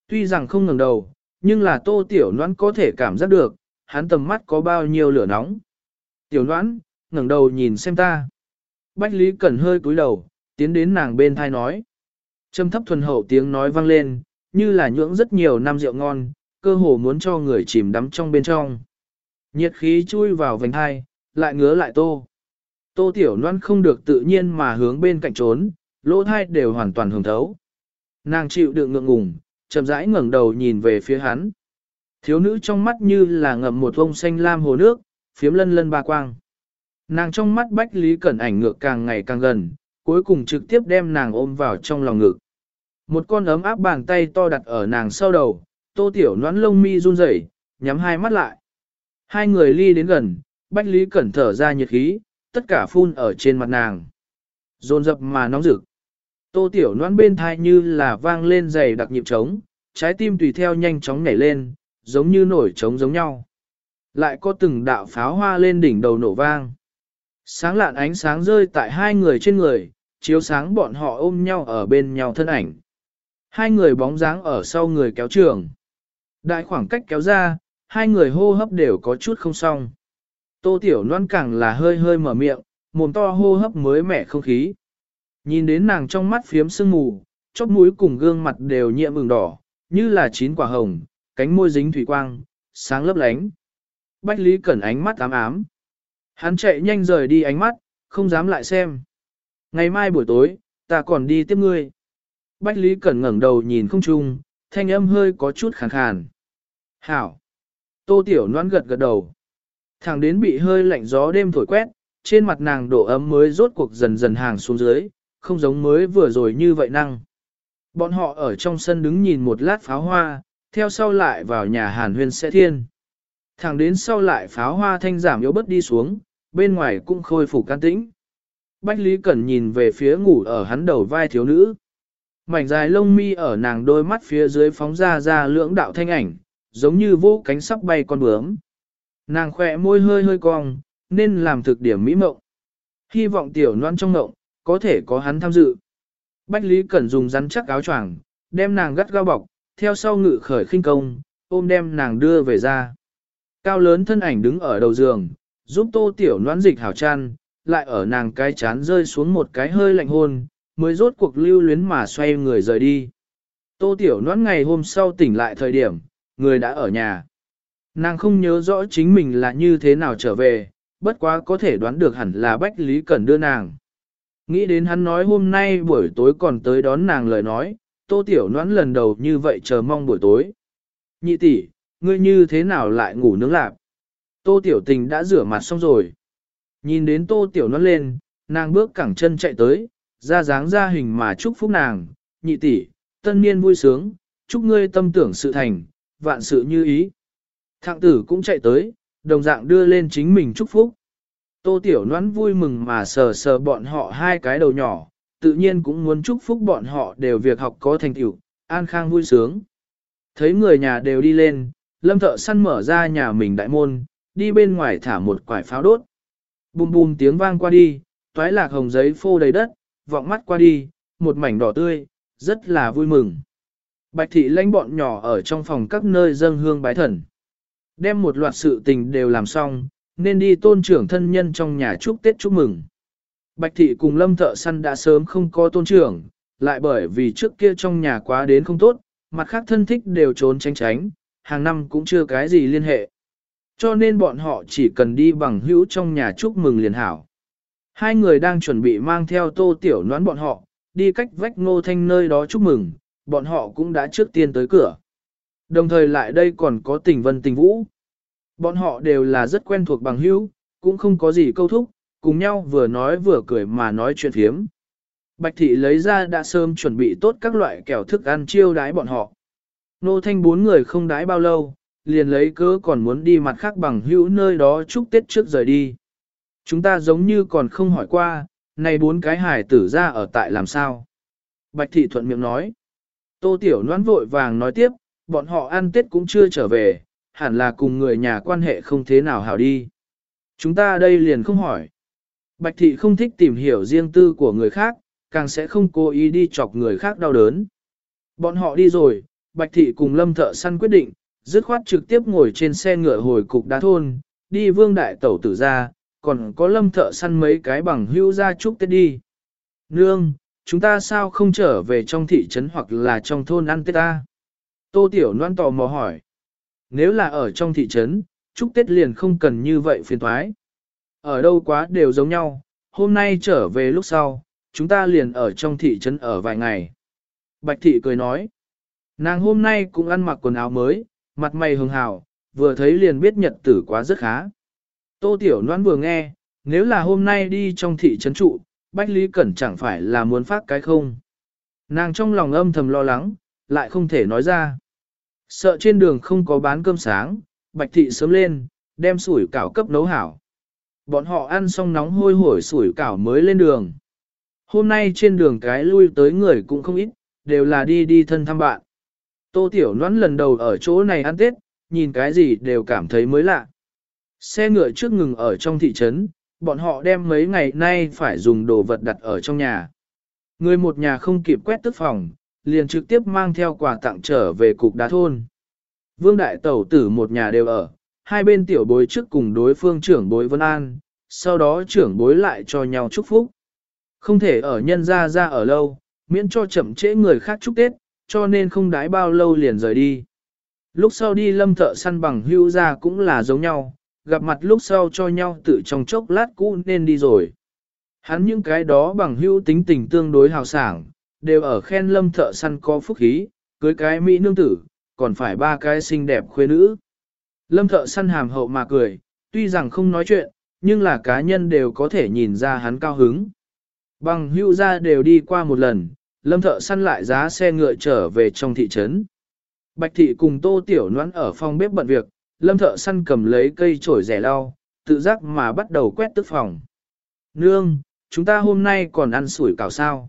Tuy rằng không ngừng đầu, nhưng là Tô Tiểu Loan có thể cảm giác được, hắn tầm mắt có bao nhiêu lửa nóng. Tiểu Loan, ngẩng đầu nhìn xem ta. Bách Lý Cẩn hơi cúi đầu, tiến đến nàng bên thai nói. Trầm thấp thuần hậu tiếng nói vang lên, như là nhưỡng rất nhiều năm rượu ngon, cơ hồ muốn cho người chìm đắm trong bên trong. Nhiệt khí chui vào vành thai, lại ngứa lại tô. Tô Tiểu Loan không được tự nhiên mà hướng bên cạnh trốn, lỗ thai đều hoàn toàn hưởng thấu. Nàng chịu đựng ngượng ngùng, chậm rãi ngẩng đầu nhìn về phía hắn. Thiếu nữ trong mắt như là ngậm một vông xanh lam hồ nước, phiếm lân lân ba quang. Nàng trong mắt Bách Lý Cẩn ảnh ngược càng ngày càng gần, cuối cùng trực tiếp đem nàng ôm vào trong lòng ngực. Một con ấm áp bàn tay to đặt ở nàng sau đầu, tô tiểu noãn lông mi run rẩy, nhắm hai mắt lại. Hai người ly đến gần, Bách Lý Cẩn thở ra nhiệt khí, tất cả phun ở trên mặt nàng. Rồn rập mà nóng rực. Tô tiểu noãn bên thai như là vang lên dày đặc nhịp trống, trái tim tùy theo nhanh chóng nhảy lên, giống như nổi trống giống nhau. Lại có từng đạo pháo hoa lên đỉnh đầu nổ vang. Sáng lạn ánh sáng rơi tại hai người trên người, chiếu sáng bọn họ ôm nhau ở bên nhau thân ảnh. Hai người bóng dáng ở sau người kéo trường. Đại khoảng cách kéo ra, hai người hô hấp đều có chút không xong. Tô Tiểu Loan càng là hơi hơi mở miệng, mồm to hô hấp mới mẻ không khí. Nhìn đến nàng trong mắt phiếm sương mù, chóp mũi cùng gương mặt đều nhiễm ửng đỏ, như là chín quả hồng, cánh môi dính thủy quang, sáng lấp lánh. Bách Lý Cẩn ánh mắt ám ám. Hắn chạy nhanh rời đi ánh mắt, không dám lại xem. Ngày mai buổi tối, ta còn đi tiếp ngươi. Bách Lý Cẩn ngẩng đầu nhìn không chung, thanh âm hơi có chút khàn khàn. Hảo! Tô Tiểu Loan gật gật đầu. Thẳng đến bị hơi lạnh gió đêm thổi quét, trên mặt nàng độ ấm mới rốt cuộc dần dần hàng xuống dưới, không giống mới vừa rồi như vậy năng. Bọn họ ở trong sân đứng nhìn một lát pháo hoa, theo sau lại vào nhà hàn huyên sẽ thiên. Thẳng đến sau lại pháo hoa thanh giảm yếu bớt đi xuống, bên ngoài cũng khôi phục can tĩnh. Bách Lý Cẩn nhìn về phía ngủ ở hắn đầu vai thiếu nữ. Mảnh dài lông mi ở nàng đôi mắt phía dưới phóng ra ra lưỡng đạo thanh ảnh, giống như vô cánh sắp bay con bướm. Nàng khỏe môi hơi hơi cong, nên làm thực điểm mỹ mộng. Hy vọng tiểu noan trong mộng, có thể có hắn tham dự. Bách Lý Cẩn dùng rắn chắc áo choàng, đem nàng gắt gao bọc, theo sau ngự khởi khinh công, ôm đem nàng đưa về ra. Cao lớn thân ảnh đứng ở đầu giường, giúp tô tiểu noan dịch hảo chăn, lại ở nàng cái chán rơi xuống một cái hơi lạnh hôn, mới rốt cuộc lưu luyến mà xoay người rời đi. Tô tiểu noãn ngày hôm sau tỉnh lại thời điểm, người đã ở nhà. Nàng không nhớ rõ chính mình là như thế nào trở về, bất quá có thể đoán được hẳn là Bách Lý Cẩn đưa nàng. Nghĩ đến hắn nói hôm nay buổi tối còn tới đón nàng lời nói, tô tiểu noãn lần đầu như vậy chờ mong buổi tối. Nhị tỷ, ngươi như thế nào lại ngủ nướng lạp? Tô tiểu tình đã rửa mặt xong rồi. Nhìn đến tô tiểu noãn lên, nàng bước cẳng chân chạy tới, ra dáng ra hình mà chúc phúc nàng, nhị tỷ, tân niên vui sướng, chúc ngươi tâm tưởng sự thành, vạn sự như ý. Thạng tử cũng chạy tới, đồng dạng đưa lên chính mình chúc phúc. Tô Tiểu Noãn vui mừng mà sờ sờ bọn họ hai cái đầu nhỏ, tự nhiên cũng muốn chúc phúc bọn họ đều việc học có thành tựu, an khang vui sướng. Thấy người nhà đều đi lên, lâm thợ săn mở ra nhà mình đại môn, đi bên ngoài thả một quải pháo đốt. Bùm bùm tiếng vang qua đi, toái lạc hồng giấy phô đầy đất, vọng mắt qua đi, một mảnh đỏ tươi, rất là vui mừng. Bạch thị lãnh bọn nhỏ ở trong phòng các nơi dâng hương bái thần. Đem một loạt sự tình đều làm xong, nên đi tôn trưởng thân nhân trong nhà chúc Tết chúc mừng. Bạch thị cùng lâm thợ săn đã sớm không có tôn trưởng, lại bởi vì trước kia trong nhà quá đến không tốt, mặt khác thân thích đều trốn tránh tránh, hàng năm cũng chưa cái gì liên hệ. Cho nên bọn họ chỉ cần đi bằng hữu trong nhà chúc mừng liền hảo. Hai người đang chuẩn bị mang theo tô tiểu noán bọn họ, đi cách vách ngô thanh nơi đó chúc mừng, bọn họ cũng đã trước tiên tới cửa. Đồng thời lại đây còn có tình vân tình vũ. Bọn họ đều là rất quen thuộc bằng hữu, cũng không có gì câu thúc, cùng nhau vừa nói vừa cười mà nói chuyện phiếm. Bạch thị lấy ra đã sớm chuẩn bị tốt các loại kẹo thức ăn chiêu đái bọn họ. Nô thanh bốn người không đái bao lâu, liền lấy cớ còn muốn đi mặt khác bằng hữu nơi đó chúc Tết trước rời đi. Chúng ta giống như còn không hỏi qua, này bốn cái hải tử ra ở tại làm sao. Bạch thị thuận miệng nói. Tô tiểu noan vội vàng nói tiếp, bọn họ ăn Tết cũng chưa trở về, hẳn là cùng người nhà quan hệ không thế nào hảo đi. Chúng ta đây liền không hỏi. Bạch thị không thích tìm hiểu riêng tư của người khác, càng sẽ không cố ý đi chọc người khác đau đớn. Bọn họ đi rồi, Bạch thị cùng lâm thợ săn quyết định, dứt khoát trực tiếp ngồi trên xe ngựa hồi cục đá thôn, đi vương đại tẩu tử ra, còn có lâm thợ săn mấy cái bằng hưu ra chúc Tết đi. Nương, chúng ta sao không trở về trong thị trấn hoặc là trong thôn ăn Tết ta? Tô Tiểu Loan tò mò hỏi. Nếu là ở trong thị trấn, chúc Tết liền không cần như vậy phiền thoái. Ở đâu quá đều giống nhau, hôm nay trở về lúc sau, chúng ta liền ở trong thị trấn ở vài ngày. Bạch thị cười nói. Nàng hôm nay cũng ăn mặc quần áo mới, mặt mày hường hào, vừa thấy liền biết nhật tử quá rất khá. Tô Tiểu Loan vừa nghe, nếu là hôm nay đi trong thị trấn trụ, Bách Lý Cẩn chẳng phải là muốn phát cái không. Nàng trong lòng âm thầm lo lắng, lại không thể nói ra. Sợ trên đường không có bán cơm sáng, Bạch Thị sớm lên, đem sủi cảo cấp nấu hảo. Bọn họ ăn xong nóng hôi hổi sủi cảo mới lên đường. Hôm nay trên đường cái lui tới người cũng không ít, đều là đi đi thân thăm bạn. Tô Tiểu Loan lần đầu ở chỗ này ăn Tết, nhìn cái gì đều cảm thấy mới lạ. Xe ngựa trước ngừng ở trong thị trấn, bọn họ đem mấy ngày nay phải dùng đồ vật đặt ở trong nhà. Người một nhà không kịp quét tức phòng, liền trực tiếp mang theo quà tặng trở về cục đá thôn. Vương Đại Tẩu tử một nhà đều ở, hai bên tiểu bối trước cùng đối phương trưởng bối Vân An, sau đó trưởng bối lại cho nhau chúc phúc. Không thể ở nhân gia ra ở lâu, miễn cho chậm trễ người khác chúc Tết, cho nên không đái bao lâu liền rời đi. Lúc sau đi lâm thợ săn bằng hưu ra cũng là giống nhau, gặp mặt lúc sau cho nhau tự trong chốc lát cũ nên đi rồi. Hắn những cái đó bằng hữu tính tình tương đối hào sảng, đều ở khen lâm thợ săn có phúc khí, cưới cái mỹ nương tử, còn phải ba cái xinh đẹp khuê nữ. Lâm thợ săn hàm hậu mà cười, tuy rằng không nói chuyện, nhưng là cá nhân đều có thể nhìn ra hắn cao hứng. Bằng hữu ra đều đi qua một lần, lâm thợ săn lại giá xe ngựa trở về trong thị trấn. Bạch thị cùng tô tiểu noãn ở phòng bếp bận việc, lâm thợ săn cầm lấy cây chổi rẻ lau, tự giác mà bắt đầu quét tức phòng. Nương, chúng ta hôm nay còn ăn sủi cảo sao.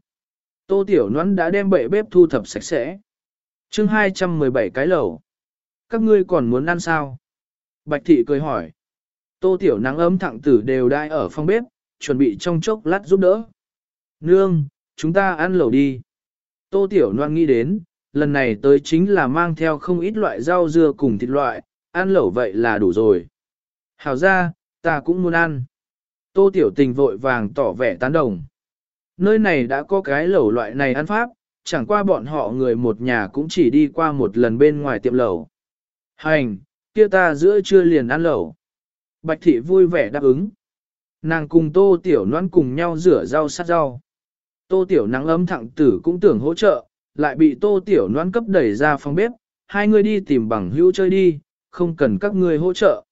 Tô tiểu noãn đã đem bệ bếp thu thập sạch sẽ. chương 217 cái lẩu. Các ngươi còn muốn ăn sao? Bạch thị cười hỏi. Tô tiểu nắng ấm thẳng tử đều đai ở phòng bếp, chuẩn bị trong chốc lát giúp đỡ. Nương, chúng ta ăn lẩu đi. Tô tiểu Loan nghĩ đến, lần này tới chính là mang theo không ít loại rau dưa cùng thịt loại, ăn lẩu vậy là đủ rồi. Hảo ra, ta cũng muốn ăn. Tô tiểu tình vội vàng tỏ vẻ tán đồng. Nơi này đã có cái lẩu loại này ăn pháp, chẳng qua bọn họ người một nhà cũng chỉ đi qua một lần bên ngoài tiệm lẩu. Hành, kia ta giữa trưa liền ăn lẩu. Bạch thị vui vẻ đáp ứng. Nàng cùng tô tiểu noan cùng nhau rửa rau sát rau. Tô tiểu nắng ấm thẳng tử cũng tưởng hỗ trợ, lại bị tô tiểu noan cấp đẩy ra phòng bếp, hai người đi tìm bằng hữu chơi đi, không cần các ngươi hỗ trợ.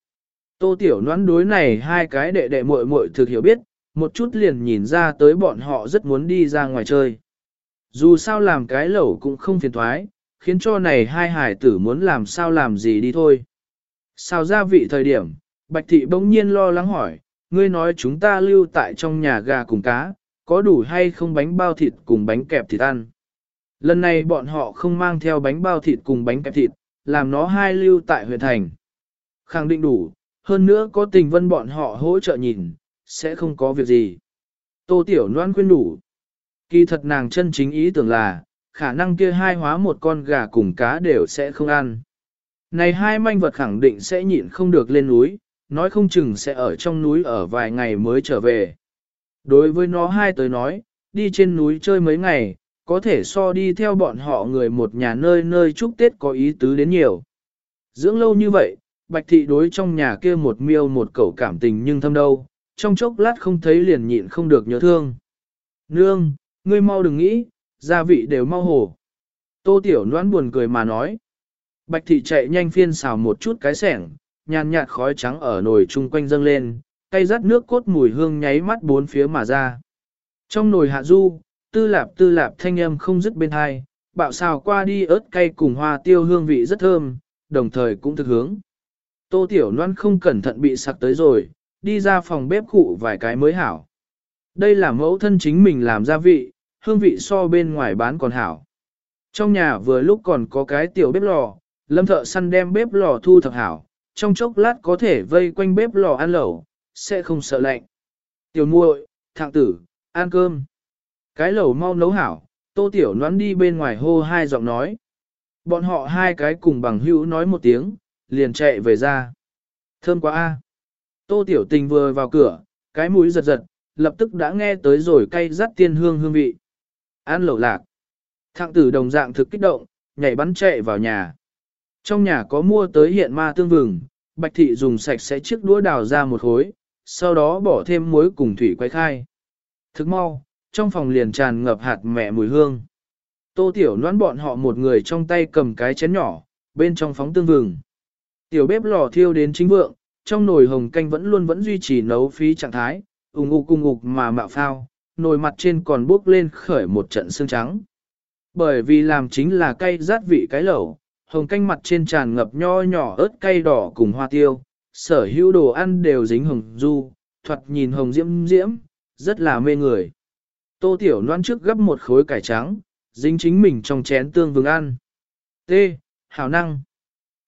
Tô tiểu Noãn đối này hai cái đệ đệ muội muội thực hiểu biết, một chút liền nhìn ra tới bọn họ rất muốn đi ra ngoài chơi. Dù sao làm cái lẩu cũng không phiền thoái, khiến cho này hai hải tử muốn làm sao làm gì đi thôi. Sao ra vị thời điểm, Bạch Thị bỗng nhiên lo lắng hỏi, ngươi nói chúng ta lưu tại trong nhà gà cùng cá, có đủ hay không bánh bao thịt cùng bánh kẹp thịt ăn. Lần này bọn họ không mang theo bánh bao thịt cùng bánh kẹp thịt, làm nó hai lưu tại huyện thành. Khẳng định đủ, hơn nữa có tình vân bọn họ hỗ trợ nhìn, sẽ không có việc gì. Tô Tiểu Loan khuyên đủ. Kỳ thật nàng chân chính ý tưởng là, khả năng kia hai hóa một con gà cùng cá đều sẽ không ăn. Này hai manh vật khẳng định sẽ nhịn không được lên núi, nói không chừng sẽ ở trong núi ở vài ngày mới trở về. Đối với nó hai tới nói, đi trên núi chơi mấy ngày, có thể so đi theo bọn họ người một nhà nơi nơi chúc Tết có ý tứ đến nhiều. Dưỡng lâu như vậy, Bạch Thị đối trong nhà kia một miêu một cẩu cảm tình nhưng thâm đâu, trong chốc lát không thấy liền nhịn không được nhớ thương. Nương, ngươi mau đừng nghĩ, gia vị đều mau hổ. Tô Tiểu Noãn buồn cười mà nói. Bạch Thị chạy nhanh phiên xào một chút cái sẻng, nhàn nhạt khói trắng ở nồi chung quanh dâng lên, cây rắt nước cốt mùi hương nháy mắt bốn phía mà ra. Trong nồi hạ du, tư lạp tư lạp thanh âm không dứt bên hai, bạo xào qua đi ớt cay cùng hoa tiêu hương vị rất thơm, đồng thời cũng thực hướng. Tô Tiểu Loan không cẩn thận bị sặc tới rồi, đi ra phòng bếp cụ vài cái mới hảo. Đây là mẫu thân chính mình làm gia vị, hương vị so bên ngoài bán còn hảo. Trong nhà vừa lúc còn có cái tiểu bếp lò, lâm thợ săn đem bếp lò thu thập hảo, trong chốc lát có thể vây quanh bếp lò ăn lẩu, sẽ không sợ lạnh. Tiểu muội, thạng tử, ăn cơm. Cái lẩu mau nấu hảo, tô tiểu nón đi bên ngoài hô hai giọng nói. Bọn họ hai cái cùng bằng hữu nói một tiếng, liền chạy về ra. Thơm quá a. Tô tiểu tình vừa vào cửa, cái mũi giật giật, lập tức đã nghe tới rồi cay rắt tiên hương hương vị. Ăn lẩu lạc. Thạng tử đồng dạng thực kích động, nhảy bắn chạy vào nhà. Trong nhà có mua tới hiện ma tương vừng, bạch thị dùng sạch sẽ chiếc đũa đào ra một khối, sau đó bỏ thêm muối cùng thủy quay khai. Thức mau, trong phòng liền tràn ngập hạt mẹ mùi hương. Tô tiểu loan bọn họ một người trong tay cầm cái chén nhỏ, bên trong phóng tương vừng. Tiểu bếp lò thiêu đến chính vượng, trong nồi hồng canh vẫn luôn vẫn duy trì nấu phí trạng thái, ủng ục cùng ục mà mạo phao, nồi mặt trên còn bốc lên khởi một trận xương trắng. Bởi vì làm chính là cay rát vị cái lẩu, hồng canh mặt trên tràn ngập nho nhỏ ớt cay đỏ cùng hoa tiêu, sở hữu đồ ăn đều dính hồng du, thoạt nhìn hồng diễm diễm, rất là mê người. Tô Tiểu Loan trước gấp một khối cải trắng, dính chính mình trong chén tương vừng ăn. T. Hảo năng.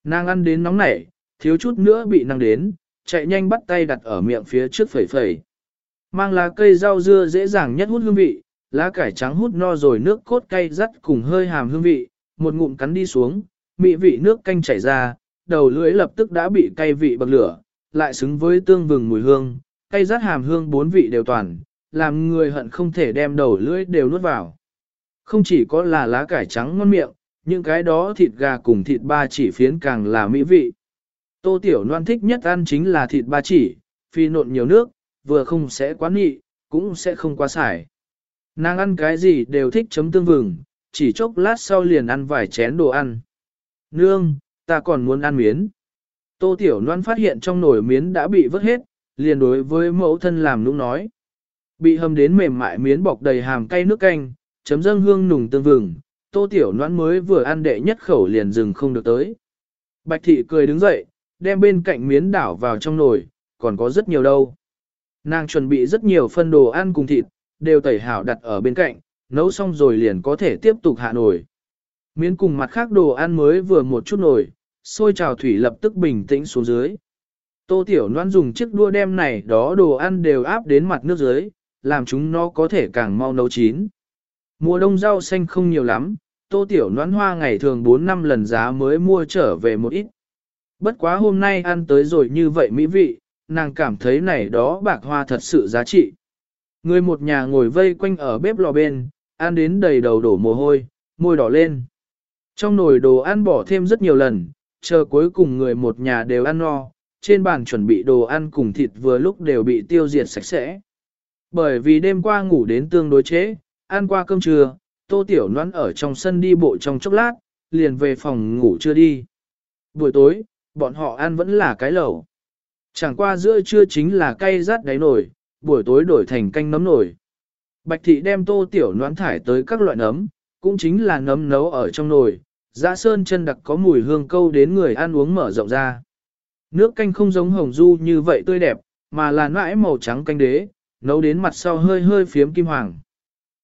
Nàng ăn đến nóng nảy, thiếu chút nữa bị năng đến, chạy nhanh bắt tay đặt ở miệng phía trước phẩy phẩy. Mang lá cây rau dưa dễ dàng nhất hút hương vị, lá cải trắng hút no rồi nước cốt cay rắt cùng hơi hàm hương vị, một ngụm cắn đi xuống, mị vị nước canh chảy ra, đầu lưỡi lập tức đã bị cay vị bậc lửa, lại xứng với tương vừng mùi hương, cay rắt hàm hương bốn vị đều toàn, làm người hận không thể đem đầu lưỡi đều nuốt vào. Không chỉ có là lá cải trắng ngon miệng, những cái đó thịt gà cùng thịt ba chỉ phiến càng là mỹ vị. Tô Tiểu Loan thích nhất ăn chính là thịt ba chỉ, phi nộn nhiều nước, vừa không sẽ quá nị, cũng sẽ không quá xài. Nàng ăn cái gì đều thích chấm tương vừng, chỉ chốc lát sau liền ăn vài chén đồ ăn. Nương, ta còn muốn ăn miến. Tô Tiểu Loan phát hiện trong nồi miến đã bị vớt hết, liền đối với mẫu thân làm nũng nói. Bị hầm đến mềm mại miến bọc đầy hàm cay nước canh, chấm dâng hương nùng tương vừng, Tô Tiểu noãn mới vừa ăn đệ nhất khẩu liền dừng không được tới. Bạch thị cười đứng dậy, đem bên cạnh miến đảo vào trong nồi, còn có rất nhiều đâu. Nàng chuẩn bị rất nhiều phân đồ ăn cùng thịt, đều tẩy hảo đặt ở bên cạnh, nấu xong rồi liền có thể tiếp tục hạ nồi. Miến cùng mặt khác đồ ăn mới vừa một chút nồi, sôi trào thủy lập tức bình tĩnh xuống dưới. Tô Tiểu Loan dùng chiếc đua đem này đó đồ ăn đều áp đến mặt nước dưới, làm chúng nó có thể càng mau nấu chín. Mùa đông rau xanh không nhiều lắm, Tô Tiểu Loan hoa ngày thường 4 năm lần giá mới mua trở về một ít. Bất quá hôm nay ăn tới rồi như vậy mỹ vị, nàng cảm thấy này đó bạc hoa thật sự giá trị. Người một nhà ngồi vây quanh ở bếp lò bên, ăn đến đầy đầu đổ mồ hôi, môi đỏ lên. Trong nồi đồ ăn bỏ thêm rất nhiều lần, chờ cuối cùng người một nhà đều ăn no, trên bàn chuẩn bị đồ ăn cùng thịt vừa lúc đều bị tiêu diệt sạch sẽ. Bởi vì đêm qua ngủ đến tương đối chế, ăn qua cơm trưa, tô tiểu noãn ở trong sân đi bộ trong chốc lát, liền về phòng ngủ chưa đi. Buổi tối, bọn họ ăn vẫn là cái lẩu. Chẳng qua giữa trưa chính là cay rát đáy nổi, buổi tối đổi thành canh nấm nổi. Bạch thị đem tô tiểu noãn thải tới các loại nấm, cũng chính là nấm nấu ở trong nồi, dã sơn chân đặc có mùi hương câu đến người ăn uống mở rộng ra. Nước canh không giống hồng du như vậy tươi đẹp, mà là nãi màu trắng canh đế, nấu đến mặt sau hơi hơi phiếm kim hoàng.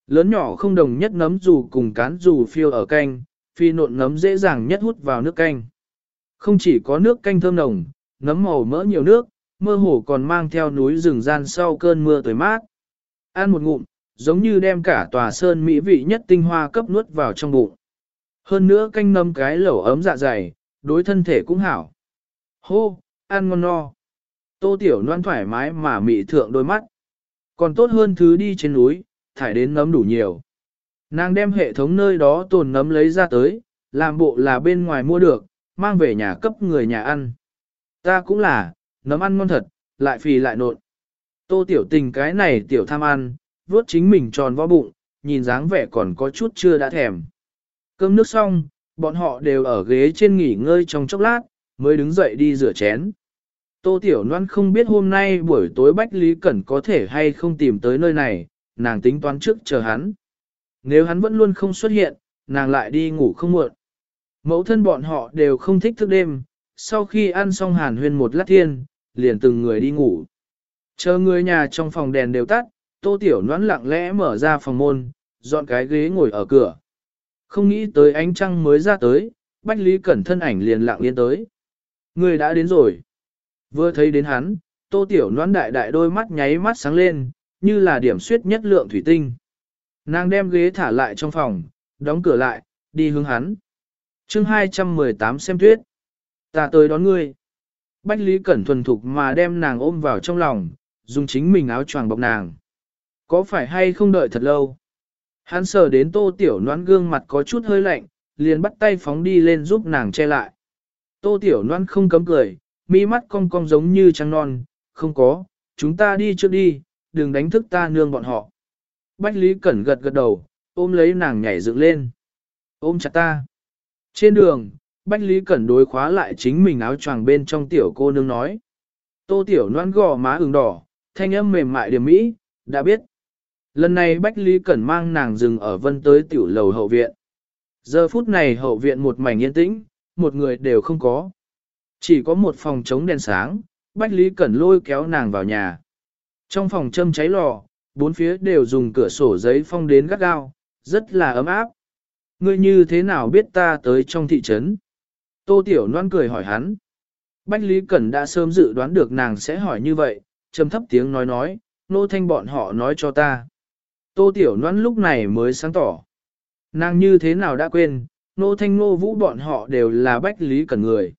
Lớn nhỏ không đồng nhất nấm dù cùng cán dù phiêu ở canh, phi nộn nấm dễ dàng nhất hút vào nước canh. Không chỉ có nước canh thơm nồng, nấm màu mỡ nhiều nước, mơ hồ còn mang theo núi rừng gian sau cơn mưa tới mát. Ăn một ngụm, giống như đem cả tòa sơn mỹ vị nhất tinh hoa cấp nuốt vào trong bụng. Hơn nữa canh nấm cái lẩu ấm dạ dày, đối thân thể cũng hảo. Hô, ăn ngon no. Tô tiểu noan thoải mái mà mị thượng đôi mắt. Còn tốt hơn thứ đi trên núi, thải đến nấm đủ nhiều. Nàng đem hệ thống nơi đó tồn nấm lấy ra tới, làm bộ là bên ngoài mua được, mang về nhà cấp người nhà ăn. Ta cũng là, nấm ăn ngon thật, lại phì lại nộn. Tô tiểu tình cái này tiểu tham ăn, vuốt chính mình tròn vo bụng, nhìn dáng vẻ còn có chút chưa đã thèm. Cơm nước xong, bọn họ đều ở ghế trên nghỉ ngơi trong chốc lát, mới đứng dậy đi rửa chén. Tô Tiểu Loan không biết hôm nay buổi tối Bách Lý Cẩn có thể hay không tìm tới nơi này, nàng tính toán trước chờ hắn. Nếu hắn vẫn luôn không xuất hiện, nàng lại đi ngủ không muộn. Mẫu thân bọn họ đều không thích thức đêm, sau khi ăn xong hàn huyên một lát thiên, liền từng người đi ngủ. Chờ người nhà trong phòng đèn đều tắt, Tô Tiểu Loan lặng lẽ mở ra phòng môn, dọn cái ghế ngồi ở cửa. Không nghĩ tới ánh trăng mới ra tới, Bách Lý Cẩn thân ảnh liền lặng yên tới. Người đã đến rồi. Vừa thấy đến hắn, tô tiểu noan đại đại đôi mắt nháy mắt sáng lên, như là điểm suyết nhất lượng thủy tinh. Nàng đem ghế thả lại trong phòng, đóng cửa lại, đi hướng hắn. chương 218 xem tuyết. Ta tới đón ngươi. Bách Lý Cẩn thuần thục mà đem nàng ôm vào trong lòng, dùng chính mình áo choàng bọc nàng. Có phải hay không đợi thật lâu? Hắn sờ đến tô tiểu noan gương mặt có chút hơi lạnh, liền bắt tay phóng đi lên giúp nàng che lại. Tô tiểu noan không cấm cười, mi mắt cong cong giống như trăng non, không có, chúng ta đi trước đi, đừng đánh thức ta nương bọn họ. Bách Lý Cẩn gật gật đầu, ôm lấy nàng nhảy dựng lên. Ôm chặt ta. Trên đường, Bách Lý Cẩn đối khóa lại chính mình áo choàng bên trong tiểu cô nương nói. Tô tiểu noan gò má ửng đỏ, thanh âm mềm mại điểm mỹ, đã biết. Lần này Bách Lý Cẩn mang nàng dừng ở vân tới tiểu lầu hậu viện. Giờ phút này hậu viện một mảnh yên tĩnh, một người đều không có. Chỉ có một phòng chống đèn sáng, Bách Lý Cẩn lôi kéo nàng vào nhà. Trong phòng châm cháy lò, bốn phía đều dùng cửa sổ giấy phong đến gắt gao, rất là ấm áp. Ngươi như thế nào biết ta tới trong thị trấn? Tô Tiểu Loan cười hỏi hắn. Bách Lý Cẩn đã sớm dự đoán được nàng sẽ hỏi như vậy, trầm thấp tiếng nói nói, nô thanh bọn họ nói cho ta. Tô Tiểu Loan lúc này mới sáng tỏ. Nàng như thế nào đã quên, nô thanh nô vũ bọn họ đều là Bách Lý Cẩn người.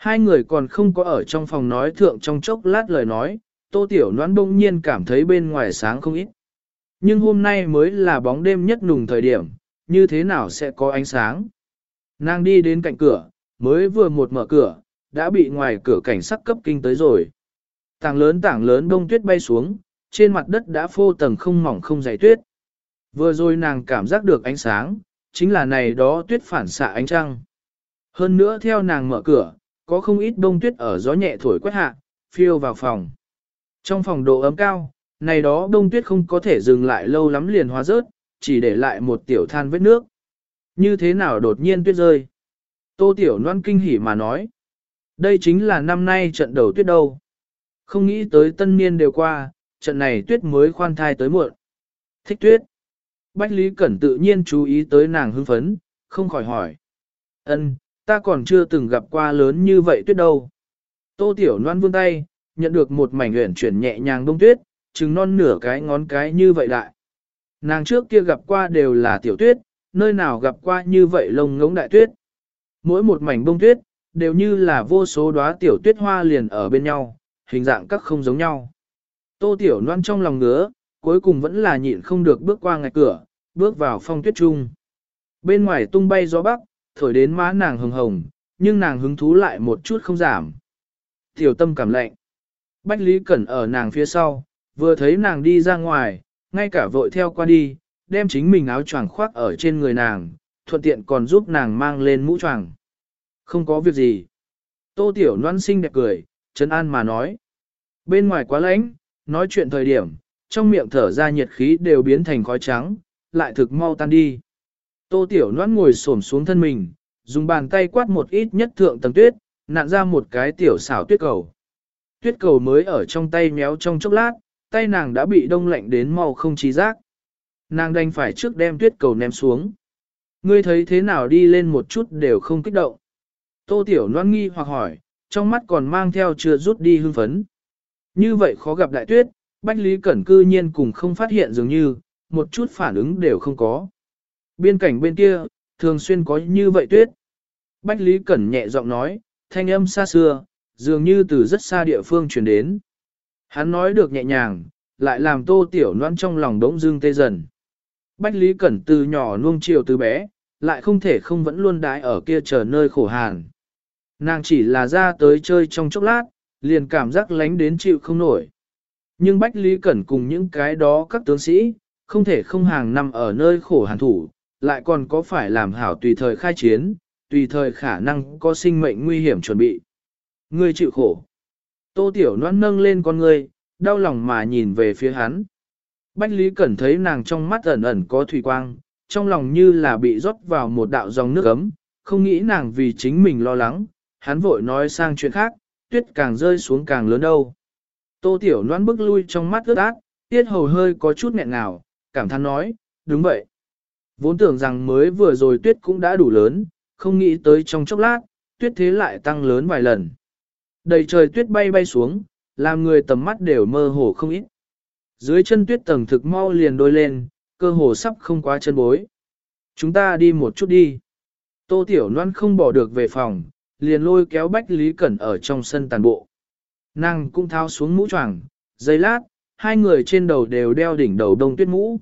Hai người còn không có ở trong phòng nói thượng trong chốc lát lời nói, tô tiểu noãn bỗng nhiên cảm thấy bên ngoài sáng không ít. Nhưng hôm nay mới là bóng đêm nhất nùng thời điểm, như thế nào sẽ có ánh sáng. Nàng đi đến cạnh cửa, mới vừa một mở cửa, đã bị ngoài cửa cảnh sắc cấp kinh tới rồi. Tảng lớn tảng lớn đông tuyết bay xuống, trên mặt đất đã phô tầng không mỏng không dày tuyết. Vừa rồi nàng cảm giác được ánh sáng, chính là này đó tuyết phản xạ ánh trăng. Hơn nữa theo nàng mở cửa, có không ít bông tuyết ở gió nhẹ thổi quét hạ, phiêu vào phòng. Trong phòng độ ấm cao, này đó bông tuyết không có thể dừng lại lâu lắm liền hóa rớt, chỉ để lại một tiểu than vết nước. Như thế nào đột nhiên tuyết rơi? Tô Tiểu Loan kinh hỉ mà nói. Đây chính là năm nay trận đầu tuyết đâu. Không nghĩ tới tân niên đều qua, trận này tuyết mới khoan thai tới muộn. Thích tuyết. Bách Lý Cẩn tự nhiên chú ý tới nàng hưng phấn, không khỏi hỏi. Ân, ta còn chưa từng gặp qua lớn như vậy tuyết đâu. Tô Tiểu Loan vươn tay, nhận được một mảnh huyền chuyển nhẹ nhàng đông tuyết, chừng non nửa cái ngón cái như vậy lại. Nàng trước kia gặp qua đều là tiểu tuyết, nơi nào gặp qua như vậy lông ngống đại tuyết. Mỗi một mảnh bông tuyết, đều như là vô số đóa tiểu tuyết hoa liền ở bên nhau, hình dạng các không giống nhau. Tô Tiểu Loan trong lòng ngứa, cuối cùng vẫn là nhịn không được bước qua ngạch cửa, bước vào phong tuyết trung. Bên ngoài tung bay gió bắc, thổi đến má nàng hồng hồng, nhưng nàng hứng thú lại một chút không giảm. Tiểu tâm cảm lạnh. Bách Lý Cẩn ở nàng phía sau, vừa thấy nàng đi ra ngoài, ngay cả vội theo qua đi, đem chính mình áo choàng khoác ở trên người nàng, thuận tiện còn giúp nàng mang lên mũ choàng. Không có việc gì. Tô Tiểu Loan xinh đẹp cười, Trấn An mà nói. Bên ngoài quá lạnh, nói chuyện thời điểm, trong miệng thở ra nhiệt khí đều biến thành khói trắng, lại thực mau tan đi. Tô Tiểu Loan ngồi xổm xuống thân mình, dùng bàn tay quát một ít nhất thượng tầng tuyết, nặn ra một cái tiểu xảo tuyết cầu. Tuyết cầu mới ở trong tay méo trong chốc lát, tay nàng đã bị đông lạnh đến mau không trí giác. Nàng đành phải trước đem tuyết cầu ném xuống. Ngươi thấy thế nào đi lên một chút đều không kích động. Tô Tiểu Loan nghi hoặc hỏi, trong mắt còn mang theo chưa rút đi hưng phấn. Như vậy khó gặp đại tuyết, Bách Lý Cẩn cư nhiên cùng không phát hiện dường như, một chút phản ứng đều không có. Biên cảnh bên kia, thường xuyên có như vậy tuyết. Bách Lý Cẩn nhẹ giọng nói, thanh âm xa xưa, dường như từ rất xa địa phương truyền đến. Hắn nói được nhẹ nhàng, lại làm tô tiểu noan trong lòng đống dương tê dần. Bách Lý Cẩn từ nhỏ nuông chiều từ bé, lại không thể không vẫn luôn đái ở kia chờ nơi khổ hàn. Nàng chỉ là ra tới chơi trong chốc lát, liền cảm giác lánh đến chịu không nổi. Nhưng Bách Lý Cẩn cùng những cái đó các tướng sĩ, không thể không hàng năm ở nơi khổ hàn thủ, lại còn có phải làm hảo tùy thời khai chiến, tùy thời khả năng có sinh mệnh nguy hiểm chuẩn bị. Ngươi chịu khổ. Tô Tiểu Loan nâng lên con ngươi, đau lòng mà nhìn về phía hắn. Bách Lý Cẩn thấy nàng trong mắt ẩn ẩn có thủy quang, trong lòng như là bị rót vào một đạo dòng nước ấm, không nghĩ nàng vì chính mình lo lắng, hắn vội nói sang chuyện khác, tuyết càng rơi xuống càng lớn đâu. Tô Tiểu Loan bước lui trong mắt ướt át, tiết hầu hơi có chút nghẹn ngào, cảm thán nói, đúng vậy. Vốn tưởng rằng mới vừa rồi tuyết cũng đã đủ lớn, không nghĩ tới trong chốc lát, tuyết thế lại tăng lớn vài lần. Đầy trời tuyết bay bay xuống, làm người tầm mắt đều mơ hồ không ít. Dưới chân tuyết tầng thực mau liền đôi lên, cơ hồ sắp không quá chân bối. Chúng ta đi một chút đi. Tô Tiểu Loan không bỏ được về phòng, liền lôi kéo Bách Lý Cẩn ở trong sân tàn bộ. Nàng cũng tháo xuống mũ choàng, giây lát, hai người trên đầu đều đeo đỉnh đầu đông tuyết mũ.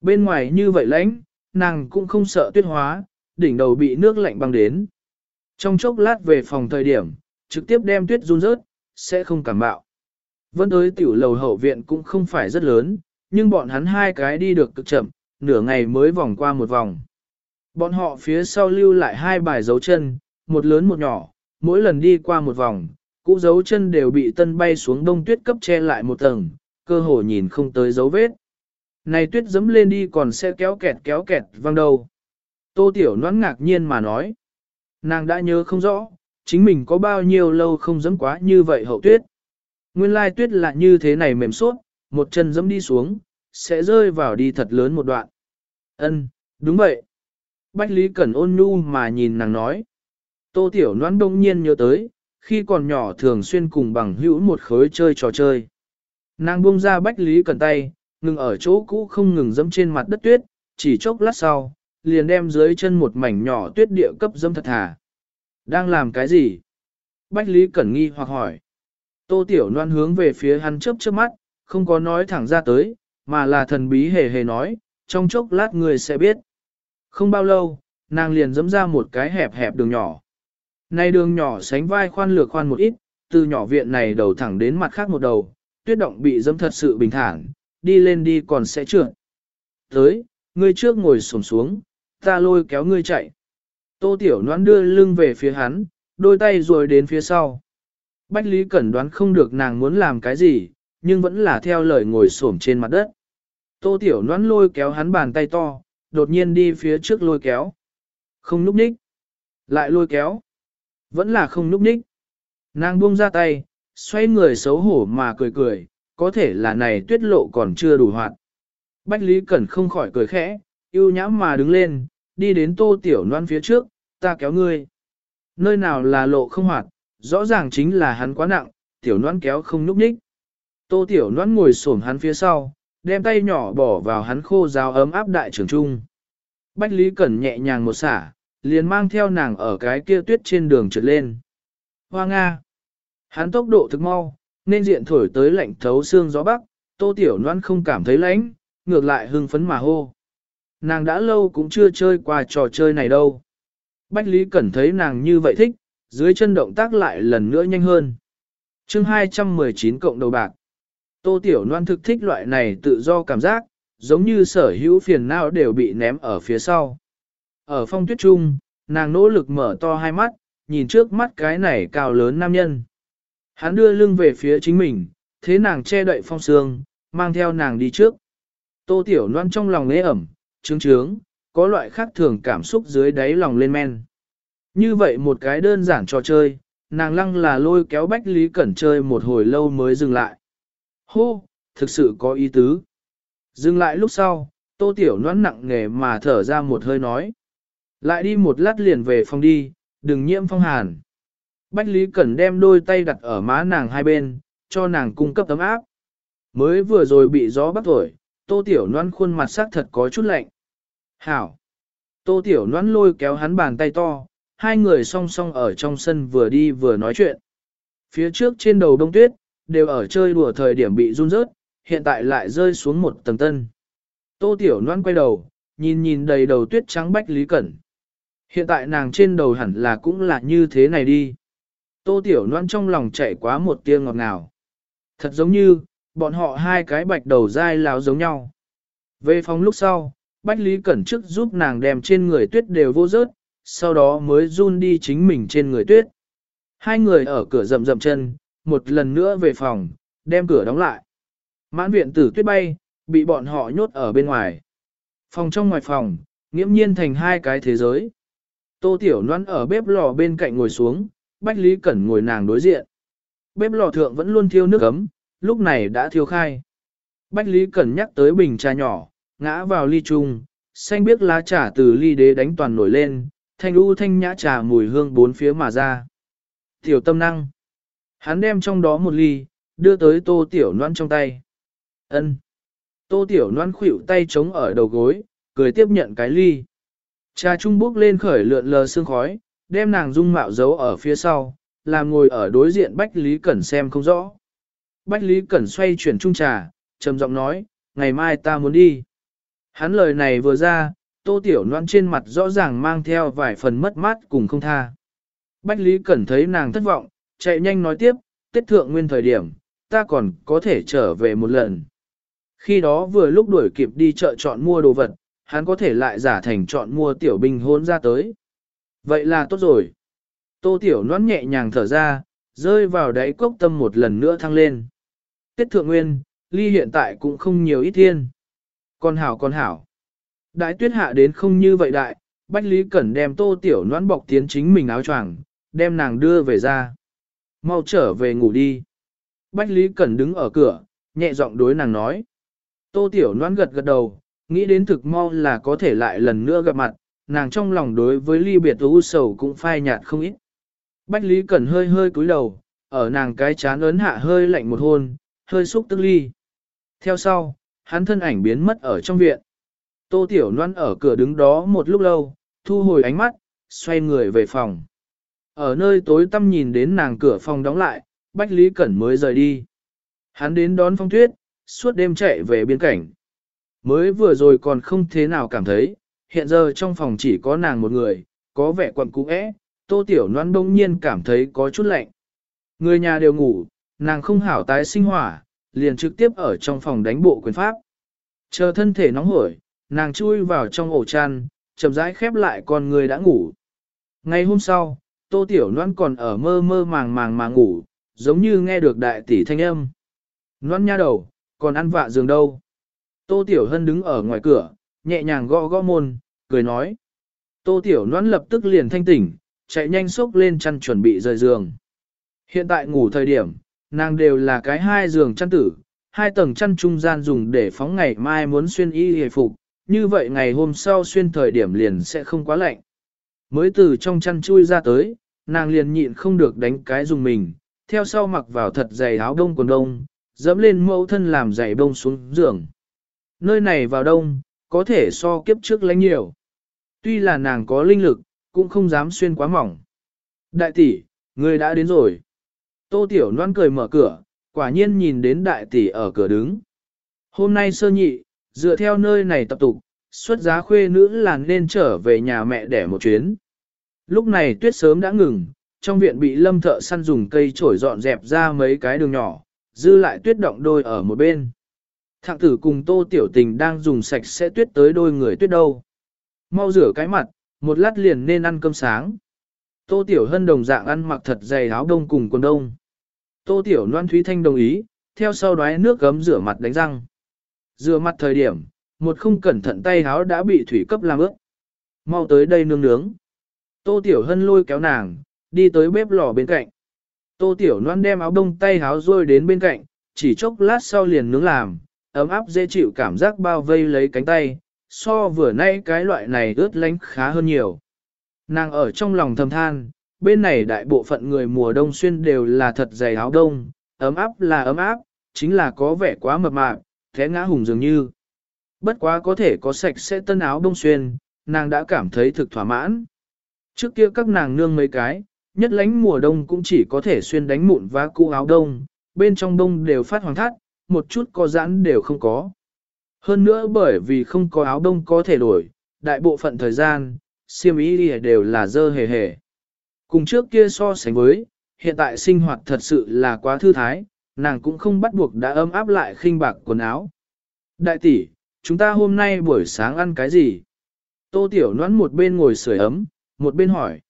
Bên ngoài như vậy lãnh, nàng cũng không sợ tuyết hóa, đỉnh đầu bị nước lạnh băng đến. Trong chốc lát về phòng thời điểm, trực tiếp đem tuyết run rớt, sẽ không cảm bạo. Vẫn tới tiểu lầu hậu viện cũng không phải rất lớn, nhưng bọn hắn hai cái đi được cực chậm, nửa ngày mới vòng qua một vòng. Bọn họ phía sau lưu lại hai bài dấu chân, một lớn một nhỏ, mỗi lần đi qua một vòng, cũ dấu chân đều bị tân bay xuống đông tuyết cấp che lại một tầng, cơ hồ nhìn không tới dấu vết. Này tuyết dẫm lên đi còn sẽ kéo kẹt kéo kẹt văng đầu. Tô Tiểu Loan ngạc nhiên mà nói. Nàng đã nhớ không rõ, chính mình có bao nhiêu lâu không dẫm quá như vậy hậu tuyết. Nguyên lai tuyết là như thế này mềm suốt, một chân dẫm đi xuống, sẽ rơi vào đi thật lớn một đoạn. Ân, đúng vậy. Bách Lý Cẩn ôn nhu mà nhìn nàng nói. Tô Tiểu Loan đông nhiên nhớ tới, khi còn nhỏ thường xuyên cùng bằng hữu một khối chơi trò chơi. Nàng buông ra Bách Lý Cẩn tay, ngừng ở chỗ cũ không ngừng dẫm trên mặt đất tuyết, chỉ chốc lát sau, liền đem dưới chân một mảnh nhỏ tuyết địa cấp dẫm thật thà. Đang làm cái gì? Bách Lý Cẩn nghi hoặc hỏi. Tô Tiểu Loan hướng về phía hắn chớp chớp mắt, không có nói thẳng ra tới, mà là thần bí hề hề nói, trong chốc lát người sẽ biết. Không bao lâu, nàng liền dẫm ra một cái hẹp hẹp đường nhỏ. Này đường nhỏ sánh vai khoan lược khoan một ít, từ nhỏ viện này đầu thẳng đến mặt khác một đầu, tuyết động bị dẫm thật sự bình thản, đi lên đi còn sẽ trượt. Tới, ngươi trước ngồi xổm xuống, ta lôi kéo ngươi chạy. Tô Tiểu Loan đưa lưng về phía hắn, đôi tay rồi đến phía sau. Bách Lý Cẩn đoán không được nàng muốn làm cái gì, nhưng vẫn là theo lời ngồi xổm trên mặt đất. Tô Tiểu Loan lôi kéo hắn bàn tay to, đột nhiên đi phía trước lôi kéo. Không núp ních. Lại lôi kéo. Vẫn là không núp ních. Nàng buông ra tay, xoay người xấu hổ mà cười cười, có thể là này tuyết lộ còn chưa đủ hoạt. Bách Lý Cẩn không khỏi cười khẽ, yêu nhãm mà đứng lên, đi đến tô tiểu loan phía trước, ta kéo ngươi. Nơi nào là lộ không hoạt, rõ ràng chính là hắn quá nặng, tiểu loan kéo không nhúc nhích. Tô tiểu loan ngồi xổm hắn phía sau, đem tay nhỏ bỏ vào hắn khô ráo ấm áp đại trường trung. Bách Lý Cẩn nhẹ nhàng một xả, liền mang theo nàng ở cái kia tuyết trên đường trượt lên. Hoa Nga! Hắn tốc độ thực mau, nên diện thổi tới lạnh thấu xương gió bắc, tô tiểu noan không cảm thấy lạnh, ngược lại hưng phấn mà hô. Nàng đã lâu cũng chưa chơi qua trò chơi này đâu. Bách Lý Cẩn thấy nàng như vậy thích, dưới chân động tác lại lần nữa nhanh hơn. chương 219 cộng đầu bạc. Tô Tiểu Loan thực thích loại này tự do cảm giác, giống như sở hữu phiền não đều bị ném ở phía sau. Ở phong tuyết trung, nàng nỗ lực mở to hai mắt, nhìn trước mắt cái này cao lớn nam nhân. Hắn đưa lưng về phía chính mình, thế nàng che đậy phong sương, mang theo nàng đi trước. Tô Tiểu Loan trong lòng ế ẩm, trướng trướng, có loại khác thường cảm xúc dưới đáy lòng lên men. Như vậy một cái đơn giản trò chơi, nàng lăng là lôi kéo Bách Lý Cẩn chơi một hồi lâu mới dừng lại. Hô, thực sự có ý tứ. Dừng lại lúc sau, Tô Tiểu Loan nặng nề mà thở ra một hơi nói. Lại đi một lát liền về phòng đi, đừng nhiễm phong hàn. Bách Lý Cẩn đem đôi tay đặt ở má nàng hai bên, cho nàng cung cấp tấm áp. Mới vừa rồi bị gió bắt thổi, Tô Tiểu Loan khuôn mặt sắc thật có chút lạnh. Hảo! Tô Tiểu Loan lôi kéo hắn bàn tay to, hai người song song ở trong sân vừa đi vừa nói chuyện. Phía trước trên đầu đông tuyết, đều ở chơi đùa thời điểm bị run rớt, hiện tại lại rơi xuống một tầng tân. Tô Tiểu Loan quay đầu, nhìn nhìn đầy đầu tuyết trắng Bách Lý Cẩn. Hiện tại nàng trên đầu hẳn là cũng là như thế này đi. Tô Tiểu Loan trong lòng chạy quá một tia ngọt ngào. Thật giống như, bọn họ hai cái bạch đầu dai láo giống nhau. Về phòng lúc sau, Bách Lý Cẩn trước giúp nàng đem trên người tuyết đều vô rớt, sau đó mới run đi chính mình trên người tuyết. Hai người ở cửa rậm rậm chân, một lần nữa về phòng, đem cửa đóng lại. Mãn viện tử tuyết bay, bị bọn họ nhốt ở bên ngoài. Phòng trong ngoài phòng, nghiễm nhiên thành hai cái thế giới. Tô Tiểu Loan ở bếp lò bên cạnh ngồi xuống, Bách Lý Cẩn ngồi nàng đối diện. Bếp lò thượng vẫn luôn thiêu nước ấm, lúc này đã thiêu khai. Bách Lý Cẩn nhắc tới bình trà nhỏ, ngã vào ly chung, xanh biếc lá trà từ ly đế đánh toàn nổi lên, thanh u thanh nhã trà mùi hương bốn phía mà ra. Tiểu tâm năng. Hắn đem trong đó một ly, đưa tới tô tiểu noan trong tay. ân Tô tiểu noan khuỵu tay chống ở đầu gối, cười tiếp nhận cái ly. Trà trung bốc lên khởi lượn lờ sương khói, đem nàng dung mạo giấu ở phía sau, làm ngồi ở đối diện Bách Lý Cẩn xem không rõ. Bách Lý Cẩn xoay chuyển trung trà, trầm giọng nói, ngày mai ta muốn đi. Hắn lời này vừa ra, tô tiểu noan trên mặt rõ ràng mang theo vài phần mất mát cùng không tha. Bách Lý Cẩn thấy nàng thất vọng, chạy nhanh nói tiếp, tiết thượng nguyên thời điểm, ta còn có thể trở về một lần. Khi đó vừa lúc đuổi kịp đi chợ chọn mua đồ vật, hắn có thể lại giả thành chọn mua tiểu binh hôn ra tới. Vậy là tốt rồi. Tô tiểu noan nhẹ nhàng thở ra, rơi vào đáy cốc tâm một lần nữa thăng lên. Tiết thượng nguyên, ly hiện tại cũng không nhiều ít thiên. Con hảo con hảo. Đại tuyết hạ đến không như vậy đại, Bách Lý Cẩn đem tô tiểu noãn bọc tiến chính mình áo choàng, đem nàng đưa về ra. Mau trở về ngủ đi. Bách Lý Cẩn đứng ở cửa, nhẹ giọng đối nàng nói. Tô tiểu noãn gật gật đầu, nghĩ đến thực mau là có thể lại lần nữa gặp mặt, nàng trong lòng đối với ly biệt u sầu cũng phai nhạt không ít. Bách Lý Cẩn hơi hơi cúi đầu, ở nàng cái chán ấn hạ hơi lạnh một hôn, hơi xúc tức ly. Theo sau, hắn thân ảnh biến mất ở trong viện. Tô Tiểu Loan ở cửa đứng đó một lúc lâu, thu hồi ánh mắt, xoay người về phòng. Ở nơi tối tăm nhìn đến nàng cửa phòng đóng lại, Bách Lý Cẩn mới rời đi. Hắn đến đón phong tuyết, suốt đêm chạy về biên cảnh. Mới vừa rồi còn không thế nào cảm thấy, hiện giờ trong phòng chỉ có nàng một người, có vẻ quặn cũ ẽ, Tô Tiểu noan đông nhiên cảm thấy có chút lạnh. Người nhà đều ngủ, nàng không hảo tái sinh hỏa, liền trực tiếp ở trong phòng đánh bộ quyền pháp. Chờ thân thể nóng hổi, nàng chui vào trong ổ chăn, chậm rãi khép lại con người đã ngủ. Ngày hôm sau, Tô Tiểu noan còn ở mơ mơ màng màng mà ngủ, giống như nghe được đại tỷ thanh âm. Noan nha đầu, còn ăn vạ giường đâu. Tô Tiểu Hân đứng ở ngoài cửa, nhẹ nhàng gõ gõ môn, cười nói. Tô Tiểu Loan lập tức liền thanh tỉnh, chạy nhanh xốc lên chăn chuẩn bị rời giường. Hiện tại ngủ thời điểm, nàng đều là cái hai giường chăn tử, hai tầng chăn trung gian dùng để phóng ngày mai muốn xuyên y hề phục, như vậy ngày hôm sau xuyên thời điểm liền sẽ không quá lạnh. Mới từ trong chăn chui ra tới, nàng liền nhịn không được đánh cái dùng mình, theo sau mặc vào thật dày áo đông quần đông, dẫm lên mẫu thân làm dày đông xuống giường. Nơi này vào đông, có thể so kiếp trước lánh nhiều. Tuy là nàng có linh lực, cũng không dám xuyên quá mỏng. Đại tỷ, người đã đến rồi. Tô Tiểu Loan cười mở cửa, quả nhiên nhìn đến đại tỷ ở cửa đứng. Hôm nay sơ nhị, dựa theo nơi này tập tục, xuất giá khuê nữ là nên trở về nhà mẹ đẻ một chuyến. Lúc này tuyết sớm đã ngừng, trong viện bị lâm thợ săn dùng cây trổi dọn dẹp ra mấy cái đường nhỏ, dư lại tuyết động đôi ở một bên. Thạng tử cùng tô tiểu tình đang dùng sạch sẽ tuyết tới đôi người tuyết đâu. Mau rửa cái mặt, một lát liền nên ăn cơm sáng. Tô tiểu hân đồng dạng ăn mặc thật dày áo đông cùng quần đông. Tô tiểu loan thúy thanh đồng ý, theo sau đoái nước gấm rửa mặt đánh răng. Rửa mặt thời điểm, một không cẩn thận tay áo đã bị thủy cấp làm ướt. Mau tới đây nướng nướng. Tô Tiểu Hân lôi kéo nàng, đi tới bếp lò bên cạnh. Tô Tiểu Loan đem áo đông tay áo rôi đến bên cạnh, chỉ chốc lát sau liền nướng làm, ấm áp dễ chịu cảm giác bao vây lấy cánh tay, so vừa nay cái loại này ướt lánh khá hơn nhiều. Nàng ở trong lòng thầm than, bên này đại bộ phận người mùa đông xuyên đều là thật dày áo đông, ấm áp là ấm áp, chính là có vẻ quá mập mạp, thế ngã hùng dường như. Bất quá có thể có sạch sẽ tân áo đông xuyên, nàng đã cảm thấy thực thỏa mãn. Trước kia các nàng nương mấy cái, nhất lánh mùa đông cũng chỉ có thể xuyên đánh mụn và cũ áo đông, bên trong đông đều phát hoàng thắt, một chút có giãn đều không có. Hơn nữa bởi vì không có áo đông có thể đổi, đại bộ phận thời gian, siêm ý đều là dơ hề hề. Cùng trước kia so sánh với, hiện tại sinh hoạt thật sự là quá thư thái, nàng cũng không bắt buộc đã ấm áp lại khinh bạc quần áo. Đại tỷ, chúng ta hôm nay buổi sáng ăn cái gì? Tô Tiểu nón một bên ngồi sưởi ấm, một bên hỏi.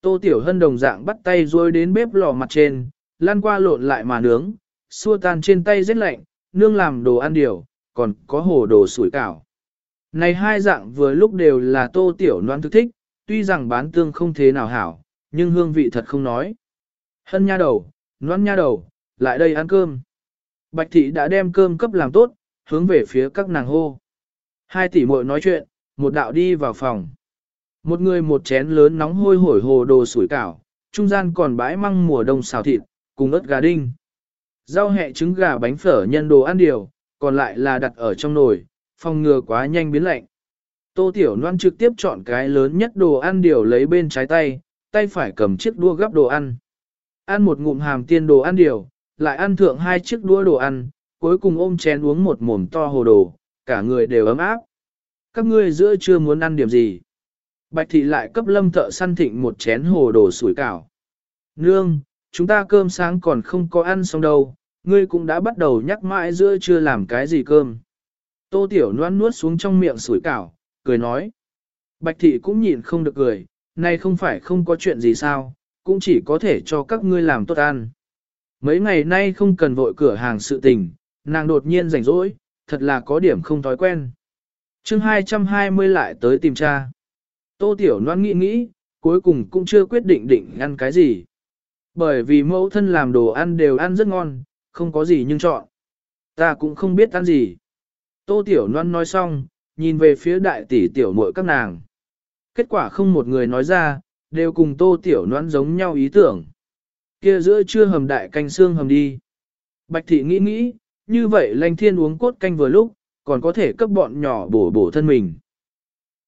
Tô Tiểu Hân đồng dạng bắt tay rồi đến bếp lò mặt trên, lăn qua lộn lại mà nướng, xua tan trên tay rất lạnh, nương làm đồ ăn điều, còn có hồ đồ sủi cảo. Này hai dạng vừa lúc đều là Tô Tiểu noan thức thích, tuy rằng bán tương không thế nào hảo, nhưng hương vị thật không nói. Hân nha đầu, noan nha đầu, lại đây ăn cơm. Bạch thị đã đem cơm cấp làm tốt, hướng về phía các nàng hô. Hai tỷ muội nói chuyện, một đạo đi vào phòng. Một người một chén lớn nóng hôi hổi hồ đồ sủi cảo, trung gian còn bãi măng mùa đông xào thịt, cùng ớt gà đinh. Rau hẹ trứng gà bánh phở nhân đồ ăn điều, còn lại là đặt ở trong nồi, phòng ngừa quá nhanh biến lạnh. Tô Tiểu Loan trực tiếp chọn cái lớn nhất đồ ăn điều lấy bên trái tay, tay phải cầm chiếc đua gắp đồ ăn. Ăn một ngụm hàm tiên đồ ăn điều, lại ăn thượng hai chiếc đũa đồ ăn, cuối cùng ôm chén uống một mồm to hồ đồ, cả người đều ấm áp. Các ngươi giữa chưa muốn ăn điểm gì? Bạch thị lại cấp lâm thợ săn thịnh một chén hồ đồ sủi cảo. Nương, chúng ta cơm sáng còn không có ăn xong đâu, ngươi cũng đã bắt đầu nhắc mãi giữa chưa làm cái gì cơm. Tô tiểu Loan nuốt xuống trong miệng sủi cảo, cười nói. Bạch thị cũng nhịn không được cười, này không phải không có chuyện gì sao, cũng chỉ có thể cho các ngươi làm tốt ăn. Mấy ngày nay không cần vội cửa hàng sự tình, nàng đột nhiên rảnh rỗi, thật là có điểm không thói quen. chương 220 lại tới tìm cha. Tô Tiểu Loan nghĩ nghĩ, cuối cùng cũng chưa quyết định định ăn cái gì. Bởi vì mẫu thân làm đồ ăn đều ăn rất ngon, không có gì nhưng chọn. Ta cũng không biết ăn gì. Tô Tiểu Loan nói xong, nhìn về phía đại tỷ tiểu muội các nàng. Kết quả không một người nói ra, đều cùng Tô Tiểu Loan giống nhau ý tưởng. Kia giữa chưa hầm đại canh xương hầm đi. Bạch thị nghĩ nghĩ, như vậy lanh thiên uống cốt canh vừa lúc, còn có thể cấp bọn nhỏ bổ bổ thân mình.